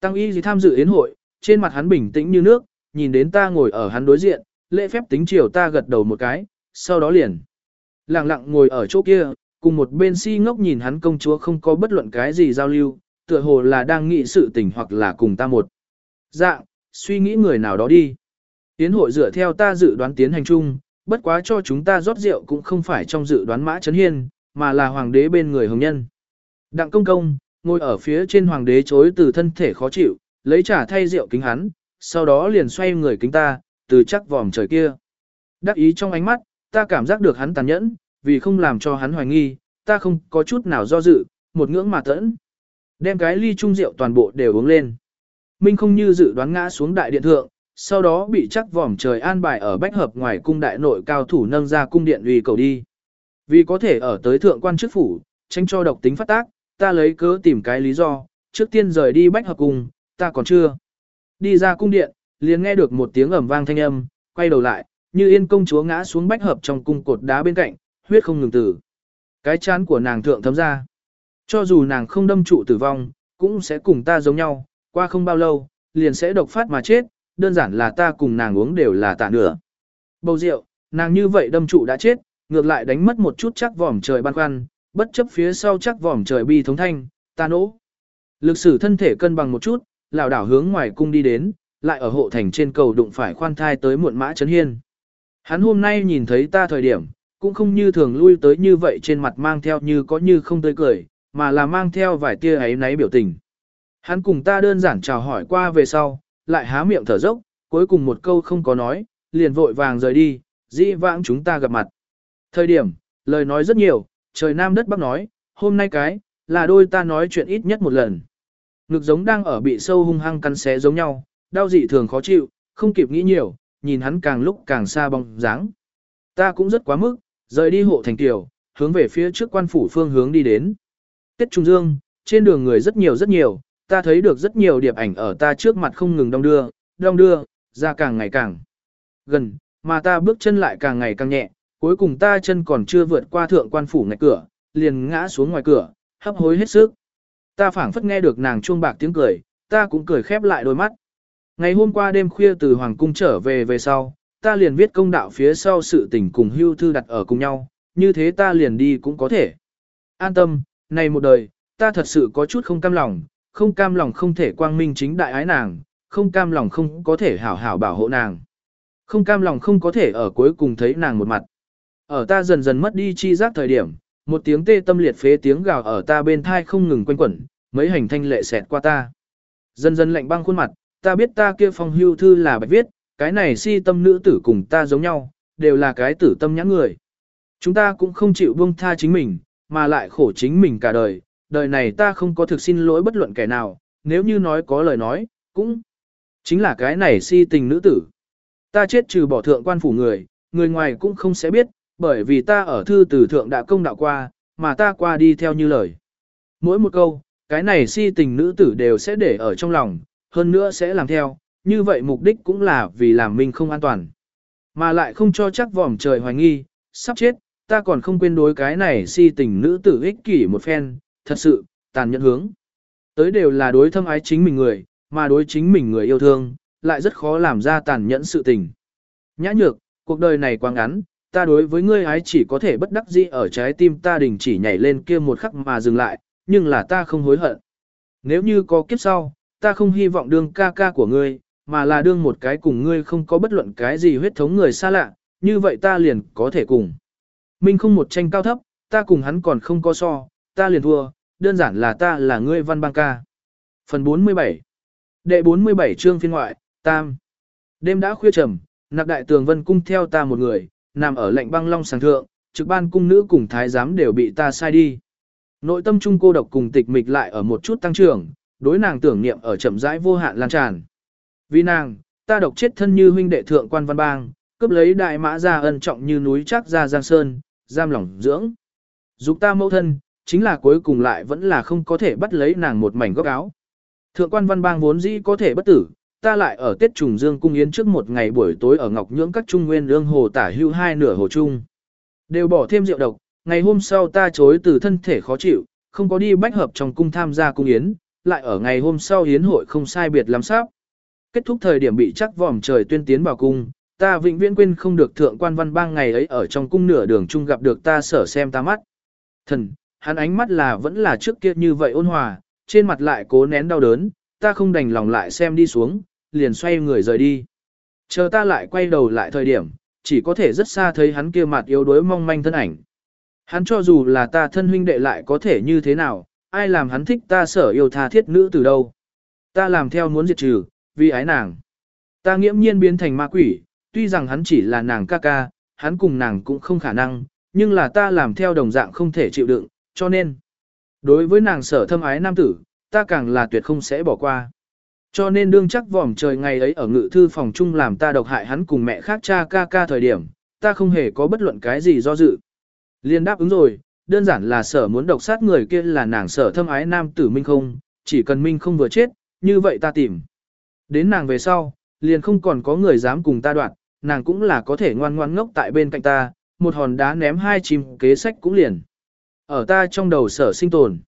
Tăng y gì tham dự yến hội, trên mặt hắn bình tĩnh như nước, nhìn đến ta ngồi ở hắn đối diện, lễ phép tính chiều ta gật đầu một cái, sau đó liền. Lặng lặng ngồi ở chỗ kia, cùng một bên si ngốc nhìn hắn công chúa không có bất luận cái gì giao lưu, tựa hồ là đang nghĩ sự tình hoặc là cùng ta một. Dạng, suy nghĩ người nào đó đi. Tiến hội dựa theo ta dự đoán tiến hành chung, bất quá cho chúng ta rót rượu cũng không phải trong dự đoán mã chấn hiên, mà là hoàng đế bên người hồng nhân. Đặng công công, ngồi ở phía trên hoàng đế chối từ thân thể khó chịu, lấy trả thay rượu kính hắn, sau đó liền xoay người kính ta, từ chắc vòm trời kia. Đắc ý trong ánh mắt, ta cảm giác được hắn tàn nhẫn, vì không làm cho hắn hoài nghi, ta không có chút nào do dự, một ngưỡng mà tẫn. Đem cái ly chung rượu toàn bộ đều uống lên. Minh không như dự đoán ngã xuống đại điện thượng, sau đó bị chắc vòm trời an bài ở bách hợp ngoài cung đại nội cao thủ nâng ra cung điện uy cầu đi. Vì có thể ở tới thượng quan chức phủ, tranh cho độc tính phát tác, ta lấy cớ tìm cái lý do, trước tiên rời đi bách hợp cung, ta còn chưa. Đi ra cung điện, liền nghe được một tiếng ầm vang thanh âm, quay đầu lại, như yên công chúa ngã xuống bách hợp trong cung cột đá bên cạnh, huyết không ngừng tử. Cái chán của nàng thượng thấm ra. Cho dù nàng không đâm trụ tử vong, cũng sẽ cùng ta giống nhau, qua không bao lâu, liền sẽ độc phát mà chết, đơn giản là ta cùng nàng uống đều là tạ nửa. Bầu rượu, nàng như vậy đâm trụ đã chết, ngược lại đánh mất một chút chắc vòm trời ban khoăn, bất chấp phía sau chắc vòm trời bi thống thanh, ta nỗ. Lực sử thân thể cân bằng một chút, lảo đảo hướng ngoài cung đi đến, lại ở hộ thành trên cầu đụng phải khoan thai tới muộn mã chấn hiên. Hắn hôm nay nhìn thấy ta thời điểm, cũng không như thường lui tới như vậy trên mặt mang theo như có như không tươi cười, mà là mang theo vài tia ấy náy biểu tình. Hắn cùng ta đơn giản chào hỏi qua về sau, lại há miệng thở dốc, cuối cùng một câu không có nói, liền vội vàng rời đi, dĩ vãng chúng ta gặp mặt. Thời điểm, lời nói rất nhiều, trời nam đất bắc nói, hôm nay cái, là đôi ta nói chuyện ít nhất một lần. Ngực giống đang ở bị sâu hung hăng cắn xé giống nhau, đau dị thường khó chịu, không kịp nghĩ nhiều, nhìn hắn càng lúc càng xa bóng dáng. Ta cũng rất quá mức, rời đi hộ thành tiểu, hướng về phía trước quan phủ phương hướng đi đến. Tết Trung Dương, trên đường người rất nhiều rất nhiều, ta thấy được rất nhiều điệp ảnh ở ta trước mặt không ngừng đong đưa, đong đưa, ra càng ngày càng gần, mà ta bước chân lại càng ngày càng nhẹ, cuối cùng ta chân còn chưa vượt qua thượng quan phủ ngạch cửa, liền ngã xuống ngoài cửa, hấp hối hết sức. Ta phảng phất nghe được nàng chuông bạc tiếng cười, ta cũng cười khép lại đôi mắt. Ngày hôm qua đêm khuya từ Hoàng Cung trở về về sau, ta liền viết công đạo phía sau sự tình cùng hưu thư đặt ở cùng nhau, như thế ta liền đi cũng có thể. An tâm, này một đời, ta thật sự có chút không cam lòng, không cam lòng không thể quang minh chính đại ái nàng, không cam lòng không có thể hảo hảo bảo hộ nàng. Không cam lòng không có thể ở cuối cùng thấy nàng một mặt. Ở ta dần dần mất đi chi giác thời điểm, một tiếng tê tâm liệt phế tiếng gào ở ta bên thai không ngừng quanh quẩn, mấy hành thanh lệ xẹt qua ta. Dần dần lạnh băng khuôn mặt, ta biết ta kia phong hưu thư là bạch viết, cái này si tâm nữ tử cùng ta giống nhau, đều là cái tử tâm nhãn người. Chúng ta cũng không chịu buông tha chính mình, mà lại khổ chính mình cả đời, đời này ta không có thực xin lỗi bất luận kẻ nào, nếu như nói có lời nói, cũng chính là cái này si tình nữ tử. Ta chết trừ bỏ thượng quan phủ người, người ngoài cũng không sẽ biết, bởi vì ta ở thư từ thượng đã công đạo qua, mà ta qua đi theo như lời. Mỗi một câu, cái này si tình nữ tử đều sẽ để ở trong lòng, hơn nữa sẽ làm theo, như vậy mục đích cũng là vì làm mình không an toàn. Mà lại không cho chắc vòm trời hoài nghi, sắp chết, ta còn không quên đối cái này si tình nữ tử ích kỷ một phen, thật sự, tàn nhẫn hướng. Tới đều là đối thâm ái chính mình người, mà đối chính mình người yêu thương, lại rất khó làm ra tàn nhẫn sự tình. Nhã nhược, cuộc đời này quá ngắn, ta đối với ngươi ái chỉ có thể bất đắc dĩ ở trái tim ta đình chỉ nhảy lên kia một khắc mà dừng lại, nhưng là ta không hối hận. Nếu như có kiếp sau, ta không hy vọng đương ca ca của ngươi, mà là đương một cái cùng ngươi không có bất luận cái gì huyết thống người xa lạ, như vậy ta liền có thể cùng. Minh không một tranh cao thấp, ta cùng hắn còn không có so, ta liền thua, đơn giản là ta là ngươi văn bang ca. Phần 47 Đệ 47 chương phiên ngoại, Tam Đêm đã khuya trầm, nạp đại tường vân cung theo ta một người, nằm ở lạnh băng long sàng thượng, trực ban cung nữ cùng thái giám đều bị ta sai đi. Nội tâm trung cô độc cùng tịch mịch lại ở một chút tăng trưởng, đối nàng tưởng niệm ở chậm rãi vô hạn lan tràn. Vì nàng, ta độc chết thân như huynh đệ thượng quan văn bang, cướp lấy đại mã gia ân trọng như núi chắc ra giang sơn, giam lỏng dưỡng. Dục ta mẫu thân, chính là cuối cùng lại vẫn là không có thể bắt lấy nàng một mảnh góc áo. Thượng quan văn bang vốn dĩ có thể bất tử, ta lại ở Tết Trùng Dương cung yến trước một ngày buổi tối ở Ngọc Nhưỡng các trung nguyên lương hồ tả hưu hai nửa hồ trung. Đều bỏ thêm rượu độc, ngày hôm sau ta chối từ thân thể khó chịu, không có đi bách hợp trong cung tham gia cung yến, lại ở ngày hôm sau hiến hội không sai biệt lắm sắp. Kết thúc thời điểm bị chắc vòm trời tuyên tiến vào cung, ta vĩnh viễn quên không được thượng quan văn bang ngày ấy ở trong cung nửa đường chung gặp được ta sở xem ta mắt. Thần, hắn ánh mắt là vẫn là trước kia như vậy ôn hòa, trên mặt lại cố nén đau đớn, ta không đành lòng lại xem đi xuống, liền xoay người rời đi. Chờ ta lại quay đầu lại thời điểm, chỉ có thể rất xa thấy hắn kia mặt yếu đuối mong manh thân ảnh. Hắn cho dù là ta thân huynh đệ lại có thể như thế nào, ai làm hắn thích ta sở yêu tha thiết nữ từ đâu. Ta làm theo muốn diệt trừ, vì ái nàng. Ta nghiễm nhiên biến thành ma quỷ, tuy rằng hắn chỉ là nàng ca ca, hắn cùng nàng cũng không khả năng, nhưng là ta làm theo đồng dạng không thể chịu đựng, cho nên. Đối với nàng sở thâm ái nam tử, ta càng là tuyệt không sẽ bỏ qua. Cho nên đương chắc vòm trời ngày ấy ở ngự thư phòng chung làm ta độc hại hắn cùng mẹ khác cha ca ca thời điểm, ta không hề có bất luận cái gì do dự. Liên đáp ứng rồi, đơn giản là sở muốn độc sát người kia là nàng sở thâm ái nam tử Minh không, chỉ cần Minh không vừa chết, như vậy ta tìm. Đến nàng về sau, liền không còn có người dám cùng ta đoạn, nàng cũng là có thể ngoan ngoan ngốc tại bên cạnh ta, một hòn đá ném hai chim kế sách cũng liền. Ở ta trong đầu sở sinh tồn.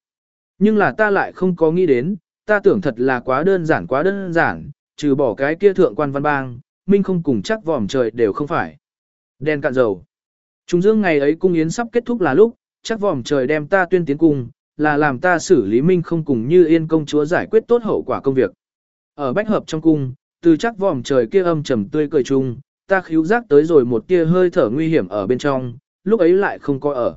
Nhưng là ta lại không có nghĩ đến, ta tưởng thật là quá đơn giản quá đơn giản, trừ bỏ cái kia thượng quan văn bang, minh không cùng chắc vòm trời đều không phải. Đen cạn dầu. Trung dương ngày ấy cung yến sắp kết thúc là lúc, chắc vòm trời đem ta tuyên tiến cung, là làm ta xử lý minh không cùng như yên công chúa giải quyết tốt hậu quả công việc. Ở bách hợp trong cung, từ chắc vòm trời kia âm trầm tươi cười chung, ta khíu giác tới rồi một tia hơi thở nguy hiểm ở bên trong, lúc ấy lại không có ở.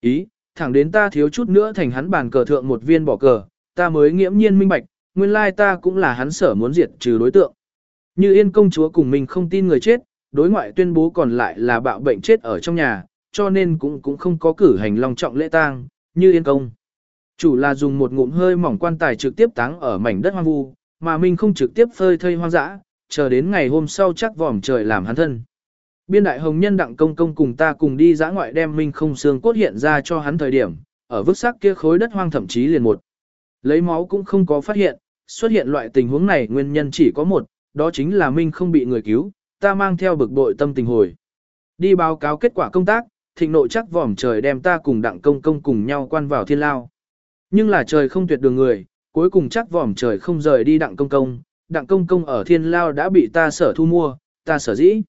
Ý, thẳng đến ta thiếu chút nữa thành hắn bàn cờ thượng một viên bỏ cờ, ta mới nghiễm nhiên minh bạch, nguyên lai ta cũng là hắn sở muốn diệt trừ đối tượng. Như yên công chúa cùng mình không tin người chết, đối ngoại tuyên bố còn lại là bạo bệnh chết ở trong nhà, cho nên cũng cũng không có cử hành long trọng lễ tang, như yên công. Chủ là dùng một ngụm hơi mỏng quan tài trực tiếp táng ở mảnh đất hoang vu, mà mình không trực tiếp phơi thây hoang dã, chờ đến ngày hôm sau chắc vòm trời làm hắn thân. Biên đại hồng nhân đặng công công cùng ta cùng đi dã ngoại đem minh không xương cốt hiện ra cho hắn thời điểm, ở vứt xác kia khối đất hoang thậm chí liền một. Lấy máu cũng không có phát hiện, xuất hiện loại tình huống này nguyên nhân chỉ có một, đó chính là minh không bị người cứu, ta mang theo bực bội tâm tình hồi. Đi báo cáo kết quả công tác, thịnh nội chắc vòm trời đem ta cùng đặng công công cùng nhau quan vào thiên lao. Nhưng là trời không tuyệt đường người, cuối cùng chắc vòm trời không rời đi đặng công công, đặng công công ở thiên lao đã bị ta sở thu mua, ta sở dĩ.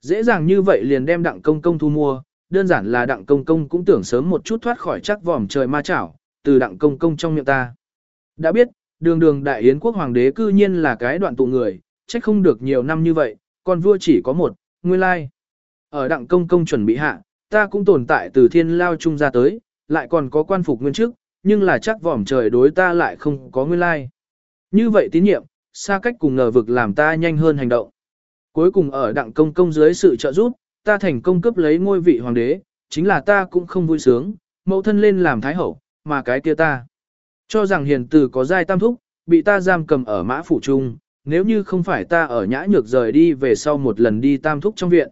Dễ dàng như vậy liền đem đặng công công thu mua, đơn giản là đặng công công cũng tưởng sớm một chút thoát khỏi chắc vòm trời ma chảo, từ đặng công công trong miệng ta. Đã biết, đường đường đại yến quốc hoàng đế cư nhiên là cái đoạn tụ người, trách không được nhiều năm như vậy, còn vua chỉ có một, nguyên lai. Ở đặng công công chuẩn bị hạ, ta cũng tồn tại từ thiên lao Trung ra tới, lại còn có quan phục nguyên chức, nhưng là chắc vòm trời đối ta lại không có nguyên lai. Như vậy tín nhiệm, xa cách cùng ngờ vực làm ta nhanh hơn hành động. Cuối cùng ở đặng công công dưới sự trợ giúp, ta thành công cấp lấy ngôi vị hoàng đế, chính là ta cũng không vui sướng, mẫu thân lên làm thái hậu, mà cái kia ta. Cho rằng hiền tử có giai tam thúc, bị ta giam cầm ở mã phủ trung, nếu như không phải ta ở nhã nhược rời đi về sau một lần đi tam thúc trong viện.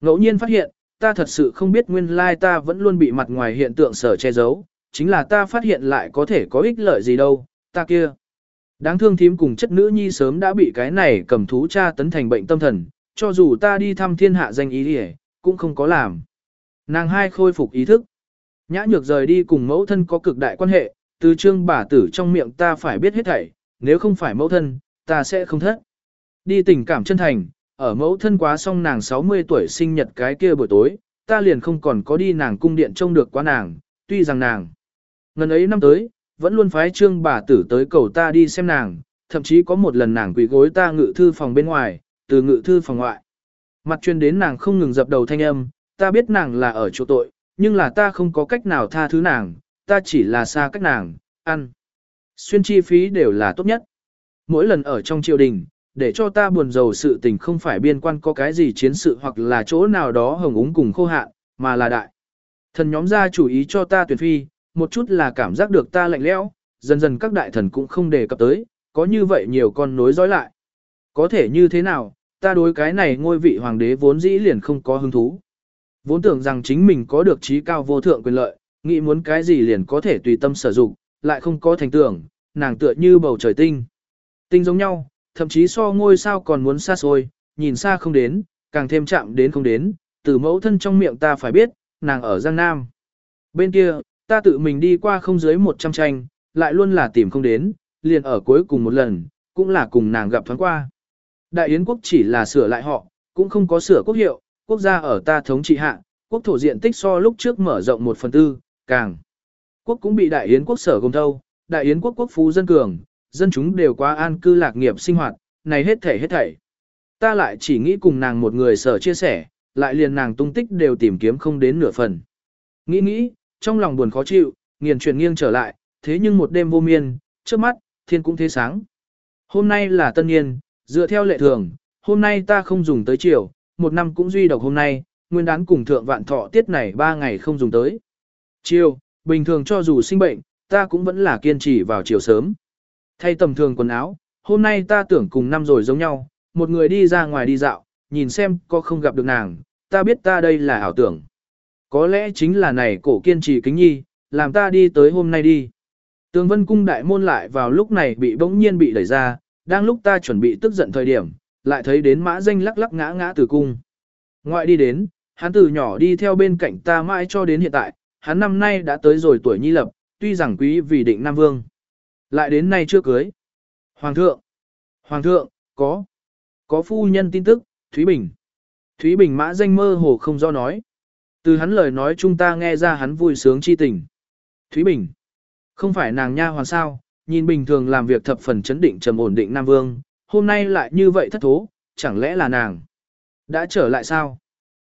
Ngẫu nhiên phát hiện, ta thật sự không biết nguyên lai ta vẫn luôn bị mặt ngoài hiện tượng sở che giấu, chính là ta phát hiện lại có thể có ích lợi gì đâu, ta kia. Đáng thương thím cùng chất nữ nhi sớm đã bị cái này cầm thú cha tấn thành bệnh tâm thần, cho dù ta đi thăm thiên hạ danh ý đi cũng không có làm. Nàng hai khôi phục ý thức. Nhã nhược rời đi cùng mẫu thân có cực đại quan hệ, từ trương bà tử trong miệng ta phải biết hết thảy, nếu không phải mẫu thân, ta sẽ không thất. Đi tình cảm chân thành, ở mẫu thân quá xong nàng 60 tuổi sinh nhật cái kia buổi tối, ta liền không còn có đi nàng cung điện trông được quá nàng, tuy rằng nàng. Ngần ấy năm tới, vẫn luôn phái trương bà tử tới cầu ta đi xem nàng, thậm chí có một lần nàng quỳ gối ta ngự thư phòng bên ngoài, từ ngự thư phòng ngoại. Mặt chuyên đến nàng không ngừng dập đầu thanh âm, ta biết nàng là ở chỗ tội, nhưng là ta không có cách nào tha thứ nàng, ta chỉ là xa cách nàng, ăn. Xuyên chi phí đều là tốt nhất. Mỗi lần ở trong triều đình, để cho ta buồn rầu sự tình không phải biên quan có cái gì chiến sự hoặc là chỗ nào đó hồng úng cùng khô hạn, mà là đại. Thần nhóm ra chủ ý cho ta tuyển phi, một chút là cảm giác được ta lạnh lẽo, dần dần các đại thần cũng không đề cập tới, có như vậy nhiều con nối dõi lại. Có thể như thế nào, ta đối cái này ngôi vị hoàng đế vốn dĩ liền không có hứng thú. Vốn tưởng rằng chính mình có được trí cao vô thượng quyền lợi, nghĩ muốn cái gì liền có thể tùy tâm sử dụng, lại không có thành tưởng, nàng tựa như bầu trời tinh. Tinh giống nhau, thậm chí so ngôi sao còn muốn xa xôi, nhìn xa không đến, càng thêm chạm đến không đến, từ mẫu thân trong miệng ta phải biết, nàng ở Giang Nam. Bên kia, ta tự mình đi qua không dưới 100 tranh, lại luôn là tìm không đến, liền ở cuối cùng một lần, cũng là cùng nàng gặp thoáng qua. Đại Yến quốc chỉ là sửa lại họ, cũng không có sửa quốc hiệu, quốc gia ở ta thống trị hạ, quốc thổ diện tích so lúc trước mở rộng một phần tư, càng. Quốc cũng bị Đại Yến quốc sở gồm thâu, Đại Yến quốc quốc phú dân cường, dân chúng đều quá an cư lạc nghiệp sinh hoạt, này hết thảy hết thảy. Ta lại chỉ nghĩ cùng nàng một người sở chia sẻ, lại liền nàng tung tích đều tìm kiếm không đến nửa phần. Nghĩ nghĩ, trong lòng buồn khó chịu, nghiền chuyển nghiêng trở lại, thế nhưng một đêm vô miên, trước mắt, thiên cũng thế sáng. Hôm nay là tân niên, dựa theo lệ thường, hôm nay ta không dùng tới chiều, một năm cũng duy độc hôm nay, nguyên đán cùng thượng vạn thọ tiết này ba ngày không dùng tới. Chiều, bình thường cho dù sinh bệnh, ta cũng vẫn là kiên trì vào chiều sớm. Thay tầm thường quần áo, hôm nay ta tưởng cùng năm rồi giống nhau, một người đi ra ngoài đi dạo, nhìn xem có không gặp được nàng, ta biết ta đây là ảo tưởng. Có lẽ chính là này cổ kiên trì kính nhi, làm ta đi tới hôm nay đi. Tường vân cung đại môn lại vào lúc này bị bỗng nhiên bị đẩy ra, đang lúc ta chuẩn bị tức giận thời điểm, lại thấy đến mã danh lắc lắc ngã ngã từ cung. Ngoại đi đến, hắn từ nhỏ đi theo bên cạnh ta mãi cho đến hiện tại, hắn năm nay đã tới rồi tuổi nhi lập, tuy rằng quý vì định Nam Vương. Lại đến nay chưa cưới. Hoàng thượng, Hoàng thượng, có, có phu nhân tin tức, Thúy Bình. Thúy Bình mã danh mơ hồ không do nói. Từ hắn lời nói chúng ta nghe ra hắn vui sướng chi tình. Thúy Bình. Không phải nàng nha hoàn sao, nhìn bình thường làm việc thập phần chấn định trầm ổn định Nam Vương, hôm nay lại như vậy thất thố, chẳng lẽ là nàng? Đã trở lại sao?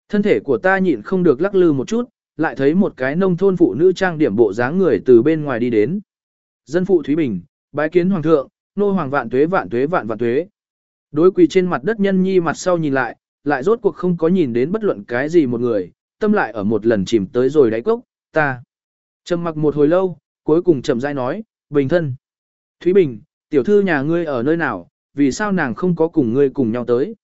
Thân thể của ta nhịn không được lắc lư một chút, lại thấy một cái nông thôn phụ nữ trang điểm bộ dáng người từ bên ngoài đi đến. Dân phụ Thúy Bình, bái kiến hoàng thượng, nô hoàng vạn tuế vạn tuế vạn vạn tuế. Đối quỳ trên mặt đất nhân nhi mặt sau nhìn lại, lại rốt cuộc không có nhìn đến bất luận cái gì một người, tâm lại ở một lần chìm tới rồi đáy cốc, ta. Trầm mặc một hồi lâu, cuối cùng chậm rãi nói, bình thân. Thúy Bình, tiểu thư nhà ngươi ở nơi nào, vì sao nàng không có cùng ngươi cùng nhau tới.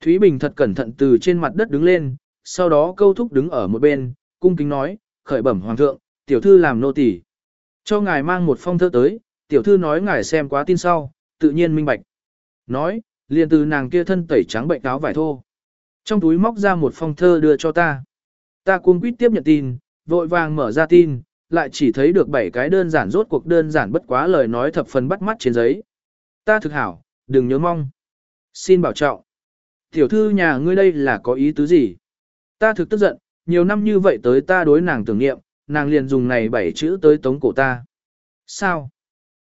Thúy Bình thật cẩn thận từ trên mặt đất đứng lên, sau đó câu thúc đứng ở một bên, cung kính nói, khởi bẩm hoàng thượng, tiểu thư làm nô tỳ, cho ngài mang một phong thơ tới, tiểu thư nói ngài xem quá tin sau, tự nhiên minh bạch. Nói, liền từ nàng kia thân tẩy trắng bệnh áo vải thô. Trong túi móc ra một phong thơ đưa cho ta. Ta cuống quýt tiếp nhận tin, vội vàng mở ra tin, lại chỉ thấy được bảy cái đơn giản rốt cuộc đơn giản bất quá lời nói thập phần bắt mắt trên giấy. Ta thực hảo, đừng nhớ mong. Xin bảo trọng. Tiểu thư nhà ngươi đây là có ý tứ gì? Ta thực tức giận, nhiều năm như vậy tới ta đối nàng tưởng nghiệm, nàng liền dùng này bảy chữ tới tống cổ ta. Sao?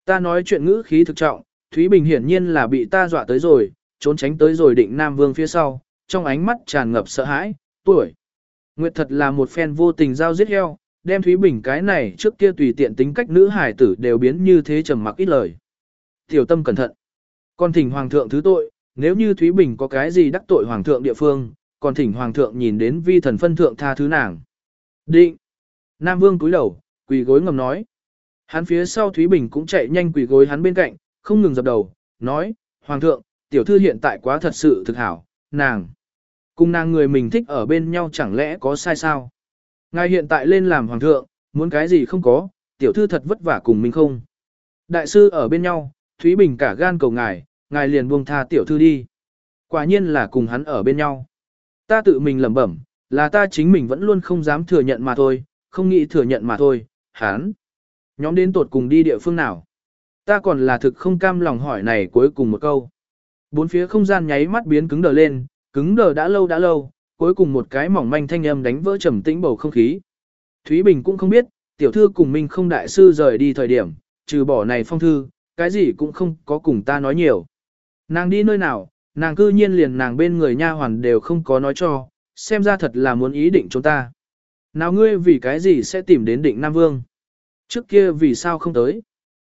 Ta nói chuyện ngữ khí thực trọng, Thúy Bình hiển nhiên là bị ta dọa tới rồi, trốn tránh tới rồi định Nam Vương phía sau, trong ánh mắt tràn ngập sợ hãi, tuổi. Nguyệt thật là một phen vô tình giao giết heo, đem Thúy Bình cái này trước kia tùy tiện tính cách nữ hải tử đều biến như thế trầm mặc ít lời. Tiểu tâm cẩn thận. Còn thỉnh Hoàng thượng thứ tội, nếu như Thúy Bình có cái gì đắc tội Hoàng thượng địa phương, còn thỉnh Hoàng thượng nhìn đến vi thần phân thượng tha thứ nàng. Định. Nam Vương cúi đầu, quỳ gối ngầm nói. Hắn phía sau Thúy Bình cũng chạy nhanh quỳ gối hắn bên cạnh, không ngừng dập đầu, nói, Hoàng thượng, tiểu thư hiện tại quá thật sự thực hảo, nàng. Cùng nàng người mình thích ở bên nhau chẳng lẽ có sai sao? Ngài hiện tại lên làm hoàng thượng, muốn cái gì không có, tiểu thư thật vất vả cùng mình không. Đại sư ở bên nhau, Thúy Bình cả gan cầu ngài, ngài liền buông tha tiểu thư đi. Quả nhiên là cùng hắn ở bên nhau. Ta tự mình lẩm bẩm, là ta chính mình vẫn luôn không dám thừa nhận mà thôi, không nghĩ thừa nhận mà thôi, hắn. Nhóm đến tột cùng đi địa phương nào? Ta còn là thực không cam lòng hỏi này cuối cùng một câu. Bốn phía không gian nháy mắt biến cứng đờ lên, cứng đờ đã lâu đã lâu, cuối cùng một cái mỏng manh thanh âm đánh vỡ trầm tĩnh bầu không khí. Thúy Bình cũng không biết, tiểu thư cùng mình không đại sư rời đi thời điểm, trừ bỏ này phong thư, cái gì cũng không có cùng ta nói nhiều. Nàng đi nơi nào, nàng cư nhiên liền nàng bên người nha hoàn đều không có nói cho, xem ra thật là muốn ý định chúng ta. Nào ngươi vì cái gì sẽ tìm đến định Nam Vương? Trước kia vì sao không tới?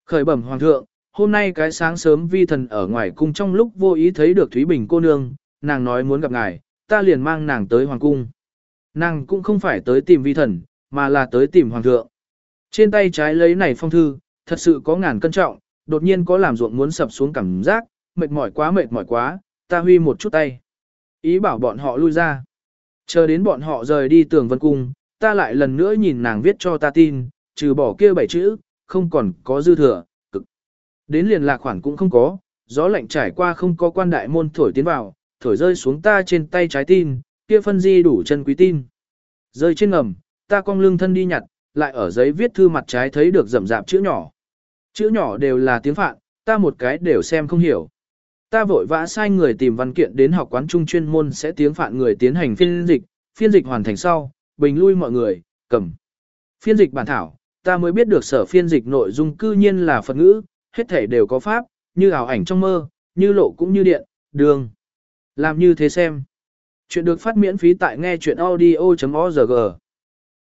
Khởi bẩm hoàng thượng, hôm nay cái sáng sớm vi thần ở ngoài cung trong lúc vô ý thấy được Thúy Bình cô nương, nàng nói muốn gặp ngài, ta liền mang nàng tới hoàng cung. Nàng cũng không phải tới tìm vi thần, mà là tới tìm hoàng thượng. Trên tay trái lấy này phong thư, thật sự có ngàn cân trọng, đột nhiên có làm ruộng muốn sập xuống cảm giác, mệt mỏi quá mệt mỏi quá, ta huy một chút tay. Ý bảo bọn họ lui ra. Chờ đến bọn họ rời đi tường vân cung, ta lại lần nữa nhìn nàng viết cho ta tin, trừ bỏ kia bảy chữ, không còn có dư thừa, cực. Đến liền lạc khoản cũng không có, gió lạnh trải qua không có quan đại môn thổi tiến vào, thổi rơi xuống ta trên tay trái tin, kia phân di đủ chân quý tin. Rơi trên ngầm, ta cong lưng thân đi nhặt, lại ở giấy viết thư mặt trái thấy được rậm rạp chữ nhỏ. Chữ nhỏ đều là tiếng Phạn, ta một cái đều xem không hiểu. Ta vội vã sai người tìm văn kiện đến học quán trung chuyên môn sẽ tiếng Phạn người tiến hành phiên dịch, phiên dịch hoàn thành sau, bình lui mọi người, cầm. Phiên dịch bản thảo, ta mới biết được sở phiên dịch nội dung cư nhiên là Phật ngữ, hết thể đều có pháp, như ảo ảnh trong mơ, như lộ cũng như điện, đường. Làm như thế xem. Chuyện được phát miễn phí tại nghe chuyện audio.org.